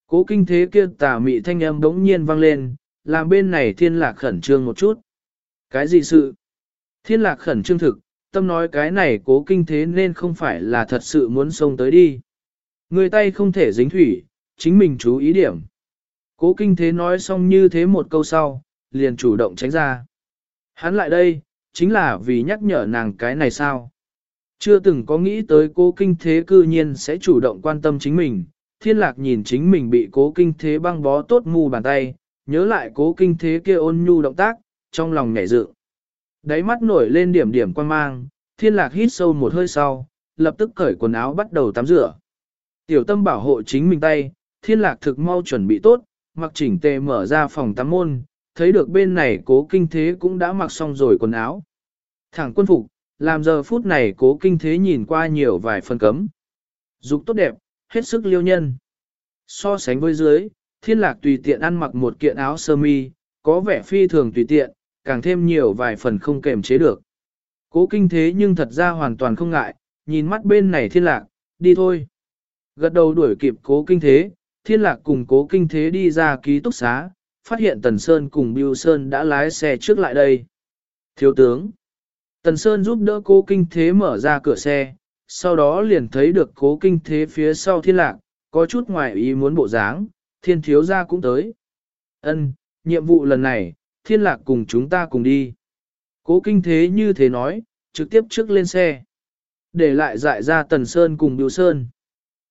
Cố kinh thế kia tà mị thanh âm đống nhiên vang lên, làm bên này thiên lạc khẩn trương một chút. Cái gì sự? Thiên lạc khẩn trương thực, tâm nói cái này cố kinh thế nên không phải là thật sự muốn xông tới đi. Người tay không thể dính thủy, chính mình chú ý điểm. Cố kinh thế nói xong như thế một câu sau, liền chủ động tránh ra. Hắn lại đây, chính là vì nhắc nhở nàng cái này sao. Chưa từng có nghĩ tới cố kinh thế cư nhiên sẽ chủ động quan tâm chính mình, thiên lạc nhìn chính mình bị cố kinh thế băng bó tốt mù bàn tay, nhớ lại cố kinh thế kia ôn nhu động tác, trong lòng nhảy dựng Đáy mắt nổi lên điểm điểm quan mang, thiên lạc hít sâu một hơi sau, lập tức cởi quần áo bắt đầu tắm rửa. Tiểu tâm bảo hộ chính mình tay, thiên lạc thực mau chuẩn bị tốt, mặc chỉnh tề mở ra phòng tắm môn, thấy được bên này cố kinh thế cũng đã mặc xong rồi quần áo. Thẳng quân phục, làm giờ phút này cố kinh thế nhìn qua nhiều vài phần cấm. Dục tốt đẹp, hết sức liêu nhân. So sánh với dưới, thiên lạc tùy tiện ăn mặc một kiện áo sơ mi, có vẻ phi thường tùy tiện, càng thêm nhiều vài phần không kềm chế được. Cố kinh thế nhưng thật ra hoàn toàn không ngại, nhìn mắt bên này thiên lạc, đi thôi. Gật đầu đuổi kịp cố kinh thế, thiên lạc cùng cố kinh thế đi ra ký túc xá, phát hiện Tần Sơn cùng Biêu Sơn đã lái xe trước lại đây. Thiếu tướng. Tần Sơn giúp đỡ cố kinh thế mở ra cửa xe, sau đó liền thấy được cố kinh thế phía sau thiên lạc, có chút ngoài ý muốn bộ dáng, thiên thiếu gia cũng tới. Ân, nhiệm vụ lần này, thiên lạc cùng chúng ta cùng đi. Cố kinh thế như thế nói, trực tiếp trước lên xe. Để lại dại ra Tần Sơn cùng Biêu Sơn.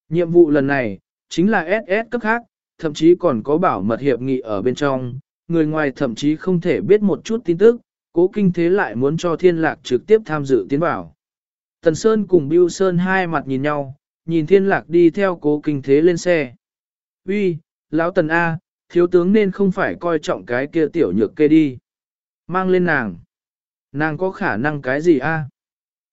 Nhiệm vụ lần này, chính là SS cấp khác, thậm chí còn có bảo mật hiệp nghị ở bên trong, người ngoài thậm chí không thể biết một chút tin tức, cố kinh thế lại muốn cho thiên lạc trực tiếp tham dự tiến bảo. Tần Sơn cùng Biêu Sơn hai mặt nhìn nhau, nhìn thiên lạc đi theo cố kinh thế lên xe. Uy, lão Tần A, thiếu tướng nên không phải coi trọng cái kia tiểu nhược kê đi. Mang lên nàng. Nàng có khả năng cái gì A?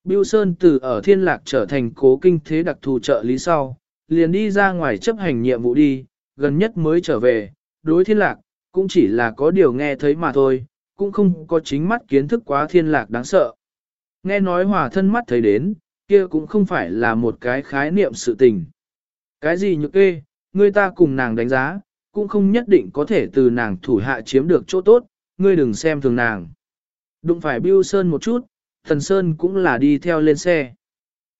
Biêu Sơn từ ở thiên lạc trở thành cố kinh thế đặc thù trợ lý sau, liền đi ra ngoài chấp hành nhiệm vụ đi, gần nhất mới trở về, đối thiên lạc, cũng chỉ là có điều nghe thấy mà thôi, cũng không có chính mắt kiến thức quá thiên lạc đáng sợ. Nghe nói hòa thân mắt thấy đến, kia cũng không phải là một cái khái niệm sự tình. Cái gì nhược kê, người ta cùng nàng đánh giá, cũng không nhất định có thể từ nàng thủ hạ chiếm được chỗ tốt, ngươi đừng xem thường nàng. Đụng phải Bưu Sơn một chút, Tần Sơn cũng là đi theo lên xe.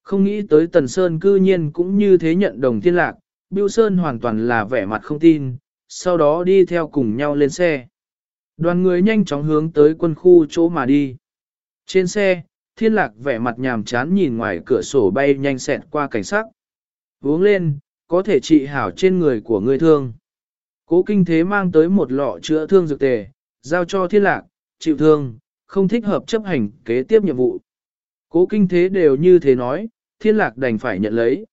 Không nghĩ tới Tần Sơn cư nhiên cũng như thế nhận đồng thiên lạc, Bưu Sơn hoàn toàn là vẻ mặt không tin, sau đó đi theo cùng nhau lên xe. Đoàn người nhanh chóng hướng tới quân khu chỗ mà đi. Trên xe, thiên lạc vẻ mặt nhàm chán nhìn ngoài cửa sổ bay nhanh xẹt qua cảnh sắc. Uống lên, có thể trị hảo trên người của người thương. Cố kinh thế mang tới một lọ chữa thương dược tề, giao cho thiên lạc, chịu thương, không thích hợp chấp hành kế tiếp nhiệm vụ. Cố kinh thế đều như thế nói, thiên lạc đành phải nhận lấy.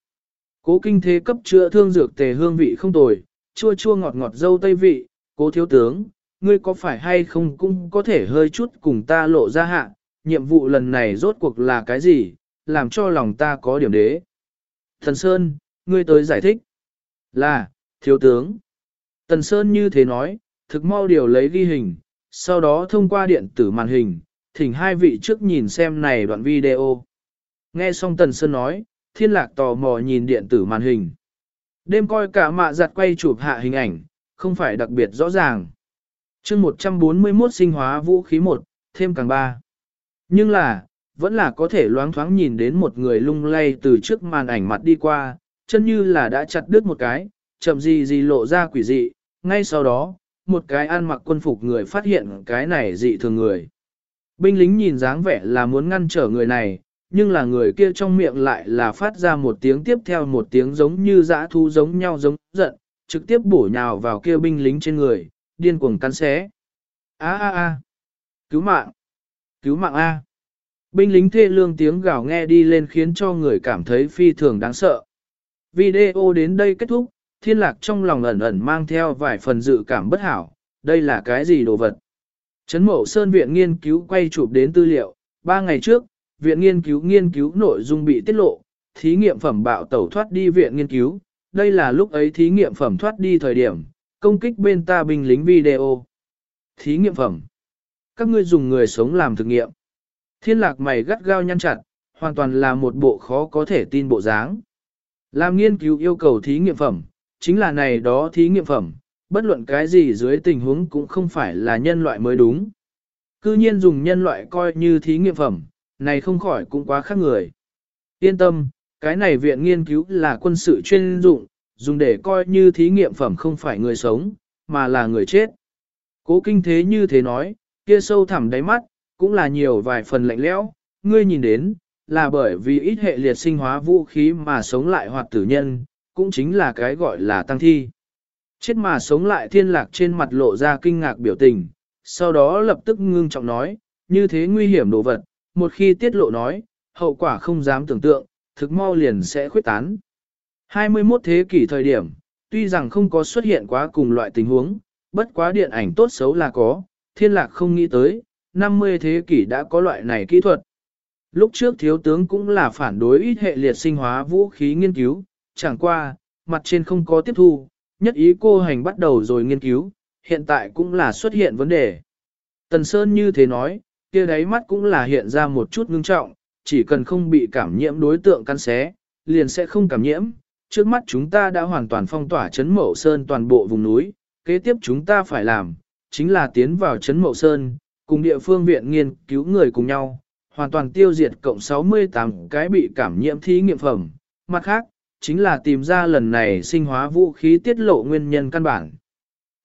Cố kinh thế cấp chữa thương dược tề hương vị không tồi, chua chua ngọt ngọt dâu tây vị, cố thiếu tướng, ngươi có phải hay không cũng có thể hơi chút cùng ta lộ ra hạ, nhiệm vụ lần này rốt cuộc là cái gì, làm cho lòng ta có điểm đế. Thần Sơn, ngươi tới giải thích. Là, thiếu tướng. Tần Sơn như thế nói, thực mau điều lấy ghi hình, sau đó thông qua điện tử màn hình, thỉnh hai vị trước nhìn xem này đoạn video. Nghe xong Tần Sơn nói, thiên lạc tò mò nhìn điện tử màn hình. Đêm coi cả mạ giặt quay chụp hạ hình ảnh, không phải đặc biệt rõ ràng. chương 141 sinh hóa vũ khí 1, thêm càng 3. Nhưng là, vẫn là có thể loáng thoáng nhìn đến một người lung lay từ trước màn ảnh mặt đi qua, chân như là đã chặt đứt một cái, chậm gì gì lộ ra quỷ dị, ngay sau đó, một cái ăn mặc quân phục người phát hiện cái này dị thường người. Binh lính nhìn dáng vẻ là muốn ngăn trở người này, nhưng là người kia trong miệng lại là phát ra một tiếng tiếp theo một tiếng giống như dã thu giống nhau giống giận, trực tiếp bổ nhào vào kia binh lính trên người, điên cuồng cắn xé. A a a, cứu mạng, cứu mạng a. Binh lính thê lương tiếng gào nghe đi lên khiến cho người cảm thấy phi thường đáng sợ. Video đến đây kết thúc, thiên lạc trong lòng ẩn ẩn mang theo vài phần dự cảm bất hảo, đây là cái gì đồ vật. Trấn mộ Sơn Viện nghiên cứu quay chụp đến tư liệu, ba ngày trước, viện nghiên cứu nghiên cứu nội dung bị tiết lộ, thí nghiệm phẩm bạo tẩu thoát đi viện nghiên cứu, đây là lúc ấy thí nghiệm phẩm thoát đi thời điểm, công kích bên ta binh lính video. Thí nghiệm phẩm. Các ngươi dùng người sống làm thực nghiệm. Thiên lạc mày gắt gao nhăn chặt, hoàn toàn là một bộ khó có thể tin bộ dáng. Làm nghiên cứu yêu cầu thí nghiệm phẩm, chính là này đó thí nghiệm phẩm, bất luận cái gì dưới tình huống cũng không phải là nhân loại mới đúng. Cư nhiên dùng nhân loại coi như thí nghiệm phẩm, này không khỏi cũng quá khác người. Yên tâm, cái này viện nghiên cứu là quân sự chuyên dụng, dùng để coi như thí nghiệm phẩm không phải người sống, mà là người chết. Cố kinh thế như thế nói, kia sâu thẳm đáy mắt, cũng là nhiều vài phần lạnh lẽo, ngươi nhìn đến, là bởi vì ít hệ liệt sinh hóa vũ khí mà sống lại hoạt tử nhân, cũng chính là cái gọi là tăng thi. Chết mà sống lại thiên lạc trên mặt lộ ra kinh ngạc biểu tình, sau đó lập tức ngưng trọng nói, như thế nguy hiểm đồ vật, một khi tiết lộ nói, hậu quả không dám tưởng tượng, thực mau liền sẽ khuyết tán. 21 thế kỷ thời điểm, tuy rằng không có xuất hiện quá cùng loại tình huống, bất quá điện ảnh tốt xấu là có, thiên lạc không nghĩ tới, 50 thế kỷ đã có loại này kỹ thuật. Lúc trước thiếu tướng cũng là phản đối ít hệ liệt sinh hóa vũ khí nghiên cứu, chẳng qua, mặt trên không có tiếp thu, nhất ý cô hành bắt đầu rồi nghiên cứu, hiện tại cũng là xuất hiện vấn đề. Tần Sơn như thế nói, kia đáy mắt cũng là hiện ra một chút ngưng trọng, chỉ cần không bị cảm nhiễm đối tượng căn xé, liền sẽ không cảm nhiễm. Trước mắt chúng ta đã hoàn toàn phong tỏa chấn Mậu Sơn toàn bộ vùng núi, kế tiếp chúng ta phải làm, chính là tiến vào chấn Mậu Sơn, cùng địa phương viện nghiên cứu người cùng nhau, hoàn toàn tiêu diệt cộng 68 cái bị cảm nhiễm thí nghiệm phẩm. Mặt khác, chính là tìm ra lần này sinh hóa vũ khí tiết lộ nguyên nhân căn bản.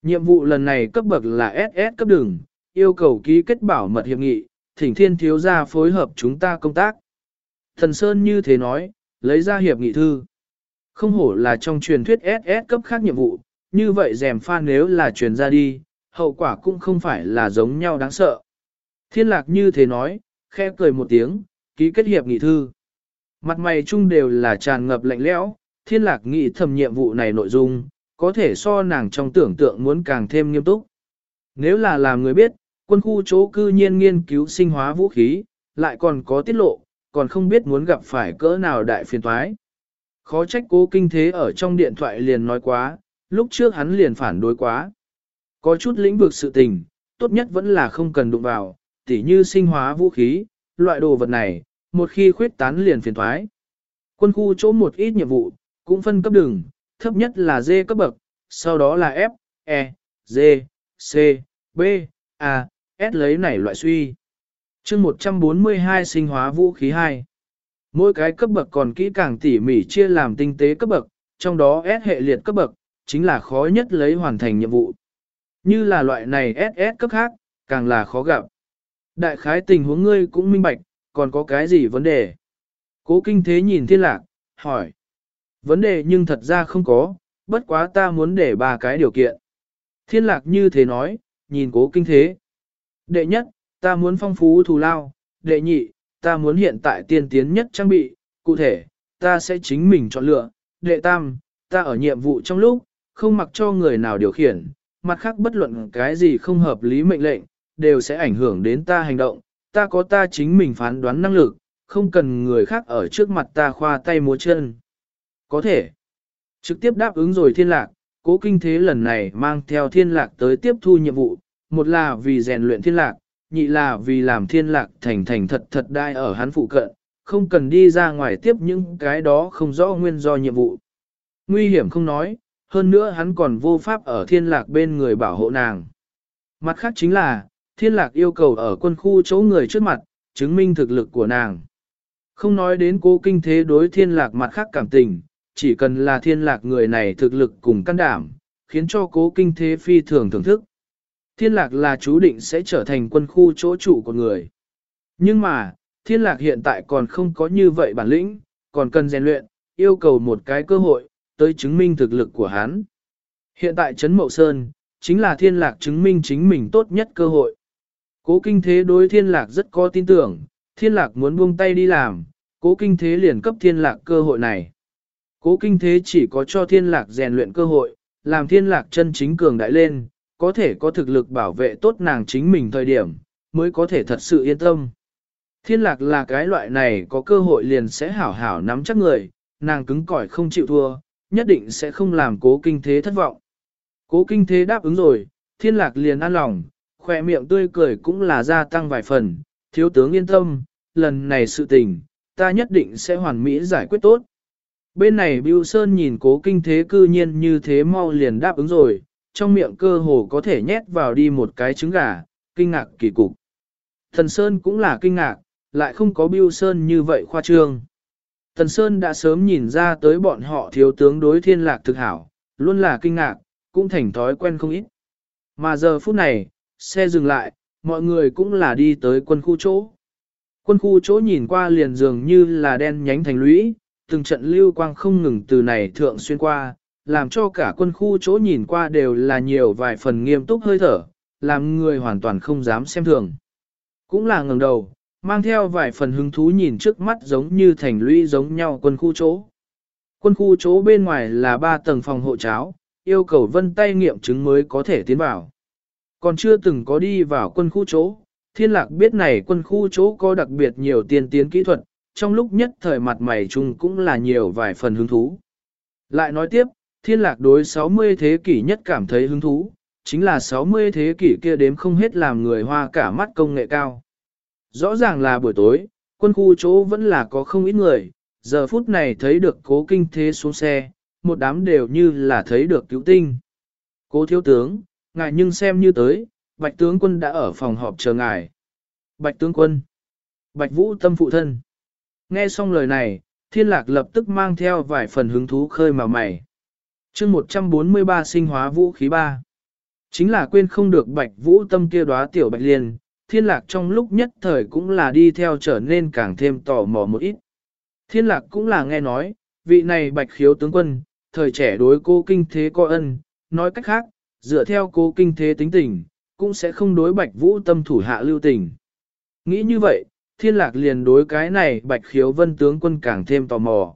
Nhiệm vụ lần này cấp bậc là SS cấp đường, yêu cầu ký kết bảo mật hiệp nghị, thỉnh thiên thiếu gia phối hợp chúng ta công tác. Thần Sơn như thế nói, lấy ra hiệp nghị thư. Không hổ là trong truyền thuyết SS cấp khác nhiệm vụ, như vậy rèm pha nếu là truyền ra đi, hậu quả cũng không phải là giống nhau đáng sợ. Thiên lạc như thế nói, khe cười một tiếng, ký kết hiệp nghị thư. Mặt mày chung đều là tràn ngập lạnh lẽo, thiên lạc nghĩ thầm nhiệm vụ này nội dung, có thể so nàng trong tưởng tượng muốn càng thêm nghiêm túc. Nếu là làm người biết, quân khu chỗ cư nhiên nghiên cứu sinh hóa vũ khí, lại còn có tiết lộ, còn không biết muốn gặp phải cỡ nào đại phiền toái. Khó trách cố kinh thế ở trong điện thoại liền nói quá, lúc trước hắn liền phản đối quá. Có chút lĩnh vực sự tình, tốt nhất vẫn là không cần đụng vào, tỉ như sinh hóa vũ khí, loại đồ vật này, một khi khuyết tán liền phiền thoái. Quân khu chỗ một ít nhiệm vụ, cũng phân cấp đường, thấp nhất là D cấp bậc, sau đó là F, E, D, C, B, A, S lấy này loại suy. chương 142 sinh hóa vũ khí 2. Mỗi cái cấp bậc còn kỹ càng tỉ mỉ chia làm tinh tế cấp bậc, trong đó S hệ liệt cấp bậc, chính là khó nhất lấy hoàn thành nhiệm vụ. Như là loại này SS cấp khác, càng là khó gặp. Đại khái tình huống ngươi cũng minh bạch, còn có cái gì vấn đề? Cố kinh thế nhìn thiên lạc, hỏi. Vấn đề nhưng thật ra không có, bất quá ta muốn để ba cái điều kiện. Thiên lạc như thế nói, nhìn cố kinh thế. Đệ nhất, ta muốn phong phú thù lao. Đệ nhị, ta muốn hiện tại tiên tiến nhất trang bị. Cụ thể, ta sẽ chính mình chọn lựa. Đệ tam, ta ở nhiệm vụ trong lúc, không mặc cho người nào điều khiển. Mặt khác bất luận cái gì không hợp lý mệnh lệnh, đều sẽ ảnh hưởng đến ta hành động, ta có ta chính mình phán đoán năng lực, không cần người khác ở trước mặt ta khoa tay múa chân. Có thể. Trực tiếp đáp ứng rồi thiên lạc, cố kinh thế lần này mang theo thiên lạc tới tiếp thu nhiệm vụ, một là vì rèn luyện thiên lạc, nhị là vì làm thiên lạc thành thành thật thật đai ở hắn phụ cận, không cần đi ra ngoài tiếp những cái đó không rõ nguyên do nhiệm vụ. Nguy hiểm không nói, hơn nữa hắn còn vô pháp ở thiên lạc bên người bảo hộ nàng. Mặt khác chính là, thiên lạc yêu cầu ở quân khu chỗ người trước mặt, chứng minh thực lực của nàng. Không nói đến cố kinh thế đối thiên lạc mặt khác cảm tình, chỉ cần là thiên lạc người này thực lực cùng căn đảm, khiến cho cố kinh thế phi thường thưởng thức. Thiên lạc là chú định sẽ trở thành quân khu chỗ chủ của người. Nhưng mà, thiên lạc hiện tại còn không có như vậy bản lĩnh, còn cần rèn luyện, yêu cầu một cái cơ hội, tới chứng minh thực lực của hắn. Hiện tại Trấn Mậu Sơn, chính là thiên lạc chứng minh chính mình tốt nhất cơ hội. Cố kinh thế đối thiên lạc rất có tin tưởng, thiên lạc muốn buông tay đi làm, cố kinh thế liền cấp thiên lạc cơ hội này. Cố kinh thế chỉ có cho thiên lạc rèn luyện cơ hội, làm thiên lạc chân chính cường đại lên, có thể có thực lực bảo vệ tốt nàng chính mình thời điểm, mới có thể thật sự yên tâm. Thiên lạc là cái loại này có cơ hội liền sẽ hảo hảo nắm chắc người, nàng cứng cỏi không chịu thua, nhất định sẽ không làm cố kinh thế thất vọng. Cố kinh thế đáp ứng rồi, thiên lạc liền an lòng, khoe miệng tươi cười cũng là gia tăng vài phần, thiếu tướng yên tâm, lần này sự tình, ta nhất định sẽ hoàn mỹ giải quyết tốt. Bên này Bưu Sơn nhìn cố kinh thế cư nhiên như thế mau liền đáp ứng rồi, trong miệng cơ hồ có thể nhét vào đi một cái trứng gà, kinh ngạc kỳ cục. Thần Sơn cũng là kinh ngạc, lại không có Bưu Sơn như vậy khoa trương. Thần Sơn đã sớm nhìn ra tới bọn họ thiếu tướng đối thiên lạc thực hảo, luôn là kinh ngạc, cũng thành thói quen không ít. Mà giờ phút này, xe dừng lại, mọi người cũng là đi tới quân khu chỗ. Quân khu chỗ nhìn qua liền dường như là đen nhánh thành lũy, từng trận lưu quang không ngừng từ này thượng xuyên qua, làm cho cả quân khu chỗ nhìn qua đều là nhiều vài phần nghiêm túc hơi thở, làm người hoàn toàn không dám xem thường. Cũng là ngẩng đầu, mang theo vài phần hứng thú nhìn trước mắt giống như thành lũy giống nhau quân khu chỗ. Quân khu chỗ bên ngoài là ba tầng phòng hộ cháo, yêu cầu vân tay nghiệm chứng mới có thể tiến vào. Còn chưa từng có đi vào quân khu chỗ, thiên lạc biết này quân khu chỗ có đặc biệt nhiều tiên tiến kỹ thuật, trong lúc nhất thời mặt mày chung cũng là nhiều vài phần hứng thú. Lại nói tiếp, thiên lạc đối 60 thế kỷ nhất cảm thấy hứng thú, chính là 60 thế kỷ kia đếm không hết làm người hoa cả mắt công nghệ cao. Rõ ràng là buổi tối, quân khu chỗ vẫn là có không ít người, giờ phút này thấy được cố kinh thế xuống xe, một đám đều như là thấy được cứu tinh. Cố thiếu tướng, ngài nhưng xem như tới, bạch tướng quân đã ở phòng họp chờ ngài. Bạch tướng quân, bạch vũ tâm phụ thân. Nghe xong lời này, thiên lạc lập tức mang theo vài phần hứng thú khơi mà mày. chương 143 sinh hóa vũ khí 3. Chính là quên không được bạch vũ tâm kia đóa tiểu bạch liên, thiên lạc trong lúc nhất thời cũng là đi theo trở nên càng thêm tò mò một ít. Thiên lạc cũng là nghe nói, vị này bạch khiếu tướng quân, thời trẻ đối cô kinh thế coi ân, nói cách khác, dựa theo cố kinh thế tính tình, cũng sẽ không đối bạch vũ tâm thủ hạ lưu tình. Nghĩ như vậy, thiên lạc liền đối cái này bạch khiếu vân tướng quân càng thêm tò mò.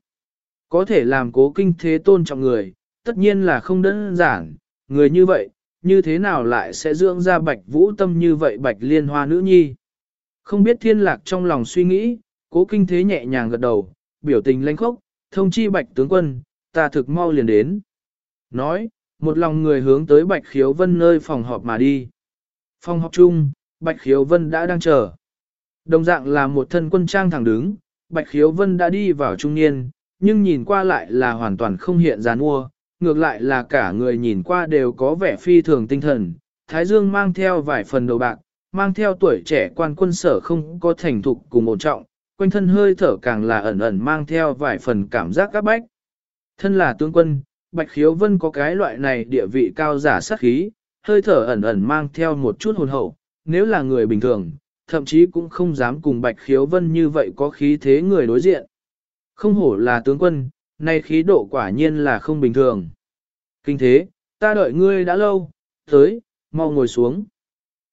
Có thể làm cố kinh thế tôn trọng người, tất nhiên là không đơn giản, người như vậy, như thế nào lại sẽ dưỡng ra bạch vũ tâm như vậy bạch liên hoa nữ nhi. Không biết thiên lạc trong lòng suy nghĩ, cố kinh thế nhẹ nhàng gật đầu, biểu tình lanh khốc, thông chi bạch tướng quân, ta thực mau liền đến. Nói, một lòng người hướng tới bạch khiếu vân nơi phòng họp mà đi. Phòng họp chung, bạch khiếu vân đã đang chờ. Đồng dạng là một thân quân trang thẳng đứng, bạch khiếu vân đã đi vào trung niên, nhưng nhìn qua lại là hoàn toàn không hiện ra mua, ngược lại là cả người nhìn qua đều có vẻ phi thường tinh thần. Thái Dương mang theo vài phần đầu bạc, mang theo tuổi trẻ quan quân sở không có thành thục cùng ổn trọng, quanh thân hơi thở càng là ẩn ẩn mang theo vài phần cảm giác các bách. Thân là tướng quân, Bạch Khiếu Vân có cái loại này địa vị cao giả sát khí, hơi thở ẩn ẩn mang theo một chút hồn hậu, nếu là người bình thường, thậm chí cũng không dám cùng Bạch Khiếu Vân như vậy có khí thế người đối diện. Không hổ là tướng quân, nay khí độ quả nhiên là không bình thường. Kinh thế, ta đợi ngươi đã lâu, tới, mau ngồi xuống.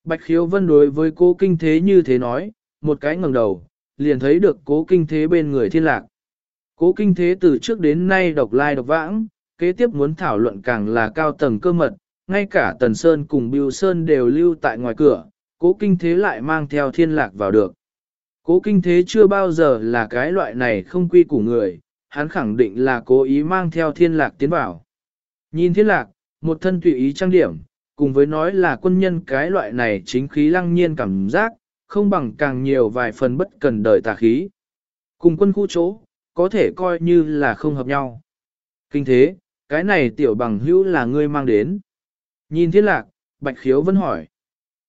Bạch Khiếu Vân đối với cô kinh thế như thế nói, một cái ngẩng đầu, liền thấy được cố kinh thế bên người thiên lạc. Cố kinh thế từ trước đến nay độc lai độc vãng, kế tiếp muốn thảo luận càng là cao tầng cơ mật, ngay cả Tần Sơn cùng bưu Sơn đều lưu tại ngoài cửa, cố kinh thế lại mang theo thiên lạc vào được. Cố kinh thế chưa bao giờ là cái loại này không quy của người, hắn khẳng định là cố ý mang theo thiên lạc tiến vào. Nhìn thiên lạc, một thân tùy ý trang điểm, cùng với nói là quân nhân cái loại này chính khí lăng nhiên cảm giác, không bằng càng nhiều vài phần bất cần đời tà khí. Cùng quân khu chỗ, có thể coi như là không hợp nhau. Kinh thế, cái này tiểu bằng hữu là ngươi mang đến. Nhìn thiên lạc, bạch khiếu vẫn hỏi.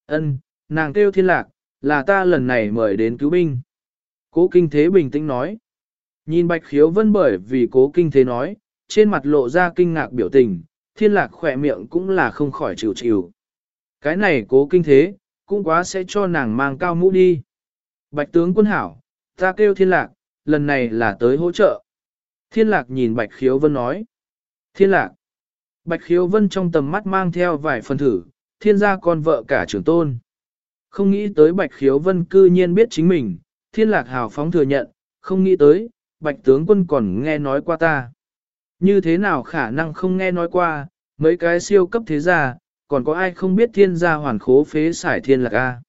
ân nàng kêu thiên lạc, là ta lần này mời đến cứu binh. Cố kinh thế bình tĩnh nói. Nhìn bạch khiếu vân bởi vì cố kinh thế nói, trên mặt lộ ra kinh ngạc biểu tình, thiên lạc khỏe miệng cũng là không khỏi chịu chịu. Cái này cố kinh thế, cũng quá sẽ cho nàng mang cao mũ đi. Bạch tướng quân hảo, ta kêu thiên lạc, lần này là tới hỗ trợ. Thiên lạc nhìn bạch khiếu vân nói. Thiên lạc. Bạch khiếu vân trong tầm mắt mang theo vài phần thử, thiên gia con vợ cả trưởng tôn. Không nghĩ tới bạch khiếu vân cư nhiên biết chính mình, thiên lạc hào phóng thừa nhận, không nghĩ tới, bạch tướng quân còn nghe nói qua ta. Như thế nào khả năng không nghe nói qua, mấy cái siêu cấp thế gia, còn có ai không biết thiên gia hoàn khố phế sải thiên lạc A.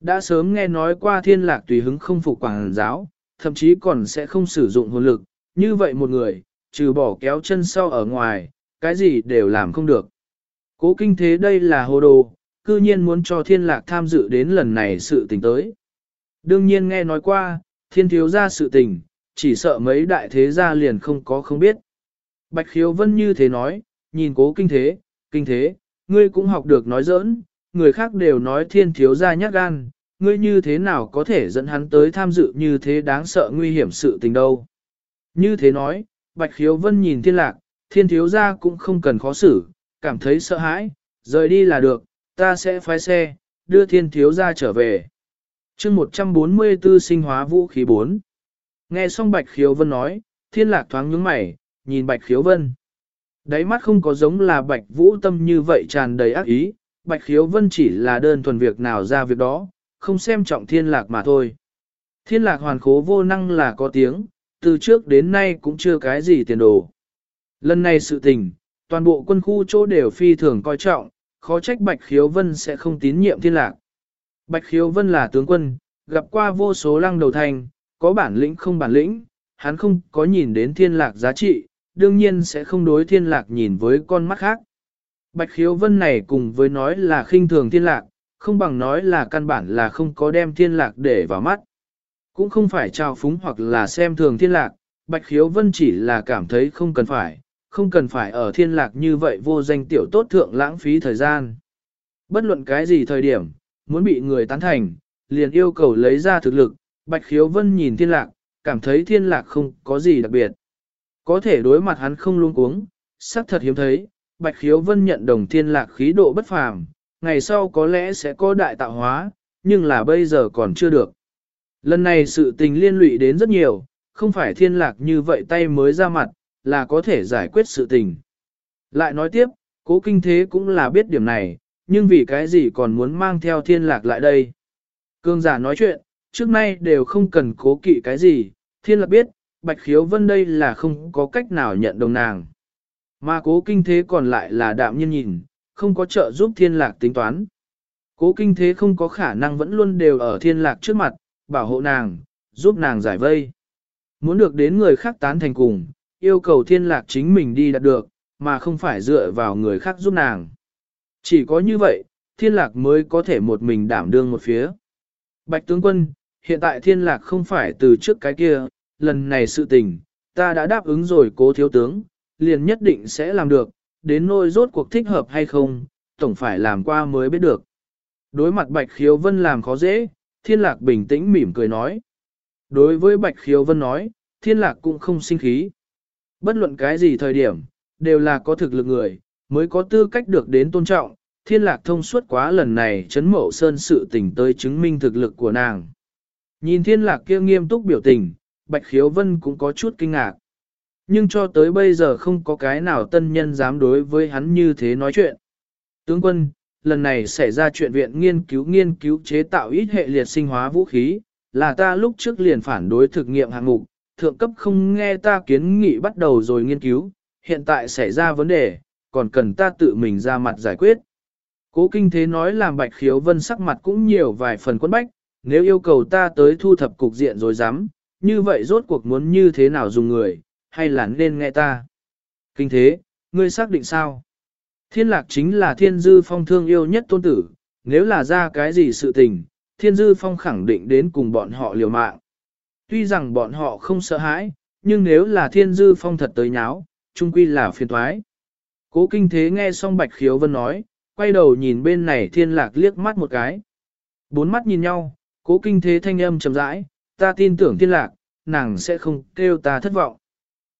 Đã sớm nghe nói qua thiên lạc tùy hứng không phục quảng giáo, thậm chí còn sẽ không sử dụng hồn lực, như vậy một người, trừ bỏ kéo chân sau ở ngoài, cái gì đều làm không được. Cố kinh thế đây là hồ đồ, cư nhiên muốn cho thiên lạc tham dự đến lần này sự tình tới. Đương nhiên nghe nói qua, thiên thiếu ra sự tình, chỉ sợ mấy đại thế gia liền không có không biết. Bạch khiếu vân như thế nói, nhìn cố kinh thế, kinh thế, ngươi cũng học được nói giỡn, người khác đều nói thiên thiếu ra nhát gan, ngươi như thế nào có thể dẫn hắn tới tham dự như thế đáng sợ nguy hiểm sự tình đâu. Như thế nói, Bạch Khiếu Vân nhìn thiên lạc, thiên thiếu ra cũng không cần khó xử, cảm thấy sợ hãi, rời đi là được, ta sẽ phái xe, đưa thiên thiếu ra trở về. chương 144 sinh hóa vũ khí 4. Nghe xong Bạch Khiếu Vân nói, thiên lạc thoáng nhướng mày, nhìn Bạch Khiếu Vân. Đáy mắt không có giống là Bạch Vũ Tâm như vậy tràn đầy ác ý, Bạch Khiếu Vân chỉ là đơn thuần việc nào ra việc đó, không xem trọng thiên lạc mà thôi. Thiên lạc hoàn khố vô năng là có tiếng, từ trước đến nay cũng chưa cái gì tiền đồ. Lần này sự tình, toàn bộ quân khu chỗ đều phi thường coi trọng, khó trách Bạch Khiếu Vân sẽ không tín nhiệm thiên lạc. Bạch Khiếu Vân là tướng quân, gặp qua vô số lăng đầu thành, có bản lĩnh không bản lĩnh, hắn không có nhìn đến thiên lạc giá trị, đương nhiên sẽ không đối thiên lạc nhìn với con mắt khác. Bạch Khiếu Vân này cùng với nói là khinh thường thiên lạc, không bằng nói là căn bản là không có đem thiên lạc để vào mắt. Cũng không phải trao phúng hoặc là xem thường thiên lạc, Bạch Khiếu Vân chỉ là cảm thấy không cần phải, không cần phải ở thiên lạc như vậy vô danh tiểu tốt thượng lãng phí thời gian. Bất luận cái gì thời điểm, muốn bị người tán thành, liền yêu cầu lấy ra thực lực, Bạch Khiếu Vân nhìn thiên lạc, cảm thấy thiên lạc không có gì đặc biệt. Có thể đối mặt hắn không luôn cuống, sắc thật hiếm thấy, Bạch Khiếu Vân nhận đồng thiên lạc khí độ bất phàm, ngày sau có lẽ sẽ có đại tạo hóa, nhưng là bây giờ còn chưa được. Lần này sự tình liên lụy đến rất nhiều, không phải thiên lạc như vậy tay mới ra mặt, là có thể giải quyết sự tình. Lại nói tiếp, cố kinh thế cũng là biết điểm này, nhưng vì cái gì còn muốn mang theo thiên lạc lại đây. Cương giả nói chuyện, trước nay đều không cần cố kỵ cái gì, thiên lạc biết, bạch khiếu vân đây là không có cách nào nhận đồng nàng. Mà cố kinh thế còn lại là đạm nhiên nhìn, không có trợ giúp thiên lạc tính toán. Cố kinh thế không có khả năng vẫn luôn đều ở thiên lạc trước mặt, bảo hộ nàng, giúp nàng giải vây. Muốn được đến người khác tán thành cùng, yêu cầu thiên lạc chính mình đi đạt được, mà không phải dựa vào người khác giúp nàng. Chỉ có như vậy, thiên lạc mới có thể một mình đảm đương một phía. Bạch tướng quân, hiện tại thiên lạc không phải từ trước cái kia, lần này sự tình, ta đã đáp ứng rồi cố thiếu tướng, liền nhất định sẽ làm được, đến nôi rốt cuộc thích hợp hay không, tổng phải làm qua mới biết được. Đối mặt Bạch Khiếu Vân làm khó dễ, Thiên Lạc bình tĩnh mỉm cười nói. Đối với Bạch Khiếu Vân nói, Thiên Lạc cũng không sinh khí. Bất luận cái gì thời điểm, đều là có thực lực người, mới có tư cách được đến tôn trọng. Thiên Lạc thông suốt quá lần này chấn mậu sơn sự tình tới chứng minh thực lực của nàng. Nhìn Thiên Lạc kia nghiêm túc biểu tình, Bạch Khiếu Vân cũng có chút kinh ngạc. Nhưng cho tới bây giờ không có cái nào tân nhân dám đối với hắn như thế nói chuyện. Tướng quân, lần này xảy ra chuyện viện nghiên cứu nghiên cứu chế tạo ít hệ liệt sinh hóa vũ khí, là ta lúc trước liền phản đối thực nghiệm hạng mục, thượng cấp không nghe ta kiến nghị bắt đầu rồi nghiên cứu, hiện tại xảy ra vấn đề, còn cần ta tự mình ra mặt giải quyết. Cố kinh thế nói làm bạch khiếu vân sắc mặt cũng nhiều vài phần quân bách, nếu yêu cầu ta tới thu thập cục diện rồi dám, như vậy rốt cuộc muốn như thế nào dùng người, hay là nên nghe ta? Kinh thế, ngươi xác định sao? Thiên lạc chính là thiên dư phong thương yêu nhất tôn tử, nếu là ra cái gì sự tình, thiên dư phong khẳng định đến cùng bọn họ liều mạng. Tuy rằng bọn họ không sợ hãi, nhưng nếu là thiên dư phong thật tới nháo, chung quy là phiền thoái. Cố kinh thế nghe xong bạch khiếu vân nói, quay đầu nhìn bên này thiên lạc liếc mắt một cái. Bốn mắt nhìn nhau, cố kinh thế thanh âm chậm rãi, ta tin tưởng thiên lạc, nàng sẽ không kêu ta thất vọng.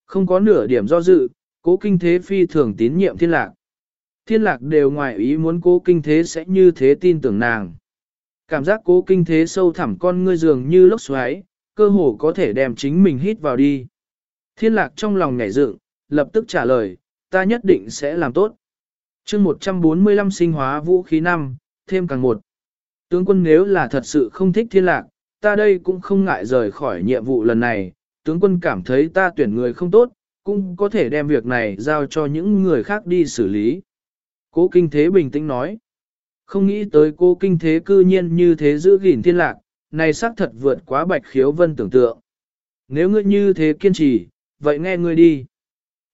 Không có nửa điểm do dự, cố kinh thế phi thường tín nhiệm thiên lạc. Thiên lạc đều ngoài ý muốn cố kinh thế sẽ như thế tin tưởng nàng. Cảm giác cố kinh thế sâu thẳm con ngươi dường như lốc xoáy, cơ hồ có thể đem chính mình hít vào đi. Thiên lạc trong lòng nhảy dựng, lập tức trả lời, ta nhất định sẽ làm tốt. chương 145 sinh hóa vũ khí năm, thêm càng một. Tướng quân nếu là thật sự không thích thiên lạc, ta đây cũng không ngại rời khỏi nhiệm vụ lần này, tướng quân cảm thấy ta tuyển người không tốt, cũng có thể đem việc này giao cho những người khác đi xử lý. Cố kinh thế bình tĩnh nói. Không nghĩ tới cô kinh thế cư nhiên như thế giữ gìn thiên lạc, này xác thật vượt quá bạch khiếu vân tưởng tượng. Nếu ngươi như thế kiên trì, vậy nghe ngươi đi.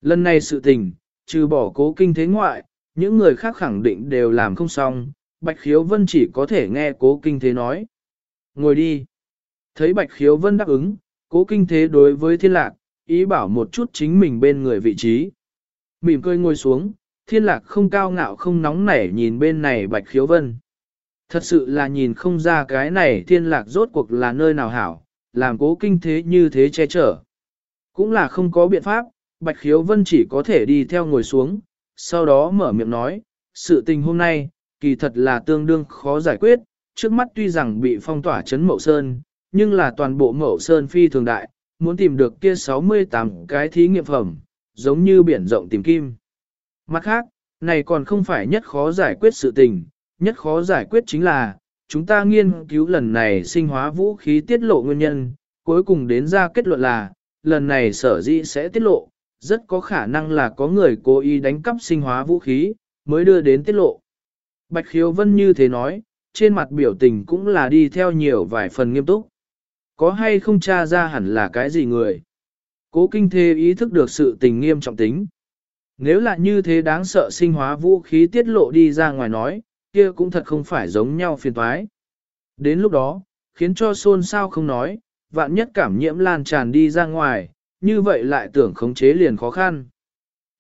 Lần này sự tình, trừ bỏ cố kinh thế ngoại, những người khác khẳng định đều làm không xong, bạch khiếu vân chỉ có thể nghe cố kinh thế nói. Ngồi đi. Thấy bạch khiếu vân đáp ứng, cố kinh thế đối với thiên lạc, ý bảo một chút chính mình bên người vị trí. Mỉm cười ngồi xuống, thiên lạc không cao ngạo không nóng nảy nhìn bên này bạch khiếu vân. Thật sự là nhìn không ra cái này thiên lạc rốt cuộc là nơi nào hảo, làm cố kinh thế như thế che chở. Cũng là không có biện pháp, bạch khiếu vân chỉ có thể đi theo ngồi xuống, sau đó mở miệng nói, sự tình hôm nay, kỳ thật là tương đương khó giải quyết, trước mắt tuy rằng bị phong tỏa chấn mậu sơn, nhưng là toàn bộ mậu sơn phi thường đại, muốn tìm được kia 68 cái thí nghiệm phẩm, giống như biển rộng tìm kim. Mặt khác, này còn không phải nhất khó giải quyết sự tình, nhất khó giải quyết chính là, chúng ta nghiên cứu lần này sinh hóa vũ khí tiết lộ nguyên nhân, cuối cùng đến ra kết luận là, lần này sở dĩ sẽ tiết lộ, rất có khả năng là có người cố ý đánh cắp sinh hóa vũ khí, mới đưa đến tiết lộ. Bạch Khiếu Vân như thế nói, trên mặt biểu tình cũng là đi theo nhiều vài phần nghiêm túc. Có hay không tra ra hẳn là cái gì người? Cố kinh thế ý thức được sự tình nghiêm trọng tính. Nếu là như thế đáng sợ sinh hóa vũ khí tiết lộ đi ra ngoài nói, kia cũng thật không phải giống nhau phiền toái. Đến lúc đó, khiến cho xôn xao không nói, vạn nhất cảm nhiễm lan tràn đi ra ngoài, như vậy lại tưởng khống chế liền khó khăn.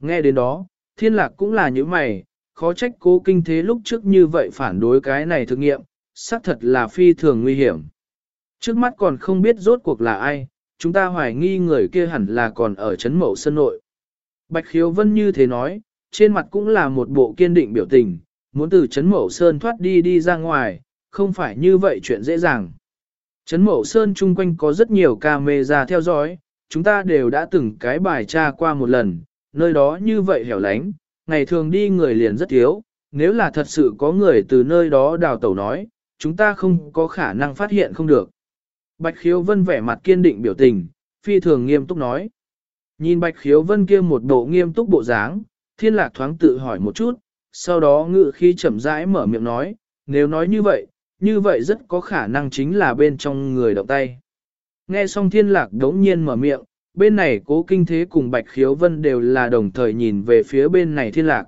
Nghe đến đó, thiên lạc cũng là những mày, khó trách cố kinh thế lúc trước như vậy phản đối cái này thực nghiệm, xác thật là phi thường nguy hiểm. Trước mắt còn không biết rốt cuộc là ai, chúng ta hoài nghi người kia hẳn là còn ở chấn mậu sân nội. Bạch Khiếu Vân như thế nói, trên mặt cũng là một bộ kiên định biểu tình, muốn từ chấn mậu sơn thoát đi đi ra ngoài, không phải như vậy chuyện dễ dàng. Chấn mậu sơn chung quanh có rất nhiều camera theo dõi, chúng ta đều đã từng cái bài tra qua một lần, nơi đó như vậy hẻo lánh, ngày thường đi người liền rất thiếu, nếu là thật sự có người từ nơi đó đào tẩu nói, chúng ta không có khả năng phát hiện không được. Bạch Khiếu Vân vẻ mặt kiên định biểu tình, phi thường nghiêm túc nói. Nhìn Bạch Khiếu Vân kia một bộ nghiêm túc bộ dáng, thiên lạc thoáng tự hỏi một chút, sau đó ngự khi chậm rãi mở miệng nói, nếu nói như vậy, như vậy rất có khả năng chính là bên trong người động tay. Nghe xong thiên lạc đống nhiên mở miệng, bên này cố kinh thế cùng Bạch Khiếu Vân đều là đồng thời nhìn về phía bên này thiên lạc.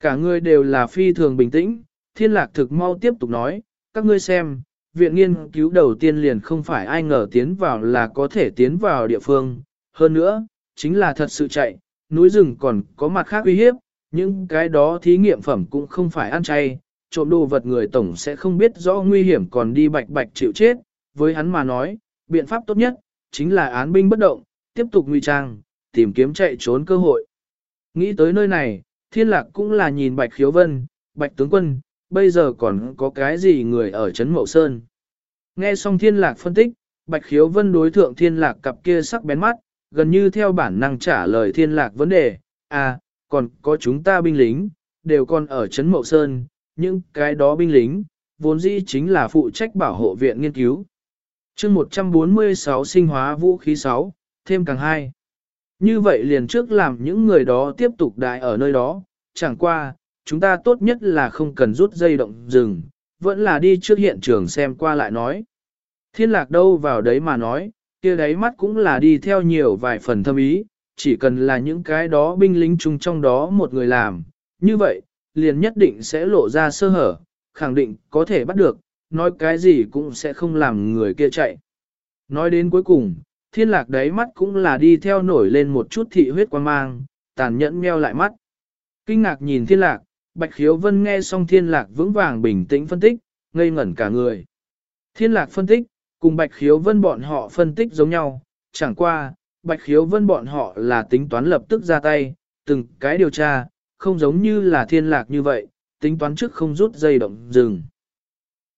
Cả người đều là phi thường bình tĩnh, thiên lạc thực mau tiếp tục nói, các ngươi xem, viện nghiên cứu đầu tiên liền không phải ai ngờ tiến vào là có thể tiến vào địa phương. Hơn nữa, chính là thật sự chạy, núi rừng còn có mặt khác uy hiếp, những cái đó thí nghiệm phẩm cũng không phải ăn chay, trộm đồ vật người tổng sẽ không biết rõ nguy hiểm còn đi bạch bạch chịu chết. Với hắn mà nói, biện pháp tốt nhất, chính là án binh bất động, tiếp tục nguy trang, tìm kiếm chạy trốn cơ hội. Nghĩ tới nơi này, thiên lạc cũng là nhìn bạch khiếu vân, bạch tướng quân, bây giờ còn có cái gì người ở Trấn Mậu Sơn. Nghe xong thiên lạc phân tích, Bạch Khiếu Vân đối thượng thiên lạc cặp kia sắc bén mắt, gần như theo bản năng trả lời thiên lạc vấn đề, à, còn có chúng ta binh lính, đều còn ở Trấn Mậu Sơn, nhưng cái đó binh lính, vốn dĩ chính là phụ trách bảo hộ viện nghiên cứu. chương 146 sinh hóa vũ khí 6, thêm càng 2. Như vậy liền trước làm những người đó tiếp tục đại ở nơi đó, chẳng qua, chúng ta tốt nhất là không cần rút dây động rừng, vẫn là đi trước hiện trường xem qua lại nói. Thiên lạc đâu vào đấy mà nói, kia đáy mắt cũng là đi theo nhiều vài phần thâm ý, chỉ cần là những cái đó binh lính chung trong đó một người làm, như vậy, liền nhất định sẽ lộ ra sơ hở, khẳng định có thể bắt được, nói cái gì cũng sẽ không làm người kia chạy. Nói đến cuối cùng, thiên lạc đáy mắt cũng là đi theo nổi lên một chút thị huyết quan mang, tàn nhẫn meo lại mắt. Kinh ngạc nhìn thiên lạc, Bạch Khiếu Vân nghe xong thiên lạc vững vàng bình tĩnh phân tích, ngây ngẩn cả người. Thiên lạc phân tích, cùng Bạch Khiếu Vân bọn họ phân tích giống nhau, chẳng qua, Bạch Khiếu Vân bọn họ là tính toán lập tức ra tay, từng cái điều tra, không giống như là thiên lạc như vậy, tính toán trước không rút dây động dừng.